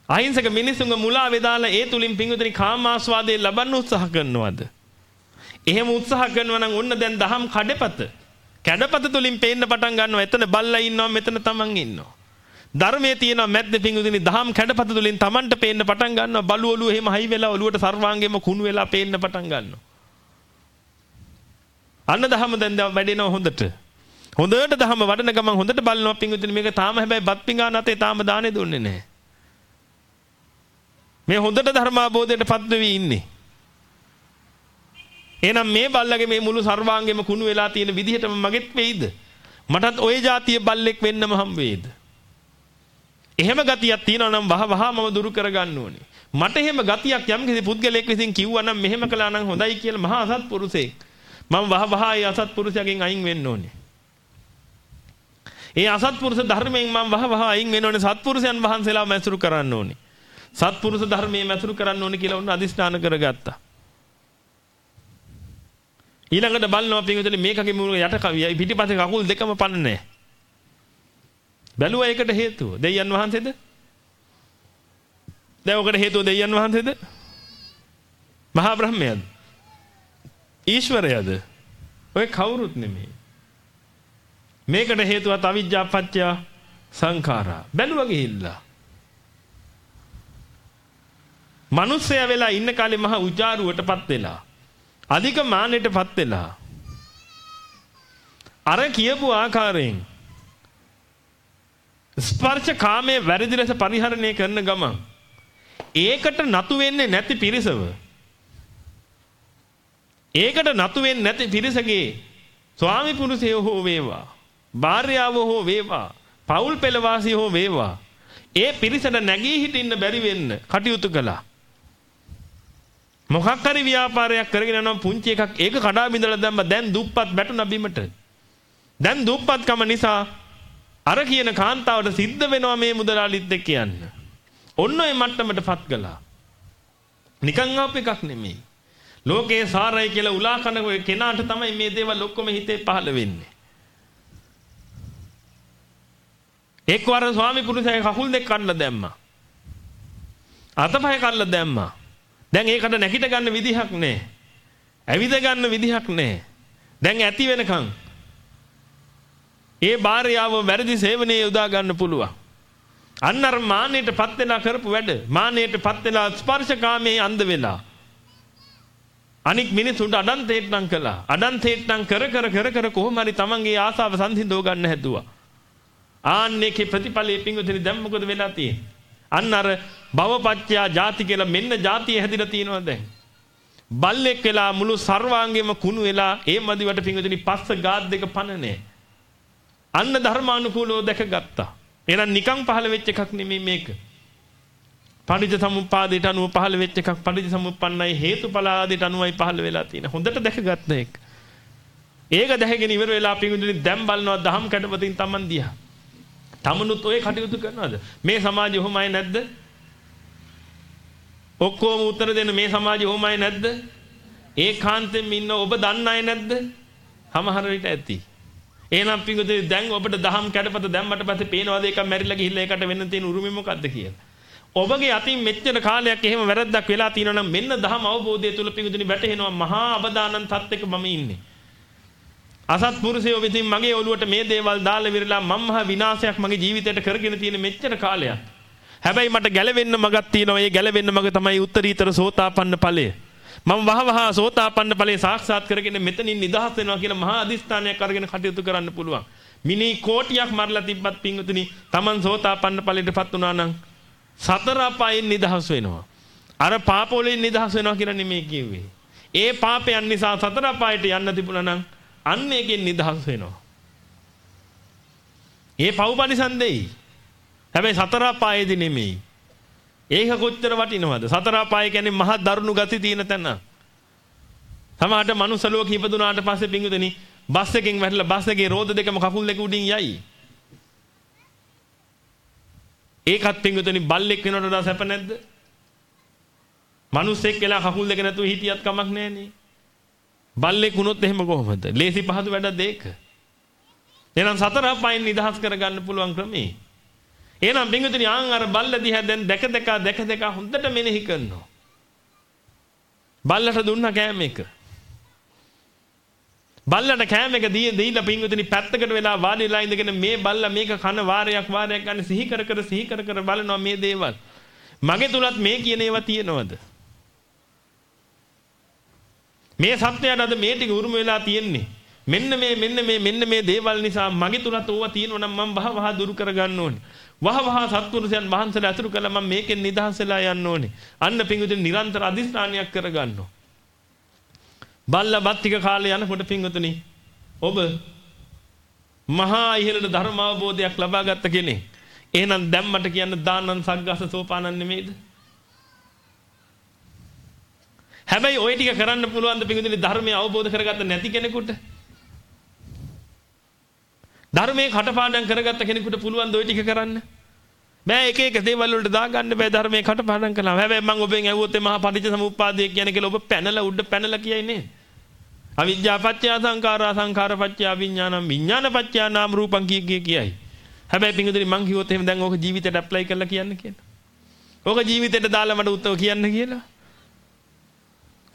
අහිංසක මිනිසුන්ව මුලාවේ දාලා ඒ තුලින් පිටුදිනේ කාමාස්වාදේ ලබන්න උත්සාහ කරනවද? එහෙම උත්සාහ කරනවා නම් ඔන්න දැන් දහම් කඩපත. කැඩපත තුලින් පේන්න පටන් ගන්නවා. එතන බල්ලා ඉන්නවා මෙතන තමන් ඉන්නවා. ධර්මයේ තියෙන මැද්ද පිංගුදිනේ දහම් කැඩපත තුලින් Tamanට පේන්න පටන් ගන්නවා බලු ඔලුව එහෙම හයි වෙලා ඔලුවට සර්වාංගෙම කුණු වෙලා පේන්න පටන් ගන්නවා අන්න දහම දැන් වැඩෙනවා හොඳට හොඳට දහම වඩන ගමන් හොඳට බලනවා පිංගුදිනේ මේක තාම හැබැයි බත් පිඟා නැතේ තාම දානේ දුන්නේ නැහැ මේ හොඳට ධර්මාබෝධයට පත් වෙවි ඉන්නේ එහෙනම් මේ බල්ලගේ මේ මුළු සර්වාංගෙම කුණු වෙලා තියෙන විදිහටම මගෙත් වෙයිද? මටත් ওই જાතිය බල්ලෙක් වෙන්නම හම් වෙයිද? එහෙම ගතියක් තියෙනවා නම් වහ වහ මම දුරු කරගන්න ඕනේ. මට එහෙම ගතියක් යම් කිසි පුද්ගලයෙක් විසින් කිව්වා නම් මෙහෙම කළා නම් හොඳයි කියලා මහා අසත්පුරුෂයෙක්. මම වහ වහ ඒ අසත්පුරුෂයාගෙන් අයින් වෙන්න ඕනේ. ඒ අසත්පුරුෂ ධර්මයෙන් මම වහ වහ අයින් වෙන්න ඕනේ. සත්පුරුෂයන් වහන්සේලා මැසුරු කරන්න ඕනේ. සත්පුරුෂ ධර්මයේ මැසුරු කරන්න ඕනේ කියලා උන් අදිස්ථාන කරගත්තා. ඊළඟට බලනවා පින්විතනේ මේකගේ මූල යට පිටිපස්සේ කකුල් දෙකම පන්න නැහැ. බැලුවා ඒකට හේතුව දෙයයන් වහන්සේද? දැන් ඔකට හේතුව දෙයයන් වහන්සේද? මහා බ්‍රහ්මයාද? ඊශ්වරයාද? ඔය කවුරුත් නෙමෙයි. මේකට හේතුවත් අවිජ්ජා පත්‍ය සංඛාරා. බැලුවා ගිහිල්ලා. මිනිස්සයා වෙලා ඉන්න කාලේ මහා උචාරුවටපත් වෙලා. අධික මානෙටපත් වෙලා. අර කියපු ආකාරයෙන් ස්පර්ශ කාමයේ වැරදි ලෙස පරිහරණය කරන ගමන් ඒකට නතු වෙන්නේ නැති පිරිසව ඒකට නතු වෙන්නේ නැති පිරිසගේ ස්වාමි පුරුෂයෝ හෝ වේවා භාර්යාව හෝ වේවා පවුල් පෙළවාසී හෝ වේවා ඒ පිරිසට නැගී හිටින්න බැරි වෙන්න කටයුතු කළා මොකක් හරි ව්‍යාපාරයක් කරගෙන යනවා පුංචි එකක් ඒක කඩා බිඳලා දැම්ම දැන් දුප්පත් බැටුණා බිමට දැන් දුප්පත්කම නිසා අර කියන කාන්තාවට සිද්ධ වෙනවා මේ මුදලාලිත් එක්ක යන්න. ඔන්න ඔය මට්ටමටපත් කළා. නිකන් ආපු එකක් නෙමෙයි. ලෝකේ සාරයි කියලා උලා කන ඔය කෙනාට තමයි මේ දේවල් ඔක්කොම හිතේ පහළ වෙන්නේ. එක්වර ස්වාමි පුරුෂයා කකුල් දෙක කඩලා දැම්මා. අතපය කඩලා දැම්මා. දැන් ඒකට නැගිට ගන්න විදිහක් නැහැ. ඇවිද ගන්න විදිහක් නැහැ. දැන් ඇති වෙනකන් ඒ භාර්යාව වැරදි සේවනයේ යොදා ගන්න පුළුවන්. අන්න අර මාන්නයටපත් වෙලා කරපු වැඩ මාන්නයටපත් වෙලා ස්පර්ශකාමයේ අන්ධ වෙලා අනික් මිනිසුන්ට අඩන්තේට්නම් කළා. අඩන්තේට්නම් කර කර කර කර කොහොම හරි තමන්ගේ ආසාව සංසිඳව ගන්න හැදුවා. ආන්නේකේ ප්‍රතිඵලයේ පිංගුතුනි දැන් මොකද වෙලා තියෙන්නේ? අන්න අර භවපච්චයා ಜಾති කියලා මෙන්න ಜಾතිය හැදිලා තියෙනවා දැන්. බල්ලෙක් වෙලා මුළු සර්වාංගෙම කුණු වෙලා ඒ මදිවට පිංගුතුනි පස්ස ගාත් දෙක පණ නැහැ. අන්න ධර්මානුකූලව දැකගත්තා. එහෙනම් නිකන් පහළ වෙච්ච එකක් නෙමෙයි මේක. පටිච්ච සමුප්පාදයට අනුව පහළ වෙච්ච එකක් පටිච්ච සමුප්පන්නයි හේතුඵල ආදියට අනුවයි පහළ වෙලා තියෙන. හොඳට දැකගත්ත එක. ඒක දැකගෙන ඉවර වෙලා පිඟුදුනි දැන් බලනවා දහම් කැඩපතින් Taman දිහා. තමනුත් ඔය කටයුතු කරනවද? මේ සමාජය ඔහොමයි නැද්ද? ඔක්කොම උත්තර දෙන්න මේ සමාජය ඔහොමයි නැද්ද? ඒකාන්තයෙන් ඉන්න ඔබ දන්න අය නැද්ද? සමහර විට ඇති. එහෙනම් පිංගුතුනි දැන් ඔබට දහම් කැඩපත දැම්මට පස්සේ පේනවාද ඒක මැරිලා ගිහිල්ලා ඒකට වෙන්න තියෙන උරුමය මොකද්ද කියලා. ඔබගේ අතින් මෙච්චර කාලයක් එහෙම වැරද්දක් වෙලා තියෙනවා නම් මෙන්න දහම් අවබෝධය තුල පිංගුතුනි වැටහෙනවා මහා අවදානන් තත්ත්වයක මම ඉන්නේ. අසත්පුරුෂයෝ විසින් මගේ ඔළුවට මේ දේවල් දාලා විරලා මම මහ විනාශයක් මගේ ජීවිතයට කරගෙන තියෙන මෙච්චර කාලයක්. හැබැයි මට ගැලවෙන්න මගක් තියෙනවා. ඒ ගැලවෙන්න මග තමයි උත්තරීතර සෝතාපන්න ඵලය. මම වහවහ සෝතාපන්න ඵලයේ සාක්ෂාත් කරගෙන මෙතනින් නිදහස් වෙනවා කියලා මහා අදිස්ථානයක් අරගෙන කටයුතු කරන්න පුළුවන්. මිනි කෝටියක් මරලා තිබ්බත් පින්වතුනි Taman සෝතාපන්න ඵලයටපත් වුණා නම් සතර අපායෙන් නිදහස් වෙනවා. අර පාප වලින් නිදහස් වෙනවා කියලා නෙමෙයි කිව්වේ. ඒ පාපයන් නිසා සතර අපායට යන්න තිබුණා නම් අන්න ඒකෙන් නිදහස් වෙනවා. ඒ පව්පනිසන්දෙයි. හැබැයි සතර අපායේදී නෙමෙයි. ඒක කොච්චර වටිනවද? සතර අපාය කියන්නේ මහා දරුණු ගති තියෙන තැන. සමහරට මනුස්ස ලෝකෙ ඉපදුනාට පස්සේ පිංගුදෙනි බස් එකෙන් වැටලා බස් එකේ රෝද දෙකම කකුල් දෙක උඩින් යයි. ඒකත් පිංගුතුනි බල්ලෙක් වෙනවට වඩා සැප නැද්ද? මිනිස්සෙක් වෙලා කකුල් දෙක නැතුව හිටියත් කමක් නැහනේ. බල්ලෙක් වුණොත් එහෙම කොහොමද? ලේසි පහසු වැඩක්ද ඒක? එහෙනම් සතර අපායන් නිදහස් කරගන්න පුළුවන් ක්‍රමේ. එහෙනම් පිංගුතුනි ආන් අර බල්ල දිහා දැන් දැක දැක දැක දැක හොඳට මෙනෙහි කරනවා. බල්ලට දුන්නා කෑම එක. බල්ලට කෑම එක දී දීලා පිංගුතුනි පැත්තකට වෙලා වාඩිලා ඉඳගෙන මේ බල්ලා මේක කන වාරයක් වාරයක් ගන්න සිහි කර කර සිහි කර කර බලනවා මේ දේවල්. මගේ තුලත් මේ කියන ඒවා තියෙනවද? මේ සත්‍යයට අද මේ ටික උරුම වෙලා තියෙන්නේ. මෙන්න මේ මෙන්න මේ මෙන්න මේ දේවල් නිසා මගේ තුලත් ඕවා තියෙනවා නම් මම වහ වහ දුරු කර ගන්න ඕනේ. වහ වහ සත්පුරුෂයන් වහන්සේලා අතුරු කළා මම මේකෙන් නිදහස් වෙලා යන්න ඕනේ. අන්න පිංගුතුනි නිරන්තර අදිස්ථානයක් කර ගන්න ඕනේ. බල්ලා බත් ටික කාලේ යනකොට පිංගුතුනි ඔබ මහා ඉහළට ධර්ම අවබෝධයක් ලබා ගත්ත කෙනෙක්. එහෙනම් දැම්මට කියන්න දානන් සග්ගස සෝපානන් නෙමෙයිද? හැබැයි ওই ටික කරන්න පුළුවන් ද පිංගුතුනි ධර්මය අවබෝධ කරගත්ත නැති කෙනෙකුට? ධර්මයේ කටපාඩම් කරගත්ත කෙනෙකුට පුළුවන් ද ওই ටික කරන්න? බෑ එක එක දේවල් වලට දාගන්න බෑ ධර්මයේ කටපාඩම් කළා. හැබැයි මම ඔබෙන් ඇහුවොත් මේ මහා පටිච්ච සමුප්පාදය කියන්නේ කියලා ඔබ පැනලා උඩ පැනලා කියයි නේද? අවිද්‍යා පත්‍ය සංඛාරා සංඛාර පත්‍ය විඥානම් විඥාන පත්‍ය නාම රූපං කිය කිය කියයි. හැබැයි පිංගුදුනි මං කිව්වොත් එහෙම දැන් ඕක ජීවිතයට ඇප්ලයි කරලා කියන්න කියලා. ඕක ජීවිතයට දාලා මට උත්තර කියන්න කියලා.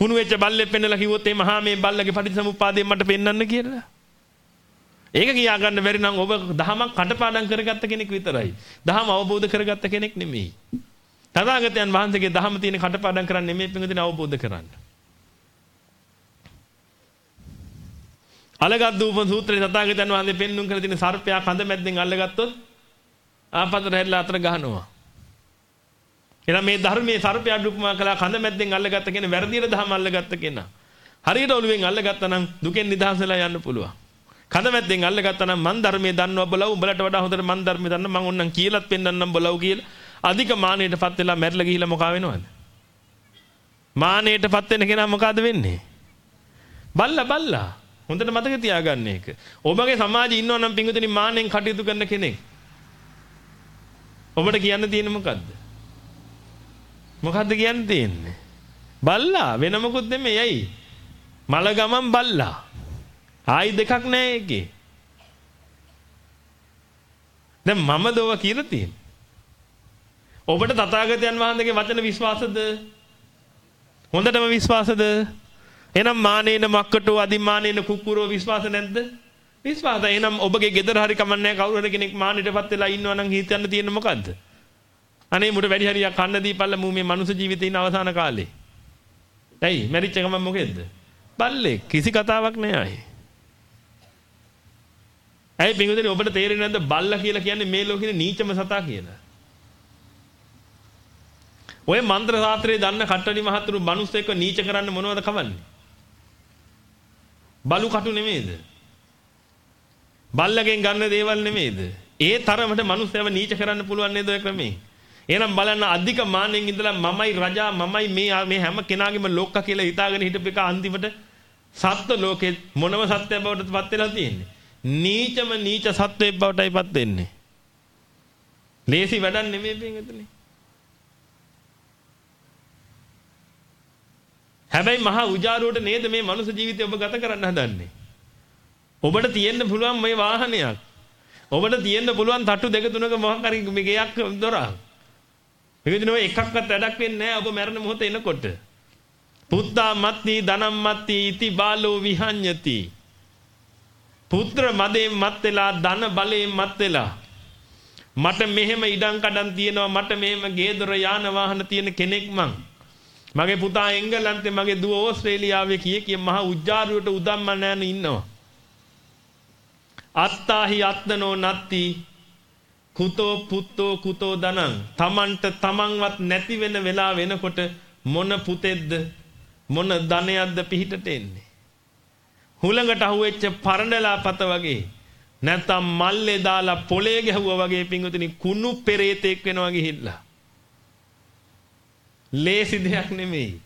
කුණු වෙච්ච බල්ලෙක් පෙන්නලා කිව්වොත් එහෙම මහා මේ බල්ලගේ පටිච්චසමුප්පාදයෙන් මට පෙන්වන්න කියලා. ඒක කියා ගන්න බැරි නම් ඔබ දහමක් කටපාඩම් කරගත්ත කෙනෙක් විතරයි. දහම අවබෝධ කරගත්ත කෙනෙක් නෙමෙයි. තථාගතයන් වහන්සේගේ දහම තියෙන කටපාඩම් කරන්නේ නෙමෙයි පිංගුදින අවබෝධ කරන්න. අලගත් දූප සූත්‍රයේ තථාගතයන් වහන්සේ පෙන්눔 කරලා තියෙන සර්පයා කඳ මැද්දෙන් අල්ලගත්තොත් ආපතට හැරිලා අතර ගහනවා. එහෙනම් මේ ධර්මයේ සර්පයා දුක්මා කළා කඳ මැද්දෙන් අල්ලගත්ත කෙනා වැරදියට දහම අල්ලගත්ත කෙනා. හරියට ඔළුවෙන් අල්ලගත්තා නම් දුකෙන් නිදහස් වෙලා යන්න පුළුවන්. කඳ මැද්දෙන් අල්ලගත්තා නම් මන් ධර්මයේ දන්නවා බලව උඹලට වඩා හොඳට මන් ධර්මයේ දන්න මං ඕන්නම් කියලාත් පෙන්නන්නම් බලව කියලා අධික මානෙටපත් වෙලා මැරිලා ගිහිල්ලා මොකා වෙනවද? මානෙටපත් වෙන කෙනා මොකද වෙන්නේ? බල්ලා බල්ලා හොඳට මතක තියාගන්න එක. ඔබගේ සමාජයේ ඉන්නව නම් පිංගුතුනි මානෙන් කටයුතු කරන කෙනෙක්. ඔබට කියන්න තියෙන්නේ මොකද්ද? මොකද්ද කියන්න තියෙන්නේ? බල්ලා වෙන මොකුත් නෙමෙයි. ඇයි? මල ගමන් බල්ලා. ආයි දෙකක් නෑ ඒකේ. දැන් මම දොව කියලා තියෙන්නේ. ඔබට තථාගතයන් වහන්සේගේ වචන විශ්වාසද? හොඳටම විශ්වාසද? එහෙනම් මානේන මක්කටෝ අදිමානේන කුක්කුරෝ විශ්වාස නැද්ද? විශ්වාසයි. එහෙනම් ඔබගේ ගෙදර හරි කමන්නේ කවුරු හරි කෙනෙක් මානෙටපත් වෙලා ඉන්නවා නම් හිතන්න තියෙන මොකද්ද? අනේ මුට වැඩි හරියක් කන්න දීපල්ල මූ මේ මනුස්ස ජීවිතේ ඉන්න අවසාන කාලේ. ඇයි? මැරිච්ච ගමන් මොකෙද්ද? බල්ලේ කිසි කතාවක් නෑ ආයේ. ඇයි පින්වතුනි ඔබට තේරෙන්නේ නැද්ද බල්ලා කියලා කියන්නේ මේ ලෝකේ නීචම සතා කියලා? ඔය මන්ත්‍ර ශාස්ත්‍රයේ දන්න කට්ටඩි මහතුරු මිනිස්සු එක්ක නීච කරන්න මොනවද කවන්නේ? බලු කටු නෙමේද? බල්ලගෙන් ගන්න දේවල් නෙමේද? ඒ තරමට මිනිස්සයව නීච කරන්න පුළුවන් නේද ඔය ක්‍රමේ? එහෙනම් බලන්න අධික මාන්නෙන් ඉඳලා මමයි රජා මමයි මේ මේ හැම කෙනාගේම ලෝක කියලා හිතාගෙන හිටපු එක අන්තිමට සත්ත්ව ලෝකේ මොනම සත්‍යයක් බවට පත් වෙලා තියෙන්නේ? නීචම නීච සත්වයක් බවටයි පත් වෙන්නේ. ලේසි වැඩක් නෙමෙයි පින්වතුනි. හැබැයි මහා උජාරුවට නේද මේ මනුස්ස ජීවිතය ඔබ ගත කරන්න හදන්නේ. ඔබට තියෙන්න පුළුවන් මේ වාහනයක්. ඔබට තියෙන්න පුළුවන් තට්ටු දෙක තුනක මොකක් හරි මේ ගෙයක් දොරක්. මේක දිනෝ එකක්වත් වැඩක් වෙන්නේ නැහැ ඔබ මරණ මොහොත එනකොට. පුත්තා මත්ති ධනම් මත්ති ඉති බාලෝ විහඤ්ඤති. පුත්‍ර මදයෙන් මත් වෙලා ධන බලයෙන් මත් වෙලා මට මෙහෙම ඉඩම් කඩම් තියෙනවා මට මෙහෙම ගේ දොර යාන වාහන තියෙන කෙනෙක් මං මගේ පුතා එංගලන්තේ මගේ දුව ඕස්ට්‍රේලියාවේ කිය කිය මහ උජ්ජාරුවට උදම්ම නැන ඉන්නවා. අත්තාහි අත්නෝ නත්ති කුතෝ පුත්තෝ කුතෝ දනං. තමන්ට තමන්වත් නැති වෙන වෙලා වෙනකොට මොන පුතෙක්ද මොන ධනයක්ද පිහිටට එන්නේ? හුළඟට අහුවෙච්ච පරණලා පත වගේ නැත්තම් මල්ලේ දාලා පොලේ ගැහුවා වගේ පිංගුතුනි කුණු පෙරේතෙක් වෙනවා ගිහිල්ලා. ලේසි දෙයක් නෙමෙයි.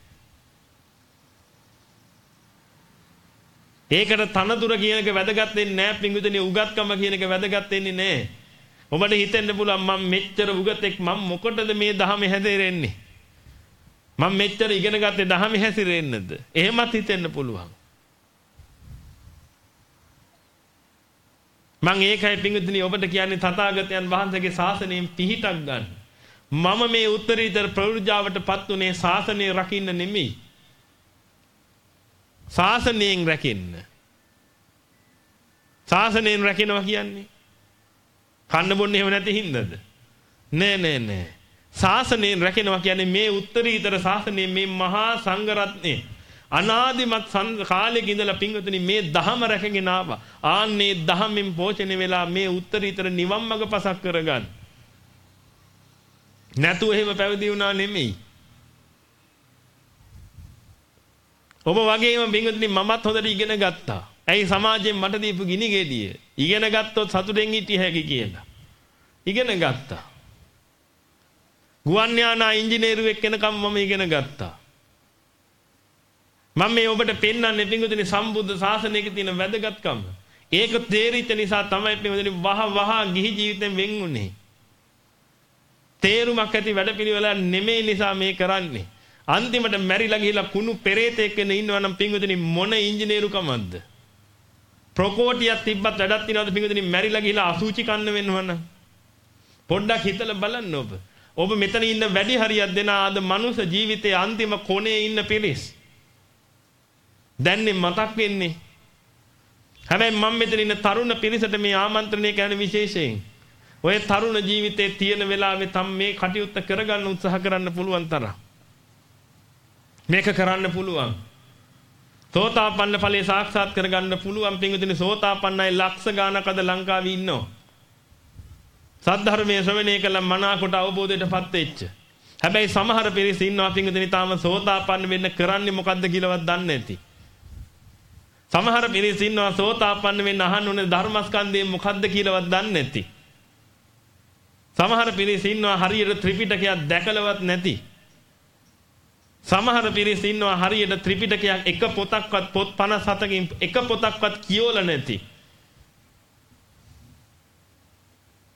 ඒකට තනතුර කියන එක වැදගත් වෙන්නේ නැහැ පිංගුදෙනිය උගත්කම කියන එක වැදගත් වෙන්නේ නැහැ. ඔබට හිතෙන්න පුළුවන් මම මෙච්චර උගතෙක් මම මොකටද මේ ධහමේ හැදෙරෙන්නේ? මම මෙච්චර ඉගෙන ගත්තේ ධහමේ හැසිරෙන්නද? එහෙමත් හිතෙන්න පුළුවන්. මම ඒකයි පිංගුතුනි ඔබට කියන්නේ තථාගතයන් වහන්සේගේ ශාසනයෙන් පිහිටක් ගන්න. මම මේ උත්තරීතර ප්‍රවෘජාවටපත් උනේ ශාසනය රකින්න නෙමෙයි. ශාසනයෙන් රැකෙන්න. ශාසනයෙන් රැකෙනවා කියන්නේ කන්න බොන්නේ එහෙම නැති හින්දාද? නෑ නෑ නෑ. ශාසනයෙන් රැකෙනවා කියන්නේ මේ උත්තරීතර ශාසනයේ මේ මහා සංඝරත්නේ අනාදිමත් කාලෙක ඉඳලා පින්වතුනි මේ දහම රැකගෙන ආවා. ආන්නේ දහමෙන් පෝෂණය වෙලා මේ උත්තරීතර නිවන් මඟ පසක් කරගන්න. නැතුව එහෙම පැවිදි වුණා නෙමෙයි. ඔබ වගේම පින්වතුනි මමත් හොඳට ඉගෙන ගත්තා. ඇයි සමාජයෙන් මට දීපු ගිනි ගෙඩිය? ඉගෙන ගත්තොත් සතුටෙන් හිටිය හැකි කියලා. ඉගෙන ගත්තා. ගුවන් යානා ඉංජිනේරුවෙක් වෙනකම් මම ඉගෙන ගත්තා. මම මේ ඔබට පෙන්වන්නේ පින්වතුනි සම්බුද්ධ ශාසනයක තියෙන වැදගත්කම. ඒක තේරිච්ච නිසා තමයි පින්වතුනි වහ වහ ගිහි ජීවිතෙන් වෙන් වුනේ. තේරුමක් ඇති වැඩපිළිවෙල නෙමෙයි නිසා මේ කරන්නේ. අන්තිමට මැරිලා ගිහිලා කුණු පෙරේතෙක් වෙන්න ඉන්නවා නම් පින්වතුනි මොන ඉංජිනේරුකමක්ද? ප්‍රොකෝටියක් තිබ්බත් වැඩක් තියනවද පින්වතුනි මැරිලා ගිහිලා අසුචි කන්න වෙනවනම්? පොඩ්ඩක් හිතලා බලන්න ඔබ. ඔබ මෙතන ඉන්න වැඩි හරියක් දෙන ආද මනුෂ්‍ය ජීවිතයේ අන්තිම කොනේ ඉන්න පිරිස්. දැන්නේ මතක් වෙන්නේ. හැබැයි මම මෙතන ඉන්න තරුණ පිරිසට මේ ආමන්ත්‍රණය කරන විශේෂයෙන් ඔය තරුණ ජීවිතයේ තියෙන වෙලාවේ තම මේ කටයුත්ත කරගන්න උත්සාහ කරන්න පුළුවන් තරම් මේක කරන්න පුළුවන්. සෝතාපන්න ඵලයේ සාක්ෂාත් කරගන්න පුළුවන් පින්විතනි සෝතාපන්නයි ලක්ෂ ගානක් අද ලංකාවේ ඉන්නවා. සද්ධර්මයේ ශ්‍රවණය කළ මනාකොට අවබෝධයටපත් වෙච්ච. හැබැයි සමහර පිරිස ඉන්නවා පින්විතනි තාම සෝතාපන්න වෙන්න කරන්නේ මොකද්ද කියලාවත් දන්නේ නැති. සමහර පිරිස ඉන්නවා සෝතාපන්න වෙන්න අහන්න ඕනේ ධර්මස්කන්ධයෙන් මොකද්ද කියලාවත් දන්නේ නැති. සමහර පිරිස ඉන්නවා හරියට ත්‍රිපිටකයක් දැකලවත් නැති. සමහර පිරිස ඉන්නවා හරියට ත්‍රිපිටකයක් එක පොතක්වත් පොත් 57කින් එක පොතක්වත් කියවලා නැති.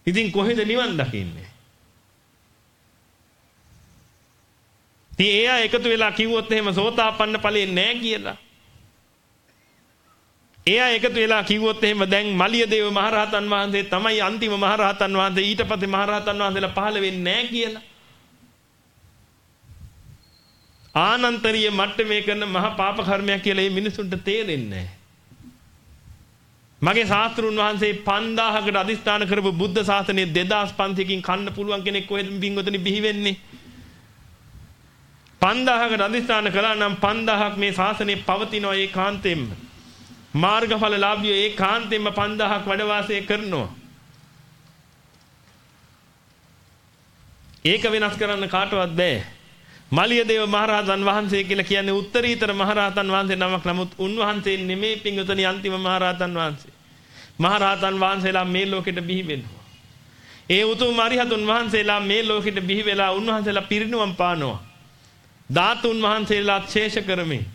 ඉතින් කොහෙද නිවන් දකින්නේ? ඉතින් එයා එකතු වෙලා කිව්වොත් එහෙම සෝතාපන්න ඵලෙ නෑ කියලා. එයා එකතු වෙලා කිව්වොත් එහෙම දැන් මලියදේව මහරහතන් වහන්සේ තමයි අන්තිම මහරහතන් වහන්සේ ඊට පස්සේ මහරහතන් වහන්සේලා පහළ වෙන්නේ නැහැ කියලා. ආනන්තරීය මට්ටමේ කරන මහා පාප කර්මයක් කියලා මේ මිනිසුන්ට තේරෙන්නේ මගේ ශාස්ත්‍රුන් වහන්සේ 5000කට අදිස්ථාන කරපු බුද්ධ ශාසනය 2500කින් කන්න පුළුවන් කෙනෙක් කොහෙද පින්වතුනි බිහි වෙන්නේ? 5000කට අදිස්ථාන කළා නම් 5000ක් මේ ශාසනය පවතිනවා ඒකාන්තයෙන්ම. මාර්ගඵල ලාභියෝ ඒකාන්තයෙන්ම 5000ක් වැඩ වාසය කරනවා. ඒක වෙනස් කරන්න කාටවත් බෑ. මලියදේව මහරහතන් වහන්සේ කියලා කියන්නේ උත්තරීතර මහරහතන් වහන්සේ නමක්. නමුත් උන්වහන්සේ නෙමේ පිංගුතනි අන්තිම මහරහතන් වහන්සේ. මහරහතන් වහන්සේලා මේ ලෝකෙට බිහි වෙනවා. ඒ උතුම් අරිහතුන් වහන්සේලා මේ ලෝකෙට බිහි වෙලා උන්වහන්සේලා පිරිනුවම් පානවා. ධාතුන් වහන්සේලා ශේෂ කරමින්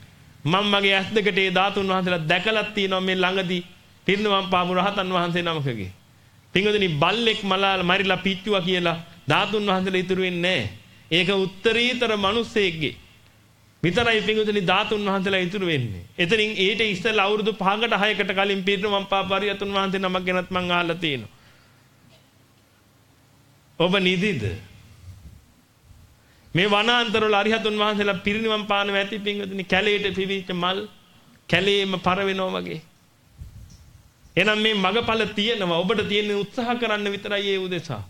මම මගේ ඇස් දෙකට ඒ ධාතුන් වහන්සේලා දැකලා තියෙනවා මේ ළඟදී පිරිනුවම් පාපු රහතන් වහන්සේ නමකගේ. පිංගුතනි බල්ලෙක් මලාල මරිලා පිච්චුවා කියලා ධාතුන් වහන්සේලා ඉතුරු වෙන්නේ නැහැ. ඒක උත්තරීතර මිනිස්සෙක්ගේ විතරයි පිඟුතුනි ධාතුන් වහන්සේලා ඉතුරු වෙන්නේ. එතනින් ඊට ඉස්සෙල්ලා අවුරුදු 5කට 6කට කලින් පිරිනු මම් පාපරියතුන් වහන්සේ නමක් ගැනත් මං අහලා තියෙනවා. ඔබ නිදිද? මේ වනාන්තරවල අරිහතුන් වහන්සේලා පිරිනිවන් පානවා ඇති පිඟුතුනි කැලේට පිවිච්ච මල් කැලේම පර වෙනවා වගේ. එහෙනම් මේ මගපල තියෙනවා ඔබට තියෙන උත්සාහ කරන්න විතරයි ඒ උදෙසා.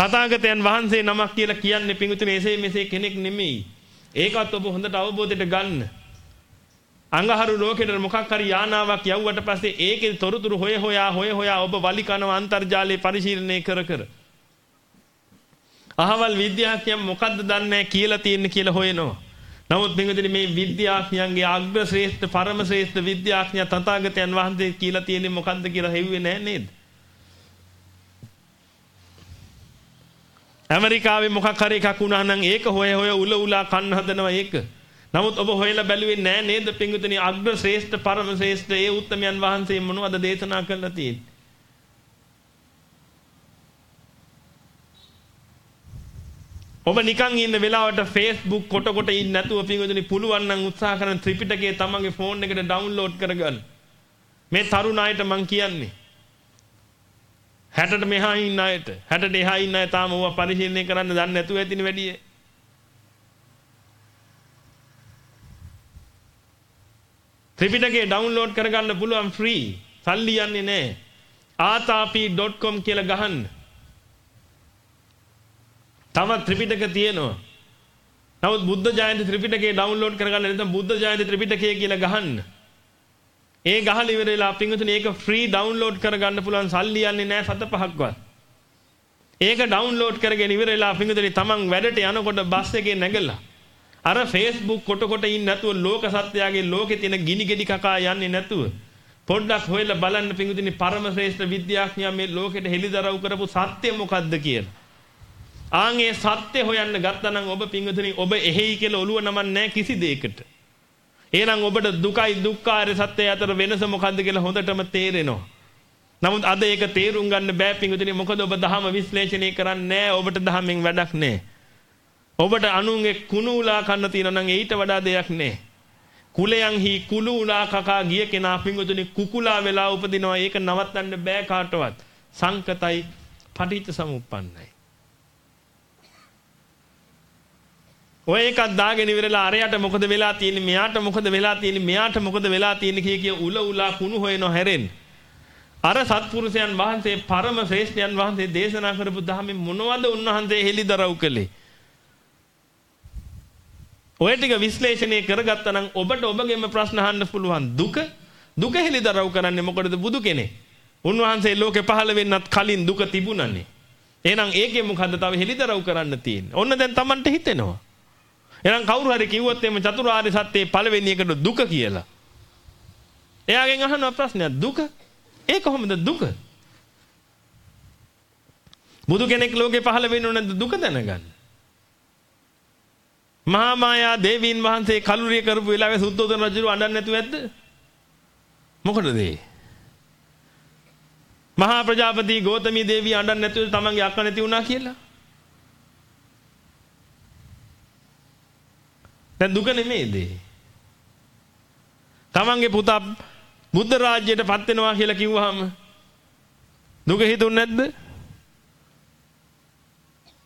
තථාගතයන් වහන්සේ නමක් කියලා කියන්නේ පිඟුතුනේ එසේ මෙසේ කෙනෙක් නෙමෙයි. ඒකත් ඔබ හොඳට අවබෝධයට ගන්න. අංගහරු ලෝකෙට මොකක් හරි යානාවක් යවුවට පස්සේ ඒකේ තොරතුරු හොය හොයා හොය හොයා ඔබ වලි කනවා අන්තර්ජාලයේ පරිශීලනය කර කර. අහවල් විද්‍යාඥයන් මොකද්ද දන්නේ කියලා තියෙන්නේ කියලා හොයනවා. නමුත් පින්වදින මේ විද්‍යාඥයන්ගේ අග්‍ර ශ්‍රේෂ්ඨ පරම ශ්‍රේෂ්ඨ විද්‍යාඥයා තථාගතයන් වහන්සේ කියලා තියෙන්නේ මොකද්ද කියලා හෙව්වේ නැහැ නේද? ඇමරිකාවේ මොකක් හරි එකක් වුණා නම් ඒක හොය හොය උල උලා කන්න හදනවා ඒක. නමුත් ඔබ හොයලා බැලුවේ නෑ නේද පිංගුතනි අග්‍ර ශ්‍රේෂ්ඨ පරම ශ්‍රේෂ්ඨ ඒ උත්තමයන් වහන්සේ මොනවද දේශනා කළා තියෙන්නේ? ඔබ නිකන් ඉන්න වෙලාවට Facebook කොට කොට ඉන්න නැතුව පිංගුතුනි පුළුවන් නම් උත්සාහ කරන ත්‍රිපිටකය තමන්ගේ ෆෝන් එකට ඩවුන්ලෝඩ් කරගන්න. මේ තරුණ අයට මම කියන්නේ 60ට මෙහා ඉන්න අයට 60ට එහා ඉන්න අය තාම ඕවා පරිශීලනය කරන්න දන්නේ නැතුව ඇතිනේ වැඩියේ. ත්‍රිපිටකේ ඩවුන්ලෝඩ් කරගන්න පුළුවන් ෆ්‍රී. සල්ලි යන්නේ නැහැ. ආතාපි.com කියලා ගහන්න. තව ත්‍රිපිටක තියෙනවා. නමුත් බුද්ධ ජයන්ති ත්‍රිපිටකේ ඩවුන්ලෝඩ් කරගන්න නැත්නම් බුද්ධ ජයන්ති ත්‍රිපිටකය කියලා ගහන්න. ඒ ගහලා ඉවර වෙලා පිංගුතුනි ඒක ෆ්‍රී ඩවුන්ලෝඩ් කරගන්න පුළුවන් සල්ලි යන්නේ නැහැ සත පහක්වත්. ඒක ඩවුන්ලෝඩ් කරගෙන ඉවර වෙලා පිංගුතුනි තමන් වැඩට යනකොට බස් එකේ නැගලා අර Facebook කොට කොට ඉන්නේ නැතුව ලෝක සත්‍යයේ ලෝකේ තියෙන ගිනි ගෙඩි කකා යන්නේ නැතුව පොඩ්ඩක් හොයලා බලන්න පිංගුතුනි පරම ශ්‍රේෂ්ඨ විද්‍යාඥයා මේ ලෝකෙට හෙළිදරව් කරපු සත්‍ය මොකද්ද කියලා. ආන් ඒ සත්‍ය හොයන්න ගත්තා නම් ඔබ පිංගුතුනි ඔබ එහෙයි කියලා ඔළුව නමන්නේ නැහැ කිසි දෙයකට. එහෙනම් ඔබට දුකයි දුක්ඛාරය සත්‍යය අතර වෙනස මොකද්ද කියලා හොඳටම තේරෙනවා. නමුත් අද ඒක තේරුම් ගන්න බෑ පිංගුතුනි මොකද ඔබ දහම විශ්ලේෂණය කරන්නේ නැහැ ඔබට දහමෙන් වැඩක් නැහැ. ඔබට අනුන්ගේ කුණු උලා කන්න තියෙනවා නම් ඊට වඩා දෙයක් නැහැ. කුලයන්හි කුළු උලා කකා ගිය කෙනා පිංගුතුනි කුකුලා වෙලා උපදිනවා ඒක නවත්තන්න බෑ කාටවත්. සංකතයි පටිච්ච සමුප්පන්නයි. ඔය එකක් දාගෙන ඉවරලා අරයට මොකද වෙලා තියෙන්නේ මෙයාට මොකද වෙලා තියෙන්නේ මෙයාට මොකද වෙලා තියෙන්නේ කිය කිය උල උලා කුණු හොයන හැරෙන් අර සත්පුරුෂයන් වහන්සේ පරම ශ්‍රේෂ්ඨයන් වහන්සේ දේශනා කරපු ධර්මෙ මොනවද උන්වහන්සේ හෙළිදරව් කළේ? ඔය ටික විශ්ලේෂණය කරගත්තා නම් ඔබට ඔබගේම ප්‍රශ්න අහන්න පුළුවන්. දුක? දුක හෙළිදරව් කරන්නේ මොකටද බුදු කෙනෙක්? උන්වහන්සේ ලෝකේ පහළ වෙන්නත් කලින් දුක තිබුණනේ. එහෙනම් ඒකේ මොකද්ද තව හෙළිදරව් කරන්න තියෙන්නේ? ඔන්න දැන් Tamanට හිතෙනවා. එහෙනම් කවුරු හරි කිව්වොත් එimhe චතුරාර්ය සත්‍යයේ පළවෙනි එකට දුක කියලා. එයාගෙන් අහනවා ප්‍රශ්නයක් දුක? ඒ කොහොමද දුක? බුදු කෙනෙක් ලෝකේ පහළ වෙන්නේ නැද්ද දුක දැනගන්න? මහා මායා දේවීන් වහන්සේ කලුරිය කරපු වෙලාවේ සුද්ධෝදන රජු අඬන්නේ නැතුව ඇද්ද? මොකටද ඒ? මහා ප්‍රජාපති ගෞතමී දේවිය අඬන්නේ නැතුව තමන්ගේ අක්ක නැති වුණා කියලා? දැන් දුක නෙමෙයිද? තමන්ගේ පුතා බුද්ධ රාජ්‍යයට පත් වෙනවා කියලා කිව්වහම දුක හිතුන්නේ නැද්ද?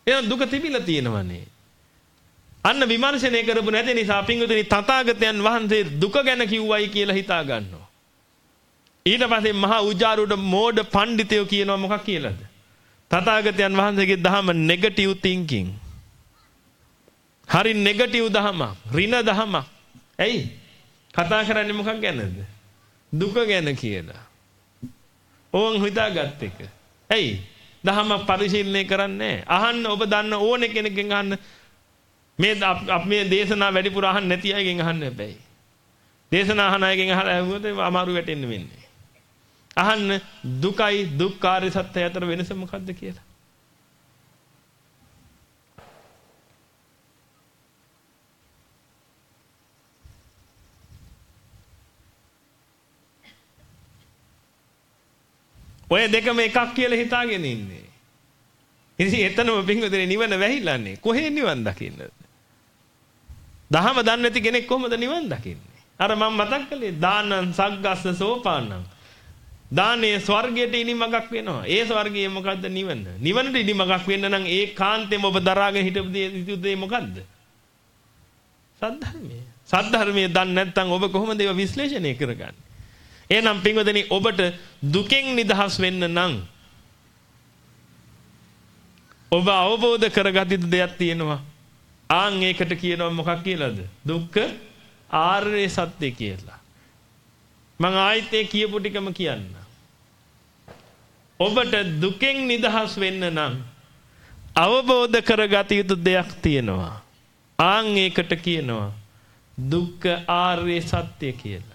එහෙනම් දුක තිබිලා තියෙනවනේ. අන්න විමර්ශනය කරපු නැති නිසා පිංගුතුනි තථාගතයන් වහන්සේ දුක ගැන කිව්වයි කියලා හිතා ගන්නවා. ඊට පස්සේ මහා උජාරුට මෝඩ පඬිතයෝ කියනවා මොකක් කියලාද? තථාගතයන් වහන්සේගේ දහම නෙගටිව් තින්කින්. හරි නෙගටිව් දහමක්, ඍණ දහමක්. ඇයි? කතා කරන්නේ මොකක් ගැනද? දුක ගැන කියලා. ඕන් හිතාගත් එක. ඇයි? දහම පරිශීලනය කරන්නේ අහන්න ඔබ දන්න ඕනේ කෙනෙක්ගෙන් අහන්න මේ අප මේ දේශනා වැඩිපුර අහන්න නැති අයගෙන් අහන්න හැබැයි. දේශනා අහන අයගෙන් අහලා ඇහුවොත් අමාරු වැටෙන්න වෙන්නේ. අහන්න දුකයි දුක්ඛාරය සත්‍ය අතර වෙනස මොකද්ද කියලා. ඔය දෙකම එකක් කියලා හිතාගෙන ඉන්නේ. ඉතින් එතනම පින්වතුනි නිවන වැහිලානේ. කොහේ නිවන් දකින්නද? දහම දන්නේ නැති කෙනෙක් කොහොමද නිවන් දකින්නේ? අර මම මතක් කළේ දානං සග්ගස්ස සෝපානං. දානේ ස්වර්ගයට ඉනිමගක් වෙනවා. ඒ ස්වර්ගයේ මොකද්ද නිවන? නිවනට ඉනිමගක් වෙන්න නම් ඒ කාන්තේම ඔබ දරාගෙන හිටපු දේ මොකද්ද? සද්ධර්මය. සද්ධර්මයේ දන්නේ නැත්නම් ඔබ කොහොමද ඒව විශ්ලේෂණය කරගන්නේ? එහෙනම් පින්වදනි ඔබට දුකෙන් නිදහස් වෙන්න නම් ඔබ අවබෝධ කරගත් දෙයක් තියෙනවා. ආන් ඒකට කියනවා මොකක් කියලාද? දුක්ඛ ආර්ය සත්‍ය කියලා. මම ආයිත් ඒ කියපු ටිකම කියන්න. ඔබට දුකෙන් නිදහස් වෙන්න නම් අවබෝධ කරගත යුතු දෙයක් තියෙනවා. ආන් ඒකට කියනවා දුක්ඛ ආර්ය සත්‍ය කියලා.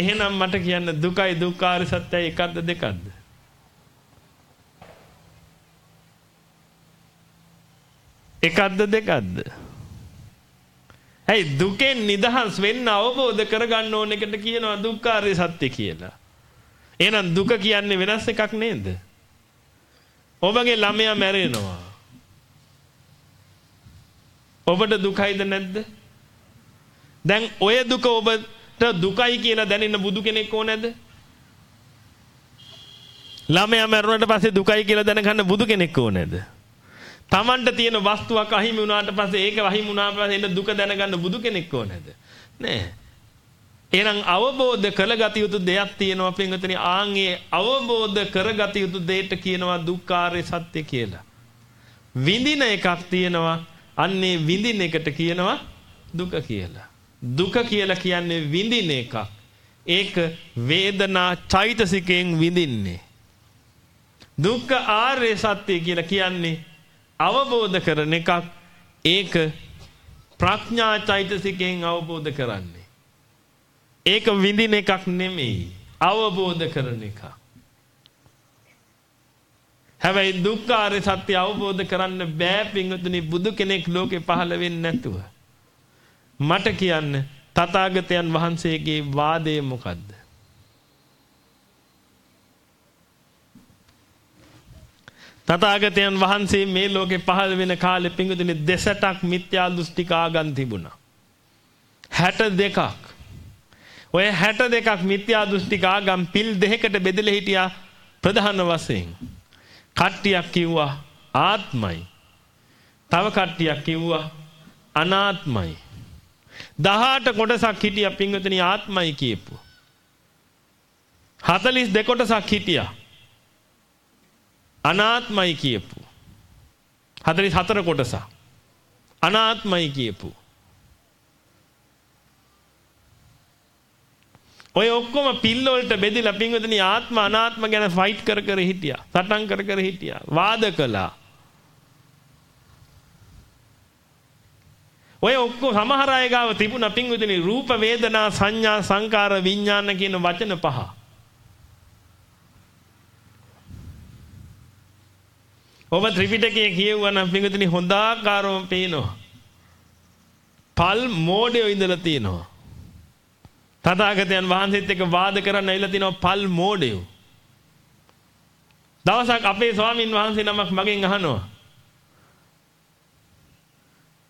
එහෙනම් මට කියන්න දුකයි දුක්ඛාර සත්‍යයි එකක්ද දෙකක්ද? එකක්ද දෙකක්ද? ඇයි දුකෙන් නිදහස් වෙන්න අවබෝධ කරගන්න ඕන එකට කියනවා දුක්ඛාරය සත්‍ය කියලා. එහෙනම් දුක කියන්නේ වෙනස් එකක් නේද? ඔබගේ ළමයා මැරෙනවා. ඔබට දුකයිද නැද්ද? දැන් ඔය දුක ඔබට දුකයි කියලා දැනෙන්න බුදු කෙනෙක් ඕනේද? ළමයා මැරුණාට පස්සේ දුකයි කියලා දැනගන්න බුදු කෙනෙක් ඕනේද? Tamanට තියෙන වස්තුවක් අහිමි වුණාට පස්සේ ඒක අහිමි වුණාට පස්සේ එන්න දුක දැනගන්න බුදු කෙනෙක් ඕනේද? නෑ. එහෙනම් අවබෝධ කරගත යුතු දෙයක් තියෙනවා පින්වතුනි ආන්ගේ අවබෝධ කරගත යුතු දෙයට කියනවා දුක්ඛාරය සත්‍ය කියලා. විඳින එකක් තියෙනවා අන්නේ විඳින එකට කියනවා දුක කියලා. දුක කියලා කියන්නේ විඳින එකක්. ඒක වේදනා චෛතසිකයෙන් විඳින්නේ. දුක්ඛ ආර්ය සත්‍ය කියලා කියන්නේ අවබෝධ කරන එකක්. ඒක ප්‍රඥා චෛතසිකයෙන් අවබෝධ කරන්නේ. ඒක විඳින එකක් නෙමෙයි. අවබෝධ කරන එකක්. හැබැයි දුක්ඛාරය සත්‍ය අවබෝධ කරන්න බෑ පින්වතුනි බුදු කෙනෙක් ලෝකේ පහළ වෙන්නේ නැතුව. මට කියන්න තථාගතයන් වහන්සේගේ වාදය මොකද්ද? තථාගතයන් වහන්සේ මේ ලෝකේ පහළ වෙන කාලේ පිංගුතුනි දෙසටක් මිත්‍යා දෘෂ්ටික ආගම් තිබුණා. 62ක්. ඔය 62ක් මිත්‍යා දෘෂ්ටික ආගම් පිල් දෙකකට බෙදලා හිටියා ප්‍රධාන වශයෙන්. කට්ටියක් කිව්වා ආත්මයි. තව කට්ටියක් කිව්වා අනාත්මයි. 18 කොටසක් හිටියා පිංගුතුනි ආත්මයි කියපු. 42 කොටසක් හිටියා. අනාත්මයි කියපු. 44 කොටස අනාත්මයි කියපු. ඔය ඔක්කොම පිල්ල වලට බෙදලා පින්වතුනි ආත්ම අනාත්ම ගැන ෆයිට් කර කර හිටියා. සටන් කර කර හිටියා. වාද කළා. ඔය ඔක්කොම සමහර අය ගාව තිබුණා පින්වතුනි රූප වේදනා සංඥා සංකාර විඥාන කියන වචන පහ ඔබ ත්‍රිපිටකය කියවුවා නම් පිඟුතුනි හොඳ ආකාරවම පේනවා. පල් මෝඩයෝ ඉඳලා තියෙනවා. තථාගතයන් වහන්සේත් එක්ක වාද කරන්න ඇවිල්ලා තිනවා පල් මෝඩයෝ. දවසක් අපේ ස්වාමින් වහන්සේ නමක් මගෙන් අහනවා.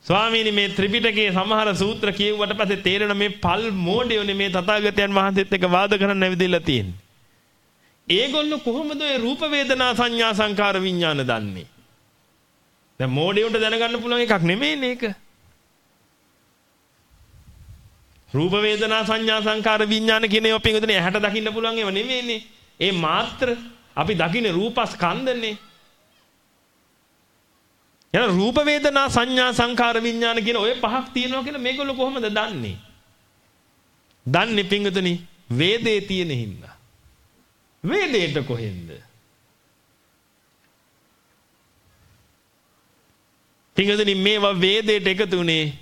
ස්වාමීනි මේ ත්‍රිපිටකයේ සමහර සූත්‍ර කියුවට පස්සේ තේරෙන මේ පල් මෝඩයෝ නෙමේ තථාගතයන් වහන්සේත් එක්ක වාද කරන්න ඇවිදලා තියෙන්නේ. ඒගොල්ලෝ කොහොමද ඔය රූප වේදනා සංඥා සංකාර විඥාන දන්නේ? දැන් මෝඩයන්ට දැනගන්න පුළුවන් එකක් නෙමෙයිනේ ඒක. රූප වේදනා සංඥා සංකාර විඥාන කියන ඒවා පින්වතුනි ඇහැට දකින්න පුළුවන් ඒවා නෙමෙයිනේ. ඒ මාත්‍ර අපි දකින්නේ රූපස්කන්ධනේ. යන රූප වේදනා සංඥා සංකාර විඥාන කියන ඔය පහක් තියෙනවා කියලා මේගොල්ලෝ කොහොමද දන්නේ? දන්නේ පින්වතුනි වේදේ තියෙන හින්දා. වේදේට කොහෙන්ද? පිංගදනි මේවා වේදේට එකතු උනේ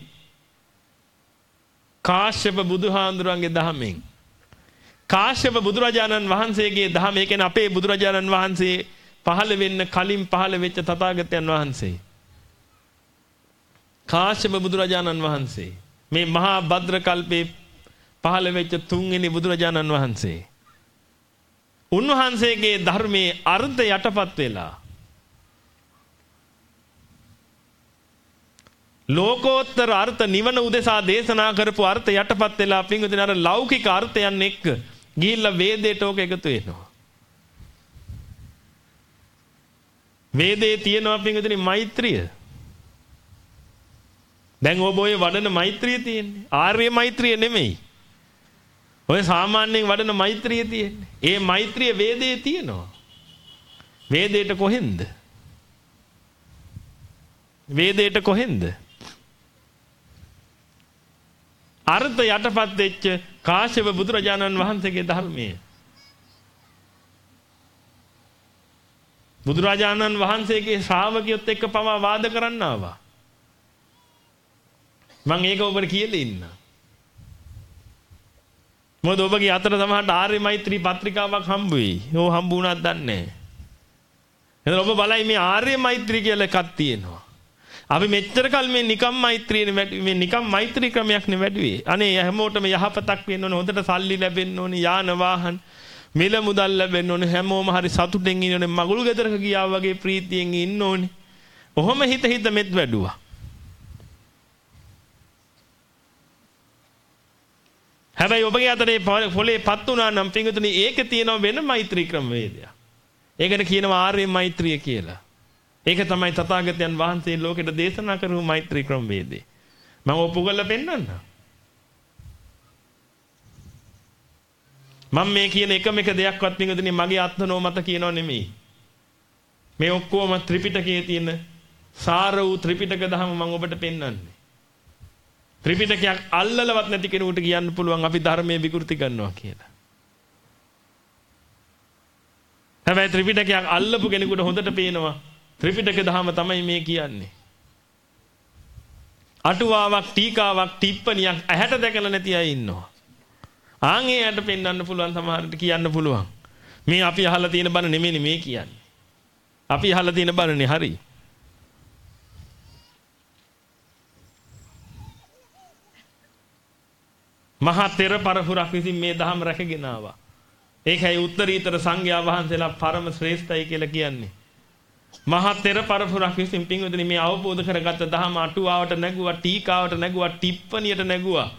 කාශ්‍යප බුදුහාඳුරන්ගේ දහමෙන්. කාශ්‍යප බුදුරජාණන් වහන්සේගේ දහම ඒ කියන්නේ අපේ බුදුරජාණන් වහන්සේ පහළ වෙන්න කලින් පහළ වෙච්ච තථාගතයන් වහන්සේ. කාශ්‍යප බුදුරජාණන් වහන්සේ මේ මහා භද්‍ර කල්පේ පහළ වෙච්ච තුන්වෙනි බුදුරජාණන් වහන්සේ. උන්වහන්සේගේ ධර්මයේ අර්ථ යටපත් වෙලා ලෝකෝත්තර අර්ථ නිවන උදෙසා දේශනා කරපු අර්ථ යටපත් වෙලා පිංගුදින අර ලෞකික අර්ථයන් එක්ක ගිහිල්ලා වේදයට ඕක එකතු වෙනවා. වේදේ තියෙනවා පිංගුදින මෛත්‍රිය. දැන් ඔබ ඔය වඩන මෛත්‍රිය තියෙන්නේ ආර්ය මෛත්‍රිය නෙමෙයි. ඔය සාමාන්‍යයෙන් වඩන මෛත්‍රිය තියෙන්නේ. ඒ මෛත්‍රිය වේදේ තියෙනවා. වේදේට කොහෙන්ද? වේදේට කොහෙන්ද? අර්ථ යටපත් වෙච්ච කාශ්‍යප බුදුරජාණන් වහන්සේගේ ධර්මයේ බුදුරජාණන් වහන්සේගේ ශ්‍රාවකියොත් එක්ක පවා වාද කරන්න ආවා. මම ඒක ඔබට කියලා ඉන්නා. මොකද ඔබගේ අතට සමහරට ආර්ය මෛත්‍රී පත්‍රිකාවක් හම්බ වෙයි. ඕ හම්බ වුණාද දන්නේ නැහැ. එතන ඔබ බලයි මේ ආර්ය මෛත්‍රී කියලා එකක් තියෙනවා. අපි මෙච්චර කල් මේ නිකම් මෛත්‍රියනේ මේ නිකම් මෛත්‍රී ක්‍රමයක් නේ වැඩුවේ. අනේ හැමෝටම යහපතක් වෙන්න ඕනේ. හොඳට සල්ලි ලැබෙන්න ඕනේ. යාන වාහන මිල මුදල් ලැබෙන්න ඕනේ හැමෝම හරි සතුටෙන් ඉන්න ඕනේ මගුල් ගෙදරක ගියා වගේ ප්‍රීතියෙන් ඉන්න ඕනේ. ඔහොම හිත හිත මෙත් වැඩුවා. හැබැයි ඔබගේ අතරේ පොලේ පත් වුණා නම් පිංගුතුනි ඒක තියෙනවා වෙන මෛත්‍රී ක්‍රමවේදයක්. ඒකට කියනවා ආර්ය මෛත්‍රිය කියලා. ඒක තමයි තථාගතයන් වහන්සේ ලෝකෙට දේශනා කරපු මෛත්‍රී ක්‍රමවේදේ. මම ඔප්පු කරලා පෙන්නන්නම්. මම මේ කියන එකම එක දෙයක්වත් පිංගුතුනි මගේ අත්නෝ මත කියනව නෙමෙයි. මේ ඔක්කොම ත්‍රිපිටකයේ තියෙන සාර වූ ත්‍රිපිටක ධර්ම මම ඔබට පෙන්වන්නේ. ත්‍රිපිටකයක් අල්ලලවත් නැති කෙනෙකුට කියන්න පුළුවන් අපි ධර්මයේ විකෘති කරනවා කියලා. හැබැයි ත්‍රිපිටකයක් අල්ලපු කෙනෙකුට හොඳට පේනවා ත්‍රිපිටක ධර්ම තමයි මේ කියන්නේ. අටුවාවක් ටීකාවක් ටිප්පනියක් ඇහැට දැකලා නැති අය ඉන්නවා. ආන් ඒ ඇයට පෙන්වන්න පුළුවන් සමහරට කියන්න පුළුවන්. මේ අපි අහලා තියෙන බණ නෙමෙයි මේ කියන්නේ. අපි අහලා තියෙන බණනේ හරි. මහා තෙර පරපුරක් විසින් මේ ධහම රැකගෙන ආවා. ඒකයි උත්තරීතර සංඝයා වහන්සේලා පරම ශ්‍රේෂ්ඨයි කියලා කියන්නේ. මහා තෙර පරපුරක් විසින් පින්වතුනි මේ අවබෝධ කරගත්ත ධහම අටුවාවට නැගුවා, ටීකාවට නැගුවා, ටිප්පණියට නැගුවා.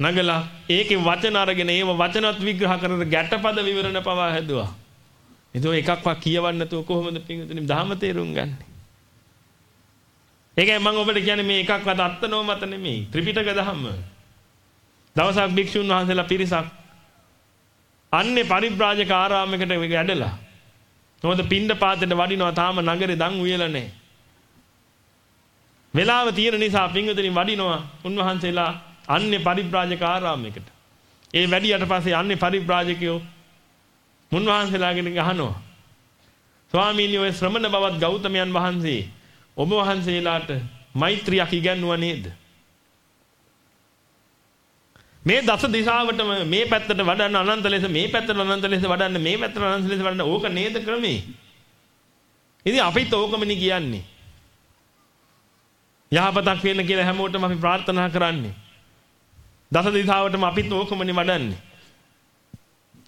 නගලා ඒකේ වචන අරගෙන ඒව වචනත් විග්‍රහ කරන ගැටපද විවරණ පවා හැදුවා. ඒක එකක්වත් කියවන්න නැතුව කොහොමද පින්වතුනි ධහම තේරුම් ගන්න? ඒකයි මම ඔබට කියන්නේ මේ එකක්වත් අත්නෝමත නෙමෙයි ත්‍රිපිටක ධහම. දවසක් භික්ෂුන් වහන්සේලා පිරිසක් අන්නේ පරිබ්‍රාජක ආරාමයකට වැඩලා මොකද පින්ඩ පාතේට වඩිනවා තාම නගරේ දන් උයලා නැහැ. වෙලාව තියෙන නිසා පින්වතුනි වඩිනවා උන්වහන්සේලා අන්නේ පරිබ්‍රාජක ආරාමයකට. ඒ වැඩියට පස්සේ අන්නේ පරිබ්‍රාජකයෝ මුන්වහන්සේලාගෙන් අහනවා. ස්වාමීනි ඔය ශ්‍රමණ බවත් ගෞතමයන් වහන්සේ ඔබ වහන්සේලාට මෛත්‍රියක් ඉගන්වුවා නේද? මේ දස දිශාවටම මේ පැත්තට වඩන්න අනන්ත ලෙස මේ පැත්තට අනන්ත ලෙස වඩන්න මේ පැත්තට අනන්ත ලෙස වඩන්න ඕක නේද ක්‍රමේ. ඉතින් අපිත් ඕකමනි කියන්නේ. යහපතක් වෙන්න කියලා හැමෝටම අපි ප්‍රාර්ථනා කරන්නේ. දස දිශාවටම අපිත් ඕකමනි වඩන්නේ.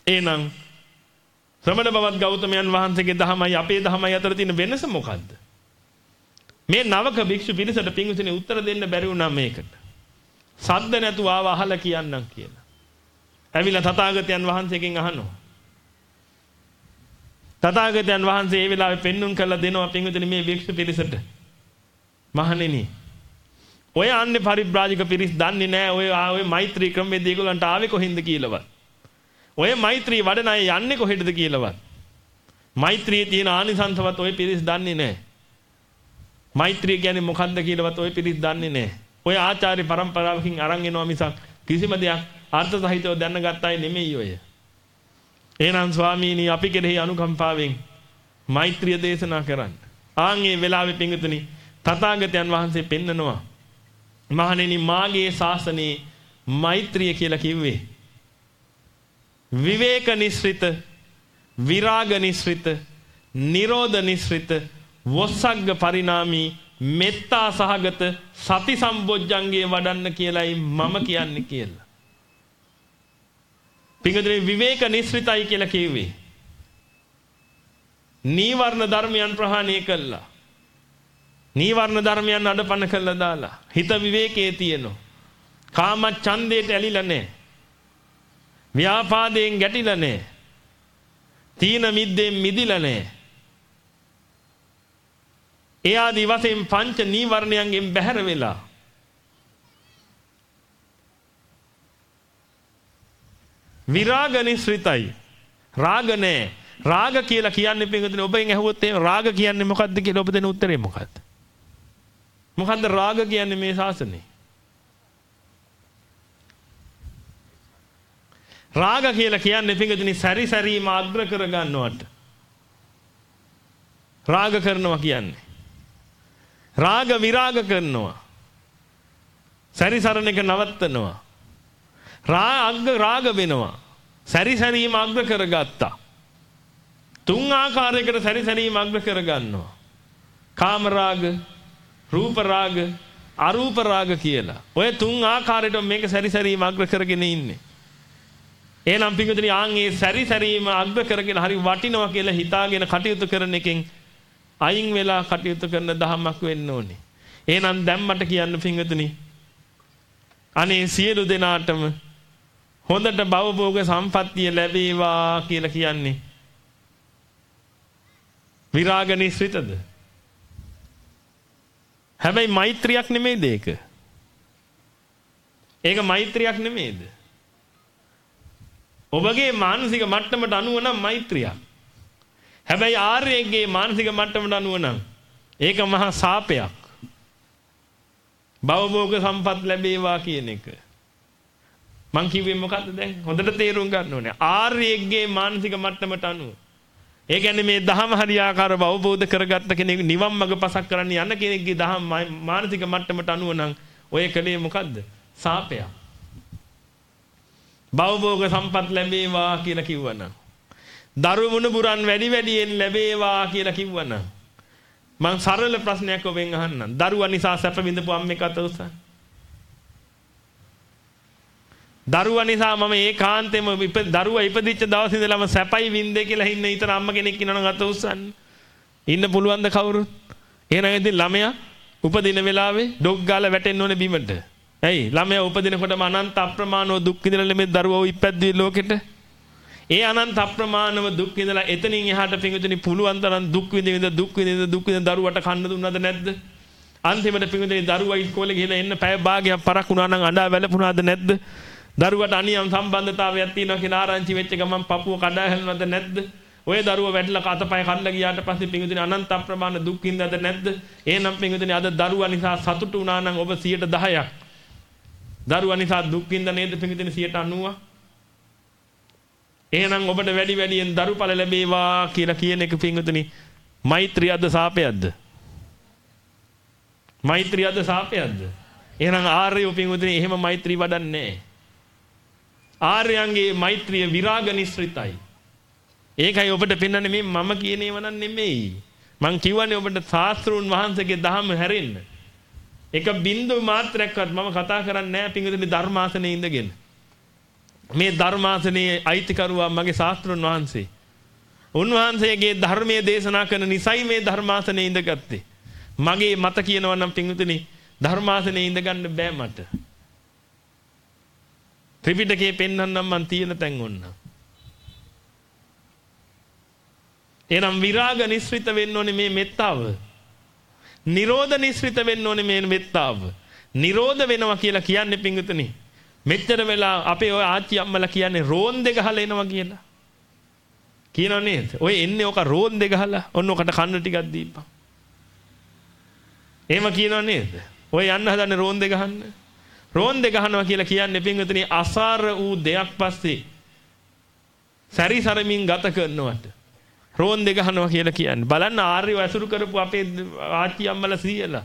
එහෙනම් ශ්‍රමණ බවත් ගෞතමයන් වහන්සේගේ දහමයි අපේ දහමයි අතර තියෙන වෙනස මොකද්ද? මේ නවක භික්ෂු පිරිසට පිංගුතුනේ උත්තර දෙන්න බැරි වුණා මේකට. සද්ද නැතුව ආව අහලා කියන්නම් කියලා. ඇවිල්ලා තථාගතයන් වහන්සේගෙන් අහනවා. තථාගතයන් වහන්සේ ඒ වෙලාවේ පෙන්눔 කරලා දෙනවා පින්විතනි මේ වික්ෂ පිරිසට. මහණෙනි ඔය අන්නේ පරිබ්‍රාජික පිරිස් දන්නේ නැහැ ඔය ඔය මෛත්‍රී ක්‍රමයේ ඒගොල්ලන්ට ආවේ කොහින්ද කියලාවත්. ඔය මෛත්‍රී වඩන අය යන්නේ කොහෙටද කියලාවත්. මෛත්‍රියේ තියෙන ආනිසංසවත් ඔය පිරිස් දන්නේ නැහැ. මෛත්‍රිය කියන්නේ මොකක්ද කියලාවත් ඔය පිරිස් දන්නේ නැහැ. ඔය ආචාර්ය પરම්පරාවකින් අරන් එනවා මිසක් කිසිම දෙයක් අර්ථ සහිතව දැනගත්තයි නෙමෙයි ඔය. එහෙනම් ස්වාමීනි අපි කෙරෙහි අනුකම්පාවෙන් මෛත්‍රිය දේශනා කරන්න. ආන් මේ වෙලාවේ පිංගුතුනි තථාගතයන් වහන්සේ පෙන්නනවා. මහණෙනි මාගේ ශාසනයේ මෛත්‍රිය කියලා කිව්වේ. විවේක නිස්ෘත විරාග නිස්ෘත නිරෝධ නිස්ෘත වොස්සග්ග පරිණාමී මෙත්තා සහගත සති සම්බොජ්ජංගේ වඩන්න කියලයි මම කියන්නේ කියලා. පිඟුදුනේ විවේක නිස්ෘතයි කියලා කිව්වේ. නීවරණ ධර්මයන් ප්‍රහාණය කළා. නීවරණ ධර්මයන් අඩපණ කළා දාලා හිත විවේකයේ තියෙනවා. කාම ඡන්දයට ඇලිලා නැහැ. ව්‍යාපාදයෙන් ගැටිලා නැහැ. තීන මිද්දෙන් මිදිලා නැහැ. ඒ ආදි වශයෙන් පංච නීවරණයන්ගෙන් බැහැර වෙලා. විරාග නිස්ෘතයි. රාග නෑ. රාග කියලා කියන්නේ පිටුදින ඔබෙන් ඇහුවොත් එහෙම රාග කියන්නේ මොකද්ද කියලා ඔබ දෙන උත්තරේ මොකද්ද? මොකද්ද රාග කියන්නේ මේ ශාසනේ රාග කියලා කියන්නේ පිටුදින සැරි සැරීම අග්‍ර කර ගන්නවට රාග කරනවා කියන්නේ. රාග විරාග කරනවා. සැරිසරණ එක නවත්තනවා. රාග රාග වෙනවා. සැරිසැරීම අග්‍ර කරගත්තා. තුන් ආකාරයකට සැරිසැරීම අග්‍ර කරගන්නවා. කාම රාග, රූප රාග, අරූප රාග කියලා. ඔය තුන් ආකාරයට මේක සැරිසැරීම අග්‍ර කරගෙන ඉන්නේ. එහෙනම් පිටුතුනි ආන් ඒ සැරි සැරීම අග්‍ර කරගෙන හරි වටිනවා කියලා හිතාගෙන කටයුතු කරන එකෙන් අයින් වෙලා කටයුතු කරන දහමක් වෙන්න ඕනේ. එහෙනම් දැන් මට කියන්න පිටුතුනි අනේ සියලු දෙනාටම හොඳට භවභෝග සම්පත්තිය ලැබේවා කියලා කියන්නේ විරාග නිස්ෘතද හැබැයි මෛත්‍රියක් නෙමෙයිද ඒක ඒක මෛත්‍රියක් නෙමෙයිද ඔබගේ මානසික මට්ටමට අනුව නම් මෛත්‍රියක්. හැබැයි ආර්යයේ මානසික මට්ටමට අනුව නම් ඒක මහා සාපයක්. භවභෝග සම්පත් ලැබේවා කියන එක. මං කිව්වේ මොකද්ද දැන්? හොඳට තේරුම් ගන්න ඕනේ. ආර්යයේ මානසික මට්ටමට අනුව. ඒ කියන්නේ මේ දහම හරියාකාරව අවබෝධ කරගත්ත කෙනෙක් නිවන් මඟ පසක් කරන්න යන කෙනෙක්ගේ දහම මානසික මට්ටමට අනුව නම් ඔය කලේ මොකද්ද? සාපයක්. භවභෝග සම්පත් ලැබේවා කියලා කිව්වනම් දරුමුණු බුරන් වැඩි වැඩියෙන් ලැබේවා කියලා කිව්වනම් මං සරල ප්‍රශ්නයක් ඔබෙන් අහන්නම් දරුවා නිසා සැප විඳපු අම්මෙක් අත උසන් දරුවා නිසා මම ඒකාන්තෙම දරුවා ඉපදිච්ච දවස් ඉඳලම සැපයි වින්දේ කියලා හින්න ඊතර අම්ම කෙනෙක් ඉන්නවනම් අත උස්සන්න. ඉන්න පුළුවන්ද කවුරුත්? එහෙනම් ඉතින් ළමයා උපදින වෙලාවේ ඩොග් ගාලා වැටෙන්න ඕනේ බිමට. ඇයි? ළමයා උපදිනකොටම අනන්ත අප්‍රමාණව දුක් විඳලා මේ දරුවෝ ඉපැද්දුවේ ලෝකෙට. ඒ අනන්ත අප්‍රමාණව දුක් විඳලා එතනින් එහාට පිඟුතුනි පුළුවන් තරම් දුක් විඳින දුක් විඳින දුක් විඳින දරුවට කන්න දුන්නද නැද්ද? අන්තිමට පිඟුතුනි දරුවා ඉස්කෝලේ ගිහලා එන්න පැය භාගයක් පරක් වුණා නම් අඬා වැළපුණාද නැද්ද? දරුවට අනියම් සම්බන්ධතාවයක් තියෙනවා කියලා ආරංචි වෙච්ච ගමන් පපුව කඩා හැලුණාද නැද්ද? ඔය දරුවා වැඩිලා කතපය කඩලා ගියාට පස්සේ පිඟුතුනි අනන්ත අප්‍රමාණ දුක් විඳලාද නැද්ද? එහෙනම් පිඟුතුනි අද දරුවා නිසා සතුටු වුණා නම් ඔබ 10%ක් දරුවා නිසා දුක් විඳ නේද පිඟිදින 90? එහෙනම් ඔබට වැඩි වැඩියෙන් දරුඵල ලැබේවා කියලා කියන එක පිඟුතුනි මෛත්‍රියද සාපයක්ද? මෛත්‍රියද සාපයක්ද? එහෙනම් ආර්ය පිඟුතුනි එහෙම මෛත්‍රී වඩන්නේ ආර්යයන්ගේ මෛත්‍රිය විරාග නිස්ෘතයි. ඒකයි ඔබට පෙන්වන්නේ මේ මම කියන ඒවා නෙමෙයි. මං කියවනේ ඔබට ශාස්ත්‍රුන් වහන්සේගේ දහම හැරෙන්න. එක බින්දු මාත්‍රයක්වත් මම කතා කරන්නේ නැහැ පිංගුතුනි ධර්මාසනේ ඉඳගෙන. මේ ධර්මාසනයේ අයිතිකරුවා මගේ ශාස්ත්‍රඥ වහන්සේ. උන්වහන්සේගේ ධර්මයේ දේශනා කරන නිසයි මේ ධර්මාසනේ ඉඳගත්තේ. මගේ මත කියනවා නම් පිංගුතුනි ධර්මාසනේ ඉඳගන්න බෑ මට. ත්‍රිපිටකේ පෙන්වන්නම් මන් තියෙන තැන් ඔන්න. එනම් විරාග නිස්ෘත වෙන්න ඕනේ මේ මෙත්තාව. නිරෝධ නිස්ෘත වෙන්න ඕනේ මේ මෙත්තාව. නිරෝධ වෙනවා කියලා කියන්නේ පිංගුතුනි. මෙච්චර වෙලා අපේ ඔය ආච්චි අම්මලා කියන්නේ රෝන් දෙක ගහලා එනවා කියලා. කියනව නේද? ඔය එන්නේ ඔක රෝන් දෙක ගහලා ඔන්න ඔකට කන්න ටිකක් දීපන්. එහෙම කියනව නේද? ඔය යන්න හදන්නේ රෝන් දෙක ගහන්න. රෝන් දෙක ගහනවා කියලා කියන්නේ පිංගුතුනි අසාර වූ දෙයක් පස්සේ සැරිසරමින් ගත කරනවට රෝන් දෙක ගහනවා කියලා කියන්නේ. බලන්න ආර්යව ඇසුරු කරපු අපේ ආච්චි අම්මලා සීයලා.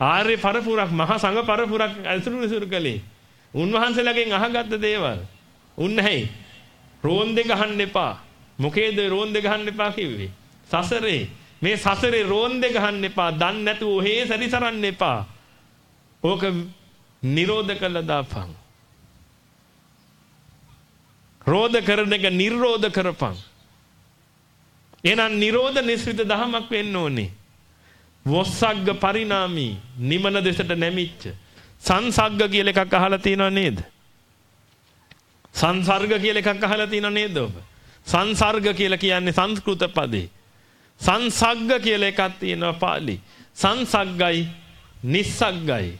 ආර්ය පරපුරක් මහා සංඝ පරපුරක් ඇසුරු ඇසුරු කළේ. උන්වහන්සේලාගෙන් අහගත්ත දේවල්. උන්නැයි රෝන් දෙක ගහන්න එපා. මොකේද රෝන් දෙක ගහන්න එපා කිව්වේ? සසරේ මේ සසරේ රෝන් දෙක ගහන්න එපා. දන් නැතුව ඔහේ සැරිසරන්න එපා. ඕක නිරෝධ කළා දාපන්. රෝධ කරන එක නිර්රෝධ කරපන්. එහෙනම් නිරෝධ නිස්විත දහමක් වෙන්න ඕනේ. වොස්සග්ග පරිණාමී නිමන දෙසට නැමිච්ච සංසග්ග කියලා එකක් අහලා තියෙනව නේද? සංසර්ග කියලා එකක් අහලා තියෙනව නේද ඔබ? සංසර්ග කියලා කියන්නේ සංස්කෘත පදේ. සංසග්ග කියලා එකක් තියෙනවා පාලි. සංසග්ගයි නිස්සග්ගයි.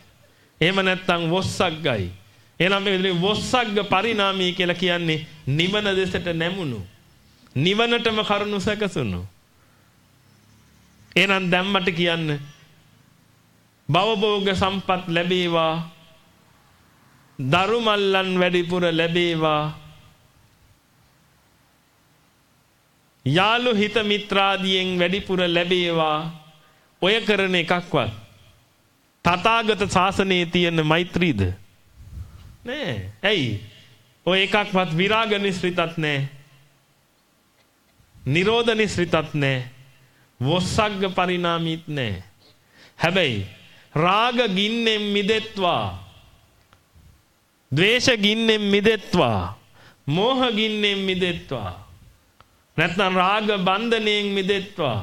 එහෙම නැත්නම් වොස්සග්ගයි. එහෙනම් මේ විදිහේ වොස්සග්ග පරිණාමී කියලා කියන්නේ නිවන දෙසට නැමුණු නිවනටම කරුණු සැකසුණු එහෙනම් දැම්මට කියන්න භවභෝග සම්පත් ලැබේවා දරු මල්ලන් වැඩිපුර ලැබේවා යාළු හිත මිත්‍රාදියෙන් වැඩිපුර ලැබේවා ඔය කරන එකක්වත් තථාගත ශාසනයේ තියෙන මෛත්‍රීද නෑ. ඇයි? ඔය එකක්වත් විරාග නිස්ෘතත් නෑ. නිරෝධ නිස්ෘතත් නෑ. වොස්සග්ග පරිණාමීත් නෑ. හැබැයි රාග ගින්නෙන් මිදෙත්වා ද්වේෂ ගින්නෙන් මිදෙත්වා. මෝහ ගින්නෙන් මිදෙත්වා. නැත්නම් රාග බන්ධණයෙන් මිදෙත්වා.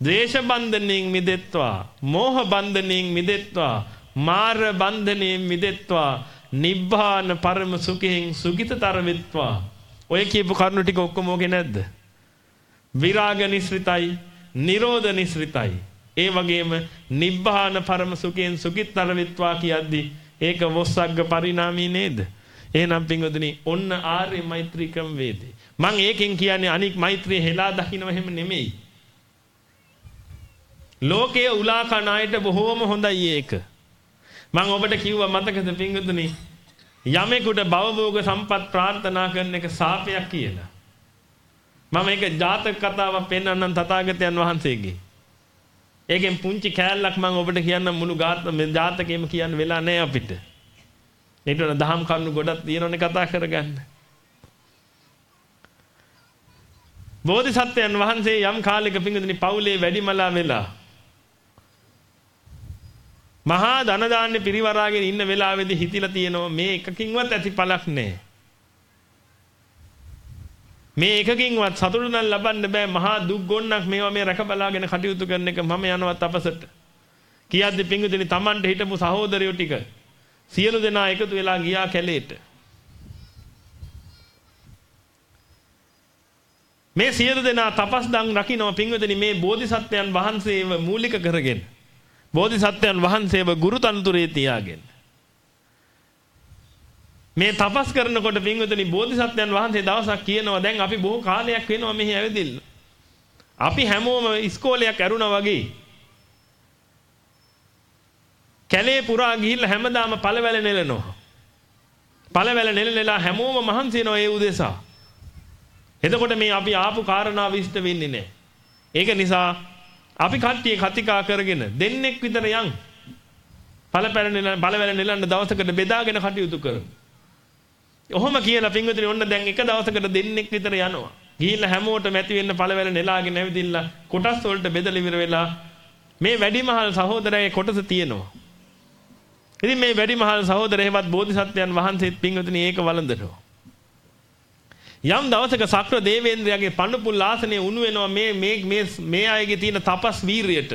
ද්වේෂ බන්ධණයෙන් මිදෙත්වා. මෝහ බන්ධණයෙන් මිදෙත්වා. මාර බන්ධණයෙන් මිදෙත්වා. නිබ්බාන පරම සුඛයෙන් සුඛිතතර වෙත්වා. ඔය කියපු කරුණු ටික ඔක්කොම ඕකේ නැද්ද? විරාග නිස්ෘතයි, නිරෝධ නිස්ෘතයි. ඒ වගේම නිබ්බාන පරම සුඛයෙන් සුඛිතතර වෙත්වා කියද්දී ඒක වොස්සග්ග පරිණාමී නේද? එහෙනම් පින්වතුනි ඔන්න ආර්ය මෛත්‍රී ක්‍රම වේදේ. මම ඒකෙන් කියන්නේ අනික් මෛත්‍රිය හෙලා දකින්නව එහෙම නෙමෙයි. ලෝකයේ උලා කන අයට බොහෝම හොඳයි ඒක. මම ඔබට කිව්වා මතකද පින්වතුනි යමෙකුට භවභෝග සම්පත් ප්‍රාර්ථනා කරන එක සාපයක් කියලා. මම ඒක ජාතක කතාවක් පෙන්වන්නම් තථාගතයන් වහන්සේගේ. ඒකෙන් පුංචි කෑල්ලක් මම ඔබට කියන්න මුළු ජාතකෙම කියන්න වෙලා නැහැ අපිට. ඊට වඩා දහම් කරුණු ගොඩක් තියෙනවනේ කතා කරගන්න. බෝධිසත්වයන් වහන්සේ යම් කාලයක පිඟුදුනි පවුලේ වැඩිමලා වෙලා මහා ධන දාන්නේ පිරිවරාගෙන ඉන්න වෙලාවේදී හිතිලා තියෙනවා මේ එකකින්වත් ඇති පළක් නැහැ. මේ එකකින්වත් සතුටු නම් ලබන්න බෑ මහා දුක් ගොන්නක් මේවා මේ රැක බලාගෙන කටයුතු කරන එක මම යනවා තපසට. කියද්දි පිඟුදුනි Tamanට හිටපු සහෝදරයෝ ටික සියලු දෙනා එකතු වෙලා ගියා කැලේට. මේ සියලු දෙනා තපස් දන් රකින්න පින්වතුනි මේ බෝධිසත්වයන් වහන්සේව මූලික කරගෙන බෝධිසත්වයන් වහන්සේව ගුරු තනතුරේ තියාගෙන මේ තපස් කරනකොට පින්වතුනි බෝධිසත්වයන් වහන්සේ දවසක් කියනවා දැන් අපි බොහෝ කාලයක් වෙනවා මෙහි ඇවිදින්න. අපි හැමෝම ඉස්කෝලයක් ඇරුණා වගේ කැලේ පුරා ගිහිල්ලා හැමදාම පළවැල නෙලනවා. පළවැල නෙලනලා හැමෝම මහන්සි වෙනවා ඒ උදෙසා. එතකොට මේ අපි ආපු කාරණාව ඉෂ්ට වෙන්නේ නැහැ. ඒක නිසා අපි කට්ටිය කතිකා කරගෙන දෙන්නෙක් විතර යන් පළපැල නෙලන පළවැල නෙලන්න දවසකට බෙදාගෙන කටයුතු කරමු. ඔහොම කියලා පින්විතනේ ඔන්න දැන් එක දවසකට දෙන්නෙක් විතර යනවා. ගිහිල්ලා හැමෝටම ඇති වෙන්න පළවැල නෙලාගෙන ඇවිදින්න කොටස් වලට බෙදලා ඉවර වෙලා මේ වැඩිමහල් සහෝදරයේ කොටස තියෙනවා. ඉතින් මේ වැඩිමහල් සහෝදරයෙහිවත් බෝධිසත්වයන් වහන්සේත් පින්වතුනි ඒක වළඳනවා. යම් දවසක සක්‍ර දේවේන්ද්‍රයාගේ පඬුපුල් ආසනයේ උණු වෙනවා මේ මේ මේ මේ අයගේ තියෙන තපස් වීරියට.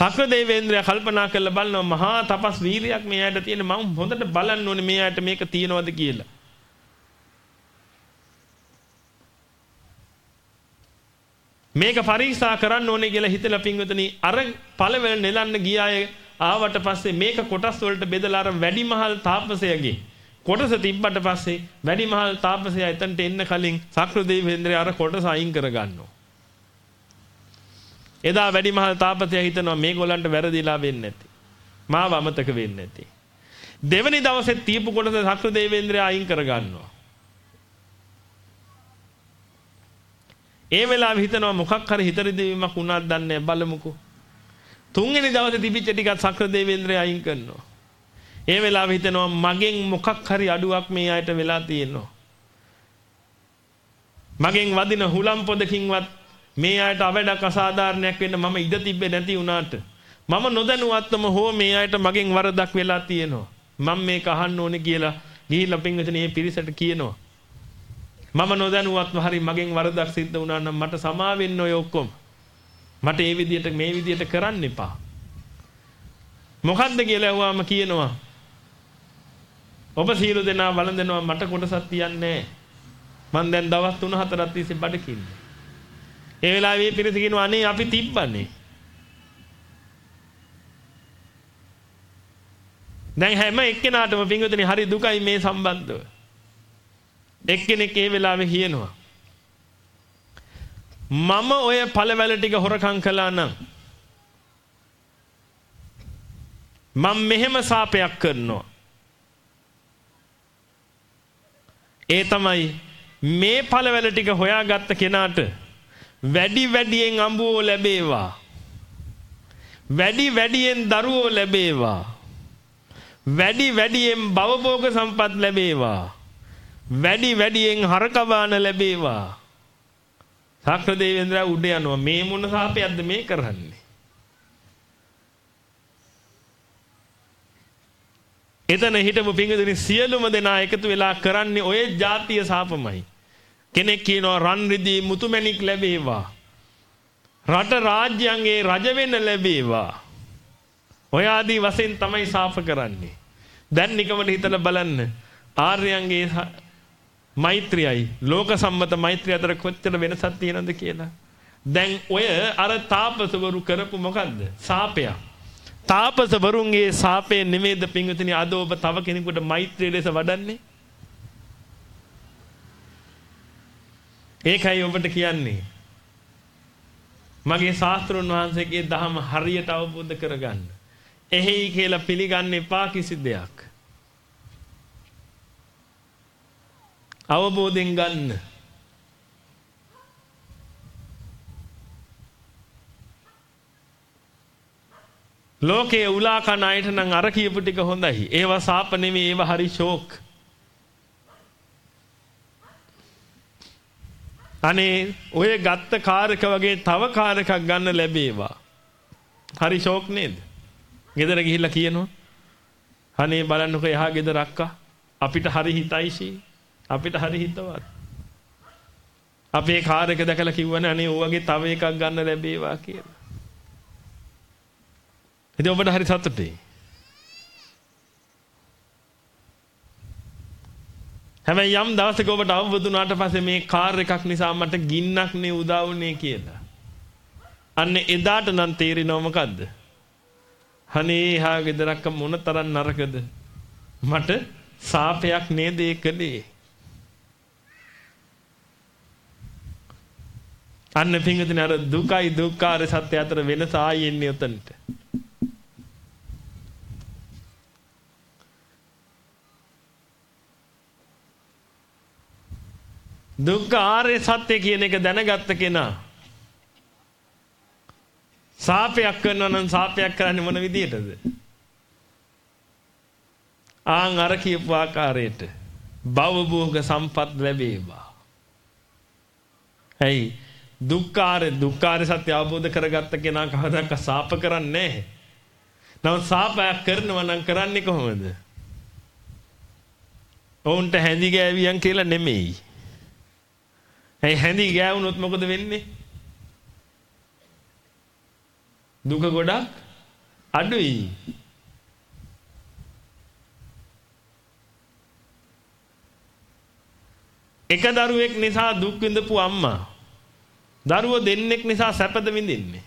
සක්‍ර දේවේන්ද්‍රයා කල්පනා කරලා බලනවා මහා තපස් වීරියක් මේ අයට තියෙන මම හොඳට බලන්න ඕනේ මේ අයට මේක තියෙනවද කියලා. මේක පරීක්ෂා කරන්න ඕනේ කියලා හිතලා පින්වතුනි අර පළවෙනි නෙලන්න ගිය අය ආවට පස්සේ මේක කොටස් වලට බෙදලා අර වැඩිමහල් තාපසයගේ කොටස තිබ්බට පස්සේ වැඩිමහල් තාපසයා එතනට එන්න කලින් සක්‍රදේවේන්ද්‍රය අර කොටස අයින් කරගන්නවා. එදා වැඩිමහල් තාපසයා හිතනවා මේගොල්ලන්ට වැරදිලා වෙන්නේ නැති. මාව අමතක වෙන්නේ නැති. දෙවනි දවසේ තියපු කොටස සක්‍රදේවේන්ද්‍රය අයින් කරගන්නවා. ඒ වෙලාවෙ හිතනවා මොකක් හරි හිතරිදීමක් වුණාද දන්නේ බලමුකෝ. තුන්වෙනි දවසේ තිබිච්ච ටිකත් සක්‍රදේවේන්ද්‍රය අයින් කරනවා. ඒ වෙලාවෙ හිතෙනවා මගෙන් මොකක් හරි අඩුවක් මේ අයට වෙලා තියෙනවා. මගෙන් වදින හුලම් පොදකින්වත් මේ අයට අවඩක් අසාධාරණයක් වෙන්න මම ඉඩ තිබ්බේ නැති වුණාට මම නොදැනුවත්වම හෝ මේ අයට මගෙන් වරදක් වෙලා තියෙනවා. මම මේක අහන්න ඕනේ කියලා ගිහිල්ලා පින්විතනේ මේ පිරිසට කියනවා. මම නොදැනුවත්ව හරි මගෙන් වරදක් සිද්ධ වුණා නම් මට සමා වෙන්න ඔය ඔක්කොම. මට මේ විදියට මේ විදියට කරන්න එපා. මොකද්ද කියලා ඇහුවාම කියනවා ඔබ සියලු දෙනා වළඳනවා මට කොටසක් තියන්නේ මං දැන් දවස් 3-4ක් තිස්සේ බඩකින්න. ඒ වෙලාවේ පිරිස කියනවා අනේ අපි තිබ්බනේ. දැන් හැම එක්කෙනාටම පින්විතනි හරි දුකයි මේ සම්බන්ධව. එක්කෙනෙක් ඒ වෙලාවේ කියනවා මම ඔය පළවැල ටික හොරකම් කළා නම් මම මෙහෙම සාපයක් කරනවා ඒ තමයි මේ පළවැල ටික හොයාගත්ත කෙනාට වැඩි වැඩියෙන් අඹුවෝ ලැබේවා. වැඩි වැඩියෙන් දරුවෝ ලැබේවා. වැඩි වැඩියෙන් භවභෝග සම්පත් ලැබේවා. වැඩි වැඩියෙන් හරකබාන ලැබේවා. සක්‍ර දේවේන්ද්‍රයා උඩ යනවා මේ මොන සාපයක්ද මේ කරන්නේ එතන හිටපු පිංගුතුනි සියලුම දෙනා එකතු වෙලා කරන්නේ ඔය ජාතිය සාපමයි. කෙනෙක් කියනවා රන් රිදී මුතුමැණික් ලැබේවා. රට රාජ්‍යයන්ගේ රජ වෙන්න ලැබේවා. ඔය ආදී වශයෙන් තමයි සාප කරන්නේ. දැන් නිකමට හිතලා බලන්න ආර්යයන්ගේ මෛත්‍රියයි ලෝක සම්මත මෛත්‍රිය අතර කොච්චර වෙනසක් තියෙනවද කියලා. දැන් ඔය අර තාපසවරු කරපු මොකද්ද? සාපයක්. තාපසවරුන්ගේ සාපේ නෙමෙයිද පින්විතනි අද ඔබ තව කෙනෙකුට මෛත්‍රිය ලෙස වඩන්නේ? ඒකයි ඔබට කියන්නේ. මගේ ශාස්ත්‍රුන් වහන්සේගේ දහම හරියට අවබෝධ කරගන්න. එහෙයි කියලා පිළිගන්න එපා කිසි දෙයක්. අවබෝධයෙන් ගන්න. ලෝකයේ උලා කන අයට නම් අර කියපු ටික හොඳයි. ඒවා සාප නෙමෙයි ඒවා හරි ෂෝක්. අනේ ඔය ගත්ත කාර් එක වගේ තව කාර් එකක් ගන්න ලැබේවා. හරි ෂෝක් නේද? ගෙදර ගිහිල්ලා කියනවා. අනේ බලන්නකෝ එහා ගෙදර අක්කා අපිට හරි හිතයිසි. අපිට හරි හිතවත්. අපේ කාර් එක දැකලා කිව්වනේ අනේ ඕ වගේ තව එකක් ගන්න ලැබේවා කියලා. ඉතින් ඔබට හරි සතුටුයි. හැබැයි යම් දවසක ඔබට අවබෝධ වුණාට පස්සේ මේ කාර් එකක් නිසා මට ගින්නක් නේ උදා වුනේ කියලා. අන්න එදාට නම් තේරෙනව මොකද්ද? අනේ හා ගෙදරක් මොන තරම් නරකද? මට සාපයක් නේද ඒ කලේ? අන්න පිංගුතුනේ අර දුකයි දුක්ඛාර සත්‍ය අතර වෙනස ආයෙන්නේ උතනට. දුක්ඛ ආර්ය සත්‍ය කියන එක දැනගත්ත කෙනා සාපයක් කරනවා නම් සාපයක් කරන්නේ මොන විදියටද? ආන් අර කියපු ආකාරයට භවභෝග සම්පත් ලැබේවා. ඇයි දුක්ඛාර දුක්ඛාර සත්‍ය අවබෝධ කරගත්ත කෙනා කවදාක සාප කරන්නේ නැහැ. නමුත් සාපයක් කරනවා නම් කරන්නේ කොහොමද? ඔවුන්ට හැඳි ගෑවියන් කියලා නෙමෙයි. ඇයි හැඳි ගෑවුනොත් මොකද වෙන්නේ? දුක ගොඩක් අඩුයි. එක දරුවෙක් නිසා දුක් විඳපු අම්මා දරුවෝ දෙන්නෙක් නිසා සැපද විඳින්නේ.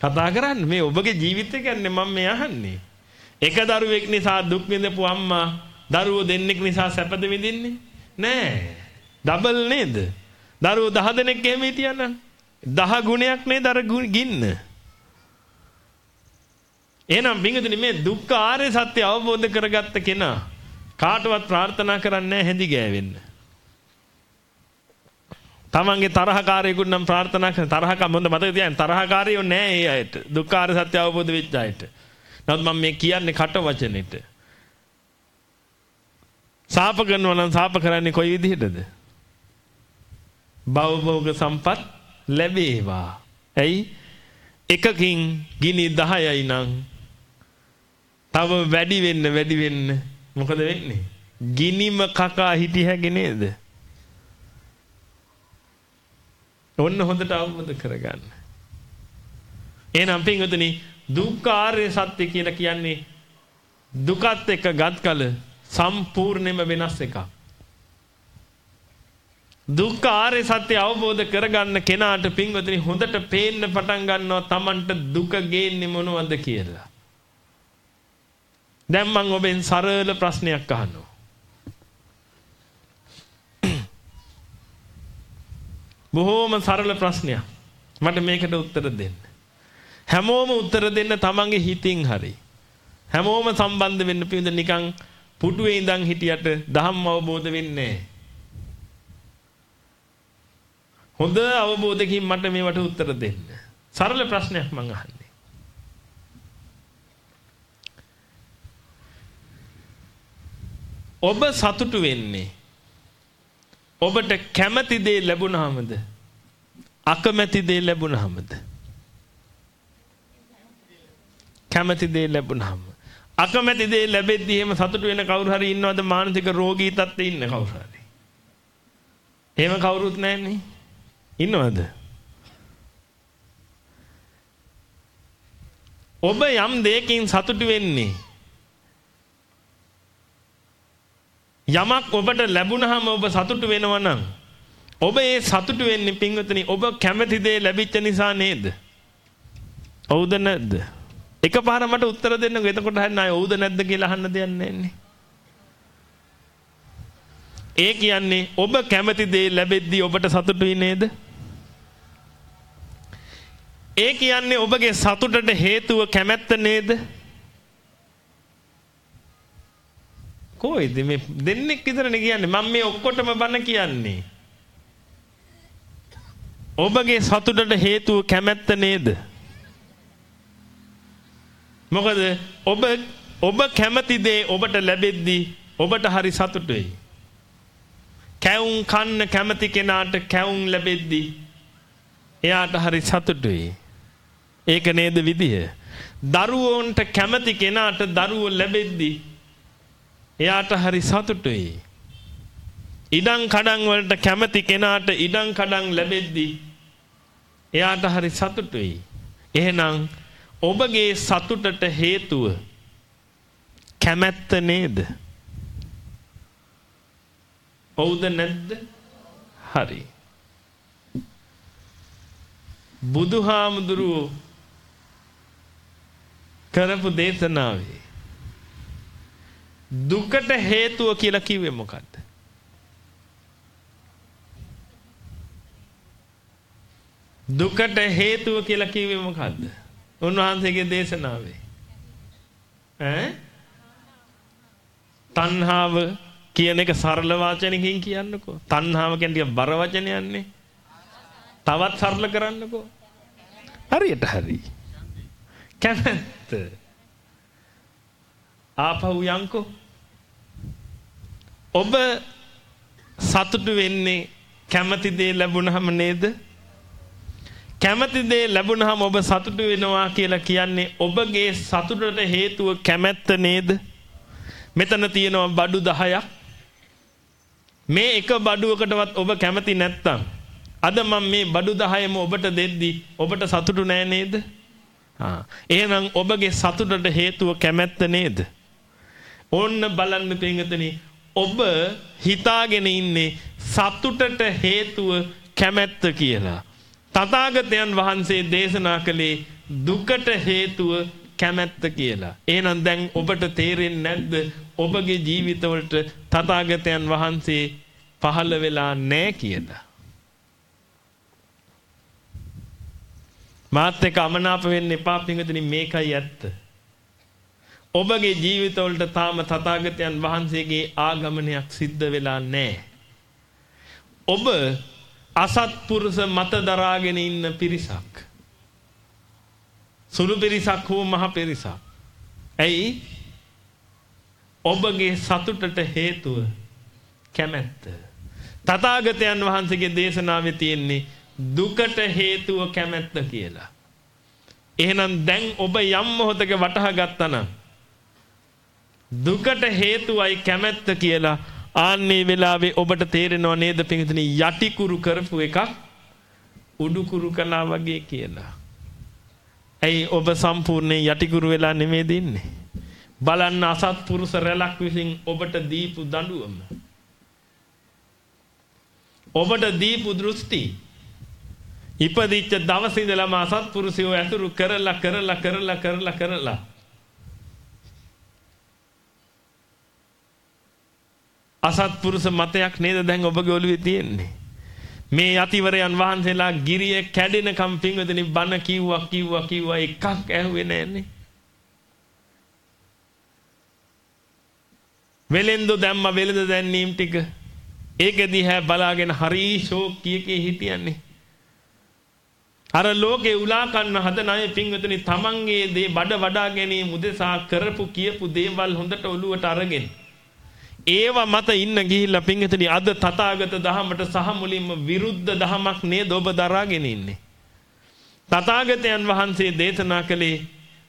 කතා කරන්නේ මේ ඔබගේ ජීවිතය කියන්නේ මම මේ අහන්නේ. එක දරුවෙක් නිසා දුක් විඳපු අම්මා දරුවෝ දෙන්නෙක් නිසා සැපද විඳින්නේ? නෑ. ඩබල් නේද? දරුවෝ 10 දෙනෙක් එහෙම හිටියනම් 10 ගුණයක් නේද අර ගින්න. එහෙනම් බින්දුනේ මේ දුක්ඛ ආර්ය සත්‍ය අවබෝධ කරගත්ත කෙනා කාටවත් ප්‍රාර්ථනා කරන්නේ නැහැ හැඳි ගෑවෙන්න. තමන්ගේ තරහකාරයෙකුට නම් ප්‍රාර්ථනා කරන තරහක මොඳ මතක තියාගන්න තරහකාරයෝ නෑ ඒ අයට. දුක්ඛ ආර්ය සත්‍ය අවබෝධ වෙච්ච අයට. නමුත් මම මේ කියන්නේ කට වචනෙට. සාප කරනවා නම් සාප කරන්නේ කොයි විදිහටද? භවභෝග සම්පත් ලැබේවා. ඇයි? එකකින් ගිනි 10යි නම් තව වැඩි වෙන්න වැඩි වෙන්න මොකද වෙන්නේ? ගිනිම කකා හිටිය හැකි නේද? ඔන්න හොඳට අවබෝධ කරගන්න. එහෙනම් පින්වතුනි දුක්ඛාරය සත්‍ය කියලා කියන්නේ දුකත් එක්ක ගත්කල සම්පූර්ණයෙන්ම වෙනස් එකක්. දුක්ඛ ආර්ය සත්‍ය අවබෝධ කරගන්න කෙනාට පින්වතුනි හොඳට පේන්න පටන් ගන්නවා Tamanට දුක ගේන්නේ මොනවද කියලා. දැන් මම ඔබෙන් සරල ප්‍රශ්නයක් අහනවා. බොහෝම සරල ප්‍රශ්නයක්. මට මේකට උත්තර දෙන්න. හැමෝම උත්තර දෙන්න තමන්ගේ හිතින් හරි. හැමෝම සම්බන්ධ වෙන්න පින්ද නිකන් පුටුවේ ඉඳන් හිටියට ධම්ම අවබෝධ වෙන්නේ නැහැ. හොඳ අවබෝධකින් මට මේවට උත්තර දෙන්න. සරල ප්‍රශ්නයක් මම අහන්නේ. ඔබ සතුටු වෙන්නේ ඔබට කැමති දේ ලැබුණාමද? අකමැති දේ ලැබුණාමද? කැමති දේ ලැබුණාම අකමැති දේ ලැබෙද්දී එහෙම සතුටු වෙන කවුරු හරි ඉන්නවද මානසික රෝගී තත්ත්වේ ඉන්න කවුරු හරි? එහෙම කවුරුත් නැන්නේ. ඉන්නවද? ඔබ යම් දෙයකින් සතුටු වෙන්නේ යමක් ඔබට ලැබුණාම ඔබ සතුටු වෙනවා නම් ඔබ ඒ සතුටු වෙන්නේ පින්වතුනි ඔබ කැමති දේ ලැබිච්ච නිසා නේද? ඔව්ද නැද්ද? එකපාර මට උත්තර දෙන්නකෝ. එතකොට හරිය නෑ ඔව්ද නැද්ද කියලා අහන්න දෙයක් නෑනේ. ඒ කියන්නේ ඔබ කැමති දේ ලැබෙද්දී ඔබට සතුටුයි නේද? ඒ කියන්නේ ඔබගේ සතුටට හේතුව කැමැත්ත නේද? කොයිද මේ දෙන්නෙක් විතරනේ කියන්නේ මම මේ ඔක්කොටම බන කියන්නේ. ඔබගේ සතුටට හේතුව කැමැත්ත නේද? මොකද ඔබ ඔබ කැමති දේ ඔබට ලැබෙද්දී ඔබට හරි සතුටුයි. කැවුම් කන්න කැමති කෙනාට කැවුම් ලැබෙද්දී එයාට හරි සතුටුයි. ඒක නේද විදිය? දරුවෝන්ට කැමති කෙනාට දරුවෝ ලැබෙද්දී එයාට හරි සතුටුයි. ඉඩම් කඩම් වලට කැමති කෙනාට ඉඩම් කඩම් ලැබෙද්දී එයාට හරි සතුටුයි. එහෙනම් ඔබගේ සතුටට හේතුව කැමැත්ත නේද? ඔව්ද නැද්ද? හරි. බුදුහාමුදුරුවෝ කරපු දේශනාවේ දුකට හේතුව කියලා කිව්වේ මොකද්ද? දුකට හේතුව කියලා කිව්වේ මොකද්ද? උන්වහන්සේගේ දේශනාවේ. ඈ? තණ්හාව කියන එක සරල වචනකින් කියන්නකෝ. තණ්හාව කියන්නේ ටික බර වචනයක්නේ. තවත් සරල කරන්නකෝ. හරියට හරි. කැමැත්ත. ආපහු යන්කෝ. ඔබ සතුටු වෙන්නේ කැමති දේ ලැබුණාම නේද? කැමති දේ ලැබුණාම ඔබ සතුටු වෙනවා කියලා කියන්නේ ඔබගේ සතුටට හේතුව කැමැත්ත නේද? මෙතන තියෙනවා බඩු 10ක්. මේ එක බඩුවකටවත් ඔබ කැමති නැත්තම් අද මම මේ බඩු 10ම ඔබට දෙද්දි ඔබට සතුටු නෑ නේද? ආ එහෙනම් ඔබගේ සතුටට හේතුව කැමැත්ත නේද? ඕන්න බලන්න පින්ගතනි ඔබ හිතාගෙන ඉන්නේ සතුටට හේතුව කැමැත්ත කියලා. තථාගතයන් වහන්සේ දේශනා කළේ දුකට හේතුව කැමැත්ත කියලා. එහෙනම් දැන් ඔබට තේරෙන්නේ නැද්ද ඔබගේ ජීවිතවලට තථාගතයන් වහන්සේ පහළ වෙලා නැහැ කියලා. මාත් එක්ක අමනාප වෙන්න එපා පින්වතුනි මේකයි ඇත්ත. ඔබගේ ජීවිතවලට තාම තථාගතයන් වහන්සේගේ ආගමනයක් සිද්ධ වෙලා නැහැ. ඔබ අසත්පුරුෂ මත දරාගෙන ඉන්න පිරිසක්. සුළු පිරිසක් හෝ මහ පිරිසක්. ඇයි? ඔබගේ සතුටට හේතුව කැමැත්ත. තථාගතයන් වහන්සේගේ දේශනාවේ තියෙන්නේ දුකට හේතුව කැමැත්ත කියලා. එහෙනම් දැන් ඔබ යම් මොහොතක වටහා ගත්තා නම් දුකට හේතුවයි කැමැත්ත කියලා ආන්නේ වෙලාවේ ඔබට තේරෙනව නේද පිටින් යටිකුරු කරපු එකක් උඩුකුරු කළා වගේ කියලා. ඇයි ඔබ සම්පූර්ණයෙන් යටිකුරු වෙලා නෙමෙයි දින්නේ? බලන්න අසත්පුරුෂ රැලක් විසින් ඔබට දීපු දඬුවම. ඔබට දීපු දෘෂ්ටි ඉපදිච්ච දවසේ ඉඳලම අසත්පුරුෂයෝ ඇසුරු කරලා කරලා කරලා කරලා කරලා අසත්පුරුෂ මතයක් නේද දැන් ඔබගේ ඔළුවේ තියෙන්නේ. මේ යතිවරයන් වහන්සේලා ගිරිය කැඩෙනකම් පින්වදනි බණ කිව්වා කිව්වා කිව්වා එකක් ඇහුවේ නැන්නේ. වෙලෙන්දු දැම්ම වෙලද දැන්නීම් ටික ඒකෙදී හැ බලාගෙන හරි ෂෝක් කීකේ හිටියන්නේ. අර ලෝකේ උලා කන්න හදන අය පින්වතුනි තමන්ගේ දේ බඩ වඩා ගැනීම උදෙසා කරපු කියපු දේවල් හොඳට ඔලුවට අරගෙන ඒව මත ඉන්න ගිහිල්ලා පින්විතනි අද තථාගත දහමට සහ මුලින්ම විරුද්ධ දහමක් නේද ඔබ දරාගෙන ඉන්නේ. තථාගතයන් වහන්සේ දේශනා කළේ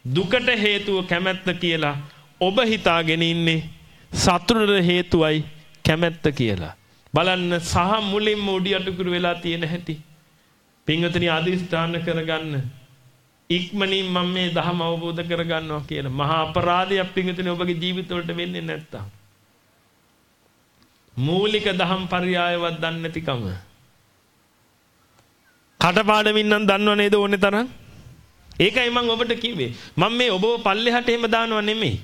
දුකට හේතුව කැමැත්ත කියලා ඔබ හිතාගෙන ඉන්නේ සතුටට හේතුවයි කැමැත්ත කියලා. බලන්න සහ මුලින්ම උඩි අටුකුරු වෙලා තියෙන හැටි. පින්වතුනි අදිස්ථාන කරගන්න. ඉක්මනින් මම මේ ධර්ම අවබෝධ කරගන්නවා කියලා. මහා අපරාධයක් පින්වතුනි ඔබගේ ජීවිතවලට වෙන්නේ නැත්තම්. මූලික දහම් පරයයවත් දන්නේ නැතිකම. කටපාඩමින් නම් දන්නව නේද ඕනේ තරම්? ඒකයි මම ඔබට කිව්වේ. මම මේ ඔබව පල්ලෙහාට එහෙම දානව නෙමෙයි.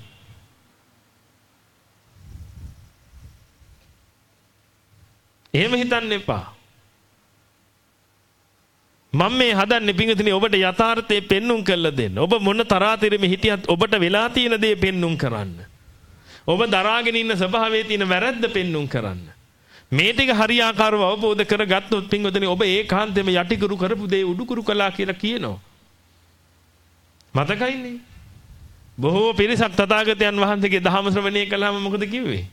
එහෙම හිතන්න එපා. මම මේ හදන්නේ පිංගුතුනි ඔබට යථාර්ථය පෙන්눔 කරලා දෙන්න. ඔබ මොන තරාතිරෙම හිටියත් ඔබට වෙලා තියෙන දේ පෙන්눔 කරන්න. ඔබ දරාගෙන ඉන්න ස්වභාවයේ තියෙන වැරද්ද පෙන්눔 කරන්න. මේ ටික හරියාකාරව අවබෝධ කරගත්තොත් පිංගුතුනි ඔබ ඒකාන්තයෙන්ම යටිකුරු කරපු දේ උඩුකුරු කළා කියලා කියනවා. මතකයිනේ. බොහෝ පිරිසක් තථාගතයන් වහන්සේගේ ධර්ම ශ්‍රවණය කළාම මොකද කිව්වේ?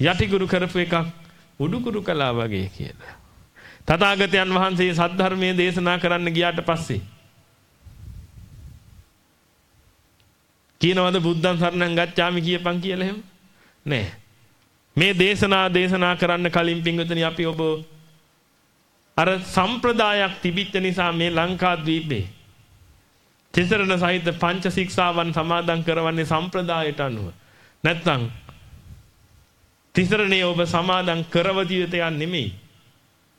යටිකුරු කරපු එකක් උඩුකුරු කළා වගේ කියලා. තථාගතයන් වහන්සේ සද්ධර්මයේ දේශනා කරන්න ගියාට පස්සේ කියනවද බුද්ධං සරණං ගච්ඡාමි කියපන් කියලා එහෙම? නෑ. මේ දේශනා දේශනා කරන්න කලින් පින්වතුනි අපි ඔබ අර සම්ප්‍රදායක් තිබිච්ච නිසා මේ ලංකාද්වීපේ තිසරණ සහිත පංච ශික්ෂාවන් සමාදන් කරවන්නේ සම්ප්‍රදායට අනුව. නැත්නම් තිසරණේ ඔබ සමාදන් කරවතිය යුතු එකක් නෙමෙයි.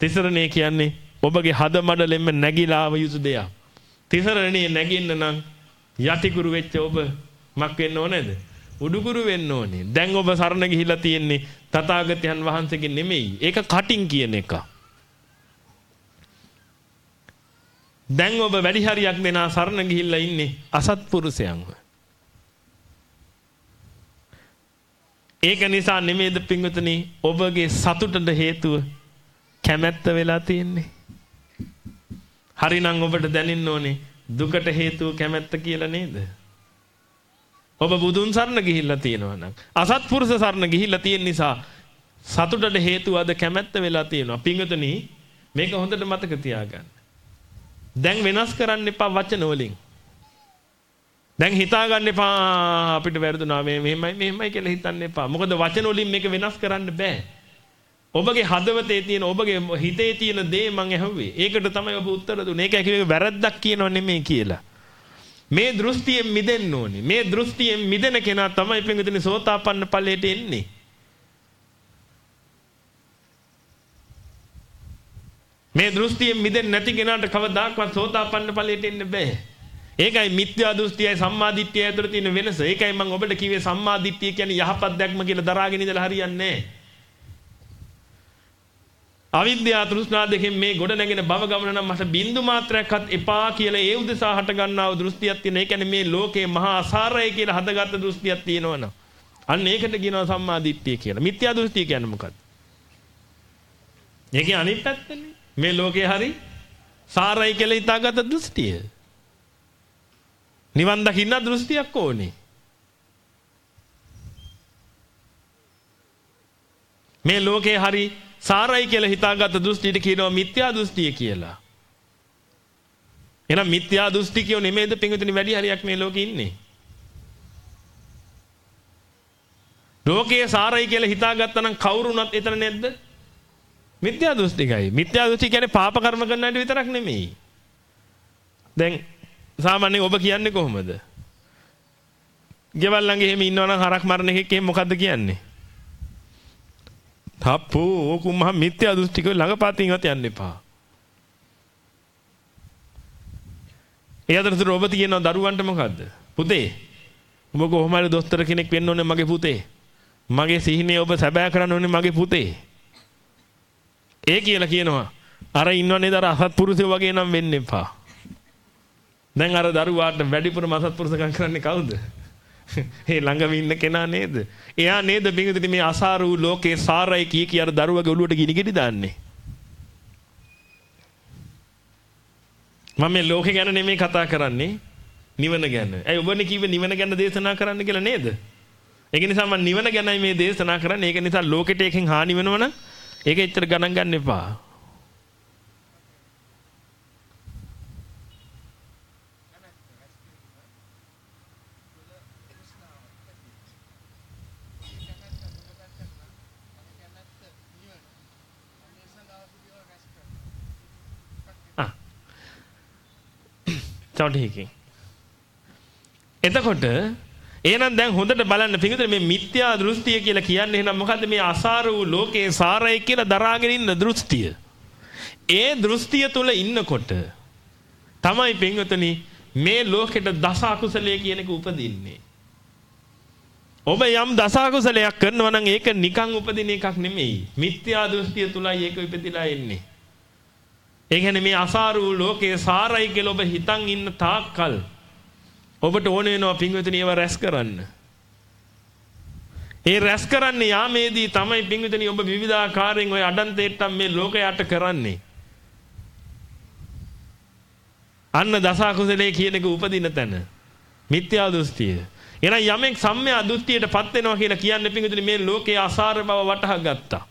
තිසරණේ කියන්නේ ඔබගේ හද මඩලෙම නැగిලා ආව යුතු දෙයක්. තිසරණේ නැගින්න නම් යටිකුරු වෙච්ච ඔබ මක් වෙන්න ඕනේද? උඩුකුරු වෙන්න ඕනේ. දැන් ඔබ සරණ ගිහිලා තියෙන්නේ තථාගතයන් වහන්සේගේ නෙමෙයි. ඒක කටින් කියන එක. දැන් ඔබ වැඩි හරියක් දෙනා සරණ ගිහිල්ලා ඉන්නේ අසත්පුරුෂයන්ව. ඒක නිසා නෙමෙයිද පින්වතුනි ඔබගේ සතුටට හේතුව කැමැත්ත වෙලා තියෙන්නේ. හරිනම් ඔබට දැනෙන්න ඕනේ දුකට හේතුව කැමැත්ත කියලා නේද? ඔබ බුදුන් සරණ ගිහිල්ලා තියෙනවා නම් අසත්පුරුෂ සරණ ගිහිල්ලා තියෙන නිසා සතුටට හේතුව අද කැමැත්ත වෙලා තියෙනවා. පින්වතුනි මේක හොඳට මතක තියාගන්න. දැන් වෙනස් කරන්න එපා වචන වලින්. දැන් හිතා ගන්න එපා අපිට වැරදුනා මේ මෙහෙමයි මෙහෙමයි කියලා හිතන්න එපා. මොකද වචන වලින් මේක වෙනස් කරන්න බෑ. ඔබගේ හදවතේ තියෙන ඔබගේ හිතේ තියෙන දේ මං ඇහුවේ. ඒකට තමයි ඔබ උත්තර දුන්නේ. ඒක කිව්වේ වැරද්දක් කියනව නෙමෙයි කියලා. මේ දෘෂ්ටියෙන් මිදෙන්න ඕනේ. මේ දෘෂ්ටියෙන් මිදෙන කෙනා තමයි පින්විතනේ සෝතාපන්න ඵලයට එන්නේ. මේ දෘෂ්ටියෙන් මිදෙන්නේ නැති කෙනාට කවදාකවත් සෝතාපන්න ඵලයට එන්න බෑ. ඒකයි මිත්‍යා දෘෂ්ටියයි සම්මා දිට්ඨියයි අතර තියෙන වෙනස. ඒකයි මම ඔබට කිව්වේ සම්මා දිට්ඨිය කියන්නේ යහපත් දැක්ම කියලා දරාගෙන ඉඳලා හරියන්නේ නැහැ. අවිද්‍යාව තෘෂ්ණා දෙකෙන් මේ ගොඩ නැගෙන භව ගමන නම් මට බින්දු මාත්‍රයක්වත් එපා කියලා ඒ උදෙසා හට ගන්නා වූ දෘෂ්ටියක් තියෙන. ඒ කියන්නේ මේ ලෝකේ මහා අසාරය කියලා හදගත්ත දෘෂ්ටියක් තියෙනවනම් අන්න ඒකට කියනවා සම්මා දිට්ඨිය කියලා. මිත්‍යා දෘෂ්ටිය කියන්නේ මොකක්ද? ඒකේ අනිත් පැත්තනේ. මේ ලෝකේ හරි සාරයි කියලා හිතාගත්ත දෘෂ්ටිය. නිවන් දකින්න දෘෂ්ටියක් ඕනේ. මේ ලෝකේ හරි සාරයි කියලා හිතාගත්ත දෘෂ්ටියට කියනවා මිත්‍යා දෘෂ්ටිය කියලා. එහෙනම් මිත්‍යා දෘෂ්ටිකයෝ නෙමෙයිද පින්විතනි වැඩි හරියක් මේ ලෝකේ ඉන්නේ. ලෝකයේ සාරයි කියලා හිතාගත්තා නම් කවුරුණත් එතන නැද්ද? මිත්‍යා දෘෂ්ටිකයි. මිත්‍යා දෘෂ්ටි කියන්නේ පාප කර්ම කරන අයට විතරක් නෙමෙයි. දැන් සාමාන්‍යයෙන් ඔබ කියන්නේ කොහොමද? ගෙවල් ළඟ එහෙම ඉන්නවනම් හරක් මරණ එකෙක් එහෙම මොකද්ද කියන්නේ? තප්පෝ ඕක මහ මිත්‍යා දෘෂ්ටික ළඟපාතින්වත් යන්න එපා. ඒ අතරතුර ඔබ කියනවා දරුවන්ට මොකද්ද? පුතේ ඔබ කොහොම හරි දොස්තර කෙනෙක් වෙන්න ඕනේ මගේ පුතේ. මගේ සිහිනේ ඔබ සැබෑ කරන්න ඕනේ මගේ පුතේ. ඒ කියලා කියනවා. අර ඉන්නව නේද අර අසත්පුරුෂයෝ වගේ නම් වෙන්න එපා. දැන් අර දරුවාට වැඩිපුරම අසත්පුරුෂකම් කරන්නේ කවුද? ඒ ළඟම ඉන්න කෙනා නේද? එයා නේද බින්දුනි මේ අසාර වූ ලෝකේ සාරයි කී කිය අර දරුවගේ ඔළුවට ගිනි ගෙඩි දාන්නේ. මම මේ ලෝකේ ගැන නෙමෙයි කතා කරන්නේ නිවන ගැන. ඇයි ඔබනේ කිව්වේ නිවන ගැන දේශනා කරන්න කියලා නේද? ඒක නිසා මම නිවන ගැනයි මේ දේශනා කරන්නේ. ඒක නිසා ලෝකෙට එකෙන් හානි වෙනවනම් ඒක එච්චර ගණන් ගන්න එපා. චොටියකින්. එතකොට එහෙනම් දැන් හොඳට බලන්න පිටුතේ මේ මිත්‍යා දෘෂ්ටිය කියලා කියන්නේ එහෙනම් මොකද්ද මේ අසාර වූ ලෝකේ සාරයි කියලා දරාගෙන ඉන්න දෘෂ්ටිය. ඒ දෘෂ්ටිය තුල ඉන්නකොට තමයි පින්වතුනි මේ ලෝකෙට දස අකුසලයේ කියන එක උපදින්නේ. ඔබ යම් දස අකුසලයක් කරනවා නම් ඒක නිකන් උපදින එකක් නෙමෙයි. මිත්‍යා දෘෂ්ටිය තුලයි ඒක ඉපදිලා එන්නේ. ඒ කියන්නේ මේ අසාර වූ ලෝකේ සාරයි කියලා ඔබ හිතන් ඉන්න තාක්කල් ඔබට ඕන වෙනවා පින්විතනි ඒව රැස් කරන්න. ඒ රැස් කරන්න යාමේදී තමයි පින්විතනි ඔබ විවිධාකාරයෙන් ওই අඩන්තේට්ටම් මේ ලෝකයට කරන්නේ. අන්න දසකුසලේ කියන එක උපදින තැන. මිත්‍යා දෘෂ්ටිය. එහෙනම් යමෙක් සම්මයා දෘෂ්ටියටපත් වෙනවා කියලා කියන්නේ පින්විතනි මේ ලෝකයේ අසාර බව වටහා ගත්තා.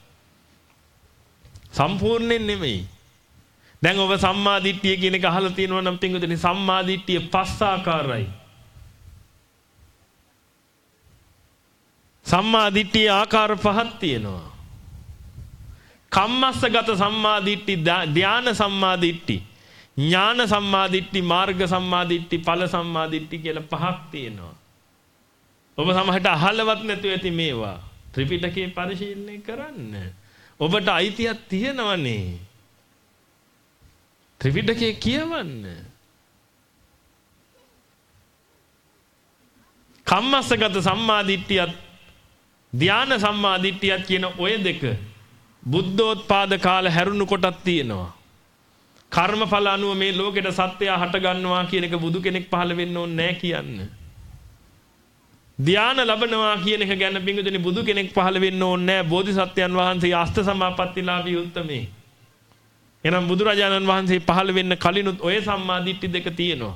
සම්පූර්ණයෙන් නෙමෙයි. දැන් ඔබ සම්මා දිට්ඨිය කියන එක අහලා තියෙනවා නම් පින්විතනි සම්මා දිට්ඨිය පස් ආකාරයි. සම්මා දිට්ඨිය ආකාර පහක් තියෙනවා. කම්මස්සගත සම්මා දිට්ඨි ධාන සම්මා දිට්ඨි ඥාන සම්මා දිට්ඨි මාර්ග සම්මා දිට්ඨි ඵල සම්මා දිට්ඨි කියලා පහක් තියෙනවා. ඔබ සමහරට අහලවත් නැතුව ඇති මේවා. ත්‍රිපිටකේ පරිශීලනය කරන්න. ඔබට අයිතියක් තියෙනවනේ. ත්‍රිපිටකේ කියවන්න. කම්මස්සගත සම්මාදිට්ඨියත් ධාන සම්මාදිට්ඨියත් කියන ඔය දෙක බුද්ධෝත්පාද කාල හැරුණු කොටක් තියෙනවා. කර්මඵල අනුව මේ ලෝකෙට සත්‍යය හට ගන්නවා කියන එක බුදු කෙනෙක් පහළ වෙන්න ඕනේ නැහැ කියන්න. ධාන ලබනවා කියන එක ගැන බින්දුනේ බුදු කෙනෙක් පහළ වෙන්න ඕනේ නැහැ බෝධිසත්වයන් වහන්සේ අෂ්ට සමාපත්තිලාභී උත්තමේ. එහෙනම් බුදුරජාණන් වහන්සේ පහළ වෙන්න කලිනුත් ඔය සම්මාදිට්ඨි දෙක තියෙනවා.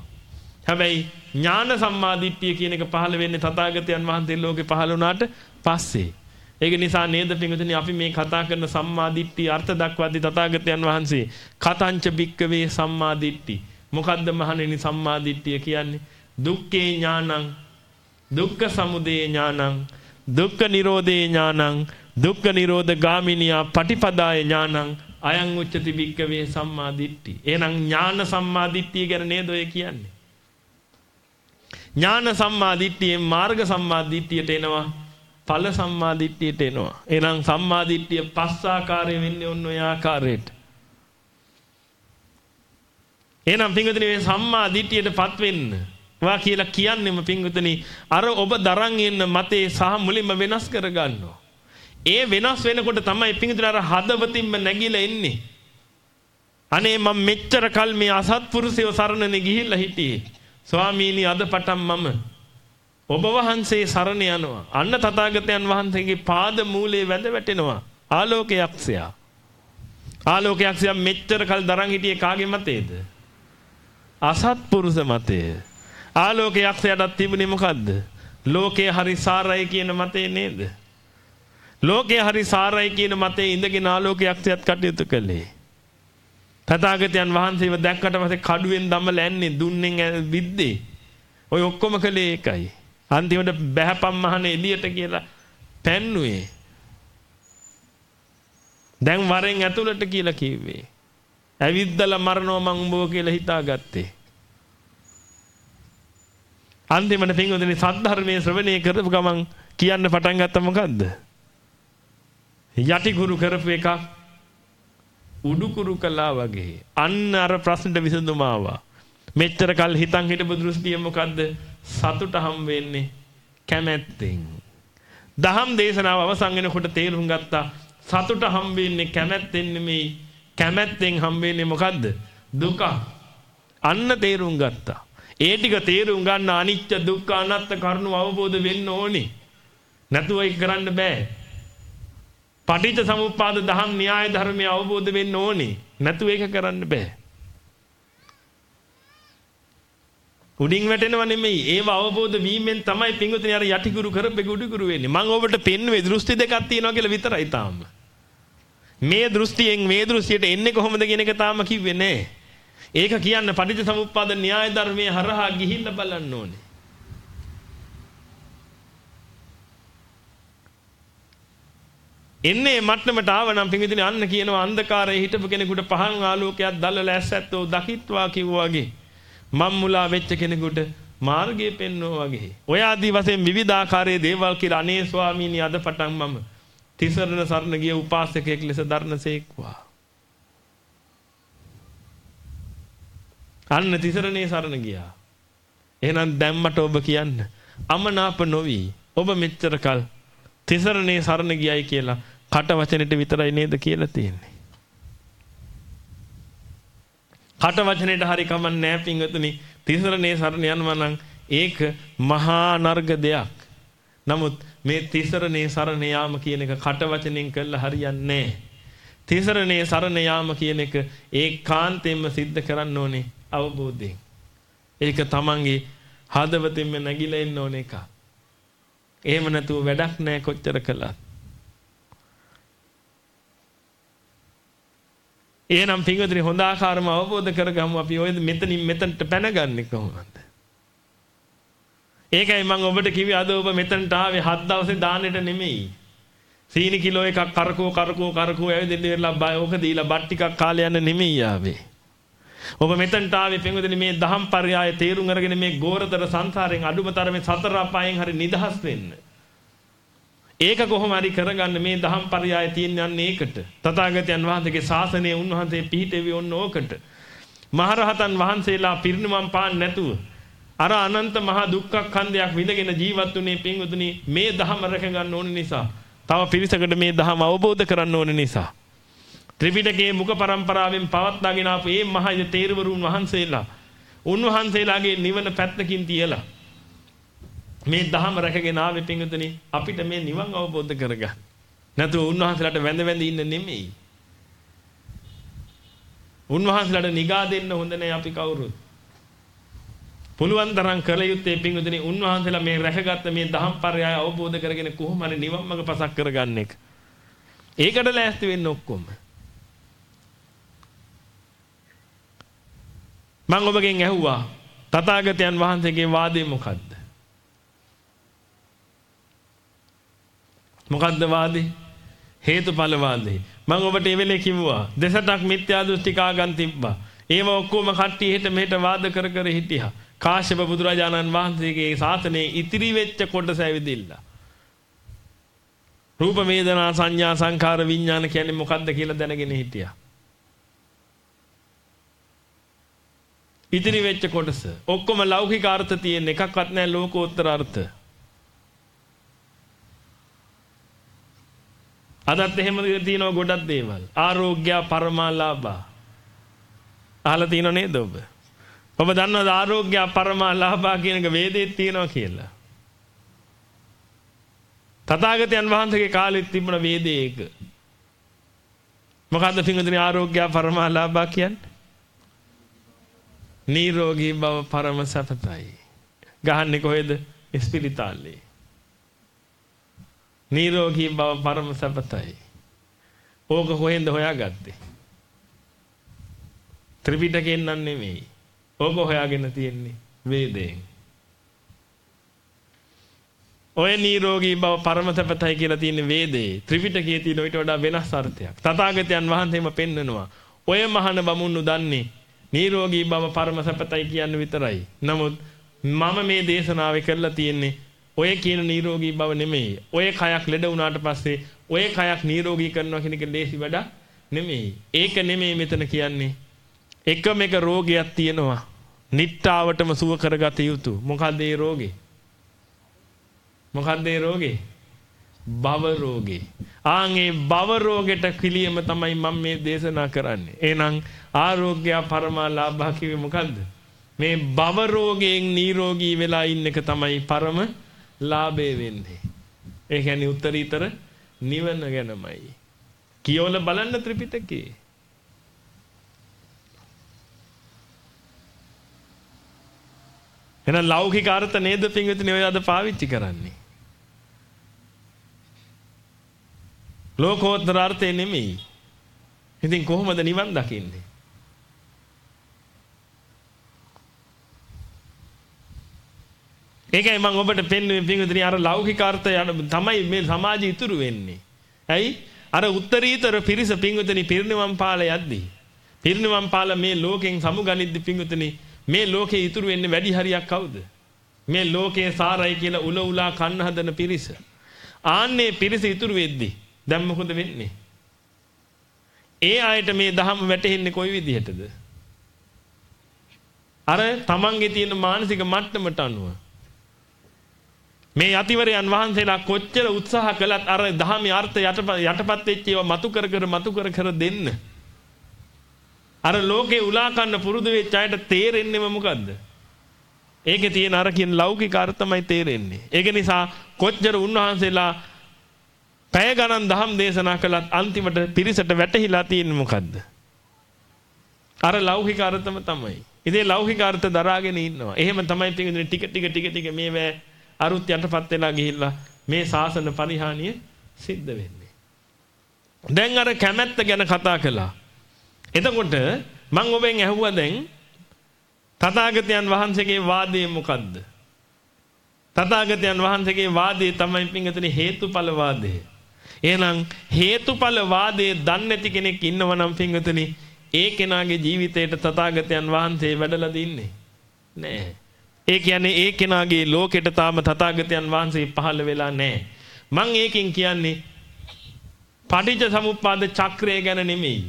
හැබැයි ඥාන සම්මාදිට්ඨිය කියන එක පහළ වෙන්නේ තථාගතයන් වහන්සේ ලෝකේ පහළ වුණාට පස්සේ. ඒක නිසා නේද පින්වතුනි අපි මේ කතා කරන සම්මාදිට්ඨිය අර්ථ දක්වද්දී තථාගතයන් වහන්සේ කතංච බික්කවේ සම්මාදිට්ඨි. මොකද්ද මහණෙනි සම්මාදිට්ඨිය කියන්නේ? දුක්ඛේ ඥානං දුක්ඛ සමුදය ඥානං දුක්ඛ නිරෝධේ ඥානං දුක්ඛ නිරෝධ ගාමිනියා පටිපදාය ඥානං අයං උච්චති භික්කවේ සම්මා දිට්ඨි. එහෙනම් ඥාන සම්මා දිට්ඨිය ගැන නේද ඔය කියන්නේ? ඥාන සම්මා දිට්ඨියෙන් මාර්ග සම්මා දිට්ඨියට එනවා. ඵල සම්මා දිට්ඨියට එනවා. එහෙනම් සම්මා දිට්ඨිය පස් ආකාරයෙන් වෙන්නේ ඔන්න ඔය ආකාරයට. එහෙනම් පින්වතුනි මේ සම්මා දිට්ඨියටපත් වෙන්න වා කියලා කියන්නේම පින්වතුනි අර ඔබ දරන් ඉන්න මතේ සහ මුලින්ම වෙනස් කර ගන්නවා. ඒ වෙනස් වෙනකොට තමයි පිංගුතුන අර හදවතින්ම නැගිලා එන්නේ. අනේ මම මෙච්චර කල් මේ අසත්පුරුෂයෝ සරණනේ ගිහිල්ලා හිටියේ. ස්වාමීනි අද පටන් මම ඔබ වහන්සේ සරණ යනවා. අන්න තථාගතයන් වහන්සේගේ පාද මූලයේ වැඳ වැටෙනවා. ආලෝකයක්ෂයා. ආලෝකයක්ෂයා මෙච්චර කල් දරන් හිටියේ කාගේ මතේද? අසත්පුරුෂ මතේ. ආලෝකයක්ෂයාට තිබුණේ මොකද්ද? ලෝකේ හරි සාරයි කියන මතේ නේද? ලෝකයේ හරි සාරයි කියන මතේ ඉඳගෙන ආලෝකයක්ෂයත් කටයුතු කළේ. තථාගතයන් වහන්සේව දැක්කට පස්සේ කඩුවෙන් දමල ඇන්නේ දුන්නෙන් විද්දේ. ඔය ඔක්කොම කළේ ඒකයි. අන්තිමට බැහැපම් මහන එළියට කියලා පැන්නුවේ. දැන් වරෙන් ඇතුළට කියලා කිව්වේ. ඇවිද්දලා මරනවා මං උඹව කියලා හිතාගත්තේ. අන්තිමට පින්වතුනි සද්ධර්මයේ ශ්‍රවණය කරපු ගමන් කියන්න පටන් ගත්ත මොකද්ද? යටිකුරු කරපු එකක් උඩුකුරු කළා වගේ. අන්න අර ප්‍රශ්නෙට විසඳුම ආවා. මෙච්චර කල් හිතන් හිටපු දෘෂ්ටිය මොකද්ද? සතුට හම් වෙන්නේ කැමැත්තෙන්. දහම් දේශනාව අවසන් වෙනකොට තේරුම් ගත්තා සතුට හම් වෙන්නේ කැමැත්තෙන් නෙමෙයි. කැමැත්තෙන් හම් වෙන්නේ මොකද්ද? දුක. අන්න තේරුම් ගත්තා. ඒ ටික තේරුම් ගන්න අනිත්‍ය දුක්ඛ අනාත්ම කරුණු අවබෝධ වෙන්න ඕනේ. නැතුව ඒක කරන්න බෑ. පටිච්ච සමුප්පාද දහම් න්‍යාය ධර්මය අවබෝධ වෙන්න ඕනේ. නැතු ඒක කරන්න බෑ. උඩින් වැටෙනව නෙමෙයි ඒව අවබෝධ වීමෙන් තමයි පිංගුතුනි අර යටිගුරු කරපෙක උඩුගුරු වෙන්නේ. මම ඔබට පෙන්වුවේ දෘෂ්ටි දෙකක් තියෙනවා කියලා විතරයි තාම. මේ දෘෂ්ටියෙන් මේ දෘෂ්ටියට එන්නේ කොහොමද කියන එක තාම කිව්වේ නෑ. ඒක කියන්න පටිච්ච සමුප්පාද න්‍යාය ධර්මයේ හරහා ගිහිල්ලා බලන්න ඕනේ. එන්නේ මට්ටමට ආවනම් පිංගුදිනේ අන්න කියනවා අන්ධකාරයේ හිටපු කෙනෙකුට පහන් ආලෝකයක් දැල්ලලා ඇස්සැත්තෝ දකිත්වා කිව්වා වගේ මම් මුලා වෙච්ච කෙනෙකුට මාර්ගය පෙන්වෝ වගේ. ඔය ආදී වශයෙන් විවිධාකාරයේ දේවල් කියලා අනේ ස්වාමීනි අද පටන් මම තිසරණ සරණ ගිය උපාසකයෙක් ලෙස දරණසේක්වා. අන්න තිසරණේ සරණ ගියා. එහෙනම් දැම්මට ඔබ කියන්න අමනාප නොවි ඔබ මෙච්චර කල් තිසරණේ සරණ ගියයි කියලා කට වචනෙට විතරයි නේද කියලා තියෙන්නේ. කට වචනෙට හරි කමක් නැහැ පින්වතුනි. තිසරණේ සරණ යනවා නම් ඒක මහා නර්ග දෙයක්. නමුත් මේ තිසරණේ සරණ යාම කියන එක කට වචනෙන් කළා හරියන්නේ නැහැ. තිසරණේ සරණ යාම කියන එක ඒකාන්තයෙන්ම සිද්ධ කරන්න ඕනේ අවබෝධයෙන්. ඒක තමන්ගේ හදවතින්ම නැగిලා ඉන්න ඕන එක. එහෙම නැතුව වැඩක් නැහැ කොච්චර කළත්. එහෙනම් පින්වතුනි හොඳ ආකාරම අවබෝධ කරගමු අපි ඔය මෙතනින් මෙතනට පැනගන්නේ කොහොමද? ඒකයි මම ඔබට කිව්වේ අද ඔබ මෙතනට ආවේ හත් දවසේ දානෙට නෙමෙයි. සීනි කිලෝ එකක් කරකෝ කරකෝ කරකෝ ඇවිදින්න ඉරලා බය ඕක දීලා බත් ටිකක් කාලේ යන්න නෙමෙයි ආවේ. ඔබ මෙතනට ආවේ පින්වතුනි මේ දහම් පරයය තේරුම් අරගෙන මේ ගෝරතර සංසාරයෙන් අඩුමතරමේ සතර අපායෙන් හරි නිදහස් වෙන්න. ඒක කොහොම හරි කරගන්න මේ දහම් පරයය තියෙන්නේ ඒකට. තථාගතයන් වහන්සේගේ ශාසනය උන්වහන්සේ පිහිටෙවි ඔන්න ඕකට. මහරහතන් වහන්සේලා පිරිනිවන් පාන්න නැතුව අර අනන්ත මහා දුක්ඛ කන්දයක් විඳගෙන ජීවත් වුණේ පින්වතුනි මේ දහම රැක ගන්න ඕන නිසා. තව පිරිසකට මේ දහම අවබෝධ කරන්න ඕන නිසා. ත්‍රිපිටකයේ මුඛ પરම්පරාවෙන් පවත්වාගෙන ආපු මේ මහා තේරවරුන් වහන්සේලා උන්වහන්සේලාගේ නිවන පැත්තකින් තියලා මේ දහම රැකගෙන ආවේ පිංගුතුනි අපිට මේ නිවන් අවබෝධ කරගන්න. නැතුව උන්වහන්සේලාට වැඳ වැඳ ඉන්න නෙමෙයි. උන්වහන්සේලාට නිගා දෙන්න හොඳ නැහැ අපි කවුරුත්. පුළුවන් තරම් කළ යුත්තේ පිංගුතුනි උන්වහන්සේලා මේ රැකගත්ත මේ දහම් පරයය අවබෝධ කරගෙන කොහොම හරි නිවන් මඟ පසක් කරගන්න එක. ඒකට ලෑස්ති වෙන්න ඔක්කොම. මම ඔබගෙන් ඇහුවා තථාගතයන් වහන්සේගේ වාදය මොකද්ද? මොකද්ද වාදේ? හේතුඵල වාදේ. මම ඔබට ඒ වෙලේ කිව්වා දෙසටක් මිත්‍යා දෘෂ්ටිකාගන් තිබ්බා. ඒව ඔක්කොම කට්ටිය හෙට මෙහෙට වාද කර කර හිටියා. කාශ්‍යප බුදුරජාණන් වහන්සේගේ ශාසනයේ ඉතිරි වෙච්ච කොටස ඇවිදිලා. රූප වේදනා සංඥා සංකාර විඥාන කියන්නේ මොකද්ද කියලා දැනගෙන හිටියා. ඉතිරි වෙච්ච කොටස. ඔක්කොම ලෞකික අර්ථ තියෙන එකක්වත් නැහැ ලෝකෝත්තර අර්ථ. අදත් එහෙම තියෙනවා ගොඩක් දේවල්. ආරෝග්‍ය පරමාලාභ. අහලා තියෙනව නේද ඔබ? ඔබ දන්නවද ආරෝග්‍ය පරමාලාභ කියන එක වේදෙත් තියෙනවා කියලා? තථාගතයන් වහන්සේගේ කාලෙත් තිබුණ වේදේ ඒක. මොකද්ද පින්වතුනි ආරෝග්‍ය පරමාලාභ කියන්නේ? නිරෝගී බව පරම සපතයි. ගහන්නේ කොහෙද? ස්පිරිතාලේ. නිරෝගී බව පරම සපතයි. ඕක කොහෙන්ද හොයාගත්තේ? ත්‍රිපිටකයෙන් නම් නෙමෙයි. ඕක හොයාගෙන තියෙන්නේ වේදයෙන්. ඔය නිරෝගී බව පරම සපතයි කියලා තියෙන වේදේ ත්‍රිපිටකයේ තියෙන ඊට වඩා වෙනස් අර්ථයක්. තථාගතයන් වහන්සේම පෙන්නනවා. ඔය මහාන බමුණු දන්නේ නිරෝගී බව පරම සැපතයි කියන්න විතරයි. නමුත් මම මේ දේශනාවේ කරලා තියෙන්නේ ඔය කියන නිරෝගී බව නෙමෙයි. ඔය කයක් ලෙඩ වුණාට පස්සේ ඔය කයක් නිරෝගී කරනවා කියන එක ලේසි වැඩක් නෙමෙයි. ඒක නෙමෙයි මෙතන කියන්නේ. එකම එක රෝගයක් තියෙනවා. නිට්ටාවටම සුව කරගත යුතු. මොකද්ද ඒ රෝගේ? මොකද්ද ඒ රෝගේ? භව රෝගේ. ආන් ඒ භව රෝගෙට පිළියම තමයි මම මේ දේශනා කරන්නේ. එහෙනම් ආරෝග්‍ය පරමාලාභා කිව්වේ මොකද්ද? මේ භව රෝගයෙන් නිරෝගී වෙලා ඉන්න එක තමයි පරම ලාභය වෙන්නේ. ඒ කියන්නේ උත්තරීතර නිවන ගැනමයි. කියවල බලන්න ත්‍රිපිටකේ. එහෙනම් ලෞකික අර්ථ නේද පින්විතනේ ඔය අද පාවිච්චි කරන්නේ. ලෝකෝත්තර අර්ථය නෙමෙයි. ඉතින් කොහොමද නිවන් දකින්නේ? ඒකයි මම ඔබට පෙන්වන්නේ පින්විතනි අර ලෞකික අර්ථය තමයි මේ සමාජය ඉතුරු වෙන්නේ. ඇයි? අර උත්තරීතර පිරිස පින්විතනි පිරිනිවන් පාල යද්දී පිරිනිවන් පාල මේ ලෝකෙන් සමුගනිද්දි පින්විතනි මේ ලෝකේ ඉතුරු වෙන්නේ වැඩි හරියක් කවුද? මේ ලෝකේ සාරයි කියලා උල උලා කන්න හදන පිරිස. ආන්නේ පිරිස ඉතුරු වෙද්දි දැන් මොකද වෙන්නේ? ඒ ආයත මේ දහම වැටෙන්නේ කොයි විදිහටද? අර තමන්ගේ තියෙන මානසික මට්ටමට අනුව මේ යතිවරයන් වහන්සේලා කොච්චර උත්සාහ කළත් අර දහමේ අර්ථ යටපත් වෙච්ච ඒවා මතු කර කර මතු කර කර දෙන්න අර ලෝකේ උලා කන්න පුරුදු වෙච්ච අයට තේරෙන්නේම මොකද්ද? ඒකේ තියෙන අර කියන ලෞකික අර්ථමයි තේරෙන්නේ. ඒක නිසා කොච්චර උන්වහන්සේලා පැය ගණන් දහම් දේශනා කළත් අන්තිමට පිරිසට වැටහිලා තියෙන්නේ මොකද්ද? අර ලෞකික අර්ථම තමයි. ඉතින් ලෞකික අර්ථ දරාගෙන ඉන්නවා. එහෙම තමයි පිටින් ටික ටික ටික ටික මේවැ අරුත් යටපත් වෙලා ගිහිල්ලා මේ සාසන පරිහානිය සිද්ධ වෙන්නේ. දැන් අර කැමැත්ත ගැන කතා කළා. එතකොට මම ඔබෙන් ඇහුවා දැන් තථාගතයන් වහන්සේගේ වාදය මොකද්ද? තථාගතයන් වහන්සේගේ වාදය තමයි පින්ගතනේ හේතුඵල වාදය. එහෙනම් හේතුඵල වාදයේ දන්නේ නැති කෙනෙක් ඉන්නව නම් පින්ගතනේ ඒ කෙනාගේ ජීවිතේට තථාගතයන් වහන්සේ වැඩලා දින්නේ නෑ. ඒ කියන්නේ ඒ කෙනාගේ ලෝකෙට තාම තථාගතයන් වහන්සේ පහළ වෙලා නැහැ. මං ඒකෙන් කියන්නේ පටිච්ච සමුප්පාද චක්‍රය ගැන නෙමෙයි.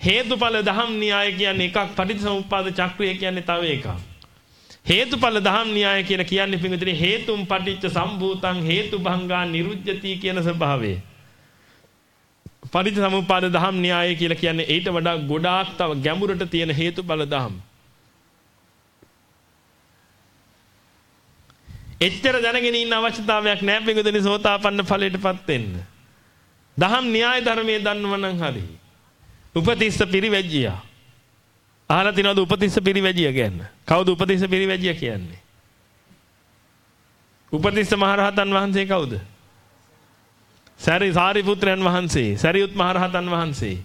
හේතුඵල ධම් න්‍යාය කියන්නේ එකක් පටිච්ච සමුප්පාද චක්‍රය කියන්නේ තව එකක්. හේතුඵල ධම් න්‍යාය කියන කියන්නේ පිටුදින හේතුම් පටිච්ච සම්භූතං හේතුභංගා නිරුද්ධති කියන ස්වභාවය. පටිච්ච සමුප්පාද ධම් න්‍යාය කියලා කියන්නේ ඊට වඩා ගොඩාක් තව ගැඹුරට තියෙන හේතුඵල ධම්. එච්චර දැනගෙන ඉන්න අවශ්‍යතාවයක් නැහැ පිඟුදෙනි සෝතාපන්න ඵලයටපත් වෙන්න. දහම් න්‍යාය ධර්මයේ දන්නව නම් හරි. උපතිස්ස පිරිවැජ්ජියා. අහලා තිනවද උපතිස්ස පිරිවැජ්ජිය කියන්නේ? කවුද උපතිස්ස පිරිවැජ්ජිය කියන්නේ? උපතිස්ස මහරහතන් වහන්සේ කවුද? සරි සාරිපුත්‍රයන් වහන්සේ, සරියුත් මහරහතන් වහන්සේ.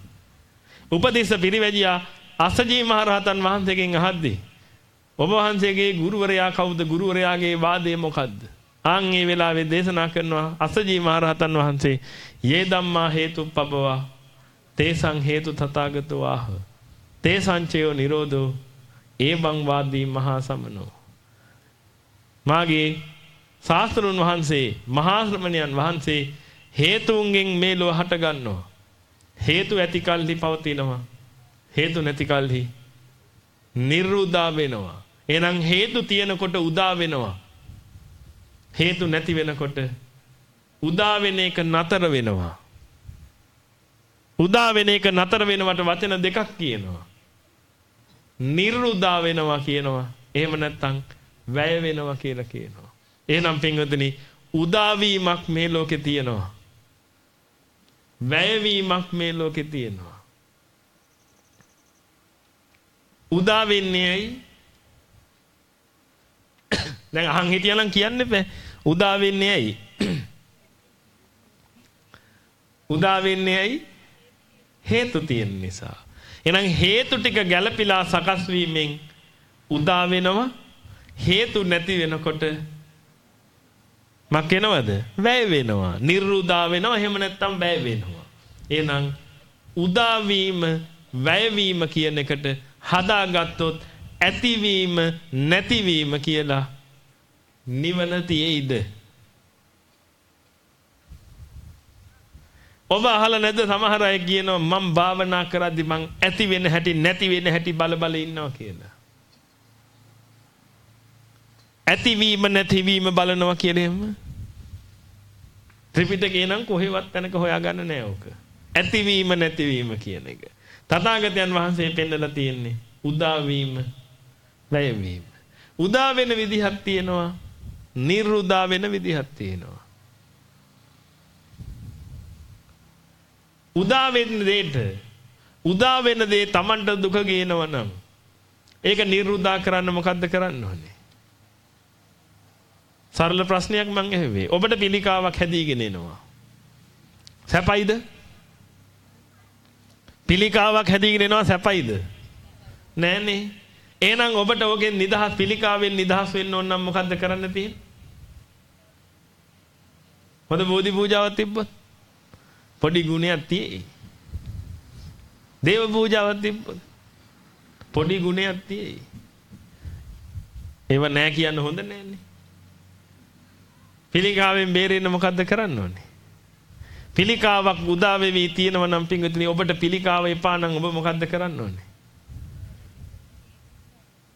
උපතිස්ස පිරිවැජ්ජියා අසජී මහරහතන් වහන්සේගෙන් අහද්දී ඔබ වහන්සේගේ ගුරුවරයා කවුද? ගුරුවරයාගේ වාදය මොකද්ද? ආන් මේ වෙලාවේ දේශනා කරනවා අසජී මහරහතන් වහන්සේ "යේ ධම්මා හේතුප්පබවා තේසං හේතු තථාගතෝ ආහ" තේසංචයෝ නිරෝධෝ ඒවං වාදී මහා සමනෝ මාගේ ශාස්ත්‍රුන් වහන්සේ මහා ශ්‍රමණයන් වහන්සේ හේතුන්ගෙන් මේ ලෝක හට ගන්නවා හේතු ඇති කල්හි පවතිනවා හේතු නැති කල්හි නිර්උදා වෙනවා එහෙනම් හේතු තියෙනකොට උදා වෙනවා. හේතු නැති වෙනකොට උදා වෙන එක නතර වෙනවා. උදා වෙන එක නතර වෙනවට වචන දෙකක් කියනවා. නිර්උදා වෙනවා කියනවා. එහෙම නැත්නම් වැය වෙනවා කියලා කියනවා. එහෙනම් පින්වතුනි උදාවීමක් මේ ලෝකේ තියෙනවා. වැයවීමක් මේ ලෝකේ තියෙනවා. උදා වෙන්නේ ඇයි? දැන් අහන් හිටියනම් කියන්න එපා. උදා වෙන්නේ ඇයි? උදා වෙන්නේ ඇයි? හේතු තියෙන නිසා. එහෙනම් හේතු ටික ගැළපීලා සකස් වීමෙන් උදා වෙනවා. හේතු නැති වෙනකොට මක් වෙනවද? වැය වෙනවා. නිර්උදා වෙනවා. එහෙම නැත්නම් වැය වෙනවා. එහෙනම් උදා වීම, වැය වීම කියන එකට හදාගත්තොත් ඇතිවීම නැතිවීම කියලා නිවන තියෙයිද? ඔබ අහලා නැද්ද සමහර අය කියනවා මම භාවනා කරද්දි මං ඇති වෙන හැටි නැති වෙන හැටි බල බල ඉන්නවා කියලා. ඇතිවීම නැතිවීම බලනවා කියලා එහෙම. ත්‍රිපිටකේ නම් කොහෙවත් තැනක හොයාගන්න නෑ ඕක. ඇතිවීම නැතිවීම කියන එක. තථාගතයන් වහන්සේ පෙන්නලා තියෙන්නේ උදා වීම වැය වීම. උදා වෙන විදිහක් තියෙනවා. නිර්උදා වෙන විදිහක් තියෙනවා. උදා වෙන දෙයට උදා වෙන දේ Tamanට දුක ගේනවා නම් ඒක නිර්උදා කරන්න මොකද්ද කරන්න ඕනේ? සරල ප්‍රශ්නයක් මම ඇහුවේ. ඔබට පිළිකාවක් හැදීගෙන එනවා. සැපයිද? පිළිකාවක් හැදීගෙන එනවා සැපයිද? නෑනේ. එහෙනම් ඔබට ඔගේ නිදහස් පිළිකාවෙන් නිදහස් වෙන්න ඕන නම් මොකද්ද කරන්න තියෙන්නේ? හොඳ බෝධි පූජාවක් තිබ්බොත් පොඩි ගුණයක් තියෙයි. දේව පූජාවක් තිබ්බොත් පොඩි ගුණයක් තියෙයි. ඒව නෑ කියන්න හොඳ නෑනේ. පිළිකාවෙන් බේරෙන්න මොකද්ද කරන්න ඕනේ? පිළිකාවක් උදා වෙවි තියෙනවා නම් පින්විතනි ඔබට පිළිකාව එපා නම් ඔබ මොකද්ද කරන්න ඕනේ?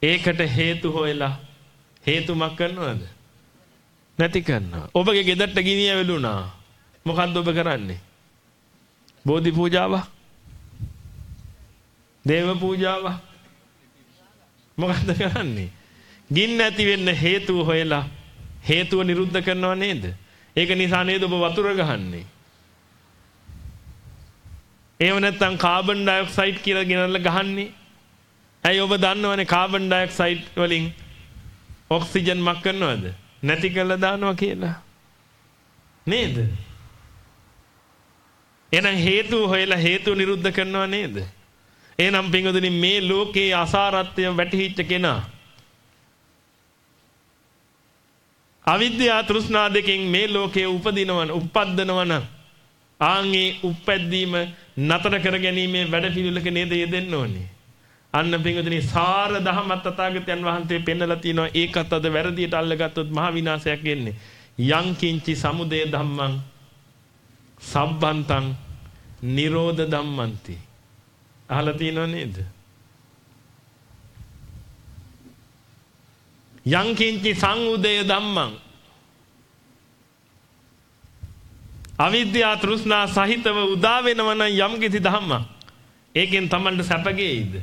ඒකට හේතු හොයලා හේතුමක් කරනවද? නැති කරනවා. ඔබගේ ගෙදරට ගිනිය වෙලුණා. මොකද්ද ඔබ කරන්නේ? බෝධි පූජාව? දේව පූජාව? මොකද්ද කරන්නේ? ගින්න ඇති වෙන්න හේතුව හොයලා හේතුව නිරුද්ධ කරනව නේද? ඒක නිසා නේද ඔබ වතුර ගහන්නේ? එහෙම නැත්නම් කාබන් ඩයොක්සයිඩ් කියලා ගෙනල්ලා ගහන්නේ? ඇයි ඔබ දන්නවනේ කාබන් ඩයොක්සයිඩ් වලින් ඔක්සිජන් මක් කරනවද? නැති කරලා දානවා කියලා. නේද? එහෙනම් හේතු හොයලා හේතු නිරුද්ධ කරනවා නේද? එහෙනම් පින්වතුනි මේ ලෝකේ අසාරත්වය වැටහිච්ච කෙනා අවිද්‍යා තෘෂ්ණා දෙකෙන් මේ ලෝකයේ උපදිනවන උප්පද්දනවන ආන්ගේ උප්පැද්දීම නතර කර ගැනීමේ වැඩපිළිවෙලක නේද යෙදෙන්න ඕනේ. අන්න පිංගුතුනි සාර දහමත් තථාගතයන් වහන්සේ පෙන්නලා තිනවා ඒකත් අද වැරදියට අල්ලගත්තොත් මහ විනාශයක් එන්නේ. යං කිංචි සමුදය ධම්මං සබ්බන්තං නිරෝධ ධම්මන්ති. අහලා තියෙනව නේද? යං කිංචි සංඋදය ධම්මං අවිද්‍යා තෘෂ්ණා සහිතව උදා වෙනව නම් යම් කිසි ධම්මක් ඒකෙන් Tamanට සැපගේයිද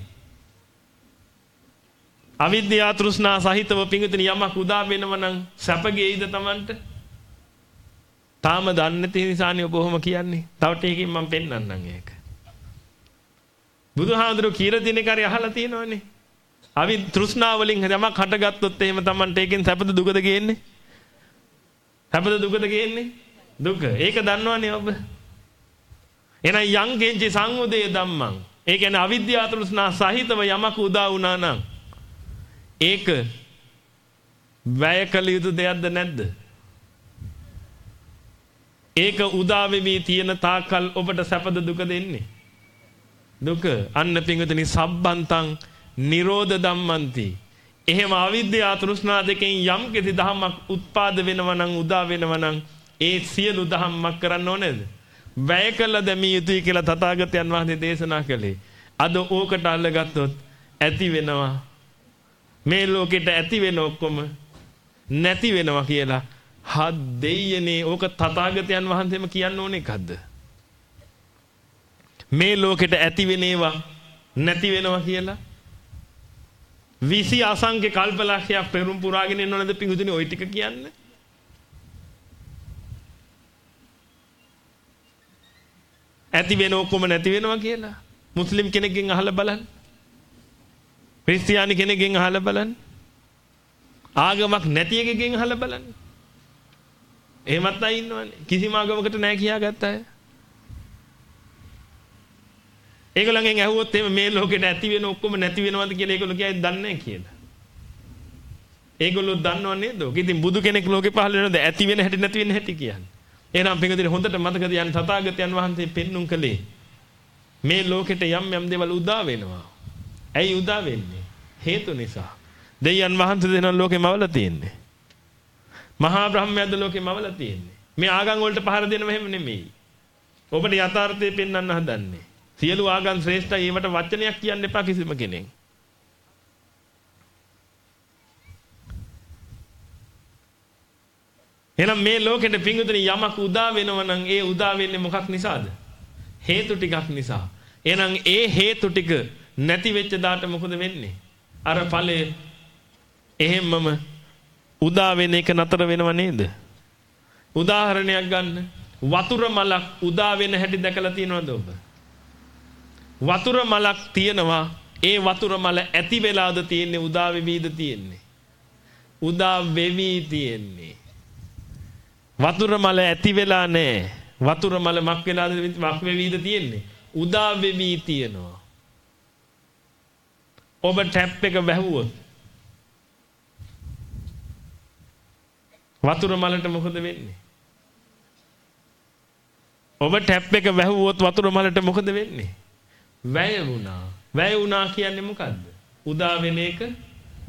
අවිද්‍යා තෘෂ්ණා සහිතව පිඟුතුනි යමක් උදා වෙනව නම් සැපගේයිද Tamanට තාම දන්නේ නැති නිසානේ ඔබ ඔහොම කියන්නේ තව ටිකකින් මම පෙන්වන්නම් ඒක බුදුහාඳුරු කීර දිනක හරි අහලා තියෙනවනේ අවි තෘෂ්ණාව වලින් යමක් හටගත්තොත් එහෙම Tamanට ඒකෙන් සැපද දුකද ගේන්නේ සැපද දුකද ගේන්නේ දුක. ඒක දන්නවනේ ඔබ. එහෙනම් යං කෙන්චි සංඋදේ ධම්මං. ඒ කියන්නේ අවිද්‍යාව තෘෂ්ණා සහිතව යමක උදා වුණා නම් ඒක වැය කළ යුතු දෙයක්ද නැද්ද? ඒක උදා වෙමි තියෙන තාකල් ඔබට සැපද දුක දෙන්නේ? දුක. අන්න පිංගුතුනි සබ්බන්තං නිරෝධ ධම්මන්ති. එහෙම අවිද්‍යාව තෘෂ්ණා දෙකෙන් යම් කිසි ධම්මක් උත්පාද වෙනවා නම් උදා වෙනවා නම් ඒ සියලු දහම්මක් කරන්න ඕනේද? වැය කළ දැමිය යුතුයි කියලා තථාගතයන් වහන්සේ දේශනා කළේ. අද ඕකට අල්ලගත්තොත් ඇති වෙනවා. මේ ලෝකෙට ඇති වෙන ඔක්කොම නැති වෙනවා කියලා. හත් දෙයියනේ ඕක තථාගතයන් වහන්සේම කියන්න ඕනේ එකක්ද? මේ ලෝකෙට ඇති වෙන ඒවා නැති වෙනවා කියලා විසි අසංඛ්‍ය කල්පලක්ෂයක් පෙරම් පුරාගෙන ඉන්නවද පිඟුතුනි ওই ටික කියන්නේ ඇති වෙන ඔක්කොම නැති වෙනවා කියලා. මුස්ලිම් කෙනෙක්ගෙන් අහලා බලන්න. ක්‍රිස්තියානි කෙනෙක්ගෙන් අහලා බලන්න. ආගමක් නැති එකකින් අහලා බලන්න. එහෙමත් අය ඉන්නවනේ. කිසිම ආගමකට නැහැ කියාගත්ත අය. ඒගොල්ලන්ගෙන් ඇහුවොත් එහෙම මේ ලෝකෙට ඇති වෙන ඔක්කොම නැති වෙනවද කියලා ඒගොල්ලෝ කියයි දන්නේ නැහැ කියලා. ඒගොල්ලෝ දන්නව නේද? ඉතින් බුදු කෙනෙක් ලෝකේ පහළ වෙනවද ඇති වෙන හැටි නැති වෙන හැටි කියන්නේ. එහෙනම් පින්වදින හොඳට මතක තියාගන්න තථාගතයන් වහන්සේ පෙන්눔 කළේ මේ ලෝකෙට යම් යම් දේවල් උදා වෙනවා. ඇයි උදා වෙන්නේ? හේතු නිසා. දෙයයන් වහන්සේ දෙන ලෝකෙම අවල තියෙන්නේ. මහා බ්‍රහ්මයාද ලෝකෙම අවල තියෙන්නේ. මේ ආගම් වලට පහර දෙනව එහෙම නෙමෙයි. ඔබට යථාර්ථය පෙන්වන්න හදන්නේ. සියලු ආගම් ශ්‍රේෂ්ඨයි ඒවට වචනයක් කියන්න එපා කිසිම කෙනෙක්. එහෙනම් මේ ලෝකෙට පිංගුතුනි යමක් උදා වෙනව නම් ඒ උදා වෙන්නේ මොකක් නිසාද? හේතු ටිකක් නිසා. එහෙනම් ඒ හේතු ටික නැති වෙච්ච දාට මොකද වෙන්නේ? අර ඵලය එහෙම්මම උදා වෙන එක නතර වෙනව නේද? උදාහරණයක් ගන්න. වතුර මලක් උදා වෙන හැටි දැකලා තියෙනවද ඔබ? වතුර මලක් තියෙනවා ඒ වතුර මල ඇති වෙලාද තියෙන්නේ උදා වෙවිද තියෙන්නේ? උදා වෙවි තියෙන්නේ. වතුර මල ඇති වෙලා නැහැ. වතුර මල මක් වෙලාද මක් වෙවිද තියෙන්නේ? උදා වෙවි තියෙනවා. ඔබ ටැප් එක වැහුවොත් වතුර මලට මොකද වෙන්නේ? ඔබ ටැප් එක වැහුවොත් වතුර මලට මොකද වෙන්නේ? වැය වුණා. වැය වුණා කියන්නේ මොකද්ද? උදා වෙන එක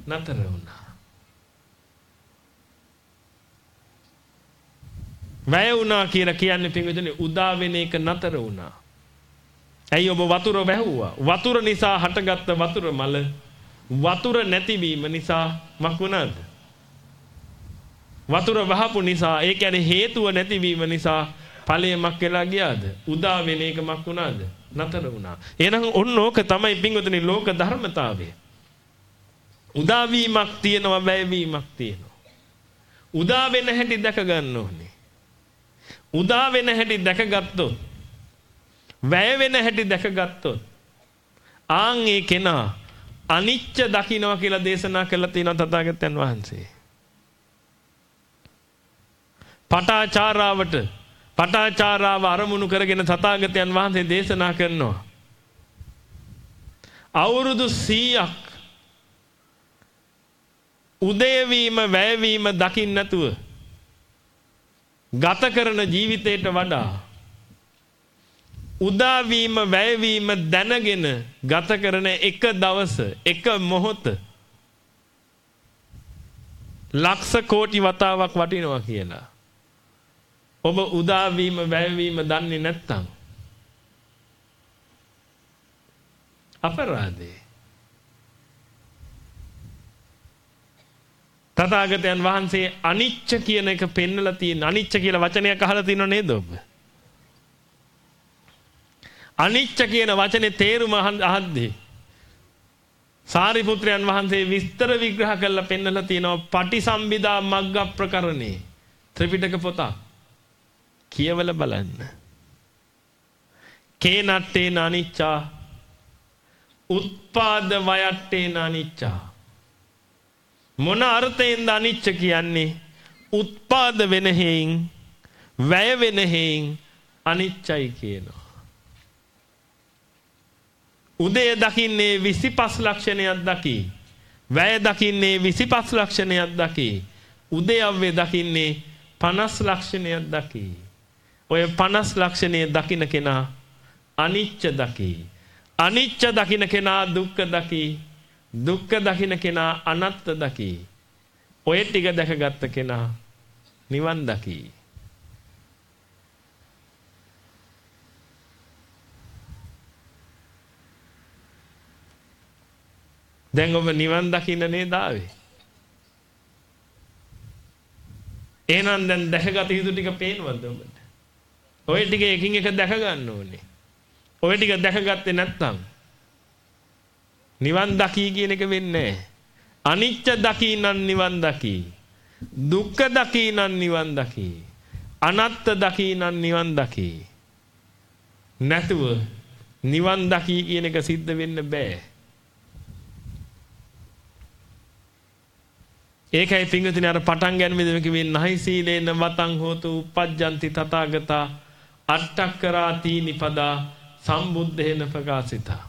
නතර වුණා. වැය වුණා කියලා කියන්නේ පින්විතනේ උදා වෙන එක නතර වුණා. ඇයි ඔබ වතුර වැහුවා? වතුර නිසා හටගත්ත වතුර මල වතුර නැතිවීම නිසා මක් වුණාද? වතුර වහපු නිසා ඒ කියන්නේ හේතුව නැතිවීම නිසා ඵලය මක් වෙලා ගියාද? උදා වෙන එක මක් වුණාද? නතර වුණා. එහෙනම් ඔන්න ඕක තමයි පින්වතුනි ලෝක ධර්මතාවය. උදා වීමක් තියෙනවා වැය වීමක් තියෙනවා. උදා වෙන හැටි දැක ගන්න ඕනේ. උදා වෙන හැටි දැකගත්තොත් වැය වෙන හැටි දැකගත්තොත් ආන් ඒ කෙනා අනිච්ච දකින්නවා කියලා දේශනා කළා තියෙනවා තථාගතයන් වහන්සේ. පටාචාරාවට පටාචාරාව අරමුණු කරගෙන තථාගතයන් වහන්සේ දේශනා කරනවා. අවුරුදු 100ක් උදේවීම වැයවීම දකින්න නැතුව ගත කරන ජීවිතයට වඩා උදාවීම වැයවීම දැනගෙන ගත කරන එක දවස එක මොහොත ලක්ෂ කෝටි වතාවක් වටිනවා කියලා. ඔබ උදාවීම වැයවීම දන්නේ නැත්තම් අපරාධේ තථාගතයන් වහන්සේ අනිච්ච කියන එක පෙන්නලා තියෙන අනිච්ච කියලා වචනයක් අහලා තියෙනව නේද ඔබ? අනිච්ච කියන වචනේ තේරුම අහද්දී සාරිපුත්‍රයන් වහන්සේ විස්තර විග්‍රහ කරලා පෙන්නලා තියෙනවා පටිසම්භිදා මග්ග ප්‍රකරණේ ත්‍රිපිටක පොත කියවලා බලන්න. කේනට්ටේ නානිච්චා උත්පාද වයට්ටේ නානිච්චා මොන අර්ථයෙන්ද අනිච්ච කියන්නේ? උත්පාද වෙන හේයින් වැය වෙන හේයින් අනිච්චයි කියනවා. උදේ දකින්නේ 25 ලක්ෂණයක් දකි. වැය දකින්නේ 25 ලක්ෂණයක් දකි. උදේව්වේ දකින්නේ 50 ලක්ෂණයක් දකි. ඔය 50 ලක්ෂණය දකින්න කෙනා අනිච්ච දකි. අනිච්ච දකින්න කෙනා දුක්ඛ දකි. දුක්ඛ දකින්න කෙනා අනත්ත දකි. ඔය ටික දැකගත්ත කෙනා නිවන් දකි. දැන් ඔබ නිවන් දකින්න නේද ආවේ? එහෙනම් දැන් දැකගත යුතු ටික පේනවද ඔබට? ඔය ටික එකින් එක දැක ගන්න ඕනේ. ඔය ටික දැකගත්තේ නැත්නම් නිවන් දකි කියන එක වෙන්නේ අනිච්ච දකිනන් නිවන් දකි. දුක්ඛ දකිනන් නිවන් දකි. අනත්ත දකිනන් නිවන් දකි. නැතුව නිවන් දකි කියන එක සිද්ධ වෙන්න බෑ. ඒකයි පිංගුතුනි අර පටන් ගැනීමේදී කිව්වේ නහි සීලේන වතං හෝතු uppajjanti තථාගතා අට්ඨක්කරා තීනිපදා සම්බුද්ධේන ප්‍රකාශිතා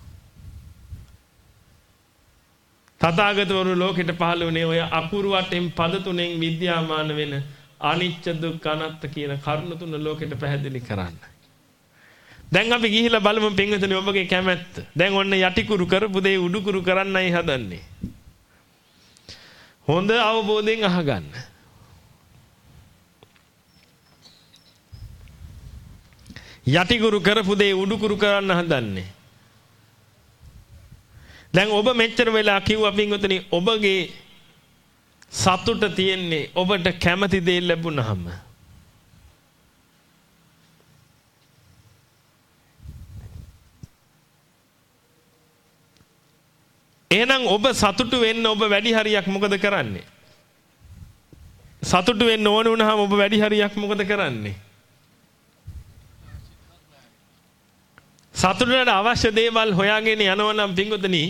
තථාගතවරු ලෝකෙට පහළ වුණේ ඔය අකුරු වටෙන් පද තුනෙන් විද්‍යාමාන වෙන අනිච්ච දුක්ඛ අනාත්ත කියන කරුණු තුන ලෝකෙට පැහැදිලි කරන්න. දැන් අපි ගිහිල්ලා බලමු පින්විතනි ඔබගේ කැමැත්ත. දැන් ඔන්න යටිකුරු කරපු දේ උඩුකුරු කරන්නයි හදන්නේ. හොඳ අවබෝධයෙන් අහගන්න. යටිකුරු කරපු දේ උඩුකුරු කරන්න හදන්නේ. දැන් ඔබ මෙච්චර වෙලා කිව්වා පින්වතුනි ඔබගේ සතුට තියෙන්නේ ඔබට කැමති දේ ලැබුණාම. එහෙනම් ඔබ සතුටු වෙන්න ඔබ වැඩි හරියක් මොකද කරන්නේ? සතුටු වෙන්න ඕන වුණාම ඔබ වැඩි හරියක් මොකද කරන්නේ? සතුටට අවශ්‍ය දේවල් හොයාගෙන යනවා නම් පිංගුතනි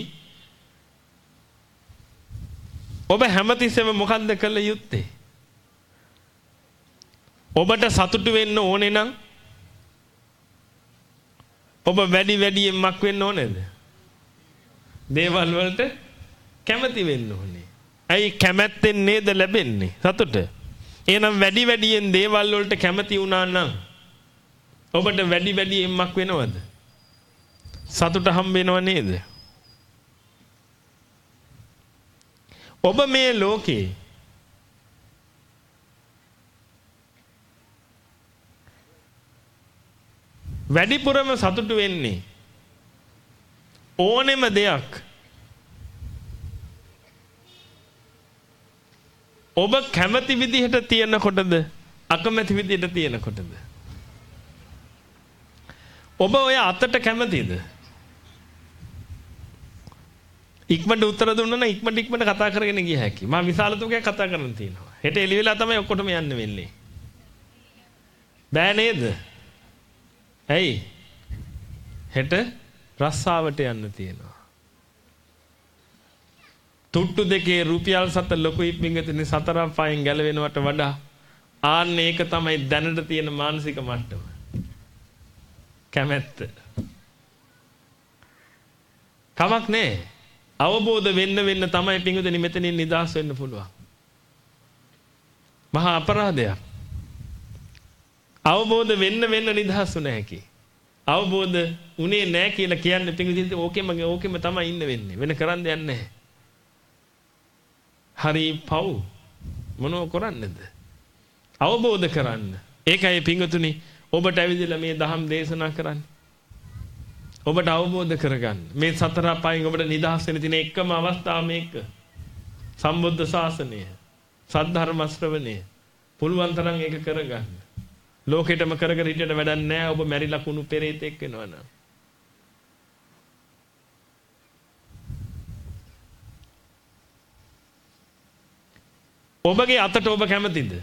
ඔබ හැමතිස්සෙම මොකද්ද කළ යුත්තේ? ඔබට සතුටු වෙන්න ඕනේ නම් ඔබ වැඩි වැඩියෙන් මක් වෙන්න ඕනේද? දේවල් වලට කැමති වෙන්න ඕනේ. ඇයි කැමැත්තෙන් නේද ලැබෙන්නේ සතුට? එහෙනම් වැඩි වැඩියෙන් දේවල් වලට කැමති වුණා නම් ඔබට වැඩි වැඩියෙන් මක් වෙනවද? සතුට හම්බ වෙනව නේද? ඔබ මේ ලෝකේ වැඩිපුරම සතුටු වෙන්නේ ඕනෙම දෙයක්. ඔබ කැමති විදිහට තියනකොටද? අකමැති විදිහට තියනකොටද? ඔබ ඔය අතට කැමතිද? ඉක්මනට උත්තර දුන්නා නම් ඉක්මනට ඉක්මනට කතා කරගෙන ගිය හැකි. මම විශාල තුකයක් කතා කරන්න තියෙනවා. හෙට එළි වෙලා තමයි ඔක්කොටම යන්න වෙන්නේ. බෑ නේද? ඇයි? හෙට රස්සාවට යන්න තියෙනවා. තුට්ටු දෙකේ රුපියල් සත ලොකු ඉක්මින්ගතනේ සතර පහෙන් ගැලවෙනවට වඩා ආන්න ඒක තමයි දැනට තියෙන මානසික මට්ටම. කැමැත්ත. කමක් නෑ. අවබෝධ වෙන්න වෙන්න තමයි පිංගුදෙනි මෙතනින් නිදහස් වෙන්න පුළුවන්. මහා අපරාධයක්. අවබෝධ වෙන්න වෙන්න නිදහස් වුණ හැකි. අවබෝධ උනේ නැහැ කියලා කියන්නේ පිංගුදෙනි ඕකෙම ඕකෙම තමයි ඉන්න වෙන්නේ. වෙන කරන්න දෙයක් නැහැ. හරි පව් මොනව කරන්නේද? අවබෝධ කරන්න. ඒකයි පිංගුතුනි ඔබට ඇවිදලා මේ දහම් දේශනා කරන්නේ. ඔබට අවබෝධ කරගන්න. මේ සතර අපායන් ඔබට නිදහස් වෙන්න තියෙන එකම අවස්ථාව මේක. සම්බුද්ධ ශාසනය. සද්ධර්ම ශ්‍රවණය. පුළුවන් තරම් ඒක කරගන්න. ලෝකෙටම කර කර හිටියට වැඩක් නැහැ. ඔබ මැරිලා කුණු පෙරේතෙක් වෙනවා නම්. ඔබගේ අතට ඔබ කැමතිද?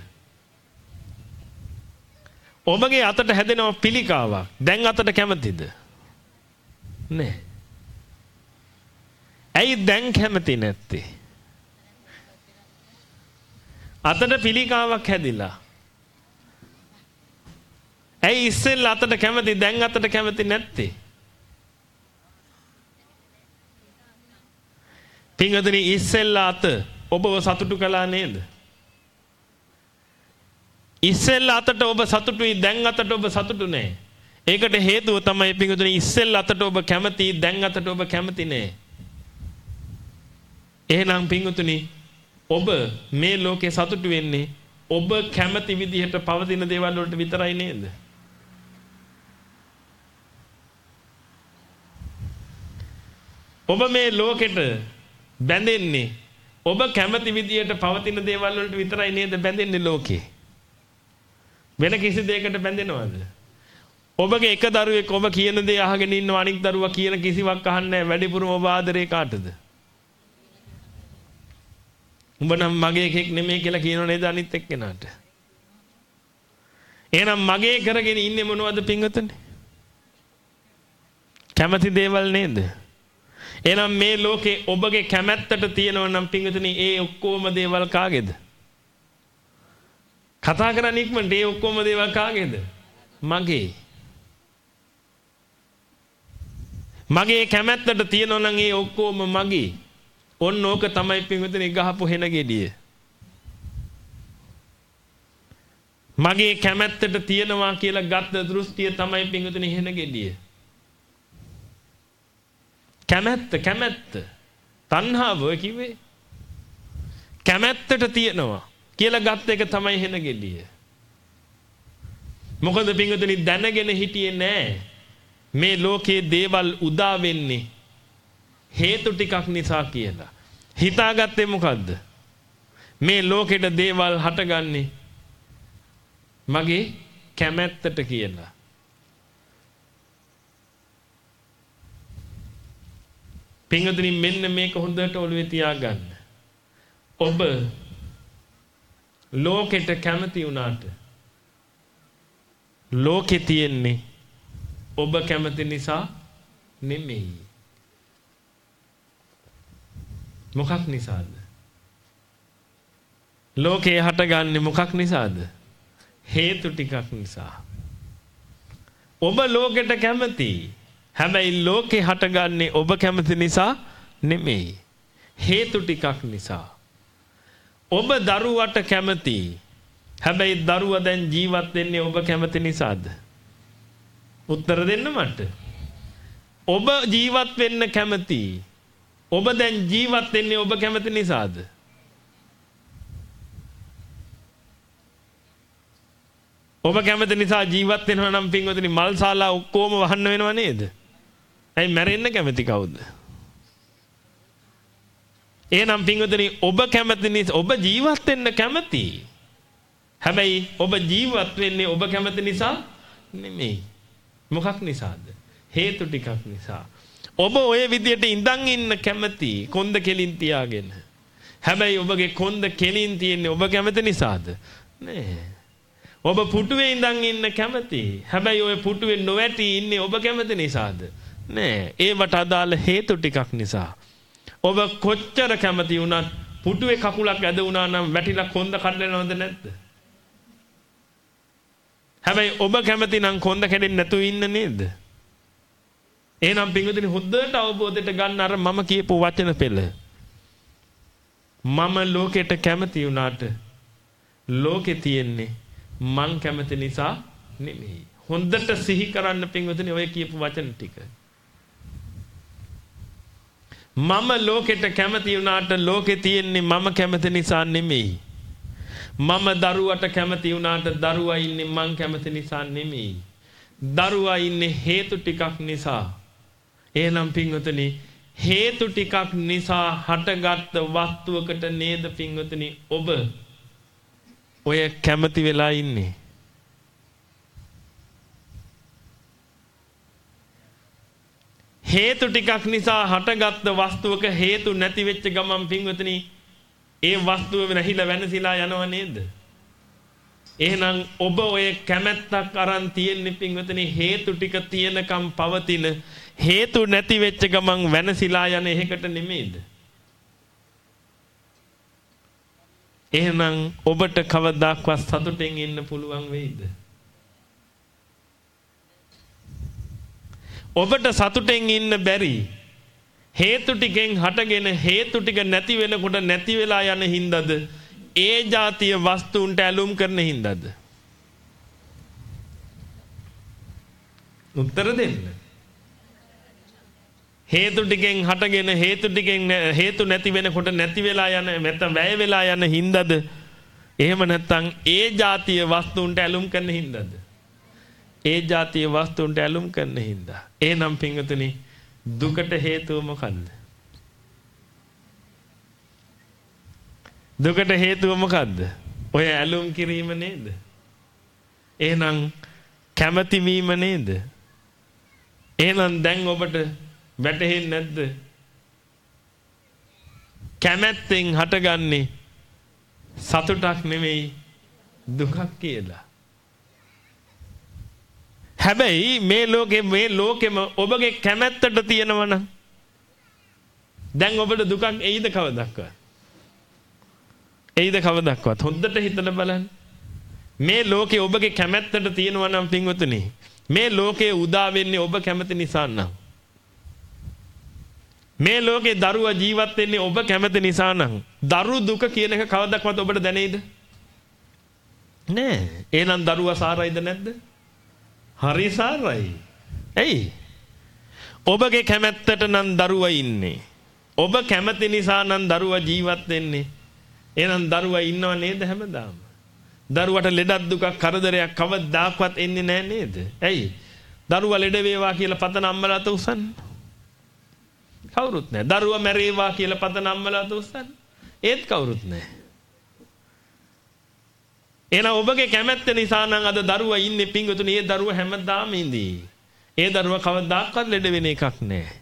ඔබගේ අතට හැදෙනව පිළිකාවක්. දැන් අතට කැමතිද? නෑ. ඇයි දැන් කැමති නැත්තේ? අතට පිළිකාවක් හැදිලා. ඇයි ඉස්සෙල්ලා අතට කැමති දැන් අතට කැමති නැත්තේ? පින්වතුනි ඉස්සෙල්ලා අත ඔබව සතුටු කළා නේද? ඉස්සෙල්ලා අතට ඔබ සතුටුයි දැන් අතට ඔබ සතුටු නෑ. ඒකට හේතුව තමයි පිඟුතුනි ඉස්සෙල් අතට ඔබ කැමති දැන් අතට ඔබ කැමති නෑ. එහෙනම් පිඟුතුනි ඔබ මේ ලෝකේ සතුටු වෙන්නේ ඔබ කැමති විදිහට පවතින දේවල් වලට විතරයි නේද? ඔබ මේ ලෝකෙට බැඳෙන්නේ ඔබ කැමති විදියට පවතින දේවල් වලට විතරයි නේද බැඳෙන්නේ ලෝකේ. වෙන කිසි දෙයකට බැඳෙනවද? ඔබගේ එක දරුවෙක් ඔබ කියන දේ අහගෙන ඉන්නව අනික් දරුවා කියන කිසිවක් අහන්නේ නැහැ වැඩිපුරම ඔබ ආදරේ කාටද? උඹ නම් මගේ එකෙක් නෙමෙයි කියලා කියනව නේද අනිත් එක්කෙනාට? එහෙනම් මගේ කරගෙන ඉන්නේ මොනවද පින්වතුනි? කැමති දේවල් නේද? එහෙනම් මේ ලෝකේ ඔබගේ කැමැත්තට තියෙනව නම් පින්වතුනි ඒ ඔක්කොම දේවල් කාගේද? කතා කරන්නේ ඉක්මනට ඒ ඔක්කොම දේවල් කාගේද? මගේ. මගේ කැමැත්තට තියෙනවා නම් ඒ ඔක්කොම මගේ. ඔන්න ඕක තමයි පින්විතනේ ගහපු හෙන ගෙඩිය. මගේ කැමැත්තට තියෙනවා කියලා ගත්ත දෘෂ්ටිය තමයි පින්විතනේ හෙන ගෙඩිය. කැමැත්ත කැමැත්ත. තණ්හාව කිව්වේ. කැමැත්තට තියෙනවා කියලා ගත්ත එක තමයි හෙන ගෙඩිය. මොකද පින්විතනේ දැනගෙන හිටියේ නෑ. මේ ලෝකයේ දේවල් උදා වෙන්නේ හේතු ටිකක් නිසා කියලා. හිතාගත්තේ මොකද්ද? මේ ලෝකෙට දේවල් හටගන්නේ මගේ කැමැත්තට කියලා. පින්වතුනි මෙන්න මේක හොඳට ඔළුවේ තියාගන්න. ඔබ ලෝකෙට කැමති වුණාට ලෝකේ තියෙන්නේ ඔබ කැමති නිසා නෙමෙයි. මොකක් නිසාද? ලෝකේ හටගන්නේ මොකක් නිසාද? හේතු ටිකක් නිසා. ඔබ ලෝකෙට කැමති. හැබැයි ලෝකේ හටගන්නේ ඔබ කැමති නිසා නෙමෙයි. හේතු ටිකක් නිසා. ඔබ දරුවට කැමති. හැබැයි දරුවා දැන් ජීවත් වෙන්නේ ඔබ කැමති නිසාද? උත්තර දෙන්න මට. ඔබ ජීවත් වෙන්න කැමති. ඔබ දැන් ජීවත් වෙන්නේ ඔබ කැමති නිසාද? ඔබ කැමති නිසා ජීවත් වෙනවා නම් පින්වතුනි මල් ශාලා ඔක්කොම වහන්න වෙනව නේද? ඇයි මැරෙන්න කැමති කවුද? එහෙනම් පින්වතුනි ඔබ කැමති නිසා ඔබ ජීවත් වෙන්න කැමති. හැබැයි ඔබ ජීවත් වෙන්නේ ඔබ කැමති නිසා නෙමෙයි. මොකක් නිසාද? හේතු ටිකක් නිසා. ඔබ ওই විදියට ඉඳන් ඉන්න කැමති කොන්ද කෙලින් තියාගෙන. හැබැයි ඔබගේ කොන්ද කෙලින් තියෙන්නේ ඔබ කැමති නිසාද? නෑ. ඔබ පුටුවේ ඉඳන් ඉන්න කැමති. හැබැයි ওই පුටුවේ නොවැටි ඉන්නේ ඔබ කැමති නිසාද? නෑ. ඒවට අදාළ හේතු ටිකක් නිසා. ඔබ කොච්චර කැමති වුණත් පුටුවේ කකුලක් ඇද වුණා නම් වැටිලා කොන්ද කඩලනවද නැද්ද? හැබැයි ඔබ කැමති නම් කොන්ද කැඩෙන්නේ නැතුව ඉන්න නේද? එහෙනම් පින්වතුනි හොඳට අවබෝධයට ගන්න අර මම කියපු වචන පෙළ. මම ලෝකෙට කැමති වුණාට ලෝකේ තියෙන්නේ මං කැමති නිසා නෙමෙයි. හොඳට සිහි කරන්න පින්වතුනි ඔය කියපු වචන ටික. මම ලෝකෙට කැමති වුණාට ලෝකේ තියෙන්නේ මම කැමති නිසා නෙමෙයි. මම දරුවට කැමති වුණාට දරුවා ඉන්නේ මං කැමති නිසා නෙමෙයි. දරුවා ඉන්නේ හේතු ටිකක් නිසා. එහෙනම් පින්වතුනි හේතු ටිකක් නිසා හටගත්ත වස්තුවකට නේද පින්වතුනි ඔබ ඔය කැමති වෙලා ඉන්නේ. හේතු ටිකක් නිසා හටගත්ත වස්තුවක හේතු නැති වෙච්ච ගමන් පින්වතුනි ඒ වස්තුව නැහිලා වෙනසිලා යනව නේද? එහෙනම් ඔබ ඔය කැමැත්තක් අරන් තියෙන්නේ පින්වතුනි හේතු ටික තියෙනකම් පවතින හේතු නැති වෙච්ච ගමන් වෙනසිලා යන එකකට නෙමෙයිද? එහෙනම් ඔබට කවදාක්වත් සතුටෙන් ඉන්න පුළුවන් වෙයිද? ඔබට සතුටෙන් ඉන්න බැරි හේතු ටිකෙන් හටගෙන හේතු ටික නැති වෙනකොට නැති වෙලා යන හින්දාද? ඒ જાතිය වස්තුන්ට ඇලුම් කරන හින්දාද? උත්තර දෙන්න. හේතු ටිකෙන් හටගෙන හේතු ටිකෙන් හේතු නැති වෙනකොට නැති වෙලා යන නැත්නම් වැය වෙලා යන හින්දාද? එහෙම නැත්නම් ඒ જાතිය වස්තුන්ට ඇලුම් කරන හින්දාද? ඒ જાතිය වස්තුන්ට ඇලුම් කරන හින්දා. එහෙනම් පින්වතුනි දුකට හේතුව මොකද්ද දුකට හේතුව මොකද්ද ඔය ඇලුම් කිරීම නේද එහෙනම් කැමැති වීම නේද එහෙනම් දැන් ඔබට වැටහෙන්නේ නැද්ද? කැමැත්තෙන් හටගන්නේ සතුටක් නෙමෙයි දුකක් කියලා. හැබැයි මේ ලෝකේ මේ ලෝකෙම ඔබගේ කැමැත්තට තියෙනවනම් දැන් ඔබට දුකක් එයිද කවදක්වත්? එයිද කවදක්වත්? හොඳට හිතලා බලන්න. මේ ලෝකේ ඔබගේ කැමැත්තට තියෙනවා නම් පින්වතුනි මේ ලෝකේ උදා වෙන්නේ ඔබ කැමති නිසා නම් මේ ලෝකේ දරුවා ජීවත් වෙන්නේ ඔබ කැමති නිසා නම් දරු දුක කියන එක කවදාවත් ඔබට දැනෙයිද? නෑ. එහෙනම් දරුවා සාරයිද නැද්ද? හරි සාරයි. ඇයි? ඔබගේ කැමැත්තට නම් දරුවා ඉන්නේ. ඔබ කැමති නිසා නම් දරුවා ජීවත් වෙන්නේ. එහෙනම් දරුවා ඉන්නව නේද හැමදාම? දරුවට ලෙඩක් දුකක් කරදරයක් කවදාවත් එන්නේ නෑ නේද? ඇයි? දරුවා ලෙඩ වේවා කියලා පතන අම්මලාට උසන්නේ. කවුරුත් නැහැ. දරුවා මැරේවා කියලා පත නම්මලා දුස්සන්. ඒත් කවුරුත් නැහැ. එහෙනම් ඔබගේ කැමැත්ත නිසා නම් අද දරුවා ඉන්නේ පිංගුතුනි. ඒ දරුවා හැමදාම ඉඳී. ඒ දරුවා කවදාකවත් ලෙඩ වෙන එකක් නැහැ.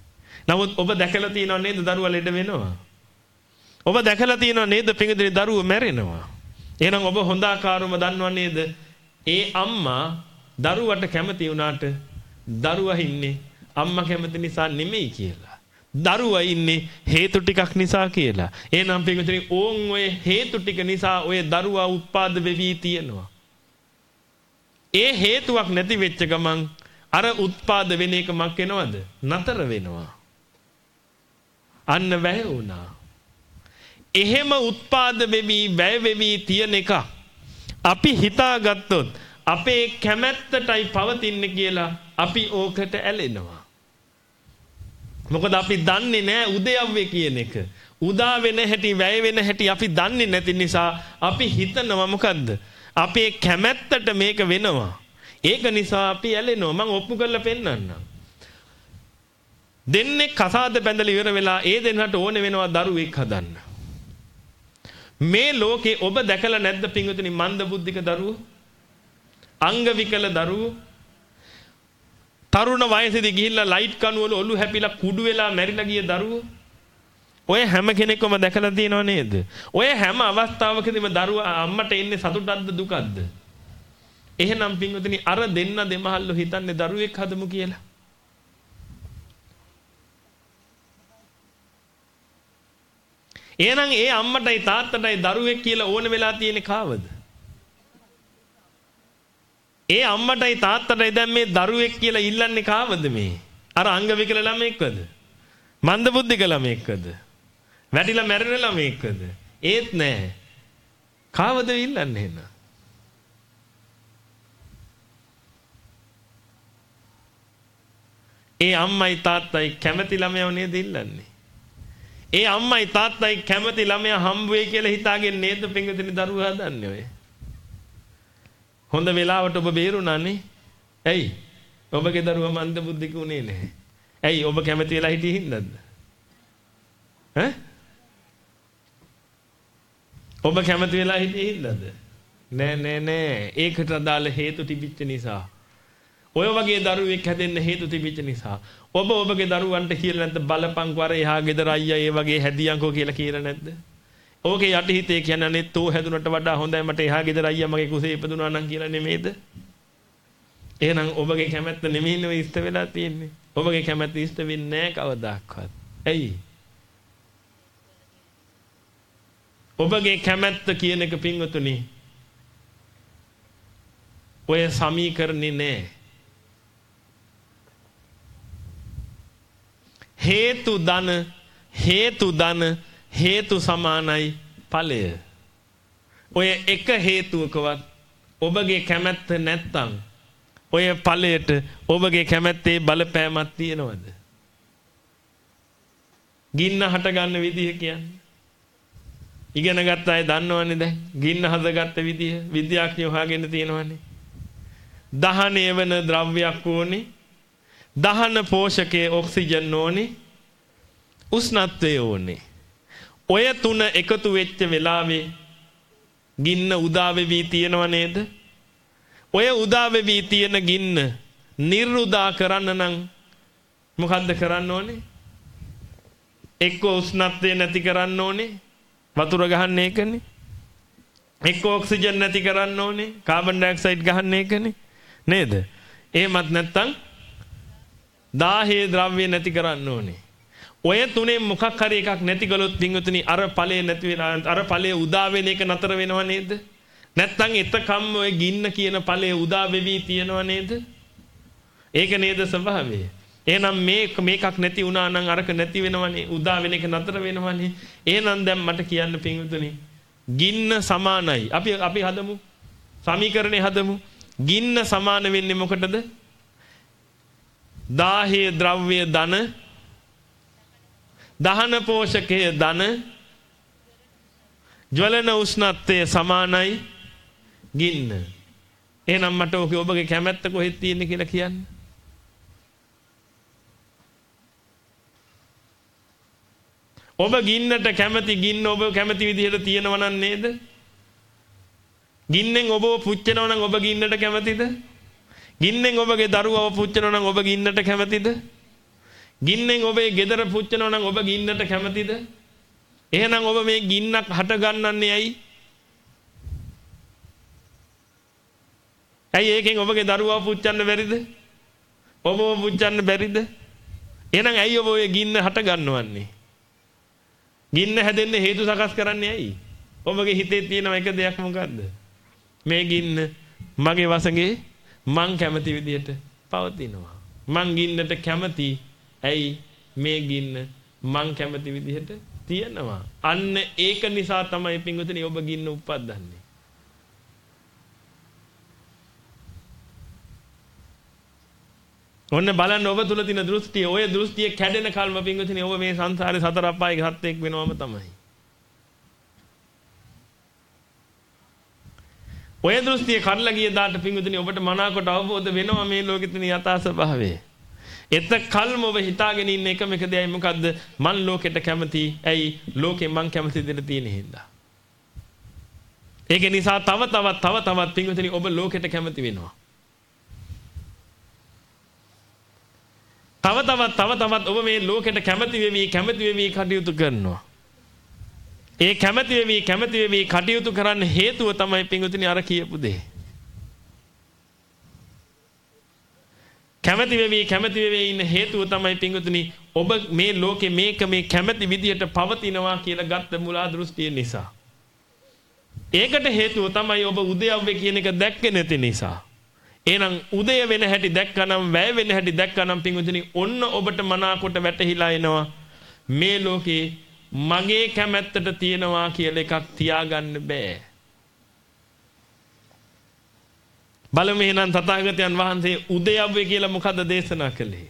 නමුත් ඔබ දැකලා තියෙනව නේද දරුවා ලෙඩ වෙනවා? ඔබ දැකලා තියෙනව නේද පිංගුතුනි දරුවා මැරෙනවා? එහෙනම් ඔබ හොඳ ආකාරවම දන්නව නේද? ඒ අම්මා දරුවට කැමති වුණාට දරුවා ඉන්නේ අම්මා කැමති නිසා නෙමෙයි කියලා. දරුවා ඉන්නේ හේතු ටිකක් නිසා කියලා. එහෙනම් පිටුතුනි ඕන් ඔය හේතු ටික නිසා ඔය දරුවා උත්පාද වෙවි තියෙනවා. ඒ හේතුවක් නැති වෙච්ච ගමන් අර උත්පාද වෙන එක මක් වෙනවද? නතර වෙනවා. අන්න වැය වුණා. එහෙම උත්පාද වෙවි වැය වෙවි තියෙන එක අපි හිතාගත්තොත් අපේ කැමැත්තටයි පවතින්නේ කියලා අපි ඕකට ඇලෙනවා. මොකද අපි දන්නේ නැහැ උදයව්වේ කියන එක. උදා වෙන හැටි වැය වෙන හැටි අපි දන්නේ නැති නිසා අපි හිතනවා මොකද්ද? අපේ කැමැත්තට මේක වෙනවා. ඒක නිසා අපි ඇලෙනවා. මම ඔප්පු කරලා පෙන්නන්නම්. දෙන්නේ කසාද බැඳලා ඉවර වෙලා ඒ දෙන්නට ඕනේ වෙනවා දරුවෙක් හදන්න. මේ ලෝකේ ඔබ දැකලා නැද්ද පින්වතුනි මන්ද බුද්ධික දරුවෝ? අංග විකල දරුවෝ? තරුණ වයසේදී ගිහිල්ලා ලයිට් කණුවල ඔලු හැපිලා කුඩු වෙලා මැරිලා ගිය දරුවෝ? ඔය හැම කෙනෙක්වම දැකලා තියෙනව නේද? ඔය හැම අවස්ථාවකදීම දරුවා අම්මට එන්නේ සතුටක්ද දුකක්ද? එහෙනම් පින්වතුනි අර දෙන්න දෙමහල්ලෝ හිතන්නේ දරුවෙක් හදමු කියලා. එහෙනම් ඒ අම්මටයි තාත්තටයි දරුවෙක් කියලා ඕන වෙලා තියෙන්නේ කාවද? ඒ අම්මටයි තාත්තටයි දැන් මේ දරුවෙක් කියලා ඉල්ලන්නේ කාවද මේ? අර අංග විකල ළමෙක්වද? මන්ද බුද්ධික ළමෙක්වද? වැටිලා මැරෙන ළමෙක්වද? ඒත් නෑ. කාවද ඉල්ලන්නේ එහෙනම්? ඒ අම්මයි තාත්තයි කැමති ළමයව නේද ඉල්ලන්නේ? ඒ අම්මයි තාත්තයි කැමති ළමයා හම්බ වෙයි කියලා හිතාගෙන නේද පිංගුතුනි දරුවා හදන්නේ ඔය. හොඳ වෙලාවට ඔබ බේරුණානේ. ඇයි? ඔබගේ දරුවා මන්ද බුද්ධික උනේ නැහැ. ඇයි ඔබ කැමති වෙලා හිටියේ හින්දාද? ඈ? ඔබ කැමති වෙලා හිටියේ හින්දාද? නෑ නෑ නෑ. ඒකට අදාළ හේතු තිබිච්ච නිසා. ඔය වගේ දරුවෙක් හැදෙන්න හේතු තිබිච්ච නිසා ඔබ ඔබගේ දරුවන්ට කියලා නැද්ද බලපං වර එහා ගෙදර අයියා ඒ වගේ හැදියන්කෝ කියලා කියලා නැද්ද? ඕකේ යටිහිතේ කියන්නේ තෝ හැදුනට වඩා හොඳයි මට එහා ගෙදර අයියා මගේ කුසේ ඉපදුනා නම් කියලා නෙමෙයිද? එහෙනම් ඔබගේ කැමැත්ත නෙමෙයි නෙවෙයි ඉෂ්ට වෙලා තියෙන්නේ. ඔබගේ කැමැත්ත ඉෂ්ට වෙන්නේ නැහැ කවදාක්වත්. ඇයි? ඔබගේ කැමැත්ත කියන එක පින්වතුනි ඔය සමීකරණේ නෑ. හේතු ධන හේතු ධන හේතු සමානයි ඵලය. ඔය එක හේතුවකවත් ඔබගේ කැමැත්ත නැත්තම් ඔය ඵලයට ඔබගේ කැමැත්තේ බලපෑමක් තියෙනවද? ගින්න හට ගන්න විදිහ කියන්නේ. ඉගෙන ගත්ත අය දන්නවනේ දැන් ගින්න හදගත්ත විදිහ විද්‍යාඥයෝ හොයාගෙන තියෙනවනේ. දහණය වෙන ද්‍රව්‍යයක් ඕනේ දහන පෝෂකයේ ඔක්සිජන් ඕනේ. උෂ්ණත්වය ඕනේ. ඔය තුන එකතු වෙච්ච වෙලාවේ ගින්න උදා වෙවි තියෙනව නේද? ඔය උදා වෙවි තියෙන ගින්න නිර්උදා කරන්න නම් මොකද්ද කරන්න ඕනේ? එක්ක උෂ්ණත්වය නැති කරන්න ඕනේ. වතුර ගහන්න ඒකනේ. එක්ක ඔක්සිජන් නැති කරන්න ඕනේ. කාබන් ඩයොක්සයිඩ් ගහන්න ඒකනේ. නේද? එහෙමත් නැත්නම් දාහයේ ද්‍රව්‍ය නැති කරන්න ඕනේ. ඔය තුනේ මොකක් හරි එකක් නැති කළොත් පින්වතුනි අර ඵලයේ නැති වෙන අර ඵලයේ උදා වෙන එක නතර වෙනව නේද? නැත්තම් එතකම් ඔය ගින්න කියන ඵලයේ උදා වෙවි තියෙනව නේද? ඒක නේද ස්වභාවය. එහෙනම් මේ මේකක් නැති වුණා නම් අරක නැති වෙනවනේ උදා වෙන එක නතර වෙනවනේ. එහෙනම් දැන් මට කියන්න පින්වතුනි ගින්න සමානයි. අපි අපි හදමු. සමීකරණේ හදමු. ගින්න සමාන වෙන්නේ මොකටද? දාහයේ ද්‍රව්‍ය ධන දහන පෝෂකයේ ධන ජවලන උෂ්ණත්වය සමානයි ගින්න. එහෙනම් මට ඔක ඔබගේ කැමැත්ත කොහෙද තියෙන්නේ කියලා කියන්න. ඔබ ගින්නට කැමති ගින්න ඔබ කැමති විදිහට තියෙනව නේද? ගින්නෙන් ඔබව පුච්චනවා නම් ඔබ ගින්නට කැමතිද? ගින්නෙන් ඔබගේ දරුවව පුච්චනවා නම් ඔබ ගින්නට කැමතිද? ගින්නෙන් ඔබේ ගෙදර පුච්චනවා නම් ඔබ ගින්නට කැමතිද? එහෙනම් ඔබ මේ ගින්නක් හට ගන්නන්නේ ඇයි? ඇයි ඒකෙන් ඔබගේ දරුවව පුච්චන්න බැරිද? ඔබව පුච්චන්න බැරිද? එහෙනම් ඇයි ඔබ ඔය ගින්න හට ගන්නවන්නේ? ගින්න හැදෙන්න හේතු සකස් කරන්නේ ඇයි? ඔබගේ හිතේ තියෙන එක දෙයක් මොකද්ද? මේ ගින්න මගේ වසඟේ මං කැමති විදිහට පවතිනවා. මං ගින්නට කැමති. ඇයි මේ ගින්න මං කැමති විදිහට තියෙනවා. අන්න ඒක නිසා තමයි පින්වතුනි ඔබ ගින්න උප්පද්දන්නේ. ඔන්න බලන්න ඔබ තුල තියෙන දෘෂ්ටිය, ඔය දෘෂ්ටිය කැඩෙන කල්ම පින්වතුනි ඔබ මේ සංසාරේ සතර අපායේ සත්‍යයක් වෙනවම තමයි. ඔය දෘෂ්ටිය කඩලා ගිය දාට පිංගුතුනි ඔබට මනාකොට අවබෝධ වෙනවා මේ ලෝකෙ තියෙන යථා ස්වභාවය. එතකල්ම ඔබ හිතාගෙන ඉන්න එකම එක දෙයයි මොකද්ද? මං ලෝකෙට කැමති. ඇයි? ලෝකෙ මං කැමති දෙයට තියෙන හින්දා. ඒක නිසා තව තවත් තව තවත් පිංගුතුනි ඔබ ලෝකෙට කැමති වෙනවා. තව තවත් තව තවත් ඔබ මේ ලෝකෙට කැමති වෙවි කැමති වෙවි කටයුතු කරනවා. ඒ කැමති වෙවි කැමති වෙවි කටයුතු කරන්න හේතුව තමයි පිංගුතුනි අර කියපු දේ. කැමති වෙවි කැමති වෙවි ඉන්න හේතුව තමයි පිංගුතුනි ඔබ මේ ලෝකේ මේක මේ කැමති විදියට පවතිනවා කියලා ගත්ත මුලා දෘෂ්ටිය නිසා. ඒකට හේතුව තමයි ඔබ උදයව්වේ කියන එක දැක්කේ නැති නිසා. එහෙනම් උදය වෙන හැටි දැක්කනම් වැය වෙන හැටි දැක්කනම් පිංගුතුනි ඔන්න ඔබට මනාකොට වැටහිලා එනවා මේ ලෝකේ මගේ කැමැත්තට තියෙනවා කියලා එකක් තියාගන්න බෑ. බලමු එහෙනම් තථාගතයන් වහන්සේ උදයව්වේ කියලා මොකද්ද දේශනා කළේ?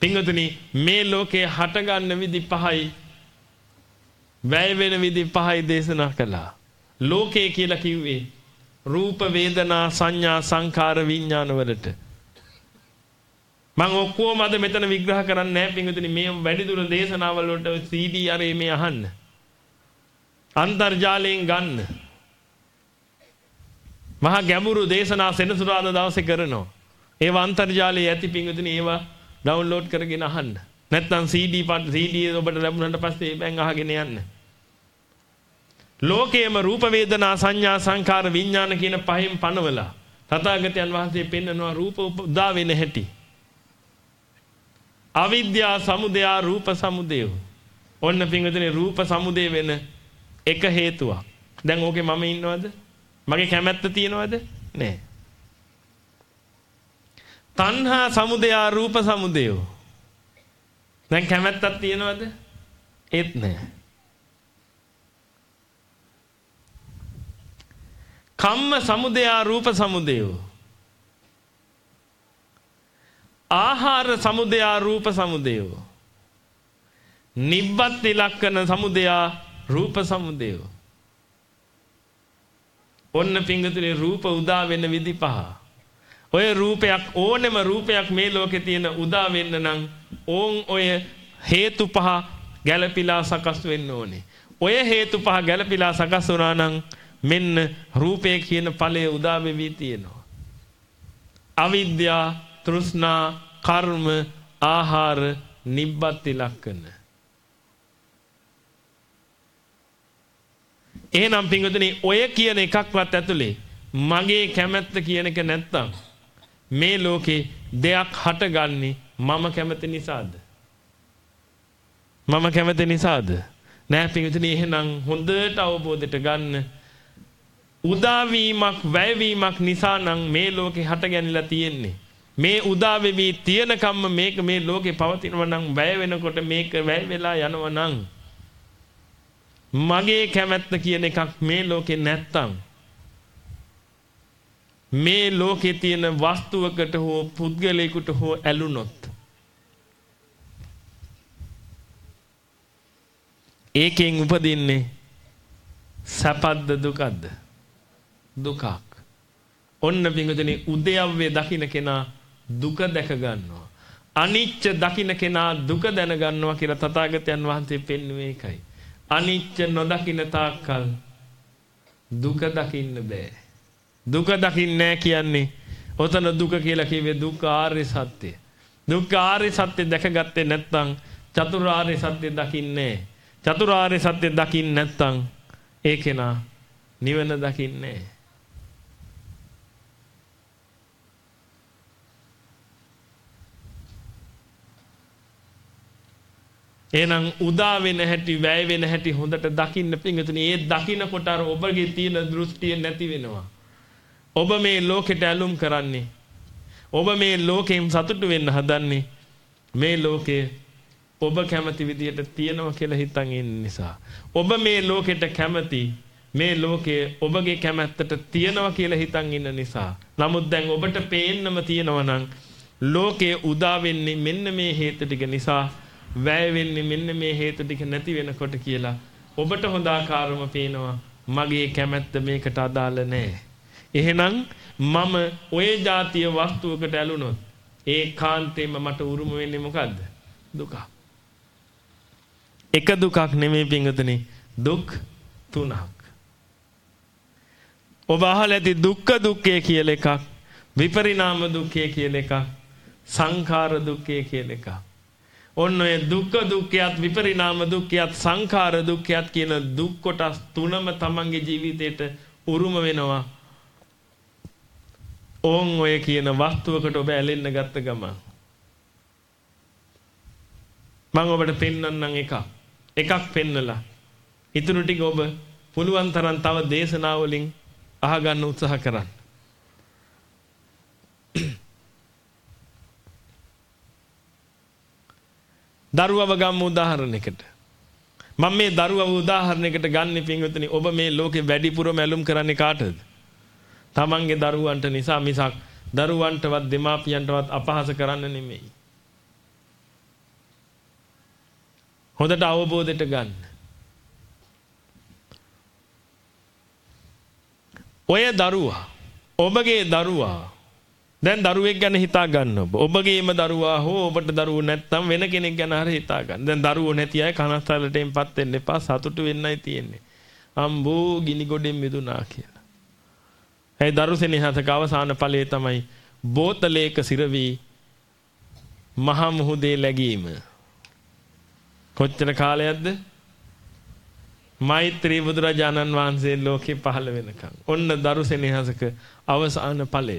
පිංගුතුනි මේ ලෝකේ හටගන්න විදි පහයි වැය වෙන විදි පහයි දේශනා කළා. ලෝකේ කියලා කිව්වේ රූප වේදනා සංඥා සංකාර විඥාන වලට මම ඔක්කොම අද මෙතන විග්‍රහ කරන්නේ නැහැ පින්විතනි මේ වැඩිදුර දේශනාවල් වලට CD අරේ මේ අහන්න අන්තර්ජාලයෙන් ගන්න මහා ගැඹුරු දේශනා සෙනසුරාදා දවසේ කරනවා ඒවා අන්තර්ජාලයේ ඇති පින්විතනි ඒවා ඩවුන්ලෝඩ් කරගෙන අහන්න නැත්නම් CD CD ඔබට ලැබුණාට පස්සේ බැං අහගෙන යන්න ලෝකයේම රූප වේදනා සංඥා සංකාර විඥාන කියන පහෙන් පනවලා තථාගතයන් වහන්සේ පෙන්වනවා රූප උදා වෙන හැටි. අවිද්‍යා සමුදය රූප සමුදය. ඔන්න පින්වතුනි රූප සමුදය වෙන එක හේතුවක්. දැන් ඕකේ මම ඉන්නවද? මගේ කැමැත්ත තියනවද? නෑ. තණ්හා සමුදය රූප සමුදය. දැන් කැමැත්තක් තියනවද? ඒත් නෑ. කම්ම සමුදයා රූප සමුදයෝ. ආහාර සමුදයා රූප සමුදයෝ. නිබ්බත් ඉලක්කන සමුදයා රූප සමුදයෝ. ඔන්න පිංගතුනේ රූප උදා වෙන විදි පහ. ඔය රූපයක් ඕනෙම රූපයක් මේ ලෝකේ තියෙන උදා වෙන්න නම් ඕන් ඔය හේතු පහ ගැළපිලා සකස් වෙන්න ඕනේ. ඔය හේතු පහ ගැළපිලා සකස් වුණා නම් මෙන්න රූපය කියන ඵලය උදා වෙවි තියෙනවා. අවිද්‍යා, තෘෂ්ණා, කර්ම, ආහාර, නිබ්බත් ලක්කන. එහෙනම් පින්වතුනි ඔය කියන එකක්වත් ඇතුලේ මගේ කැමැත්ත කියන එක නැත්තම් මේ ලෝකේ දෙයක් හටගන්නේ මම කැමති නිසාද? මම කැමති නිසාද? නෑ පින්වතුනි එහෙනම් හොඳට අවබෝධයට ගන්න උදාවීමක් වැයවීමක් නිසා නම් මේ ලෝකේ හටගැනිලා තියෙන්නේ. මේ උදා වෙවි තියෙනකම්ම මේක මේ ලෝකේ පවතිනවා නම් වැය වෙනකොට මේක වැය වෙලා යනවා නම් මගේ කැමැත්ත කියන එකක් මේ ලෝකේ නැත්තම් මේ ලෝකේ තියෙන වස්තුවකට හෝ පුද්ගලයෙකුට හෝ ඇලුනොත් ඒකෙන් උපදින්නේ සපද්ද දුකද්ද දුකක්. ඔන්න පිංගුතුනි උදයව්වේ දකින්න කෙනා දුක දැක ගන්නවා. අනිච්ච දකින්න කෙනා දුක දැන ගන්නවා කියලා තථාගතයන් වහන්සේ පෙන්වුවේ ඒකයි. අනිච්ච නොදකින්න තාක්කල් දුක දකින්න බෑ. දුක දකින්නේ කියන්නේ ඔතන දුක කියලා කිව්වේ දුක් ආර්ය සත්‍ය. දුක් ආර්ය සත්‍ය දැකගත්තේ නැත්නම් චතුරාර්ය සත්‍ය දකින්නේ චතුරාර්ය සත්‍ය දකින්න නැත්නම් ඒ කෙනා නිවන දකින්නේ එහෙනම් උදා වෙන හැටි වැය වෙන හැටි හොඳට දකින්න පිංගතුනි ඒ දකින්නකොට අර ඔබගේ තියෙන දෘෂ්ටිය නැති වෙනවා. ඔබ මේ ලෝකෙට ඇලුම් කරන්නේ. ඔබ මේ ලෝකෙන් සතුටු වෙන්න හදන්නේ. මේ ලෝකේ ඔබ කැමති විදියට තියෙනවා කියලා හිතන් ඉන්න නිසා. ඔබ මේ ලෝකෙට කැමති මේ ලෝකයේ ඔබගේ කැමැත්තට තියෙනවා කියලා හිතන් ඉන්න නිසා. නමුත් දැන් ඔබට පේන්නම තියෙනවා නම් ලෝකයේ උදා වෙන්නේ මෙන්න මේ හේතු ටික නිසා වැය වෙන්නේ මෙන්න මේ හේතු ටික නැති වෙනකොට කියලා ඔබට හොඳ ආකාරම පේනවා මගේ කැමැත්ත මේකට අදාළ නැහැ. එහෙනම් මම ඔය જાතිය වස්තුවකට ඇලුනොත් ඒ කාන්තේම මට උරුම වෙන්නේ මොකද්ද? දුක. එක දුකක් නෙමෙයි පිංගුතුනි දුක් තුනක්. ඔබ අහලා ඇති දුක්ඛ දුක්ඛය කියලා එකක් විපරිණාම දුක්ඛය කියලා එකක් සංඛාර දුක්ඛය කියලා එකක්. ඔන්න ඔය දුක්ඛ දුක්ඛයත් විපරිණාම දුක්ඛයත් සංඛාර දුක්ඛයත් කියන දුක් කොටස් තුනම තමන්ගේ ජීවිතේට උරුම වෙනවා. ඕන් ඔය කියන වස්තුවකට ඔබ ඇලෙන්න ගත්ත ගමන්. මම ඔබට පෙන්වන්නම් එකක්. එකක් පෙන්නලා. ඉතුරු ටික ඔබ පුළුවන් තරම් තව දේශනා වලින් අහගන්න උත්සාහ කරන්න. දරුවව ගම්මු උදාහරණයකට. මම මේ දරුවව උදාහරණයකට ගන්න පින්වතුනි ඔබ මේ ලෝකේ වැඩිපුර මැලුම් කරන්නේ කාටද? තමන්ගේ දරුවන්ට නිසා මිසක් දරුවන්ටවත් දෙමාපියන්ටවත් අපහාස කරන්න නෙමෙයි. හොඳට අවබෝධයට ගන්න. ඔය දරුවා ඔබගේ දරුවා දැන් දරුවෙක් ගැන හිතා ගන්න ඔබ. ඔබගේම දරුවා හෝ ඔබට දරුවෝ නැත්නම් වෙන කෙනෙක් ගැන හරි හිතා ගන්න. දැන් දරුවෝ නැති අය කනස්ථලටෙන්පත් වෙන්න එපා. සතුටු වෙන්නයි තියෙන්නේ. අම්බෝ ගිනි ගොඩෙන් මිදුණා කියලා. ඒ දරුසෙනෙහසක අවසාන ඵලය තමයි බෝතලයක සිරවි මහා මුහුදේ läගීම. කොච්චර කාලයක්ද? මෛත්‍රී බුදුරජාණන් වහන්සේ ලෝකේ පහළ වෙනකන්. ඔන්න දරුසෙනෙහසක අවසාන ඵලය.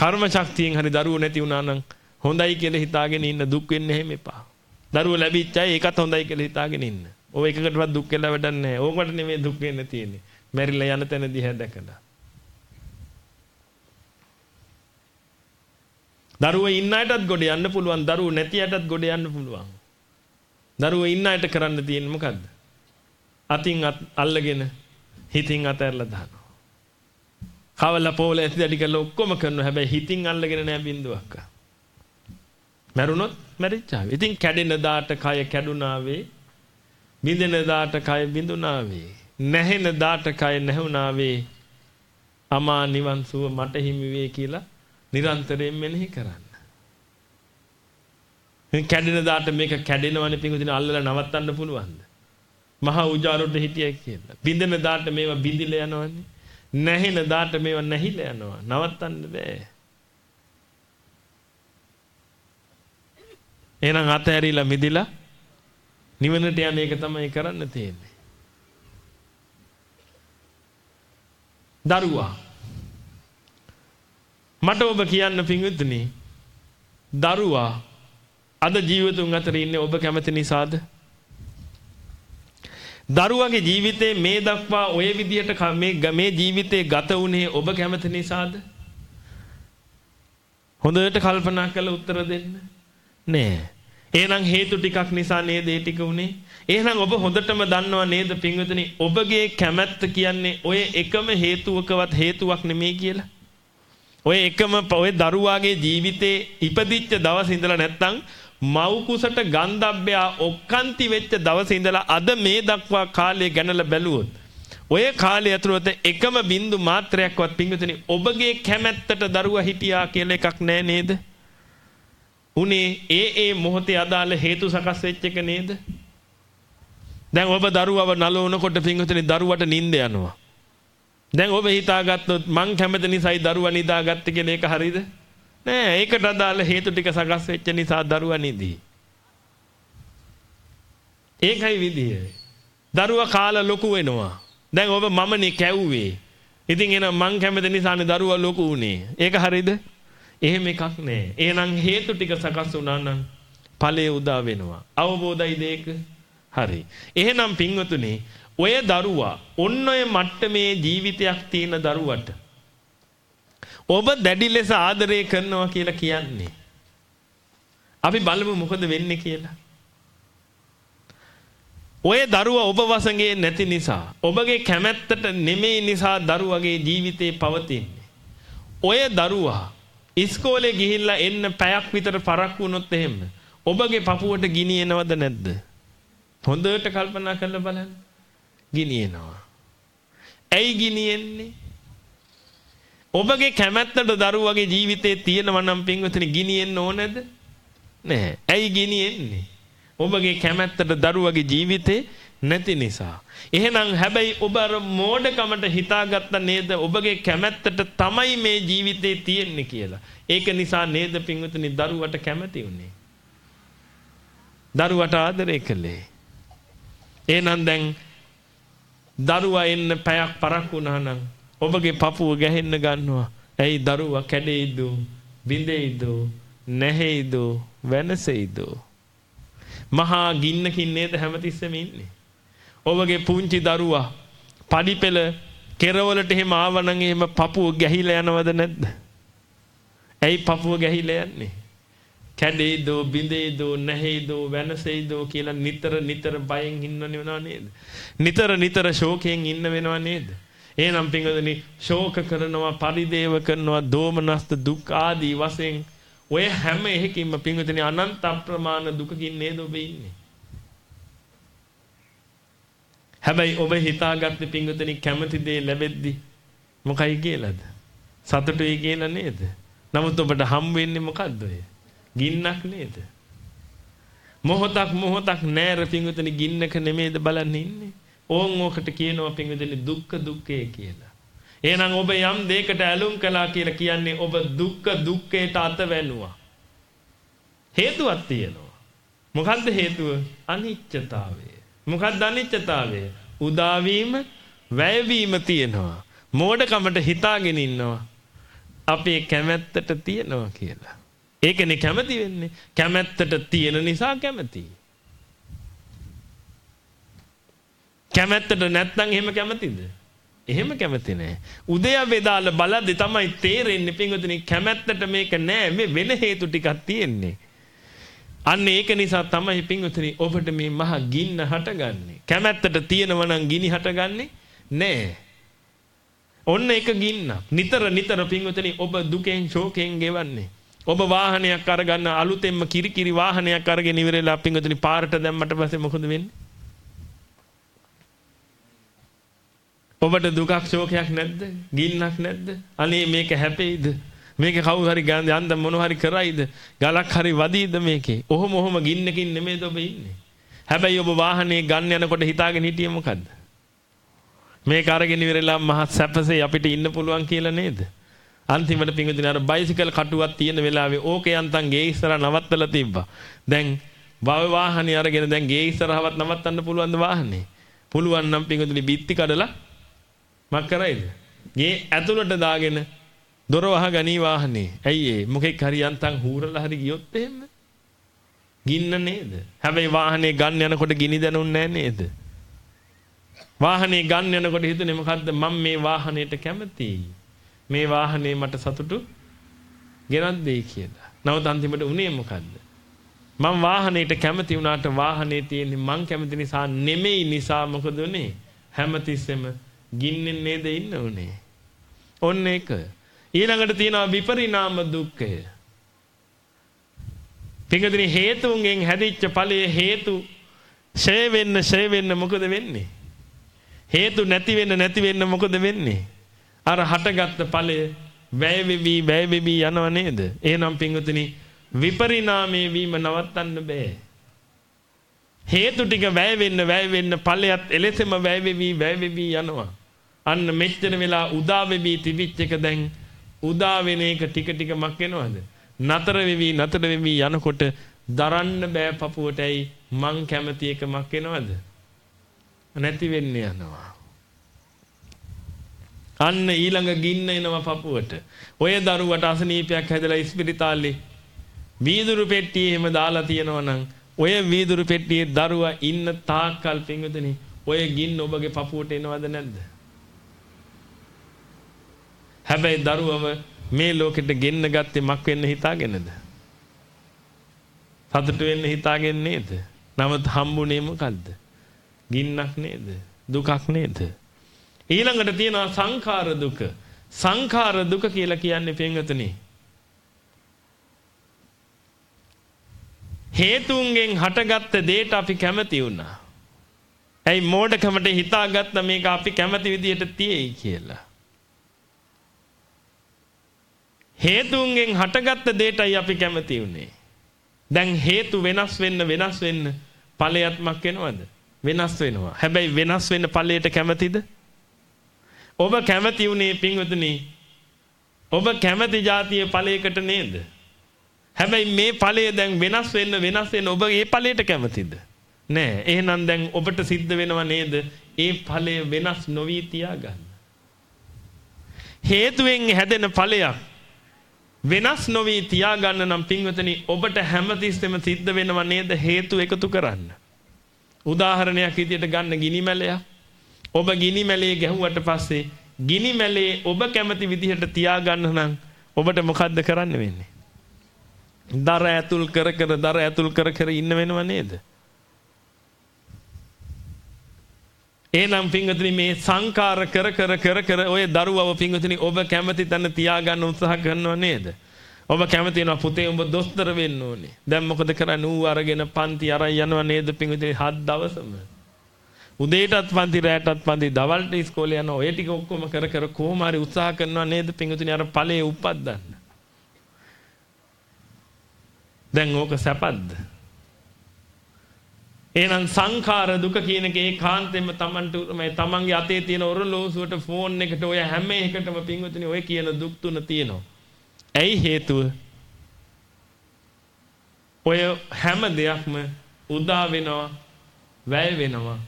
කර්ම ශක්තියෙන් හරි දරුවෝ නැති වුණා නම් හොඳයි කියලා හිතාගෙන ඉන්න දුක් වෙන්නේ එහෙම එපා. දරුවෝ ලැබිච්ච අය ඒකත් හොඳයි කියලා හිතාගෙන ඉන්න. ඔය එකකටවත් දුක් වෙලා වැඩක් නැහැ. ඕකට නෙමෙයි දුක් වෙන්න තියෙන්නේ. මැරිලා යන තැන දිහා දැකලා. දරුවෝ ඉන්න අයටත් ගොඩ යන්න පුළුවන්. දරුවෝ නැති අයටත් ගොඩ යන්න පුළුවන්. දරුවෝ ඉන්න අයට කරන්න තියෙන්නේ මොකද්ද? අතින් අල්ලගෙන හිතින් අතහැරලා දානවා. කවලා පොවල ඇති දැඩි කරලා ඔක්කොම කරනවා. හැබැයි හිතින් අල්ලගෙන නෑ බින්දුවක්. මැරුණොත් මැරිච්චා. ඉතින් කැඩෙන දාට කය කැඩුනාවේ. බින්දෙන දාට කය බිඳුනාවේ. නැහෙන දාට කය නැහුණාවේ. අමා නිවන් සුව මට හිමි වේ කියලා නිරන්තරයෙන් මෙනෙහි කරන්න. මේ කැඩෙන දාට මේක කැඩෙනවනේ පිඟුදින අල්ලලා නවත්තන්න පුළුවන්ද? මහා උජාරුට හිටියයි කියලා. බින්දෙන දාට මේවා බිඳිලා යනවනේ. නැහෙන දාට මේවා නැහිලා යනවා. නවත්තන්න බෑ. එහෙනම් අතහැරිලා මිදිලා නිවනට යන එක තමයි කරන්න තියෙන්නේ. දරුවා මට ඔබ කියන්න පිංගුතුනි දරුවා අද ජීවිතුන් අතර ඉන්නේ ඔබ කැමති නිසාද? දරුවගේ ජීවිතේ මේ දක්වා ওই විදිහට මේ මේ ජීවිතේ ගත වුණේ ඔබ කැමති නිසාද? හොඳට කල්පනා කරලා උත්තර දෙන්න. නෑ. එහෙනම් හේතු ටිකක් නිසා නේද ඒ ටික උනේ? එහෙනම් ඔබ හොඳටම දන්නවා නේද පින්වතුනි ඔබගේ කැමැත්ත කියන්නේ ඔය එකම හේතුවකවත් හේතුවක් නෙමෙයි කියලා. ඔය එකම ඔය දරුවාගේ ජීවිතේ ඉපදිච්ච දවස් ඉඳලා නැත්තම් මව් කුසට ගන්ධබ්බයා ඔක්කාන්ති වෙච්ච දවසේ ඉඳලා අද මේ දක්වා කාලය ගැනලා බැලුවොත් ඔය කාලය ඇතුළත එකම බින්දු මාත්‍රයක්වත් පිංගුතුනි ඔබගේ කැමැත්තට දරුවා හිටියා කියලා එකක් නෑ නේද? උනේ ඒ ඒ මොහොතේ අදාළ හේතු සකස් වෙච්ච එක නේද? දැන් ඔබ දරුවව නලවනකොට පිංගුතුනි දරුවට නිින්ද යනවා. දැන් ඔබ හිතාගත්තොත් මං කැමති නිසායි දරුවා නිදාගත්තේ කියලා ඒක හරියද? නෑ ඒකට අදාළ හේතු ටික සකස් වෙච්ච නිසා දරුවා නිදි. ඒකයි විදිය. දරුවා කාලා ලොකු වෙනවා. දැන් ඔබ මමනේ කැව්වේ. ඉතින් එන මං කැමති නිසානේ දරුවා ලොකු වුනේ. ඒක හරියද? එහෙම එකක් නෑ. එහෙනම් හේතු ටික සකස් වුණා නම් ඵලය උදා වෙනවා. අවබෝධයිද ඒක? හරි. එහෙනම් පින්වතුනි ඔය දරුවා ඔන්න ඔය මට්ටමේ ජීවිතයක් තියෙන දරුවට ඔබ දැඩි ලෙස ආදරය කරනවා කියලා කියන්නේ. අපි බලමු මොකද වෙන්නේ කියලා. ඔය දරුවා ඔබ වසඟේ නැති නිසා ඔබගේ කැමැත්තට නෙමෙයි නිසා දරුවගේ ජීවිතේ පවතින්නේ. ඔය දරුවා ඉස්කෝලේ ගිහිල්ලා එන්න පැයක් විතර පරක් වුණොත් එහෙම ඔබගේ පපුවට ගිනියනවද නැද්ද? හොඳට කල්පනා කරලා බලන්න. ගිනියනවා. ඇයි ගිනියන්නේ? ඔබගේ කැමැත්තට දරුවගේ ජීවිතේ තියෙනවා නම් පින්වතුනි ගිනියෙන්න ඕනද? නැහැ. ඇයි ගිනියෙන්නේ? ඔබගේ කැමැත්තට දරුවගේ ජීවිතේ නැති නිසා. එහෙනම් හැබැයි ඔබ අර මෝඩකමට හිතාගත්ත නේද ඔබගේ කැමැත්තට තමයි මේ ජීවිතේ තියෙන්නේ කියලා. ඒක නිසා නේද පින්වතුනි දරුවට කැමති උනේ. දරුවට ආදරය කළේ. එහෙනම් දැන් දරුවා එන්න පැයක් පරක් වුණා නම් ඔබගේ පපුව ගැහෙන්න ගන්නවා. ඇයි දරුවා කැඩෙයිද? බිඳෙයිද? නැහැයිද? වෙනසෙයිද? මහා ගින්නකින් නේද හැමතිස්සෙම ඉන්නේ. ඔබගේ පුංචි දරුවා පඩිපෙළ කෙරවලට එහෙම ආවනම් එහෙම පපුව ගැහිලා යනවද නැද්ද? ඇයි පපුව ගැහිලා යන්නේ? කැඩෙයිද බිඳෙයිද නැහැයිද වෙනසෙයිද කියලා නිතර නිතර බයෙන් ඉන්න වෙනව නේද? නිතර නිතර ශෝකයෙන් ඉන්න වෙනව නේද? එහෙනම් පින්වදනි ශෝක කරනවා පරිදේව කරනවා දෝමනස්ත දුක් ආදී වශයෙන් ඔය හැම එකකින්ම පින්වදනි අනන්ත අප්‍රමාණ දුකකින් නේද ඔබ ඉන්නේ? හැබැයි ඔබ හිතාගත්තේ පින්වදනි කැමති දේ ලැබෙද්දි මොකයි කියලාද? සතුටුයි කියලා නේද? නමුත් ඔබට හම් වෙන්නේ මොකද්ද ඔය? ගින්නක් නේද? මොහොතක් මොහොතක් නෑර පින්වදනි ගින්නක නෙමේද බලන්න ඉන්නේ? ඕන් ඕකට කියනවා පින්වදනි දුක්ඛ දුක්ඛේ කියලා. එහෙනම් ඔබ යම් දෙයකට ඇලුම් කළා කියලා කියන්නේ ඔබ දුක්ඛ දුක්ඛයට අත වැනුවා. හේතුවක් තියෙනවා. මොකද්ද හේතුව? අනිච්චතාවය. මොකක්ද අනිත්‍යතාවය? උදාවීම, වැයවීම තියෙනවා. මෝඩකමට හිතාගෙන ඉන්නවා. අපේ කැමැත්තට තියනවා කියලා. ඒකනේ කැමති වෙන්නේ. කැමැත්තට තියෙන නිසා කැමතියි. කැමැත්තට නැත්නම් එහෙම කැමතිද? එහෙම කැමති නෑ. උදේ වේදාල බලද්දි තමයි තේරෙන්නේ පින්වතුනි කැමැත්තට මේක නෑ මේ වෙන හේතු ටිකක් තියෙන්නේ. අන්න ඒක නිසා තමයි පින්වතුනි ඔබට මේ මහ ගින්න හටගන්නේ. කැමැත්තට තියෙනව නම් ගිනි හටගන්නේ නෑ. ඔන්න එක ගින්න. නිතර නිතර පින්වතුනි ඔබ දුකෙන් ශෝකයෙන් ගෙවන්නේ. ඔබ වාහනයක් අරගන්න අලුතෙන්ම කිරිකිරි වාහනයක් අරගෙන ඉවරලා පින්වතුනි පාරට දැම්මට පස්සේ මොකද වෙන්නේ? ඔබට දුකක් ශෝකයක් නැද්ද? ගින්නක් නැද්ද? අනේ මේක හැපෙයිද? මේක කවුරු හරි යන්ද මොන හරි කරයිද? ගලක් හරි වදීද මේකේ? ඔහොම ඔහොම ගින්නකින් නෙමෙයිද ඔබ ඉන්නේ? හැබැයි ඔබ වාහනේ ගන්න යනකොට හිතාගෙන හිටියේ මොකද්ද? මේක අරගෙන ඉවරලා මහත් සැපසේ අපිට ඉන්න පුළුවන් කියලා නේද? අන්තිමට පිංගුදින අර බයිසිකල් කටුවක් තියෙන වෙලාවේ ඕකේ යන්තම් ගේ ඉස්සරහ නවත්තලා තිබ්බා. දැන් භව වාහනේ අරගෙන දැන් ගේ ඉස්සරහවත් නවත්තන්න පුළුවන්ද වාහනේ? පුළුවන් නම් පිංගුදින බිත්ති කඩලා මක් කරයිද? ගේ ඇතුළට දාගෙන දොර වහගනී වාහනේ. ඇයි ඒ? මොකෙක් හරි යන්තම් හූරලා හරි ගියොත් එහෙම. ගින්න නේද? හැබැයි වාහනේ ගන්න යනකොට ගිනි දැනුන්නේ නේද? වාහනේ ගන්න යනකොට හිතුනේ මොකද්ද? මම මේ වාහනේට කැමතියි. මේ වාහනේ මට සතුටු ගෙනත් දෙයි කියලා. නමුත් අන්තිමට උනේ මොකද්ද? මම වාහනේට කැමති වුණාට වාහනේ තියෙන්නේ මං කැමති නිසා නෙමෙයි නිසා මොකද උනේ? හැමතිස්සෙම ගින්නෙන් නේද ඉන්න උනේ. ඔන්න ඒක. ඊළඟට තියෙනවා විපරිණාම දුක්ඛය. පිංගුදිනේ හේතුන්ගෙන් හැදිච්ච ඵලයේ හේතු ෂය වෙන්න ෂය වෙන්න මොකද වෙන්නේ? හේතු නැති වෙන්න නැති වෙන්න මොකද වෙන්නේ? අර හටගත්ත ඵලය වැය වෙවි වැය වෙවි යනව නේද? එහෙනම් පිංගුදිනේ විපරිණාමයේ වීම නවත්තන්න බෑ. හේතු ටික වැය වෙන්න වැය වෙන්න ඵලයත් එලෙසම වැය වෙවි වැය වෙවි යනවා. අන්න මෙච්චර වෙලා උදා වෙවි තිබිච්ච එක දැන් උදා වෙන එක ටික ටික මක් වෙනවද? නතර වෙවි නතර වෙවි යනකොට දරන්න බෑ පපුවට ඇයි මං කැමති එක මක් වෙනවද? නැති වෙන්න යනවා. අන්න ඊළඟ ගින්න එනවා පපුවට. ඔය දරුවට අසනීපයක් හැදලා ඉස්පිරිතාලේ වීදුරු පෙට්ටියේ එහෙම දාලා තියෙනවා නම් ඔය වීදුරු පෙට්ටියේ දරුවා ඉන්න තාක්කල් පින්වදනි ඔය ගින්න ඔබගේ පපුවට එනවද නැද්ද? හැබැයි දරුවව මේ ලෝකෙට ගෙන්න ගත්තේ මක් වෙන්න හිතාගෙනද? සතුට වෙන්න හිතාගෙන නේද? නමුත් හම්බුනේ මොකද්ද? ගින්නක් නේද? දුකක් නේද? ඊළඟට තියෙනවා සංඛාර දුක. සංඛාර දුක කියලා කියන්නේ පින්වතුනි. හේතුන්ගෙන් හටගත්ත දේට අපි කැමති වුණා. ඇයි මෝඩකමට හිතාගත්ත මේක අපි කැමති විදියට තියෙයි කියලා. හේතුන්ගෙන් හටගත්ත දෙයටයි අපි කැමති උනේ. දැන් හේතු වෙනස් වෙන්න වෙනස් වෙන්න ඵලයක්මක් වෙනවද? වෙනස් වෙනවා. හැබැයි වෙනස් වෙන්න ඵලයට කැමතිද? ඔබ කැමති උනේ පින්වතුනි ඔබ කැමති જાතිය ඵලයකට නේද? හැබැයි මේ ඵලය දැන් වෙනස් වෙන්න වෙනස් වෙන්න ඔබ ඒ ඵලයට කැමතිද? නෑ. එහෙනම් දැන් ඔබට සිද්ධ වෙනව නේද? ඒ ඵලය වෙනස් නොවි තියාගන්න. හේතුවෙන් හැදෙන ඵලයක් වෙනස් නොවි තියාගන්න නම් පින්වතනි ඔබට හැමතිස්සෙම සිද්ධ වෙනව නේද හේතු එකතු කරන්න. උදාහරණයක් විදියට ගන්න ගිනි මැලයක්. ඔබ ගිනි මැලේ ගැහුවට පස්සේ ගිනි මැලේ ඔබ කැමති විදිහට තියාගන්න නම් ඔබට මොකද්ද කරන්න වෙන්නේ? දර ඇතුල් කර කර දර ඇතුල් කර කර ඉන්න වෙනව නේද? එහෙනම් පිංගුතුනි මේ සංකාර කර කර කර කර ඔය දරුවව පිංගුතුනි ඔබ කැමති තැන තියාගන්න උත්සාහ කරනව නේද? ඔබ කැමති වෙනවා පුතේ උඹ දොස්තර වෙන්න ඕනේ. දැන් මොකද කරන්නේ? ඌ අරගෙන පන්ති අරන් යනවා නේද පිංගුතුනි හත් දවසම. උදේටත් පන්ති රැටත් පන්ති දවල්ට ඉස්කෝලේ යනවා. ඔය ටික ඔක්කොම කර කර කොහොම හරි උත්සාහ කරනවා නේද පිංගුතුනි අර ඵලයේ උප්පද්දන්න. දැන් ඕක සැපද්ද? එහෙනම් සංඛාර දුක කියන එක ඒකාන්තයෙන්ම Tamanට මේ Tamanගේ අතේ තියෙන ඔරලෝසුවට ෆෝන් එකට ඔය හැම එකටම පින්වතුනි ඔය කියන දුක් තුන තියෙනවා. ඇයි හේතුව? ඔය හැම දෙයක්ම උදා වෙනවා, වැය වෙනවා.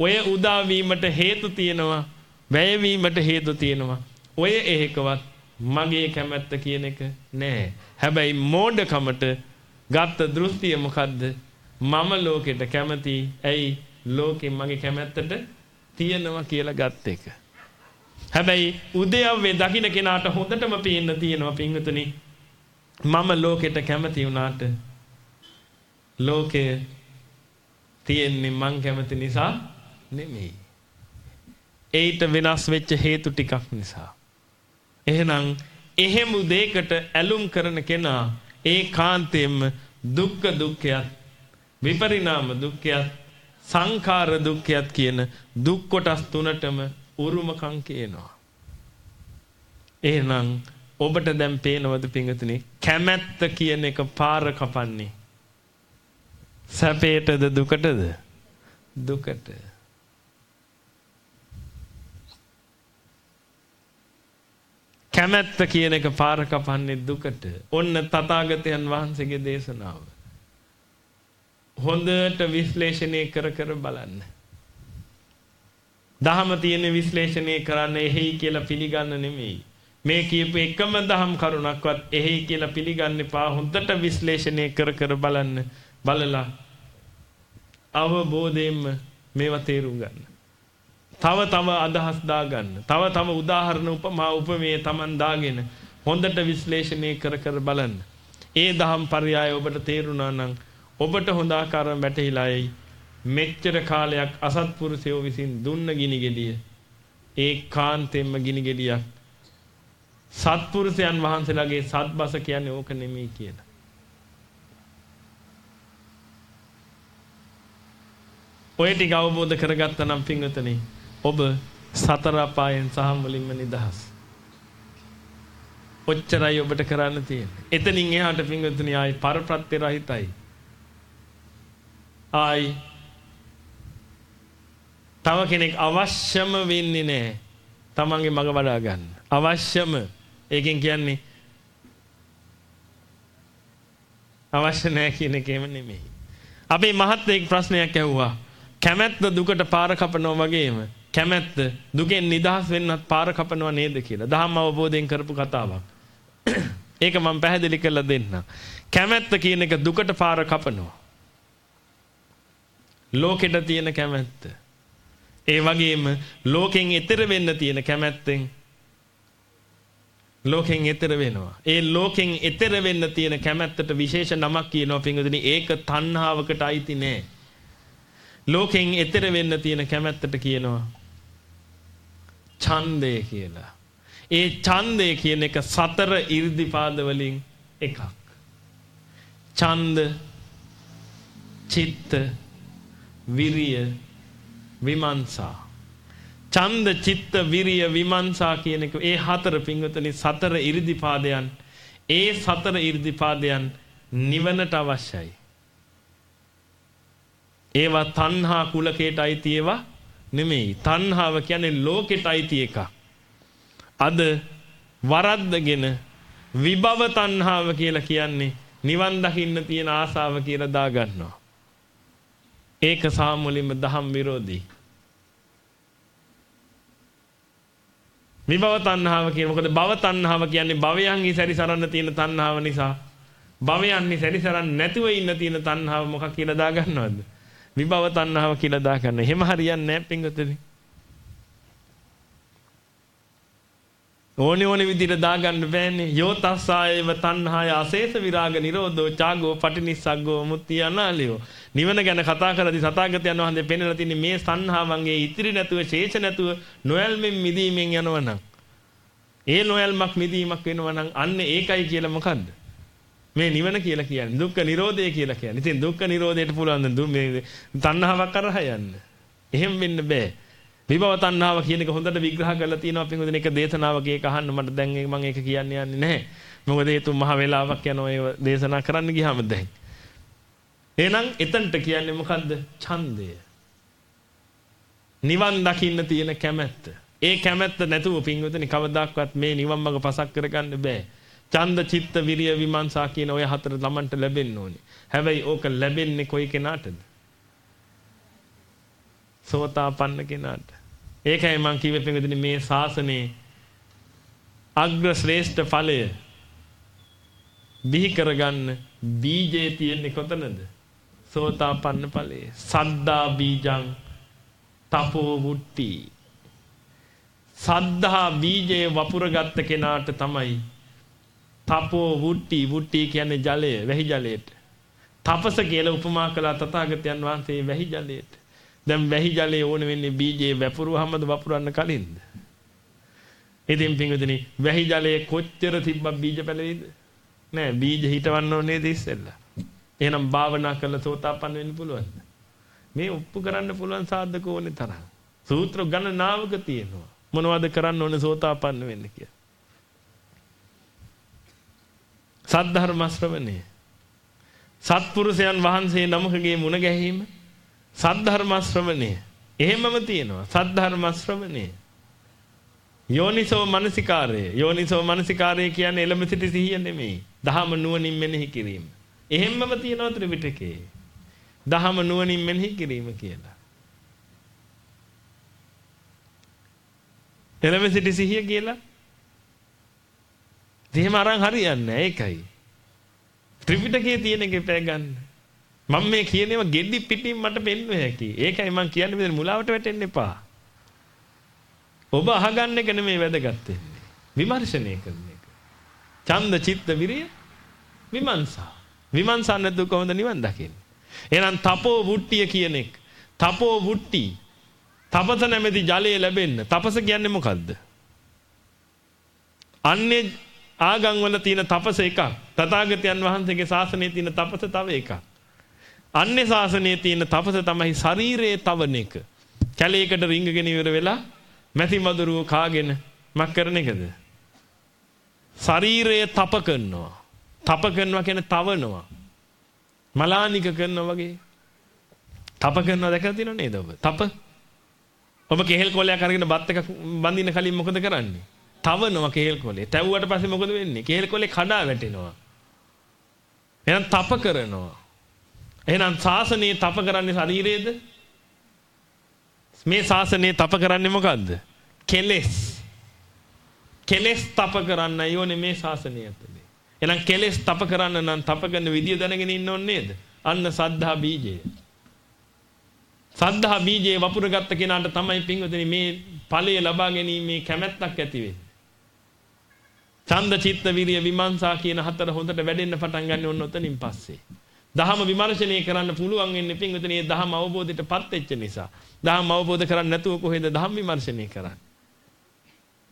ඔය උදා වීමට හේතු තියෙනවා, වැය වීමට හේතු තියෙනවා. ඔය එහෙකවත් මගේ කැමැත්ත කියන එක නෑ. හැබැයි මෝඩකමට ගත්ත දෘෂ්ටිය මොකද්ද? මම ලෝකෙට කැමති. ඇයි ලෝකෙ මගේ කැමැත්තට තියෙනවා කියලා ගත් එක. හැබැයි උදයව්වේ දකින්න කෙනාට හොඳටම පේන්න තියෙනවා පින්වතුනි. මම ලෝකෙට කැමති වුණාට ලෝකය තියෙන්නේ මං කැමති නිසා නෙමෙයි. ඒිට වෙනස් වෙච්ච හේතු ටිකක් නිසා. එහෙනම් එහෙම දෙයකට ඇලුම් කරන කෙනා ඒ කාන්තයෙන්ම දුක්ඛ දුක්ඛයත් විපරිණාම දුක්ඛයත් සංඛාර දුක්ඛයත් කියන දුක් කොටස් තුනටම උරුමකම් කියනවා. එහෙනම් ඔබට දැන් පේනවද පිංගතුනි කැමැත්ත කියන එක පාර කපන්නේ සැපේටද දුකටද දුකට කැමැත්ත කියන එක පාර කපන්නේ දුකට. ඔන්න තථාගතයන් වහන්සේගේ දේශනාව. හොඳට විශ්ලේෂණය කර කර බලන්න. දහම තියෙන විශ්ලේෂණය කරන්න එහෙයි කියලා පිළිගන්න නෙමෙයි. මේ කියපු එකම දහම් කරුණක්වත් එහෙයි කියලා පිළිගන්න එපා. හොඳට විශ්ලේෂණය කර කර බලන්න. බලලා අවබෝධයෙන්ම මේවා තේරුම් ගන්න. තව තව අදහස් දාගන්න. තව තව උදාහරණ උපමා උපමේ Taman දාගෙන හොඳට විශ්ලේෂණය කර කර බලන්න. ඒ දහම් පරයය ඔබට තේරුණා නම් ඔබට හොඳ ආකාරව වැටහිලායි මෙච්චර කාලයක් අසත්පුරුෂයෝ විසින් දුන්න ගිනි ගෙඩිය ඒ කාන්තෙන්ම ගිනි ගෙඩියක් සත්පුරුෂයන් වහන්සේලාගේ සත්බස කියන්නේ ඕක නෙමෙයි කියලා. ඔය ටික අවබෝධ කරගත්තා නම් පින්වතුනි ඔබ සතර අපායන් සහ මුලින්ම නිදහස්. ඔච්චරයි ඔබට කරන්න තියෙන්නේ. එතනින් එහාට පින්වතුනි ආයි පරප්‍රත්‍ය රහිතයි. ආයි තව කෙනෙක් අවශ්‍යම වෙන්නේ නැහැ. තමන්ගේ මග වඩා ගන්න. අවශ්‍යම. ඒකෙන් කියන්නේ අවශ්‍ය නැහැ කියන එකේම නෙමෙයි. අපේ මහත්තයෙක් ප්‍රශ්නයක් ඇහුවා. කැමැත්ත දුකට පාර කපනවා වගේම කැමැත්ත දුකෙන් නිදහස් වෙන්නත් පාර කපනවා නේද කියලා. දහම් අවබෝධයෙන් කරපු කතාවක්. ඒක මම පැහැදිලි කරලා දෙන්නම්. කැමැත්ත කියන එක දුකට පාර කපනවා. ලෝකෙට තියෙන කැමැත්ත. ඒ වගේම ලෝකෙන් එතර වෙන්න තියෙන කැමැත්තෙන් ලෝකෙන් එතර වෙනවා. ඒ ලෝකෙන් එතර වෙන්න තියෙන කැමැත්තට විශේෂ නමක් කියනවා පින්වතුනි ඒක තණ්හාවකට අයිති නෑ. ලෝකෙන් එතර වෙන්න තියෙන කැමැත්තට කියනවා ඡන්දය කියලා. ඒ ඡන්දය කියන එක සතර 이르දිපාද වලින් එකක්. ඡන්ද චිත්ත විරිය විමංසා ඡන්ද චිත්ත විරිය විමංසා කියන එක ඒ හතර පිංගුතනි සතර 이르දිපාදයන් ඒ සතර 이르දිපාදයන් නිවනට අවශ්‍යයි. ඒවා තණ්හා කුලකයට අයිති ඒවා නෙමෙයි. තණ්හාව කියන්නේ ලෝකෙට අයිති එකක්. අද වරද්දගෙන විභව තණ්හාව කියලා කියන්නේ නිවන් දකින්න තියෙන ආසාව කියලා දාගන්නවා. ඒක සාමුලින්ම දහම් විරෝධී. විභව තණ්හාව කියන්නේ මොකද භව තණ්හාව කියන්නේ භවයන්හි සැරිසරන්න තියෙන තණ්හාව නිසා භවයන්හි සැරිසරන්න නැතුව ඉන්න තියෙන තණ්හාව මොකක් කියලා දාගන්නවද? විභව තණ්හාව කියලා දාගන්න. එහෙම හරියන්නේ නැහැ පින්ගතනේ. ඕනේ ඕනේ විදිහට දාගන්න බෑනේ. යෝ තස්සායව තණ්හාය අශේෂ විරාග නිරෝධෝ චාගෝ පටිනිස්සග්ගෝ මුත්‍ති අනාලියෝ. නිවන ගැන කතා කරද්දී සතාගතයන් වහන්සේ පෙන්වලා තින්නේ මේ තණ්හාවන්ගේ ඉතිරි නැතුව ශේෂ නැතුව නොයල්මෙන් මිදීමෙන් යනවනම්. ඒ නොයල්මක් මිදීමක් වෙනවනම් අන්න ඒකයි කියලා මොකද්ද? මේ නිවන කියලා කියන්නේ දුක්ඛ නිරෝධය කියලා කියන්නේ. ඉතින් දුක්ඛ නිරෝධයට පුළුවන් මේ තණ්හාවක් කරහා යන්න. එහෙම වෙන්න බෑ. විභව තණ්හාව කියන එක හොඳට විග්‍රහ කරලා තියෙනවා අපි හොඳ එක දේශනාවක ඒක අහන්න මට දැන් මම ඒක කියන්න යන්නේ නැහැ. මොකද හේතු මහ වේලාවක් යනවා ඒ දේශනා කරන්න ගියාම දැන්. එහෙනම් එතනට කියන්නේ මොකද්ද? ඡන්දය. නිවන් දකින්න තියෙන කැමැත්ත. ඒ කැමැත්ත නැතුව පින්වතුනි කවදාක්වත් මේ නිවන් මඟ පසක් කරගන්න බෑ. ඡන්ද චිත්ත විරිය විමර්ශා කියන ওই හතර ළමන්ට ලැබෙන්න ඕනේ. හැබැයි ඕක ලැබෙන්නේ කොයි කෙනාටද? සෝතාපන්න කෙනාට. ඒකයි මම කිව්වේ පින්වතුනි මේ ශාසනයේ අග්‍ර ශ්‍රේෂ්ඨ ඵලය බිහි කරගන්න බීජේ තියෙන්නේ කොතනද? සෝතාපන්න ඵලයේ. සද්දා බීජං තපෝ වුට්ටි. සද්ධා බීජේ වපුරගත්ත කෙනාට තමයි තපෝ වුට්ටි වුට්ටි කියන්නේ ජලය, වැහි ජලයට. තපස කියලා උපමා කළා තථාගතයන් වහන්සේ වැහි ජලයට. දැන් වැහි ජලයේ ඕන වෙන්නේ බීජේ වැපුරුවමද වපුරන්න කලින්ද? ඉතින් පින්විතනි වැහි ජලයේ කොච්චර තිබ්බක් බීජ පැලෙයිද? නෑ බීජ හිටවන්න ඕනේ නේද ඉස්සෙල්ලා. එහෙනම් භාවනා කරලා සෝතාපන්න වෙන්න පුළුවන්ද? මේ ඔප්පු කරන්න පුළුවන් සාධක ඕනේ තරම්. සූත්‍ර ගණනාවක තියෙනවා. මොනවද කරන්න ඕනේ සෝතාපන්න වෙන්න කියලා. සද්ධර්ම ශ්‍රවණය. සත්පුරුෂයන් වහන්සේ නමකගේ මුණ ගැහිීම සද්ධර්ම ශ්‍රවණය. එහෙමම තියෙනවා. සද්ධර්ම ශ්‍රවණය. යෝනිසෝ මනසිකාරය. යෝනිසෝ මනසිකාරය කියන්නේ එළඹ සිටි සිහිය නෙමෙයි. දහම නුවණින් මෙනෙහි කිරීම. එහෙම්මම තියෙනවා ත්‍රිපිටකේ. දහම නුවණින් මෙනෙහි කිරීම කියලා. එළඹ සිටි සිහිය කියලා. එහෙම අරන් හරියන්නේ නැහැ ඒකයි. ත්‍රිපිටකයේ තියෙන එකේ පෑ ගන්න. මම මේ කියනේම ගෙඩි පිටින් මට පෙන්වෙ හැකි. ඒකයි මම කියන්නේ මෙතන මුලාවට වැටෙන්න එපා. ඔබ අහගන්න එක නෙමෙයි වැදගත් වෙන්නේ. විමර්ශනය කරන එක. ඡන්ද චිත්ත විරිය විමර්ශා. විමර්ශා නැද්ද කොහොමද නිවන් දකින්නේ? එහෙනම් තපෝ වුට්ටිය කියන එක. තපෝ වුට්ටි. තපස නැමැති ජලය ලැබෙන්න. තපස කියන්නේ මොකද්ද? අන්නේ ආගම් වල තියෙන තපස එකක්. තථාගතයන් වහන්සේගේ ශාසනයේ තියෙන තපස තව එකක්. අන්නේ ශාසනයේ තියෙන තපස තමයි ශරීරයේ තවන එක. කැලේකට රිංගගෙන ඉවර වෙලා මැසි මදුරුව කාගෙන මක් කරන එකද? ශරීරය තප කරනවා. තප කරනවා කියන්නේ තවනවා. මලානික කරනවා වගේ. තප කරනවා දැකලා තියෙනව නේද ඔබ? තප. ඔබ කෙහෙල් කොලයක් අරගෙන බත් එක බඳින්න කලින් මොකද කරන්නේ? තවනවා කෙහෙල් කොලේ. තැවුවට පස්සේ මොකද වෙන්නේ? කෙහෙල් කොලේ කඩා වැටෙනවා. එහෙනම් තප කරනවා. එහෙනම් ශාසනයේ තප කරන්නේ ශරීරයේද? මේ ශාසනයේ තප කරන්නේ මොකද්ද? කෙලෙස්. කෙලෙස් තප කරන්න යෝනේ මේ ශාසනය ඇතුලේ. එහෙනම් කෙලෙස් තප කරන්න නම් තප කරන විදිය දැනගෙන ඉන්න ඕනේ නේද? අන්න සද්ධා බීජය. සද්ධා බීජේ වපුරගත්ත කෙනාට තමයි පින්වතුනි මේ ඵලය ලබා ගැනීමේ කැමැත්තක් ඇති වෙන්නේ. ඡන්ද චිත්ත විරිය විමර්ශා කියන හතර හොඳට වැඩෙන්න පටන් ගන්න ඕන ඔතනින් පස්සේ. දහම විමර්ශනය කරන්න පුළුවන් වෙන්නේ පින්විතනේ දහම අවබෝධයටපත් වෙච්ච නිසා. දහම අවබෝධ කරන්නේ නැතුව කොහෙද දහම් විමර්ශනය කරන්නේ?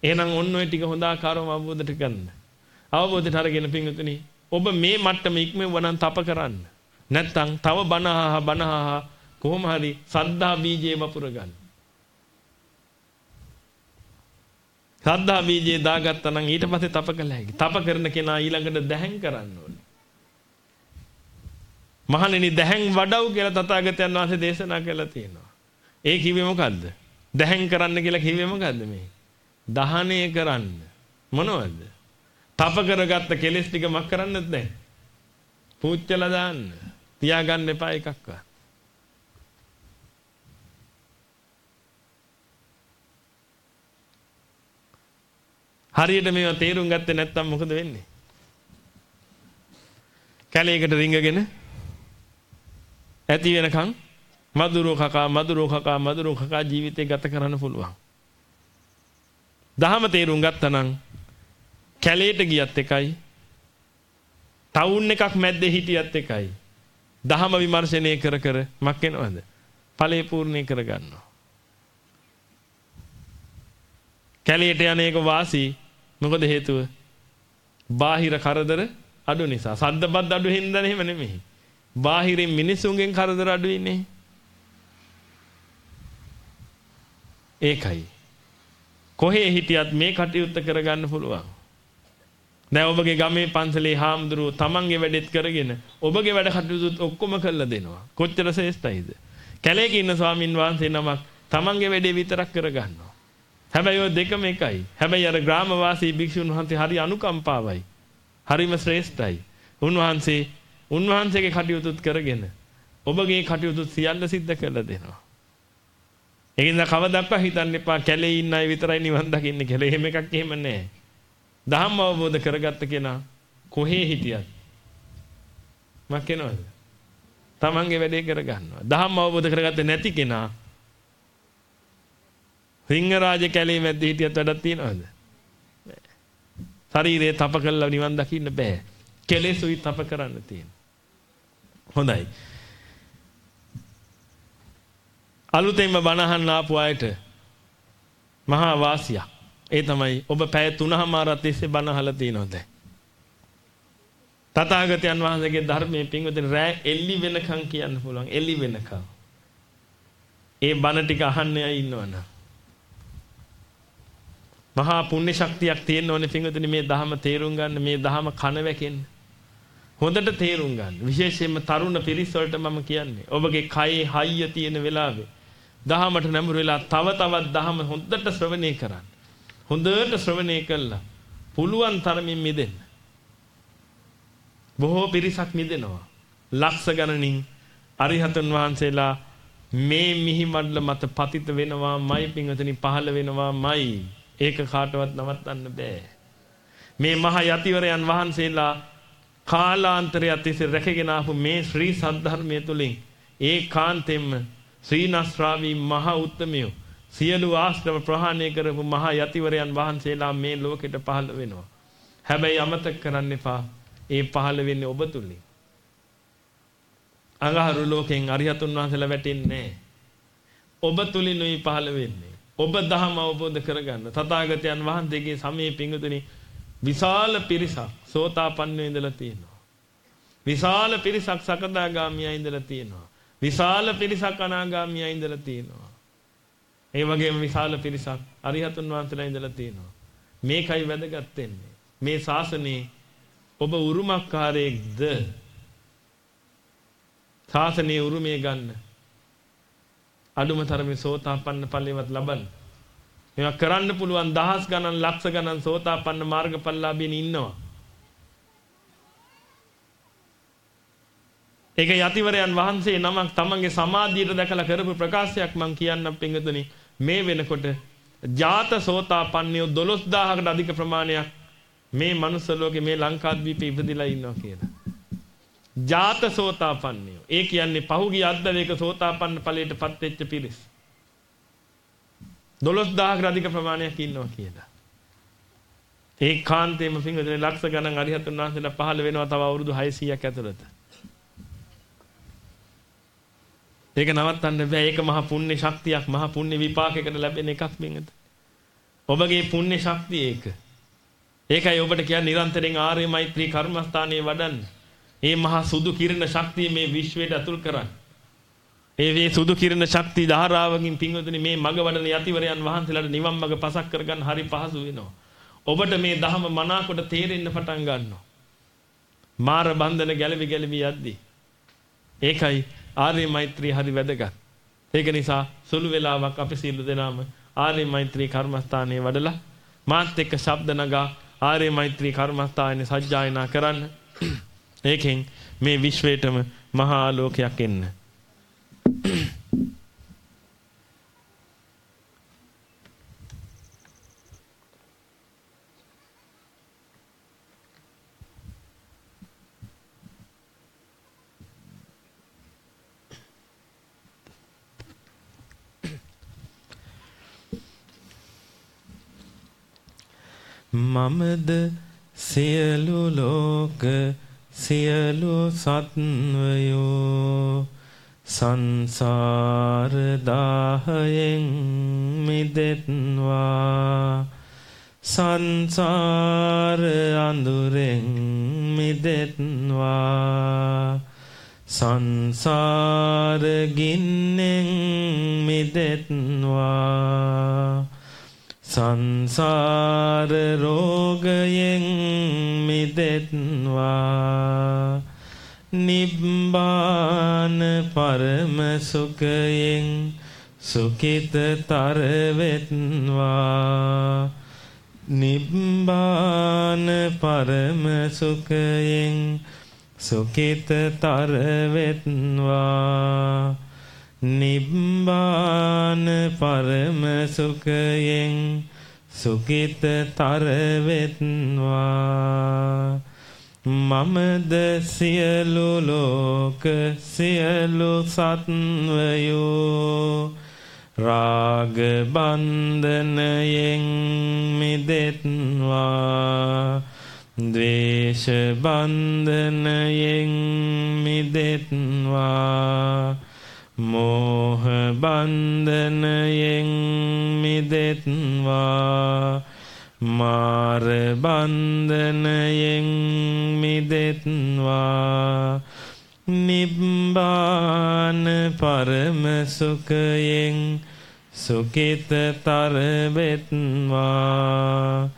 එහෙනම් ඔන්න ඔය ටික හොඳ ආකාරව අවබෝධයට ගන්න. අවබෝධයට අරගෙන පින්විතනේ ඔබ මේ මට්ටම ඉක්මවනන් තප කරන්න. නැත්තම් තව බනහහ බනහහ කොහොම හරි සද්ධා බීජේ වපුර ගන්න. සද්ධා බීජේ දාගත්තා නම් ඊට පස්සේ තප කළ හැකි. තප කරන කෙනා ඊළඟට දැහැන් කරන්න ඕනේ. මහණෙනි දැහැන් වඩව් කියලා තථාගතයන් වහන්සේ දේශනා කළා තියෙනවා. ඒ කිව්වේ මොකද්ද? දැහැන් කරන්න කියලා කිව්වේ මොකද්ද මේ? දහණය කරන්න. මොනවද? තප කරගත්ත කෙලෙස් ටික මක් කරන්නත් නැහැ. පූච්චලා දාන්න. තියාගන්න එපා එකක්වත්. හරියට මේවා තේරුම් ගත්තේ නැත්නම් මොකද වෙන්නේ? කැලේකට රිංගගෙන ඇති වෙනකන් මදුරෝ කකා මදුරෝ කකා මදුරෝ කකා ජීවිතේ ගත කරන්න පුළුවන්. දහම තේරුම් ගත්තා නම් කැලේට ගියත් එකයි ටවුන් එකක් මැද්දේ හිටියත් එකයි දහම විමර්ශනය කර කර මක් වෙනවද? ඵලේ පූර්ණේ කර ගන්නවා. කැලේට යන්නේක වාසී මොකද හේතුව? බාහිර කරදර අඩු නිසා. සද්දපත් අඩු හින්දා නෙමෙයි නෙමෙයි. බාහිරින් මිනිසුන්ගෙන් කරදර අඩු ඉන්නේ. ඒකයි. කොහේ හිටියත් මේ කටයුත්ත කරගන්න පුළුවන්. දැන් ඔබගේ ගමේ පන්සලේ හාමුදුරුවෝ තමන්ගේ වැඩෙත් කරගෙන ඔබගේ වැඩ කටයුතුත් ඔක්කොම කරලා දෙනවා. කොච්චර ශ්‍රේෂ්ඨයිද? කැලේක ඉන්න ස්වාමින් වහන්සේ නමක් තමන්ගේ වැඩේ විතරක් කරගන්නවා. හැබැයි ඔය දෙකම එකයි. හැබැයි අර ග්‍රාමවාසී භික්ෂුන් වහන්සේ හරි අනුකම්පාවයි. හරිම ශ්‍රේෂ්ඨයි. උන්වහන්සේ උන්වහන්සේගේ කටයුතුත් කරගෙන ඔබගේ කටයුතුත් සියල්ල සිද්ධ කරලා දෙනවා. ඒකින්ද කවදාවත් හිතන්න එපා කැලේ ඉන්න අය විතරයි නිවන් දකින්නේ කියලා. එහෙම එකක් එහෙම නැහැ. ධම්ම අවබෝධ කරගත්ත කෙනා කොහේ හිටියත් මක් වෙනවද? තමන්ගේ වැඩේ කරගන්නවා. ධම්ම අවබෝධ කරගත්තේ නැති කෙනා සිංහරාජ කැලේ මැද්ද හිටියත් වැඩක් තියනවද? ශරීරේ තප කළා නිවන් දකින්න බෑ. කෙලෙසුයි තප කරන්න තියෙන. හොඳයි. අලුතෙන්ම බණහන්න ආපු අයට මහා වාසියක්. ඒ තමයි ඔබ පැය 3මාරක් තිස්සේ බණ අහලා තියෙනවද? තථාගතයන් වහන්සේගේ ධර්මයේ පින්වතුනි රෑ එල්ලි වෙනකන් කියන්න පුළුවන්. එල්ලි වෙනකන්. ඒ බණ ටික අහන්න අය ඉන්නවනම් මහා පුණ්‍ය ශක්තියක් තියෙන්න ඕනේ පින්වතුනි මේ ධහම තේරුම් ගන්න මේ ධහම කන වැකෙන්න. හොඳට තේරුම් ගන්න. විශේෂයෙන්ම තරුණ පිරිස් වලට මම කියන්නේ. ඔබගේ කයේ හයිය තියෙන වෙලාවේ දහමට නැඹුරු වෙලා තව තවත් දහම හොඳට ශ්‍රවණය කරන්න. හොඳට ශ්‍රවණය කළා. පුළුවන් තරමින් මිදෙන්න. බොහෝ පිරිසක් මිදෙනවා. ලක්ෂ ගණනින් අරිහතන් වහන්සේලා මේ මිහිමඩල මත පතිත වෙනවාමයි පිංගතනි පහළ වෙනවාමයි. ඒක කාටවත් නවත්තන්න බෑ. මේ මහ යතිවරයන් වහන්සේලා කාලාන්තරය තිස්සේ රැකගෙන ආපු මේ ශ්‍රී සද්ධර්මයේ තුලින් ඒ කාන්තෙන්ම ශ්‍රීනස්රාවී මහ උත්තමයෝ සියලු ආශ්‍රම ප්‍රහාණය කරපු මහා යතිවරයන් වහන්සේලා මේ ලෝකෙට පහළ වෙනවා. හැබැයි අමතක කරන්න එපා. ඒ පහළ වෙන්නේ ඔබ තුලින්. අඟහරු ලෝකෙන් අරිහතුන් වහන්සේලා වැටෙන්නේ ඔබ තුලිනුයි පහළ වෙන්නේ. ඔබ දහම අවබෝධ කරගන්න. තථාගතයන් වහන්සේගේ සමයේ පිඟුතුනි විශාල පිරිසක් සෝතාපන්නව ඉඳලා තියෙනවා. විශාල පිරිසක් සකදාගාමියා ඉඳලා තියෙනවා. විශාල පිරිසක් අනාගාමියා ඉඳලා තියෙනවා. ඒ වගේම විශාල පිරිසක් අරිහතුන් වහන්සේලා ඉඳලා තියෙනවා. මේකයි වැදගත් වෙන්නේ. මේ ශාසනයේ ඔබ උරුමකාරයෙක්ද? ශාසනයේ උරුමය ගන්න. අඩුම තරමේ සෝතාපන්න ඵලයවත් ලබන්න. මේවා කරන්න පුළුවන් දහස් ගණන් ලක්ෂ ගණන් සෝතාපන්න මාර්ගඵලලාභීන් ඉන්නවා. ඒක යතිවරයන් වහන්සේ නමක් තමන්ගේ සමාධියට දැකලා කරපු ප්‍රකාශයක් මම කියන්නම් පින්වතුනි මේ වෙනකොට ජාත සෝතාපන්නයෝ 12000කට අධික ප්‍රමාණයක් මේ මනුස්ස ලෝකේ මේ ලංකාද්වීපේ ඉපදිලා ඉන්නවා කියලා. ජාත සෝතාපන්නයෝ. ඒ කියන්නේ පහුගිය අද්දවේක සෝතාපන්න ඵලයටපත් වෙච්ච පිරිස්. 12000කට අධික ප්‍රමාණයක් ඉන්නවා කියලා. ඒ කාන්තේම පින්වතුනි ලක්ෂ ගණන් අරිහතුන් වහන්සේලා පහළ වෙනවා තව අවුරුදු 600ක් ඇතුළත. ඒක නවත්තන්න බෑ. ඒක මහා පුණ්‍ය ශක්තියක්, මහා පුණ්‍ය විපාකයකට ලැබෙන එකක් මෙන්නද. ඔබගේ පුණ්‍ය ශක්තිය ඒක. ඒකයි ඔබට කියන්නේ නිරන්තරයෙන් ආර්ය මෛත්‍රී කර්මස්ථානයේ වඩන්න. මේ මහා සුදු කිරණ ශක්තිය මේ විශ්වයට අතුල් කරන්න. ඒ වේ සුදු කිරණ ශක්ති ධාරාවකින් පින්වතුනි මේ මග වඩන යතිවරයන් වහන්සේලාට නිවන් මඟ පසක් කරගන්න හරි පහසු වෙනවා. ඔබට මේ ධහම මනාකොට තේරෙන්න පටන් ගන්නවා. මාර බන්ධන ගැලවි ගැලවි යද්දී. ඒකයි ආර්ය මෛත්‍රී හරි වැදගත්. ඒක නිසා සුළු වෙලාවක් අපි සියලු දෙනාම ආර්ය මෛත්‍රී කර්මස්ථානයේ වඩලා මාත් එක්ක ශබ්ද නගා ආර්ය මෛත්‍රී කර්මස්ථානයේ සජ්ජායනා කරන්න. ඒකෙන් මේ විශ්වයටම මහා ආලෝකයක් එන්න. මමද සියලු ලෝක සියලු සත්වයෝ සංසාර දාහයෙන් මිදෙත්වා සංසාර අඳුරෙන් මිදෙත්වා සංසාර ගින්නෙන් මිදෙත්වා සංසාර රෝගයෙන් මිදෙත්වා. නිබ්බාන පරම සුඛයෙන් සුඛිතතර වෙත්වා නිබ්බාන පරම සුඛයෙන් සුඛිතතර වෙත්වා නිබ්බාන පරම සුඛයෙන් සුඛිතතර වෙත්වා මමද සියලු ලෝක සියලු සත්වයෝ රාග බන්ධනයෙන් මිදෙත්වා. ද්වේෂ බන්ධනයෙන් මිදෙත්වා. මෝහ බන්ධනයෙන් මිදෙත්වා. මාර බන්ධනයෙන් මිදෙත්වා. නිබ්බාන පරම සුඛයෙන් සුඛිතතර වෙත්වා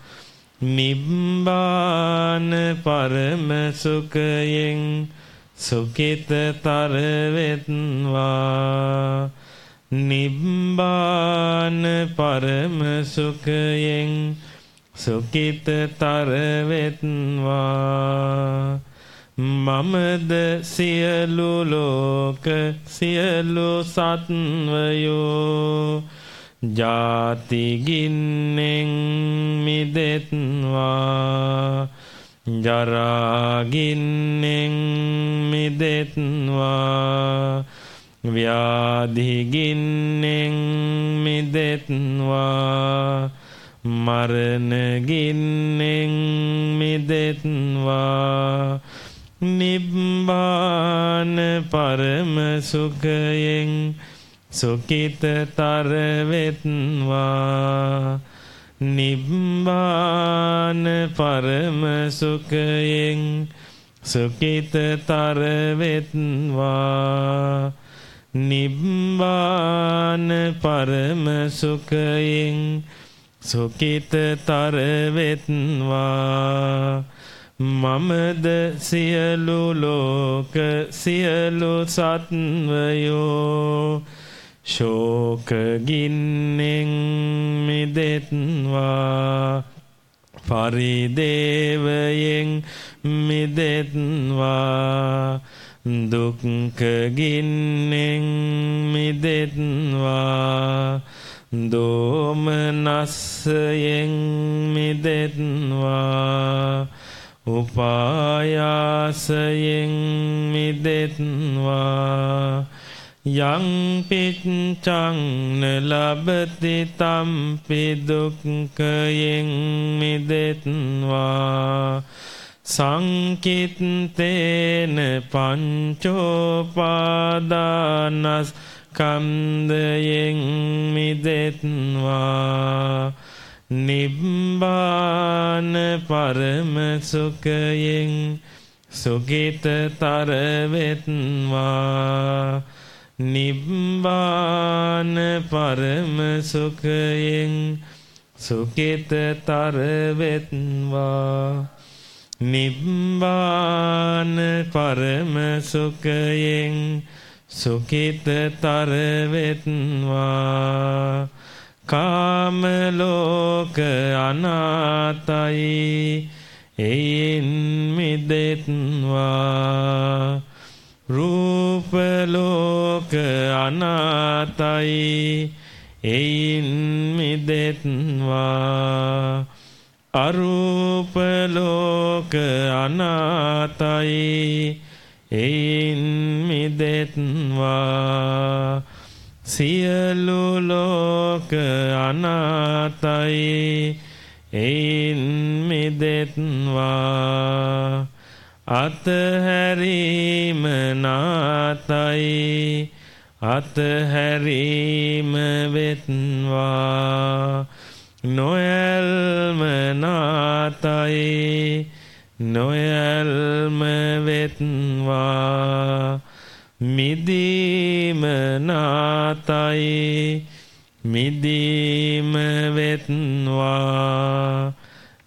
නිබ්බාන පරම සුඛයෙන් සුඛිතතර වෙත්වා නිබ්බාන පරම සුඛයෙන් සුකිතතර වෙත්වා මමද සියලු ලෝක සියලු සත්වයෝ ජාති ගින්නෙන් මිදෙත්වා. ජරා ගින්නෙන් මිදෙත්වා. ව්‍යාධි ගින්නෙන් මිදෙත්වා. මරණ ගින්නෙන් මිදෙත්වා. නිබ්බාන පරම සුඛයෙන් සුඛිතතර වෙත්වා. නිබ්බාන පරම සුඛයෙන් සුඛිතතර වෙත්වා නිබ්බාන පරම සුඛයෙන් සුකිතතර වෙත්වා මමද සියලු ලෝක සියලු සත්වයෝ ශෝක ගින්නෙන් මිදෙත්වා පරිදේවයෙන් මිදෙත්වා දුක්ඛ ගින්නෙන් මිදෙත්වා දෝමනස්සයෙන් මිදෙත්වා උපායාසයෙන් මිදෙත්වා යං පිච්ඡං නලබති තම්පි දුක්ඛයෙන් මිදෙත්වා සංකිත්තේන පංචෝපාදානස් කන්දයෙන් මිදෙත්වා නිබ්බාන පරම සුඛයෙන් සුගිතතර වෙත්වා නිබ්බාන පරම සුඛයෙන් සුකිතතර වෙත්වා නිබ්බාන පරම සුඛයෙන් සුකිතතර වෙත්වා කාම ලෝක අනාතයි එයින් මිදෙත්වා. රූප ලෝක අනාතයි එයින් මිදෙත්වා. අරූප ලෝක අනාතයි එයින් මිදෙත්වා. සියලු ලෝක අනාතයි එයින් මිදෙත්වා. අතහැරීම නාතයි අතහැරීම වෙත්වා. නොයල්ම නාතයි නොයල්ම වෙත්වා. මිදීම නාතයි මිදීම වෙත්වා.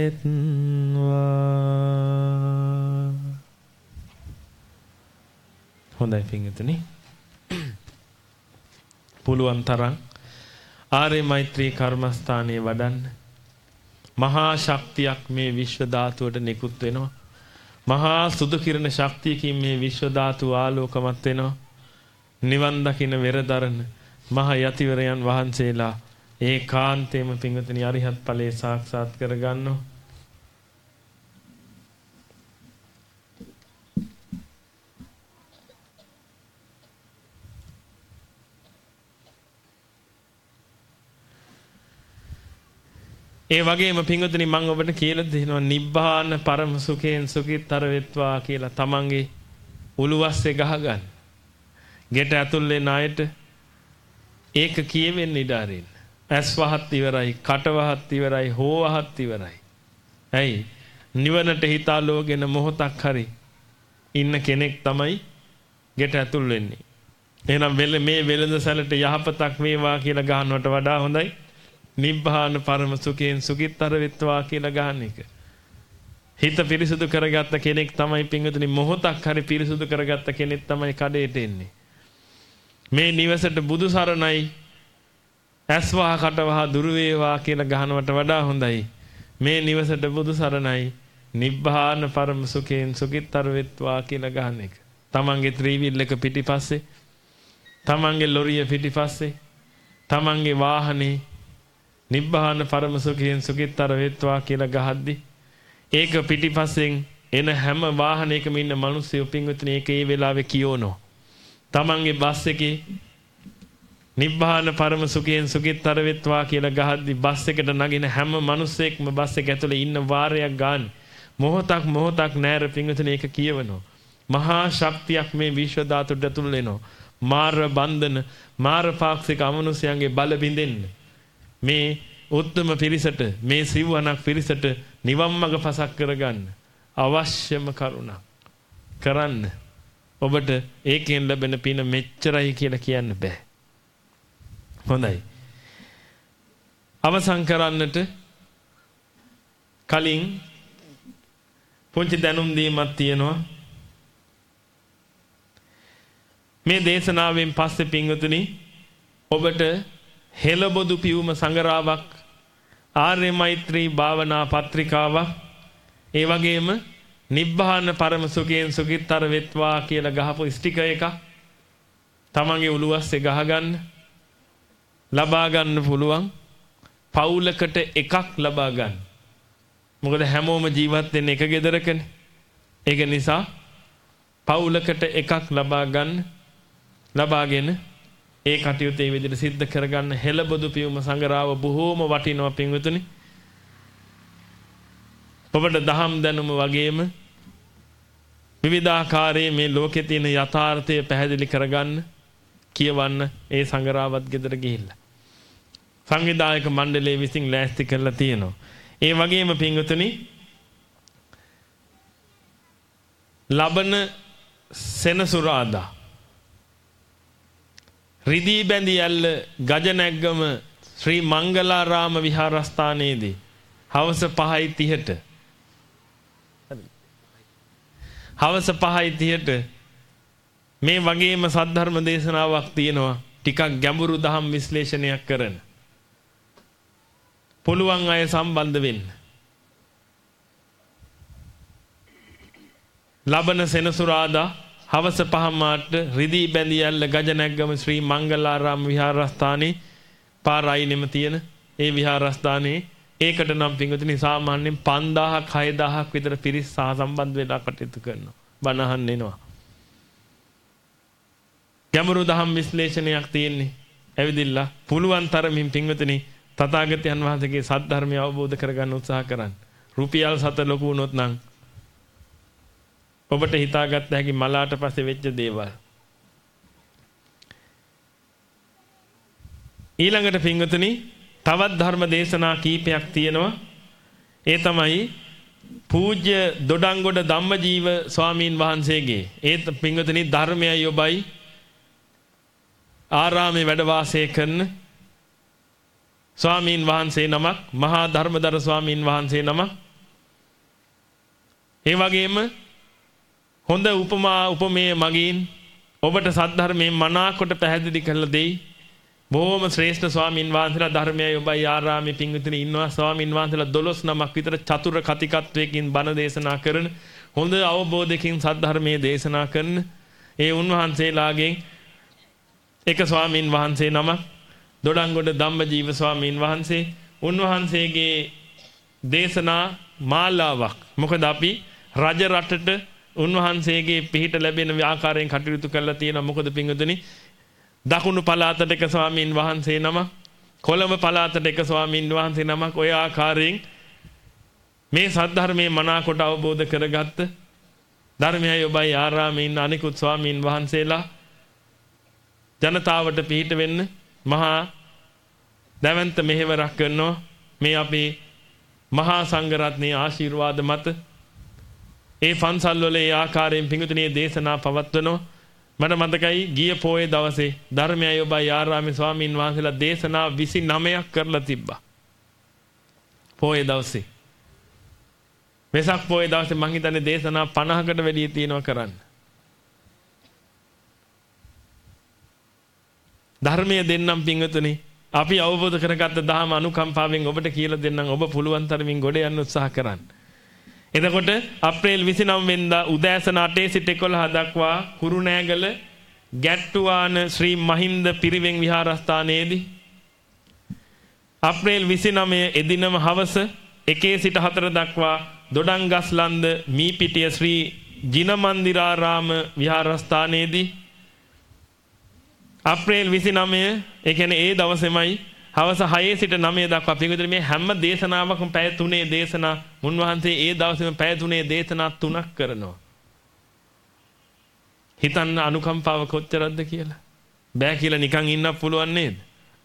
වෙත්වා හොඳයි පිංගතුනි. පුළුවන් තරම් ආර්ය මෛත්‍රී කර්මස්ථානයේ වඩන්න. මහා ශක්තියක් මේ විශ්ව ධාතුවට නිකුත් වෙනවා. මහා සුදු කිරණ ශක්තියකින් මේ විශ්ව ධාතු ආලෝකමත් වෙනවා. නිවන් දකින වෙරදරන මහ යතිවරයන් වහන්සේලා ඒ කාන්තේම පිංගතනි අරිහත් ඵලයේ සාක්ෂාත් කරගන්නවා. ඒ වගේම පිංගුතුනි මම ඔබට කියලා දෙනවා නිබ්බාන පරම සුඛයෙන් සුඛිතර වෙත්වා කියලා තමන්ගේ උළුවස්සේ ගහගන්න. ගෙට ඇතුල් වෙන අයට ඒක කියවෙන්න ඉඩ අරින්න. ඇස් වහත් ඉවරයි, කට වහත් ඉවරයි, හෝ වහත් ඉවරයි. ඇයි? නිවනට හිතාලෝගෙන මොහොතක් හරි ඉන්න කෙනෙක් තමයි ගෙට ඇතුල් වෙන්නේ. එහෙනම් මේ වෙළඳ සැලට යහපතක් වේවා කියලා ගහනවට වඩා හොඳයි නිබ්බාන පරම සුඛයෙන් සුඛිතර වෙත්වා කියලා ගන්න එක. හිත පිරිසුදු කරගත්ත කෙනෙක් තමයි පිංගුතුනි මොහොතක් හරි පිරිසුදු කරගත්ත කෙනෙක් තමයි කඩේට එන්නේ. මේ නිවසට බුදු සරණයි ඇස්වා කටවහා දුරු වේවා කියලා ගහනවට වඩා හොඳයි. මේ නිවසට බුදු සරණයි නිබ්බාන පරම සුඛයෙන් සුඛිතර වෙත්වා කියලා ගහන එක. තමන්ගේ ත්‍රිවිල් එක පිටිපස්සේ තමන්ගේ ලොරිය පිටිපස්සේ තමන්ගේ වාහනේ නිබ්බාන පරම සුඛයෙන් සුඛිතර වෙත්වා කියලා ගහද්දි ඒක පිටිපස්සෙන් එන හැම වාහනයකම ඉන්න මිනිස්සු පින්විතනේ ඒක ඒ වෙලාවේ කියවනවා. Tamange බස් එකේ නිබ්බාන පරම සුඛයෙන් සුඛිතර වෙත්වා කියලා ගහද්දි බස් එකට නගින හැම මිනිස්සෙක්ම බස් එක ඇතුලේ ඉන්න වාරයක් ගන්න මොහොතක් මොහොතක් නෑර පින්විතනේ ඒක කියවනවා. මහා ශක්තියක් මේ විශ්ව ධාතුට ඇතුල් වෙනවා. මාර බන්ධන මාර පාක්ෂික අමනුෂ්‍යයන්ගේ බල බින්දෙන්නේ මේ උත්තම පිරිසට මේ සිව්වනක් පිරිසට නිවන් මඟ පසක් කරගන්න අවශ්‍යම කරුණක් කරන්න ඔබට ඒකෙන් ලැබෙන පින මෙච්චරයි කියලා කියන්න බෑ. හොඳයි. අවසන් කරන්නට කලින් පුංචි දැනුම් දීමක් තියෙනවා. මේ දේශනාවෙන් පස්සේ පින්වතුනි ඔබට හෙළබොදු පියුම සංගරාවක් ආර්ය මෛත්‍රී භාවනා පත්‍රිකාවක් ඒ වගේම නිබ්බාන පරම සුඛයෙන් සුඛිතර වෙත්වා කියලා ගහපු ස්ටිකර් එකක් තමන්ගේ උළුවස්සේ ගහගන්න ලබා ගන්න පුළුවන් පවුලකට එකක් ලබා ගන්න. මොකද හැමෝම ජීවත් වෙන්නේ එක ගෙදරකනේ. ඒක නිසා පවුලකට එකක් ලබා ගන්න ලබාගෙන ඒ කටයුතු ඒ විදිහට සිද්ධ කරගන්න හෙළබොදු පියුම සංගරාව බොහෝම වටිනවා පින්වතුනි. ඔබට දහම් දැනුම වගේම විවිධාකාරයේ මේ ලෝකේ තියෙන යථාර්ථය පැහැදිලි කරගන්න කියවන්න ඒ සංගරාවත් ගෙදර ගිහිල්ලා. සංවිධායක මණ්ඩලය විසින් ලෑස්ති කරලා තියෙනවා. ඒ වගේම පින්වතුනි ලබන සෙනසුරාදා රිදී බැඳි ඇල්ල ගජනැග්ගම ශ්‍රී මංගලාරාම විහාරස්ථානයේදී හවස 5:30ට හවස 5:30ට මේ වගේම සද්ධර්ම දේශනාවක් තියෙනවා ටිකක් ගැඹුරු දහම් විශ්ලේෂණයක් කරන. පුළුවන් අය සම්බන්ධ වෙන්න. ලබන සෙනසුරාදා හවස පහමාට රිදී බැඳියල්ල ගජනැග්ගම ශ්‍රී මංගලාරාම විහාරස්ථානයේ පාර අයිනෙම තියෙන ඒ විහාරස්ථානයේ ඒකට නම් පිංගුතුනි සාමාන්‍යයෙන් 5000ක් 6000ක් විතර පිරිස් සහ සම්බන්ධ වෙලා කටයුතු කරනවා. බණ අහන්න එනවා. ගැඹුරු දහම් විශ්ලේෂණයක් තියෙන්නේ. ඇවිදිලා පුළුවන් තරමින් පිංගුතුනි තථාගතයන් වහන්සේගේ සද්ධර්මය අවබෝධ කරගන්න උත්සාහ කරන්න. රුපියල් 7 ලොකු වුණොත් නම් ඔබට හිතාගත්ත හැකි මලාට පස්සේ වෙච්ච දේවල්. ඊළඟට පින්වතුනි තවත් ධර්ම දේශනා කීපයක් තියෙනවා. ඒ තමයි පූජ්‍ය දොඩංගොඩ ධම්මජීව ස්වාමීන් වහන්සේගේ ඒ පින්වතුනි ධර්මයයි ඔබයි ආරාමේ වැඩ වාසය කරන ස්වාමීන් වහන්සේ නමක් මහා ධර්මදර ස්වාමීන් වහන්සේ නමක් ඒ වගේම හොඳ උපමා උපමේය මගින් ඔබට සද්ධර්මයෙන් මනාකොට පැහැදිලි කරලා දෙයි. බොහොම ශ්‍රේෂ්ඨ ස්වාමින් වහන්සේලා ධර්මයයි ඔබයි ආරාමේ පිංගුතුනි ඉන්නවා. ස්වාමින් වහන්සේලා 12 නමක් විතර චතුර කතිකත්වයකින් බණ දේශනා කරන හොඳ අවබෝධයකින් සද්ධර්මයේ දේශනා කරන ඒ උන්වහන්සේලාගෙන් එක ස්වාමින් වහන්සේ නමක් දොඩංගොඩ ධම්මජීව ස්වාමින් වහන්සේ. උන්වහන්සේගේ දේශනා මාලාවක්. මොකද අපි රජ රටට උන්වහන්සේගේ පිහිට ලැබෙන ආකාරයෙන් කටයුතු කරලා තියෙනවා මොකද පිංගුතුනි දකුණු පළාතට එක ස්වාමීන් වහන්සේ නම කොළඹ පළාතට එක ස්වාමීන් වහන්සේ නමක් ඔය ආකාරයෙන් මේ සද්ධර්මයේ මනාකොට අවබෝධ කරගත්ත ධර්මයයි ඔබයි ආරාමේ ඉන්න අනිකුත් ස්වාමීන් වහන්සේලා ජනතාවට පිහිට වෙන්න මහා දැවන්ත මෙහෙවරක් කරනවා. මේ අපේ මහා සංඝරත්නයේ ආශිර්වාද මත ඒ පන්සල් වල ඒ ආකාරයෙන් පිඟුතුණිය දේශනා පවත්වනවා. මට මතකයි ගිය පොයේ දවසේ ධර්මයයි ඔබයි ආරාමේ ස්වාමින් වහන්සේලා දේශනා 29ක් කරලා තිබ්බා. පොයේ දවසේ. වෙසක් පොයේ දවසේ මං හිතන්නේ දේශනා 50කට වැඩිය තියෙනවා කරන්න. ධර්මයේ දෙන්නම් පිංගතුනි අපි අවබෝධ කරගත්ත දහම අනුකම්පාවෙන් ඔබට කියලා දෙන්නම් ඔබ පුළුවන් තරමින් ගොඩ යන්න උත්සාහ කරන්න. එතකොට අප්‍රේල් 29 වෙනිදා උදෑසන 8 සිට 11 දක්වා කුරුණෑගල ගැට්ටුවාන ශ්‍රී මහින්ද පිරිවෙන් විහාරස්ථානයේදී අප්‍රේල් 29 එදිනම හවස 1 සිට 4 දක්වා දොඩංගස්ලන්ද මීපිටිය ශ්‍රී ජිනමන්දිරාරාම විහාරස්ථානයේදී අප්‍රේල් 29 ඒ කියන්නේ ඒ දවසේමයි හවස 6 සිට 9 දක්වා පිටුදෙන මේ හැම දේශනාවකම පැය 3 දේශනා මුන්වහන්සේ ඒ දවසේම පැය 3 දේශනා තුනක් කරනවා. හිතන්න අනුකම්පාව කොච්චරද කියලා. බෑ කියලා නිකන් ඉන්න පුළුවන් නේද?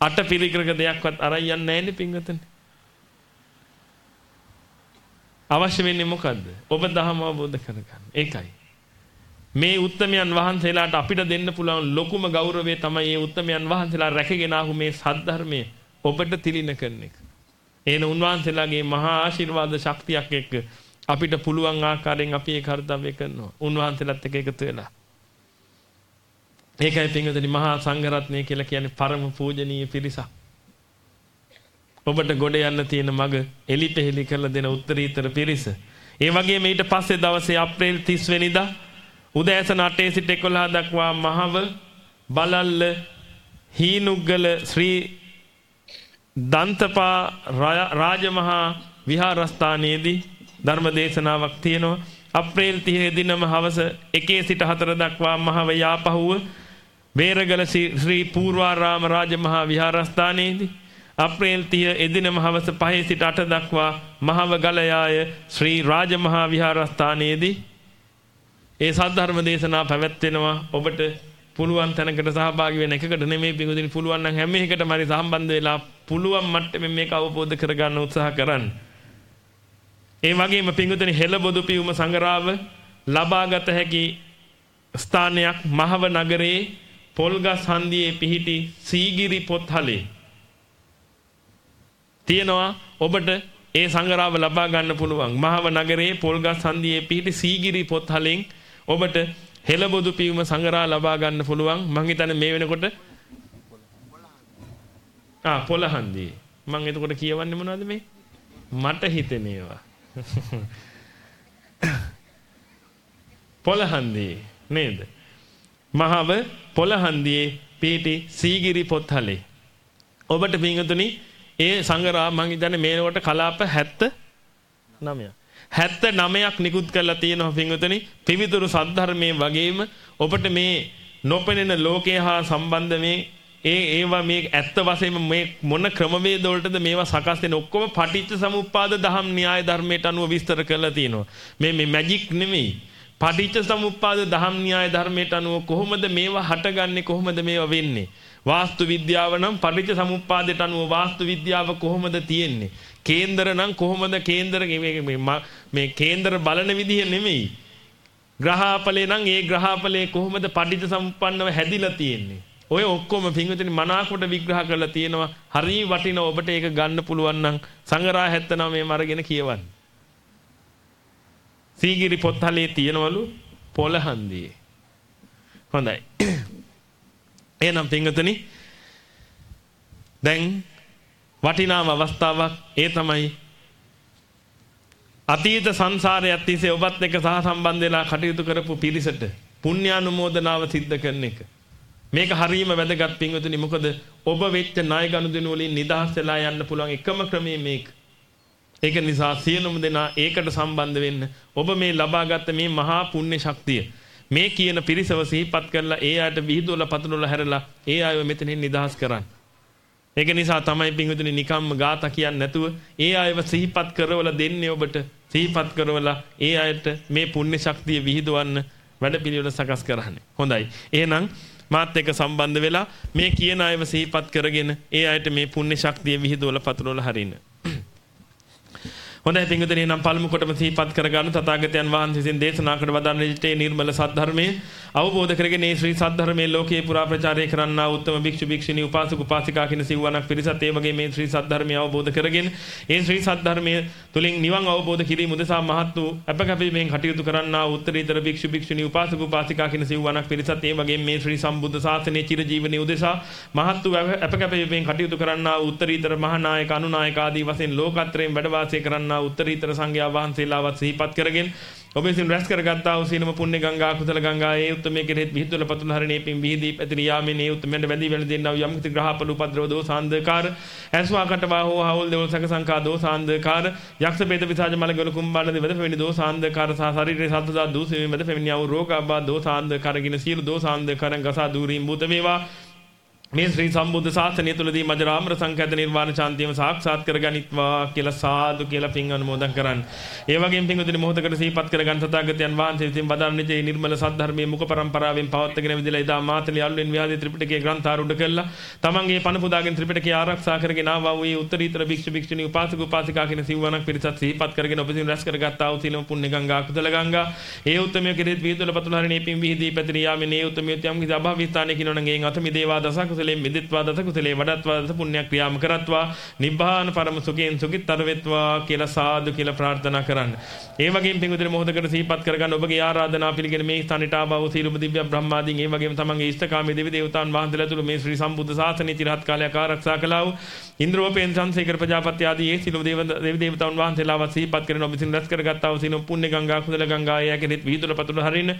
අට පිළිකරක දෙයක්වත් අරන් යන්නේ නැහැනේ පින්වතනේ. අවශ්‍ය වෙන්නේ මොකද්ද? ඔබ දහම අවබෝධ කරගන්න. ඒකයි. මේ උත්තමයන් වහන්සේලාට අපිට දෙන්න පුළුවන් ලොකුම ගෞරවය තමයි මේ උත්තමයන් වහන්සේලා රැකගෙන ආපු මේ සද්ධර්මයේ ඔබට තිලින කරන එක. එන උන්වහන්සේලාගේ මහා ආශිර්වාද ශක්තියක් එක්ක අපිට පුළුවන් ආකාරයෙන් අපි ඒ කාර්යය කරනවා. උන්වහන්සේලාත් එක්ක එකතු වෙලා. ඒකයි පින්වතුනි මහා සංඝරත්නය කියලා කියන්නේ පරම පූජනීය පිරිසක්. ඔබට ගොඩ යන්න තියෙන මග එලිපෙහෙලි කරලා දෙන උත්තරීතර පිරිස. ඒ වගේම ඊට පස්සේ දවසේ අප්‍රේල් 30 වෙනිදා උදෑසන 8 සිට 11 දක්වා මහව බලල්ල හීනුග්ගල ශ්‍රී දන්තපා රාජමහා විහාරස්ථානයේදී ධර්ම දේශනාවක් තියෙනවා. අප්‍රේල් 30 දිනම හවස 1 සිට 4 දක්වා මහව යාපහුව බේරගල ශ්‍රී පූර්වාරාම රාජමහා විහාරස්ථානයේදී අප්‍රේල් 30 එදිනම හවස 5 සිට 8 දක්වා මහව ගලයාය ශ්‍රී රාජමහා විහාරස්ථානයේදී ඒ සද්ධර්ම දේශනා පැවැත්වෙනවා. ඔබට පුළුවන් තැනකට සහභාගී වෙන එකකට නෙමෙයි පිඟුදින පුළුවන් නම් හැම එකකටම හරි සම්බන්ධ වෙලා පුළුවන් මට්ටමින් මේක අවබෝධ කරගන්න උත්සාහ කරන්න. ඒ වගේම පිඟුදින හෙළබොදු පියුම සංගරාව ලබාගත හැකි ස්ථානයක් මහව නගරයේ පොල්ගස් හන්දියේ පිහිටි සීගිරි පොත්හලේ තියෙනවා. ඔබට ඒ සංගරාව ලබා ගන්න පුළුවන්. මහව නගරයේ පොල්ගස් හන්දියේ පිහිටි සීගිරි පොත්හලෙන් ඔබට හෙළබොදු පියුම සංගරා ලබා ගන්න පුළුවන්. මං හිතන්නේ මේ වෙනකොට ආ පොළහන්දියේ මං එතකොට කියවන්නේ මොනවද මේ? මට හිතෙන ඒවා. පොළහන්දියේ නේද? මහව පොළහන්දියේ පීටි සීගිරි පොත්හලේ. ඔබට පින්වතුනි ඒ සංගරා මං හිතන්නේ මේකට කලාප 79 79ක් නිකුත් කරලා තියෙනවා පින්වතුනි. පිවිතුරු සද්ධර්මයේ වගේම ඔබට මේ නොපෙනෙන ලෝකය හා සම්බන්ධ මේ ඒ ඒවා මේ ඇත්ත වශයෙන්ම මේ මොන ක්‍රමවේද වලටද මේවා සකස් වෙන්නේ ඔක්කොම පටිච්ච සමුප්පාද දහම් න්‍යාය ධර්මයට අනුව විස්තර කරලා තියෙනවා. මේ මේ මැජික් නෙමෙයි. පටිච්ච සමුප්පාද දහම් න්‍යාය ධර්මයට අනුව කොහොමද මේවා හටගන්නේ කොහොමද මේවා වෙන්නේ? වාස්තු විද්‍යාව නම් පටිච්ච සමුප්පාදයට අනුව වාස්තු විද්‍යාව කොහොමද තියෙන්නේ? කේන්දර නම් කොහොමද කේන්දර මේ කේන්දර බලන විදිහ නෙමෙයි ග්‍රහාපලේ නම් ඒ ග්‍රහාපලේ කොහොමද පටිච්ච සමුප්පන්නව හැදිලා තියෙන්නේ ඔය ඔක්කොම පින්විතනි මනාකොට විග්‍රහ කරලා තියෙනවා හරි වටින ඔබට ඒක ගන්න පුළුවන් නම් සංගරා 79 මේ මරගෙන කියවන්න සීගිරි පොත්හලේ තියෙනවලු පොළහන්දියේ. හොඳයි. එහෙනම් පින්වතුනි දැන් වටිනාම අවස්ථාවක් ඒ තමයි අතීත සංසාරයත් තිස්සේ ඔබත් එක්ක සහ සම්බන්ධ වෙලා කටයුතු කරපු පිරිසට පුණ්‍යානුමෝදනාව සිද්ධ කරන එක. මේක හරීම වැදගත් පින්වතුනි මොකද ඔබ වෙච්ච ණය ගනුදෙනු වලින් නිදහස් වෙලා යන්න පුළුවන් එකම ක්‍රමය මේක. ඒක නිසා සියලුම දෙනා ඒකට සම්බන්ධ වෙන්න. ඔබ මේ ලබාගත් මේ මහා පුණ්‍ය ශක්තිය මේ කියන පිරිසව සිහිපත් කරලා ඒ අයට විහිදුවලා පතුරවලා හැරලා ඒ අයව මෙතනින් නිදහස් කරන්න. ඒක නිසා තමයි පින්විතුනි නිකම්ම ગાතා කියන්නේ නැතුව ඒ අයව සිහිපත් කරවලා දෙන්නේ ඔබට සිහිපත් කරවලා ඒ අයට මේ පුණ්‍ය ශක්තිය විහිදවන්න වැඩපිළිවෙල සකස් කරන්නේ. හොඳයි. එහෙනම් මාත් එක්ක සම්බන්ධ වෙලා මේ කියන අයව සිහිපත් කරගෙන ඒ අයට මේ පුණ්‍ය ශක්තිය විහිදුවලා පතුරවලා හරින්න. හොඳයි පිංගුතුනි නම් පළමු කොටම සිහිපත් කරගන්න තථාගතයන් වහන්සේ විසින් දේශනා කළ වදාන නිජිතේ නිර්මල සද්ධර්මයේ අවබෝධ කරගෙන මේ ශ්‍රී සද්ධර්මයේ ලෝකේ පුරා ප්‍රචාරය කරන්නා උත්තම භික්ෂු භික්ෂුණී උපාසක උපාසිකා කියන සිව්වණක් පිරිසත් ඒ වගේ මේ ශ්‍රී සද්ධර්මය අවබෝධ කරගෙන ඒ ශ්‍රී සද්ධර්මයේ තුලින් නිවන් අවබෝධ කිරීම උදෙසා මහත් වූ අපකපීමෙන් කටයුතු කරන්නා උත්තරීතර භික්ෂු භික්ෂුණී උපාසක උපාසිකා කියන සිව්වණක් පිරිසත් ඒ වගේ මේ ශ්‍රී සම්බුද්ධ ශාසනයේ චිරජීවනයේ උදෙසා මහත් වූ අපකපීමෙන් කටයුතු කරන්නා උත්තරීතර මහානායක අනුනායක ආදී වශයෙන් ලෝකත්‍රයෙන් වැඩ වාසය කරන්නා වන්නා උත්තරීතර සංඝයා වහන්සේලාවත් සිහිපත් කරගෙන ඔබ විසින් රැස් කරගත්තා වූ සීනම පුණ්‍ය ගංගා කුසල ගංගා ඒ උත්තමයේ කෙරෙහි විහිදුල පතුල හරණේ පින් විහිදී පැතිරී යාමේ මේ උත්තමෙන් වැඳී වැළ දෙන්නා වූ යම් කිසි ග්‍රහපල උපද්‍රව දෝසාන්දකාර ඇස්වා කටවා හෝ හවුල් දෙවල් සක සංකා දෝසාන්දකාර යක්ෂ පේත පිසාජ මලගල කුම්බාන දෙවද පෙවෙනි දෝසාන්දකාර සහ ශරීරයේ සද්දදා දූසෙමින් මැද පෙවෙනි ආ වූ රෝග අබ්බා දෝසාන්දකාර ගින සියලු දෝසාන්දකාරන් ගසා දූරීම් භූත වේවා. මේ ශ්‍රී සම්බුද්ධ ශාසනය තුලදී මජරාමර සංකේත නිර්වාණ ශාන්තියම සාක්ෂාත් කරගනිත්වා කියලා සාදු කියලා පින් අනුමෝදන් කරන්න. ඒ වගේම පින්වතුනි මොහොතකට සිහිපත් කරගන්න තථාගතයන් වහන්සේ විසින් වදාළන්නේ නිර්මල සද්ධර්මයේ මුඛ පරම්පරාවෙන් පවත්වාගෙන විදලා ඉදා මාතලේ අල්ලෙන් ව්‍යාධි ත්‍රිපිටකයේ ග්‍රන්ථාරූඪ කළා. තමන්ගේ පණ පුදාගෙන ත්‍රිපිටකය ආරක්ෂා කරගෙන ආවා වූ උත්තරීතර භික්ෂු භික්ෂුණී උපාසක උපාසිකා කියන සිව්වණක් පිරිසත් සිහිපත් කරගෙන ඔබ විසින් රැස් කරගත්තා වූ සීලම පුණ්‍ය ගංගා කුසල ගංගා ඒ උත්තමයේ කෙරෙහි විදුල පතුල හරිනේ පින් විහිදී පැතිරියාමේ මේ උත්තමියත් යම් කිසි අභාවිස්ථානයේ කිනවනම් ගෙන් අත මිදේවා දසක කුසලයෙන් මිදෙත්වා දස කුසලේ වඩත්වා දස පුණ්‍ය ක්‍රියාම කරත්වා නිබ්බාන පරම සුඛයෙන් සුඛිතර වෙත්වා කියලා සාදු කියලා ප්‍රාර්ථනා කරන්න. ඒ වගේම පිඟුදින මොහොතකට සිහිපත් කරගන්න ඔබගේ ආරාධනා පිළිගෙන මේ ස්ථානට ආවව සීලම දිව්‍ය බ්‍රහ්මාදීන් ඒ වගේම තමන්ගේ ඉෂ්ඨකාමී දෙවි දේවතාවුන් වහන්සේලා තුළ මේ ශ්‍රී සම්බුද්ධ ශාසනය চিරහත් කාලයක් ආරක්ෂා කළා වූ ඉන්ද්‍රෝපේන් සංසේකර ප්‍රජාපති ආදී ඒ සීල දේව දේව දේවතාවුන් වහන්සේලාව සිහිපත් කරගෙන ඔබ විසින් රැස් කරගත්තා වූ සීල පුණ්‍ය ගංගා කුසල ගංගා යැකෙනෙත් විහිදුල පතුල හරින්න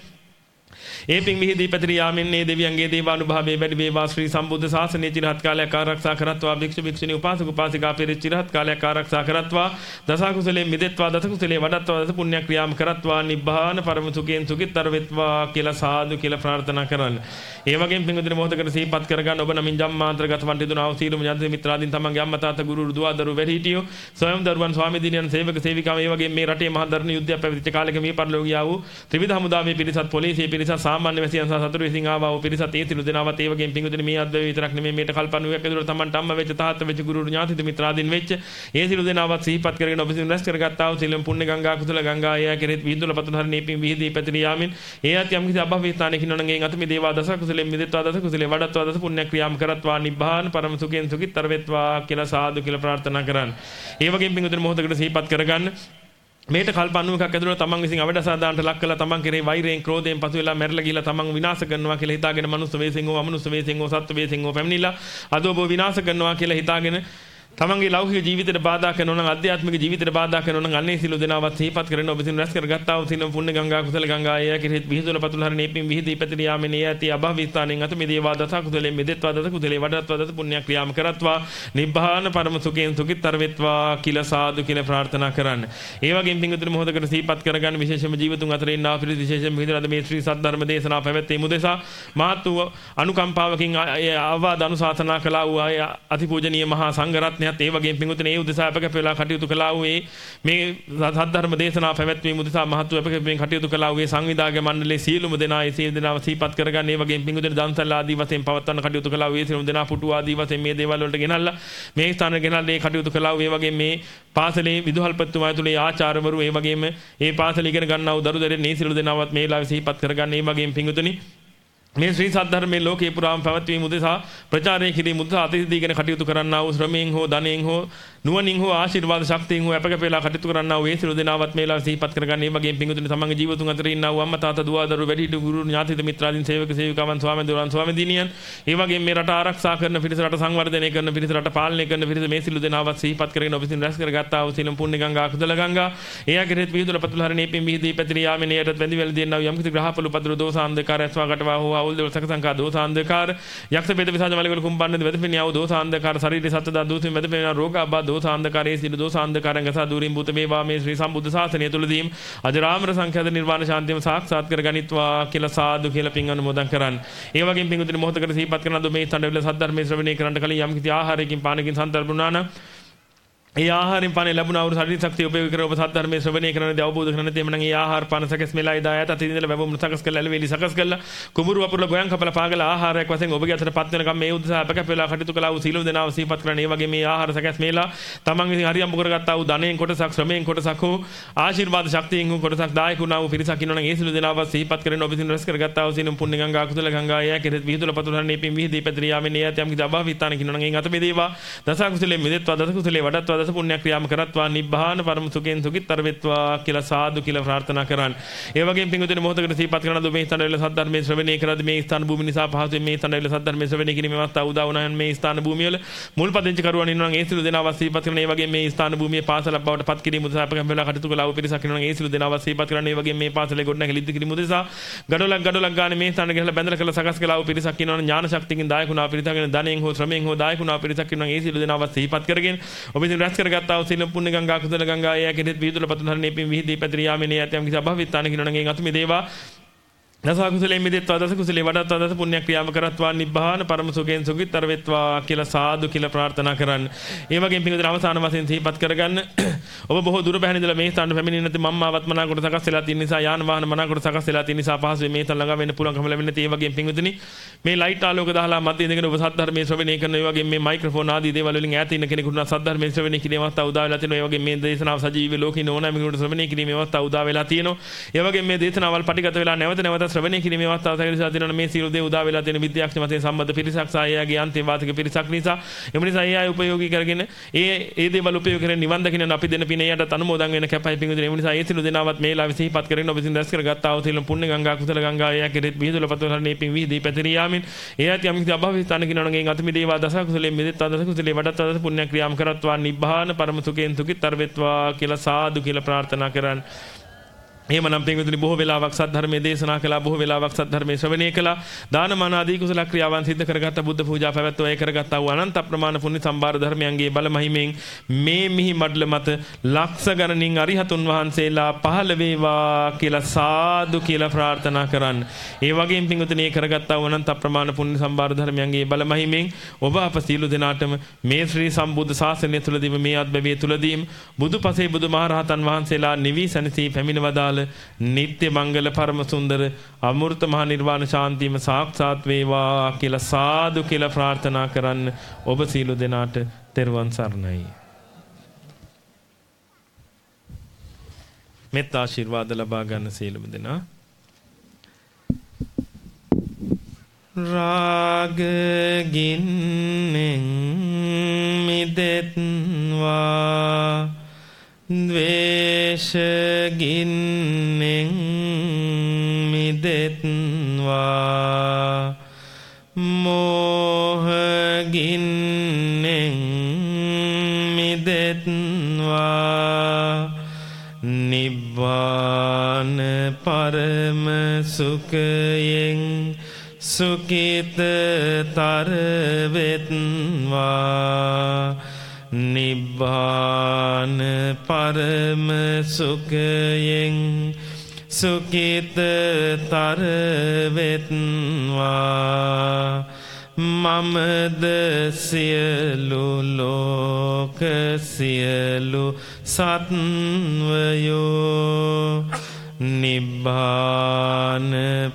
ඒ පින් විහිදී පැතිරී යාමෙන් මේ දෙවියන්ගේ දේවානුභාවයේ වැඩි වේවා. ශ්‍රී සම්බුද්ධ ශාසනය চিරහත් කාලයක් ආරක්ෂා කරත්වා. භික්ෂු භික්ෂුණී උපාසක උපාසිකා පෙරේ চিරහත් කාලයක් ආරක්ෂා කරත්වා. දස කුසලයෙන් මිදෙත්වා දස කුසලයේ වඩත්වා දස පුණ්‍ය ක්‍රියාම් කරත්වා. නිබ්බාන පරම සුඛයෙන් සුඛිතර වෙත්වා කියලා සාදු කියලා ප්‍රාර්ථනා කරන්න. ඒ වගේම පින්වදින මොහොතකට සිහිපත් කරගන්න ඔබ නමින් ජම්මාන්තර ගත වන්ටිදුනා වූ සීලම යන්ත්‍ර මිත්‍රාදීන් තමන්ගේ අම්මා තාත්තා ගුරු දුවා දරු වැඩිහිටියෝ ස්වයං දරුවන් ස්වාමී දිනියන් සේවක සේවිකාව ඒ වගේම මේ රටේ මහා දරණ යුද්ධයක් පැවතිච්ච කාලෙක මේ පරිලෝකියා වූ ත්‍රිවිධ හමුදාවේ පිරිසත් පොලිසිය පිරිසත් සාමාන්‍ය වැසියන් සහ සතුරු විසින් ආවා වූ පිරිසත් ඒ සිළු දෙනාවත් ඒ වගේම පිංගුතුනි මේ අද්දවේ විතරක් නෙමෙයි මේට කල්පණුවක් ඇතුළත තමන්ට අම්මා වෙච්ච තාත්තා වෙච්ච ගුරු ඥාතිද මිත්‍රාදීන් වෙච්ච ඒ සිළු දෙනාවත් සිහිපත් කරගෙන ඔබ සින් රැස් කරගත්තා වූ සිලම් පුණ්‍ය ගංගා කුසල ගංගා එයා කෙරෙත් විහිදුල පතුල හරිනේ පින් විහිදී පැතිරී යාමින් ඒ ඇති යම් කිසි අභවී ස්ථානයකින් නොනගෙන් අත මේ දේවා දස කුසලෙන් මිදෙත්වා දස කුසලේ වඩත්වා දස පුණ්‍ය ක්‍රියාම් කරත්වා නිබ්බාන පරම සුඛෙන් සුඛිතර වෙත්වා කියලා සාදු කියලා ප්‍රාර්ථනා කරන්න. ඒ වගේම පිංගුතුනි මොහොතකට සිහිපත් කරගන්න මේට කල්ප 90ක් ඇතුළත තමන් විසින් අවඩසාදාන්ට ලක් කළා. තමන් කෙරේ වෛරයෙන් ක්‍රෝධයෙන් පසු වෙලා මැරලා ගිහලා තමන් විනාශ කරනවා කියලා හිතාගෙන මනුස්ස වේසෙන් හෝ අමනුස්ස වේසෙන් හෝ සත්ත්ව වේසෙන් හෝ පැමිණිලා අද ඔබ විනාශ කරනවා කියලා හිතාගෙන තමන්ගේ ලෞකික ජීවිතයට බාධා කරනවා නම් අධ්‍යාත්මික ජීවිතයට බාධා කරනවා නම් අන්නේ සිළු දෙනාවත් සිහිපත් කරගෙන ඔබ සින් රැස් කරගත්තා වූ සිනම් පුණ්‍ය ගංගා කුසල ගංගා එය කෙරෙහිත් විහිදුල පතුල හරිනේ පින් විහිදී පැතිරී යාමේ නේ ඇති අභවිස්ථානෙන් අත මේ දේවා දස කුසලෙන් මෙදෙත්වා දස කුසලේ වඩත්වා දස පුණ්‍ය ක්‍රියාම කරත්වා නිබ්බාන පරම සුඛයෙන් සුඛිතර වෙත්වා කියලා සාදු කියලා ප්‍රාර්ථනා කරන්න. ඒ වගේම පින්විතර මොහොතකට සිහිපත් කරගන්න විශේෂම ජීවිතුන් අතර ඉන්න අපිට විශේෂම විහිදුලද මේ ශ්‍රී සද්ධර්ම දේශනා පැවැත්වීම උදෙසා මාතු අනුකම්පාවකින් අවවාද අනුශාසනා කළා වූ අතිපූජනීය මහා සංඝරත්නයත් ඒ වගේම පින්විතර මේ උදෙසා අපකප වෙලා කටයුතු කළා වූ මේ සද්ධර්ම දේශනා පැවැත්වීම උදෙසා මහත්ව අපකපෙන් කටයුතු කළා වූ සංවිධායක මණ්ඩලයේ සියලුම දෙනා ඒ සියලු දෙනාව සිහිපත් කරගන්න. ඒ වගේම පිංගුදෙන දන්සල් ආදී වශයෙන් පවත්වන්න කටයුතු කළා වූ ඒ සියලුම දෙනා පුටු ආදී වශයෙන් මේ දේවල් වලට ගෙනල්ලා මේ ස්ථාන ගෙනල්ලා ඒ කටයුතු කළා වූ ඒ වගේම මේ පාසලේ විදුහල්පතිතුමා ඇතුළේ ආචාර්යවරු ඒ වගේම ඒ පාසල ඉගෙන ගන්නා වූ දරු දරුවන් මේ සියලු දෙනාවත් මේ ලාවේ සිහිපත් කරගන්න. ඒ වගේම පිංගුතුනි මේ ශ්‍රී සද්ධර්මයේ ලෝකේ පුරාම පැවැත්වීම උදෙසා ප්‍රචාරය කිරීම උදෙසා අතිදීගෙන කටයුතු කරන්නා වූ ශ්‍රමයෙන් හෝ ධනයෙන් හෝ නුවණින් හෝ ආශිර්වාද ශක්තියෙන් හෝ අපක පෙරලා කටයුතු කරන්නා වූ ඒ සිළු දෙනාවත් මේලා සිහිපත් කරගන්න. මේ වගේම පිංගුතුනි තමන්ගේ ජීවිතුන් අතර ඉන්නා වූ අම්මා තාත්තා දුව දරුවෝ වැඩිහිටි ගුරු ඥාතිත මිත්‍රාදීන් සේවක සේවිකාවන් ස්වාමීන් දරුවන් ස්වාමීදිනියන් ඒ වගේම මේ රට ආරක්ෂා කරන පිරිස රට සංවර්ධනය කරන පිරිස රට පාලනය කරන පිරිස මේ සිළු දෙනාවත් සිහිපත් කරගෙන ඔබ විසින් රැස් කරගත්තා වූ සිළුම් පුණ්‍ය ගංගා කුසල ගංගා. ඒ ආගරෙත් විදුල පතුල හරණේ පින් විහිදී පැතිරී යාමේ නේරත් වැඳි වැළඳ දෙන්නා වූ යම් කිසි ග්‍රහපලු පතුරු දෝසාන්දකාර ඇස්වා කටවා හෝ අවුල් දෙවල් සකසංකා දෝසාන්දකාර යක්ෂ බෙද විසාජ මලවල කුම්බන්නේ වෙදපෙනියා වූ දෝසාන්දකාර ශරීරේ සත්දා දෝසින් වෙදපෙනියා රෝග අබ්බා දෝසාන්දකාරයේ සිළු දෝසාන්දකාරංග සහ දුරින් බුත වේවා මේ ශ්‍රී සම්බුද්ධ ශාසනය තුලදීම අජරාමර සංඛ්‍යාත නිර්වාණ ශාන්තියම සාක්ෂාත් කරගනිත්වා කියලා සාදු කියලා පින් අනුමෝදන් කරන්න. ඒ වගේම පින් උදින මොහොතකට සිහිපත් කරන අද මේ තණ්ඩවල සද්ධර්මයේ ශ්‍රවණය කරන්න කලින් යම් කිසි ආහාරයකින් පානකින් සන්තරපුණා නම් ඒ ආහාරයෙන් පානේ ලැබුණ අවුරු ශරීර ශක්තිය උපයෝග කර ඔබ සද්ධර්මයේ ශ්‍රවණය කරනදී අවබෝධ කරන තේම නම් ඒ ආහාර පාන සකස් මෙලා ඉදා යත අතින් වැවුම් සකස් කරලා ඇලවිලි සකස් කරලා කුඹුරු වපුරලා ගෝයන් කපලා පාගලා ආහාරයක් වශයෙන් ඔබගේ අතට පත් වෙනකම් මේ උදෙසා අපකප වෙලා කටයුතු කළා වූ සීලව දෙනාව සිහිපත් කරන ඒ වගේ මේ ආහාර සකස් මෙලා තමන් විසින් හරියම් කරගත්තා වූ ධනයෙන් කොටසක් ශ්‍රමයෙන් කොටසක් හෝ ආශිර්වාද ශක්තියෙන් හෝ කොටසක් දායකුණා වූ පිරිසක් ඉන්නවා නම් ඒ සීල දෙනාව සිහිපත් කරගෙන ඔබ විසින් රැස් කරගත්තා වූ සීලම් පුණ්‍ය ගංගා කුසල ගංගා ය කෙරෙත් විහිදුල පතුලන්නේ පින් විහිදී පැතිරිය යාමේ නියත යම් කිසි අභාවිතාන කිනෝ නම් ඒ අත බෙදේවා. දස කුසලේ මෙදෙත්වා දස කුසලේ වඩත්වා දස පුණ්‍ය ක්‍රියාම කර කරත්වා නිබ්බාන පරම සුඛෙන් සුඛිතර වෙත්වා කියලා සාදු කියලා ප්‍රාර්ථනා කරන්න. ඒ වගේම පින්වතුනි මොහොතකට සිහිපත් කරන දුමේ ස්ථාන වල සද්ධර්මයේ ශ්‍රවණය කරද්දී මේ ස්ථාන භූමිය නිසා පහසුවෙන් මේ ස්ථාන වල සද්ධර්මයේ ශ්‍රවණය කිරීමේ අවස්ථාව උදා වුණා නම් මේ ස්ථාන භූමිය වල මුල් පදිංචි කරුවන් ඉන්නවා නම් ඒ සිළු දෙනාව සිහිපත් කරන ඒ වගේම මේ ස්ථාන භූමියේ පාසලක් බවට පත් කිරීම උදෙසා අප කැම්බෙලා කටයුතු කළා වූ පිරිසක් ඉන්නවා නම් ඒ සිළු දෙනාව සිහිපත් කරන ඒ වගේම මේ පාසලේ ගොඩනැගිලි කිරීම උදෙසා ගඩොලක් ගඩොලක් ගානේ මේ ස්ථාන ගහලා බැඳලා කළ සකස් කළා වූ පිරිසක් ඉන්නවා නම් ඥාන ශක්තියකින් දායකුණා පිරිසක්ගෙන ධනෙන් හෝ ශ්‍රමයෙන් හෝ දායකුණා පිරිසක් ඉන්නවා නම් ඒ සිළු දෙනාව සිහිපත් කරගෙන ඔබ ඉතින් රැස් කරගත්තා වූ සීල පුණ්‍ය ගංගා කුසල ගංගා එය කෙරෙත් විදුල පතුන් හරණේ පින් විහිදී පැතිරිය යාමේ නේ යතම් කිසි අභවිතාන කිනෝණගෙන් අතු මේ දේවා. දස කුසලයෙන් මිදෙත්වා දස කුසලේ වඩත්වා දස පුණ්‍ය ක්‍රියාව කරත්වා නිබ්බාන පරම සුඛයෙන් සුඛිතර වෙත්වා කියලා සාදු කියලා ප්‍රාර්ථනා කරන්න. ඒ වගේම පින්වදින අවසාන වශයෙන් සිහිපත් කරගන්න. ඔබ බොහෝ දුර බැහැ ඉඳලා මේ ස්ථානට පැමිණෙන්නේ නැති මම්මාවත් මනා කොට සකස් වෙලා තියෙන නිසා යාන වාහන මනා කොට සකස් වෙලා තියෙන නිසා පහසුවෙන් මේ තන ළඟ වෙන්න පුළුවන්කම ලැබෙන්නේ නැති ඒ වගේම පින්වදින මේ ලයිට් ආලෝක දාලා මැද ඉඳගෙන ඔබ සද්ධර්මයේ ශ්‍රවණය කරන ඒ වගේම මේ මයික්‍රොෆෝන් ආදී දේවල් වලින් ඈත ඉන්න කෙනෙකුට නම් සද්ධර්මයේ ශ්‍රවණය කිරීම අවස්ථාව උදා වෙලා තියෙනවා. ඒ වගේම මේ දේශනාව සජීවී ලෝකේ නෝනා මිනිකුට ශ්‍රවණය කිරීමේ අවස්ථාව උදා වෙලා තියෙනවා. ඒ වගේම මේ දේශනාවල් පටිගත වෙලා නැවත නැවත ශ්‍රවණය කිරීමේ අවස්ථාව සැකසීලා දෙනවා මේ සියලු දේ උදා වෙලා තියෙන විද්‍යාඥ මතයෙන් සම්බන්ධ පිරිසක් සහ එයාගේ අන්තිම වාතික පිරිසක් නිසා. එම නිසා ඒ අය උපයෝගී කරගෙන ඒ ඒ දේවල් උපයෝගී කරගෙන නිවන් දකින්න අපි දෙන පින එයාට අනුමෝදන් වෙන කැපයි පිංගුතුනි එම නිසා ඒ සියලු දෙනාවත් මේ ලාවේ සිහිපත් කරගෙන ඔබ විසින් දැස් කරගත්තා වූ සියලු පුණ්‍ය ගංගා කුසල ගංගා එයා කෙරෙත් විහිදුල පතවලන්නේ පිං විහිදී පැතිරියාමින් එයාට යම් කිසි අභාවී ස්ථාන කිනවනගේ අත මිදේවා දස කුසලේ මෙදෙත්තා දස කුසලේ වඩත් දස පුණ්‍ය ක්‍රියාම් කරත්වා නිබ්බාන පරම සුඛයෙන් සුඛිතර වෙත්වා කියලා සාදු කියලා ප්‍රාර්ථනා කරන් එහෙමනම් පින්විතුනි බොහෝ වෙලාවක් සද්ධර්මයේ දේශනා කළා බොහෝ වෙලාවක් සද්ධර්මයේ ශ්‍රවණය කළා දානමාන ආදී කුසල ක්‍රියාවන් සිද්ධ කරගත්ත බුද්ධ පූජා පැවැත්වුවා ඒ කරගත්තා වූ අනන්ත ප්‍රමාණ පුණ්‍ය සම්භාර ධර්මයන්ගේ බල මහිමෙන් මේ මිහි මඩල මත ලක්ෂ ගණනින් අරිහතුන් වහන්සේලා පහළ වේවා කියලා සාදු කියලා ප්‍රාර්ථනා කරන්න. ඒ වගේම පින්විතුනි ඒ කරගත්තා වූ අනන්ත ප්‍රමාණ පුණ්‍ය සම්භාර ධර්මයන්ගේ බල මහිමෙන් ඔබ අප සීල දෙනාටම මේ ශ්‍රී සම්බුද්ධ ශාසනය තුලදීම මේ අත්බැවිය තුලදීම බුදුපසේ බුදුමහරහතන් වහන්සේලා නිවි සැනසී පැමිණ වදාළ විශාල නিত্য මංගල පරම සුන්දර අමෘත මහ නිර්වාණ ශාන්තියම සාක්ෂාත් වේවා කියලා සාදු කියලා ප්‍රාර්ථනා කරන්න ඔබ සීල දෙනාට තෙරුවන් සරණයි. මෙත් ආශිර්වාද ලබා ගන්න සීලම දෙනා රාග ගින්නෙන් මිදෙත්වා ද්වේෂගින්නෙන් මිදෙත්වා. මෝහගින්නෙන් මිදෙත්වා. නිබ්බාන පරම සුඛයෙන් සුකිතතර වෙත්වා. නිබ්බාන පරම සුඛයෙන් සුකිතතර වෙත්වා මමද සියලු ලෝක සියලු සත්වයෝ. නිබ්බාන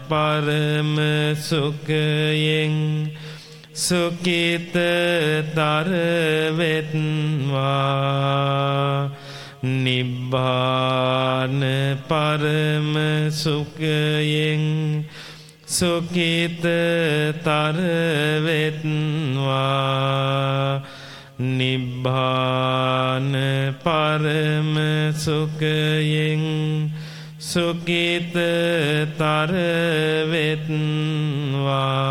පරම සුඛයෙන් සුකිතතර වෙත්වා නිබ්බාන පරම සුඛයෙන් සුකිතතර වෙත්වා නිබ්බාන පරම සුඛයෙන් සුකිතතර වෙත්වා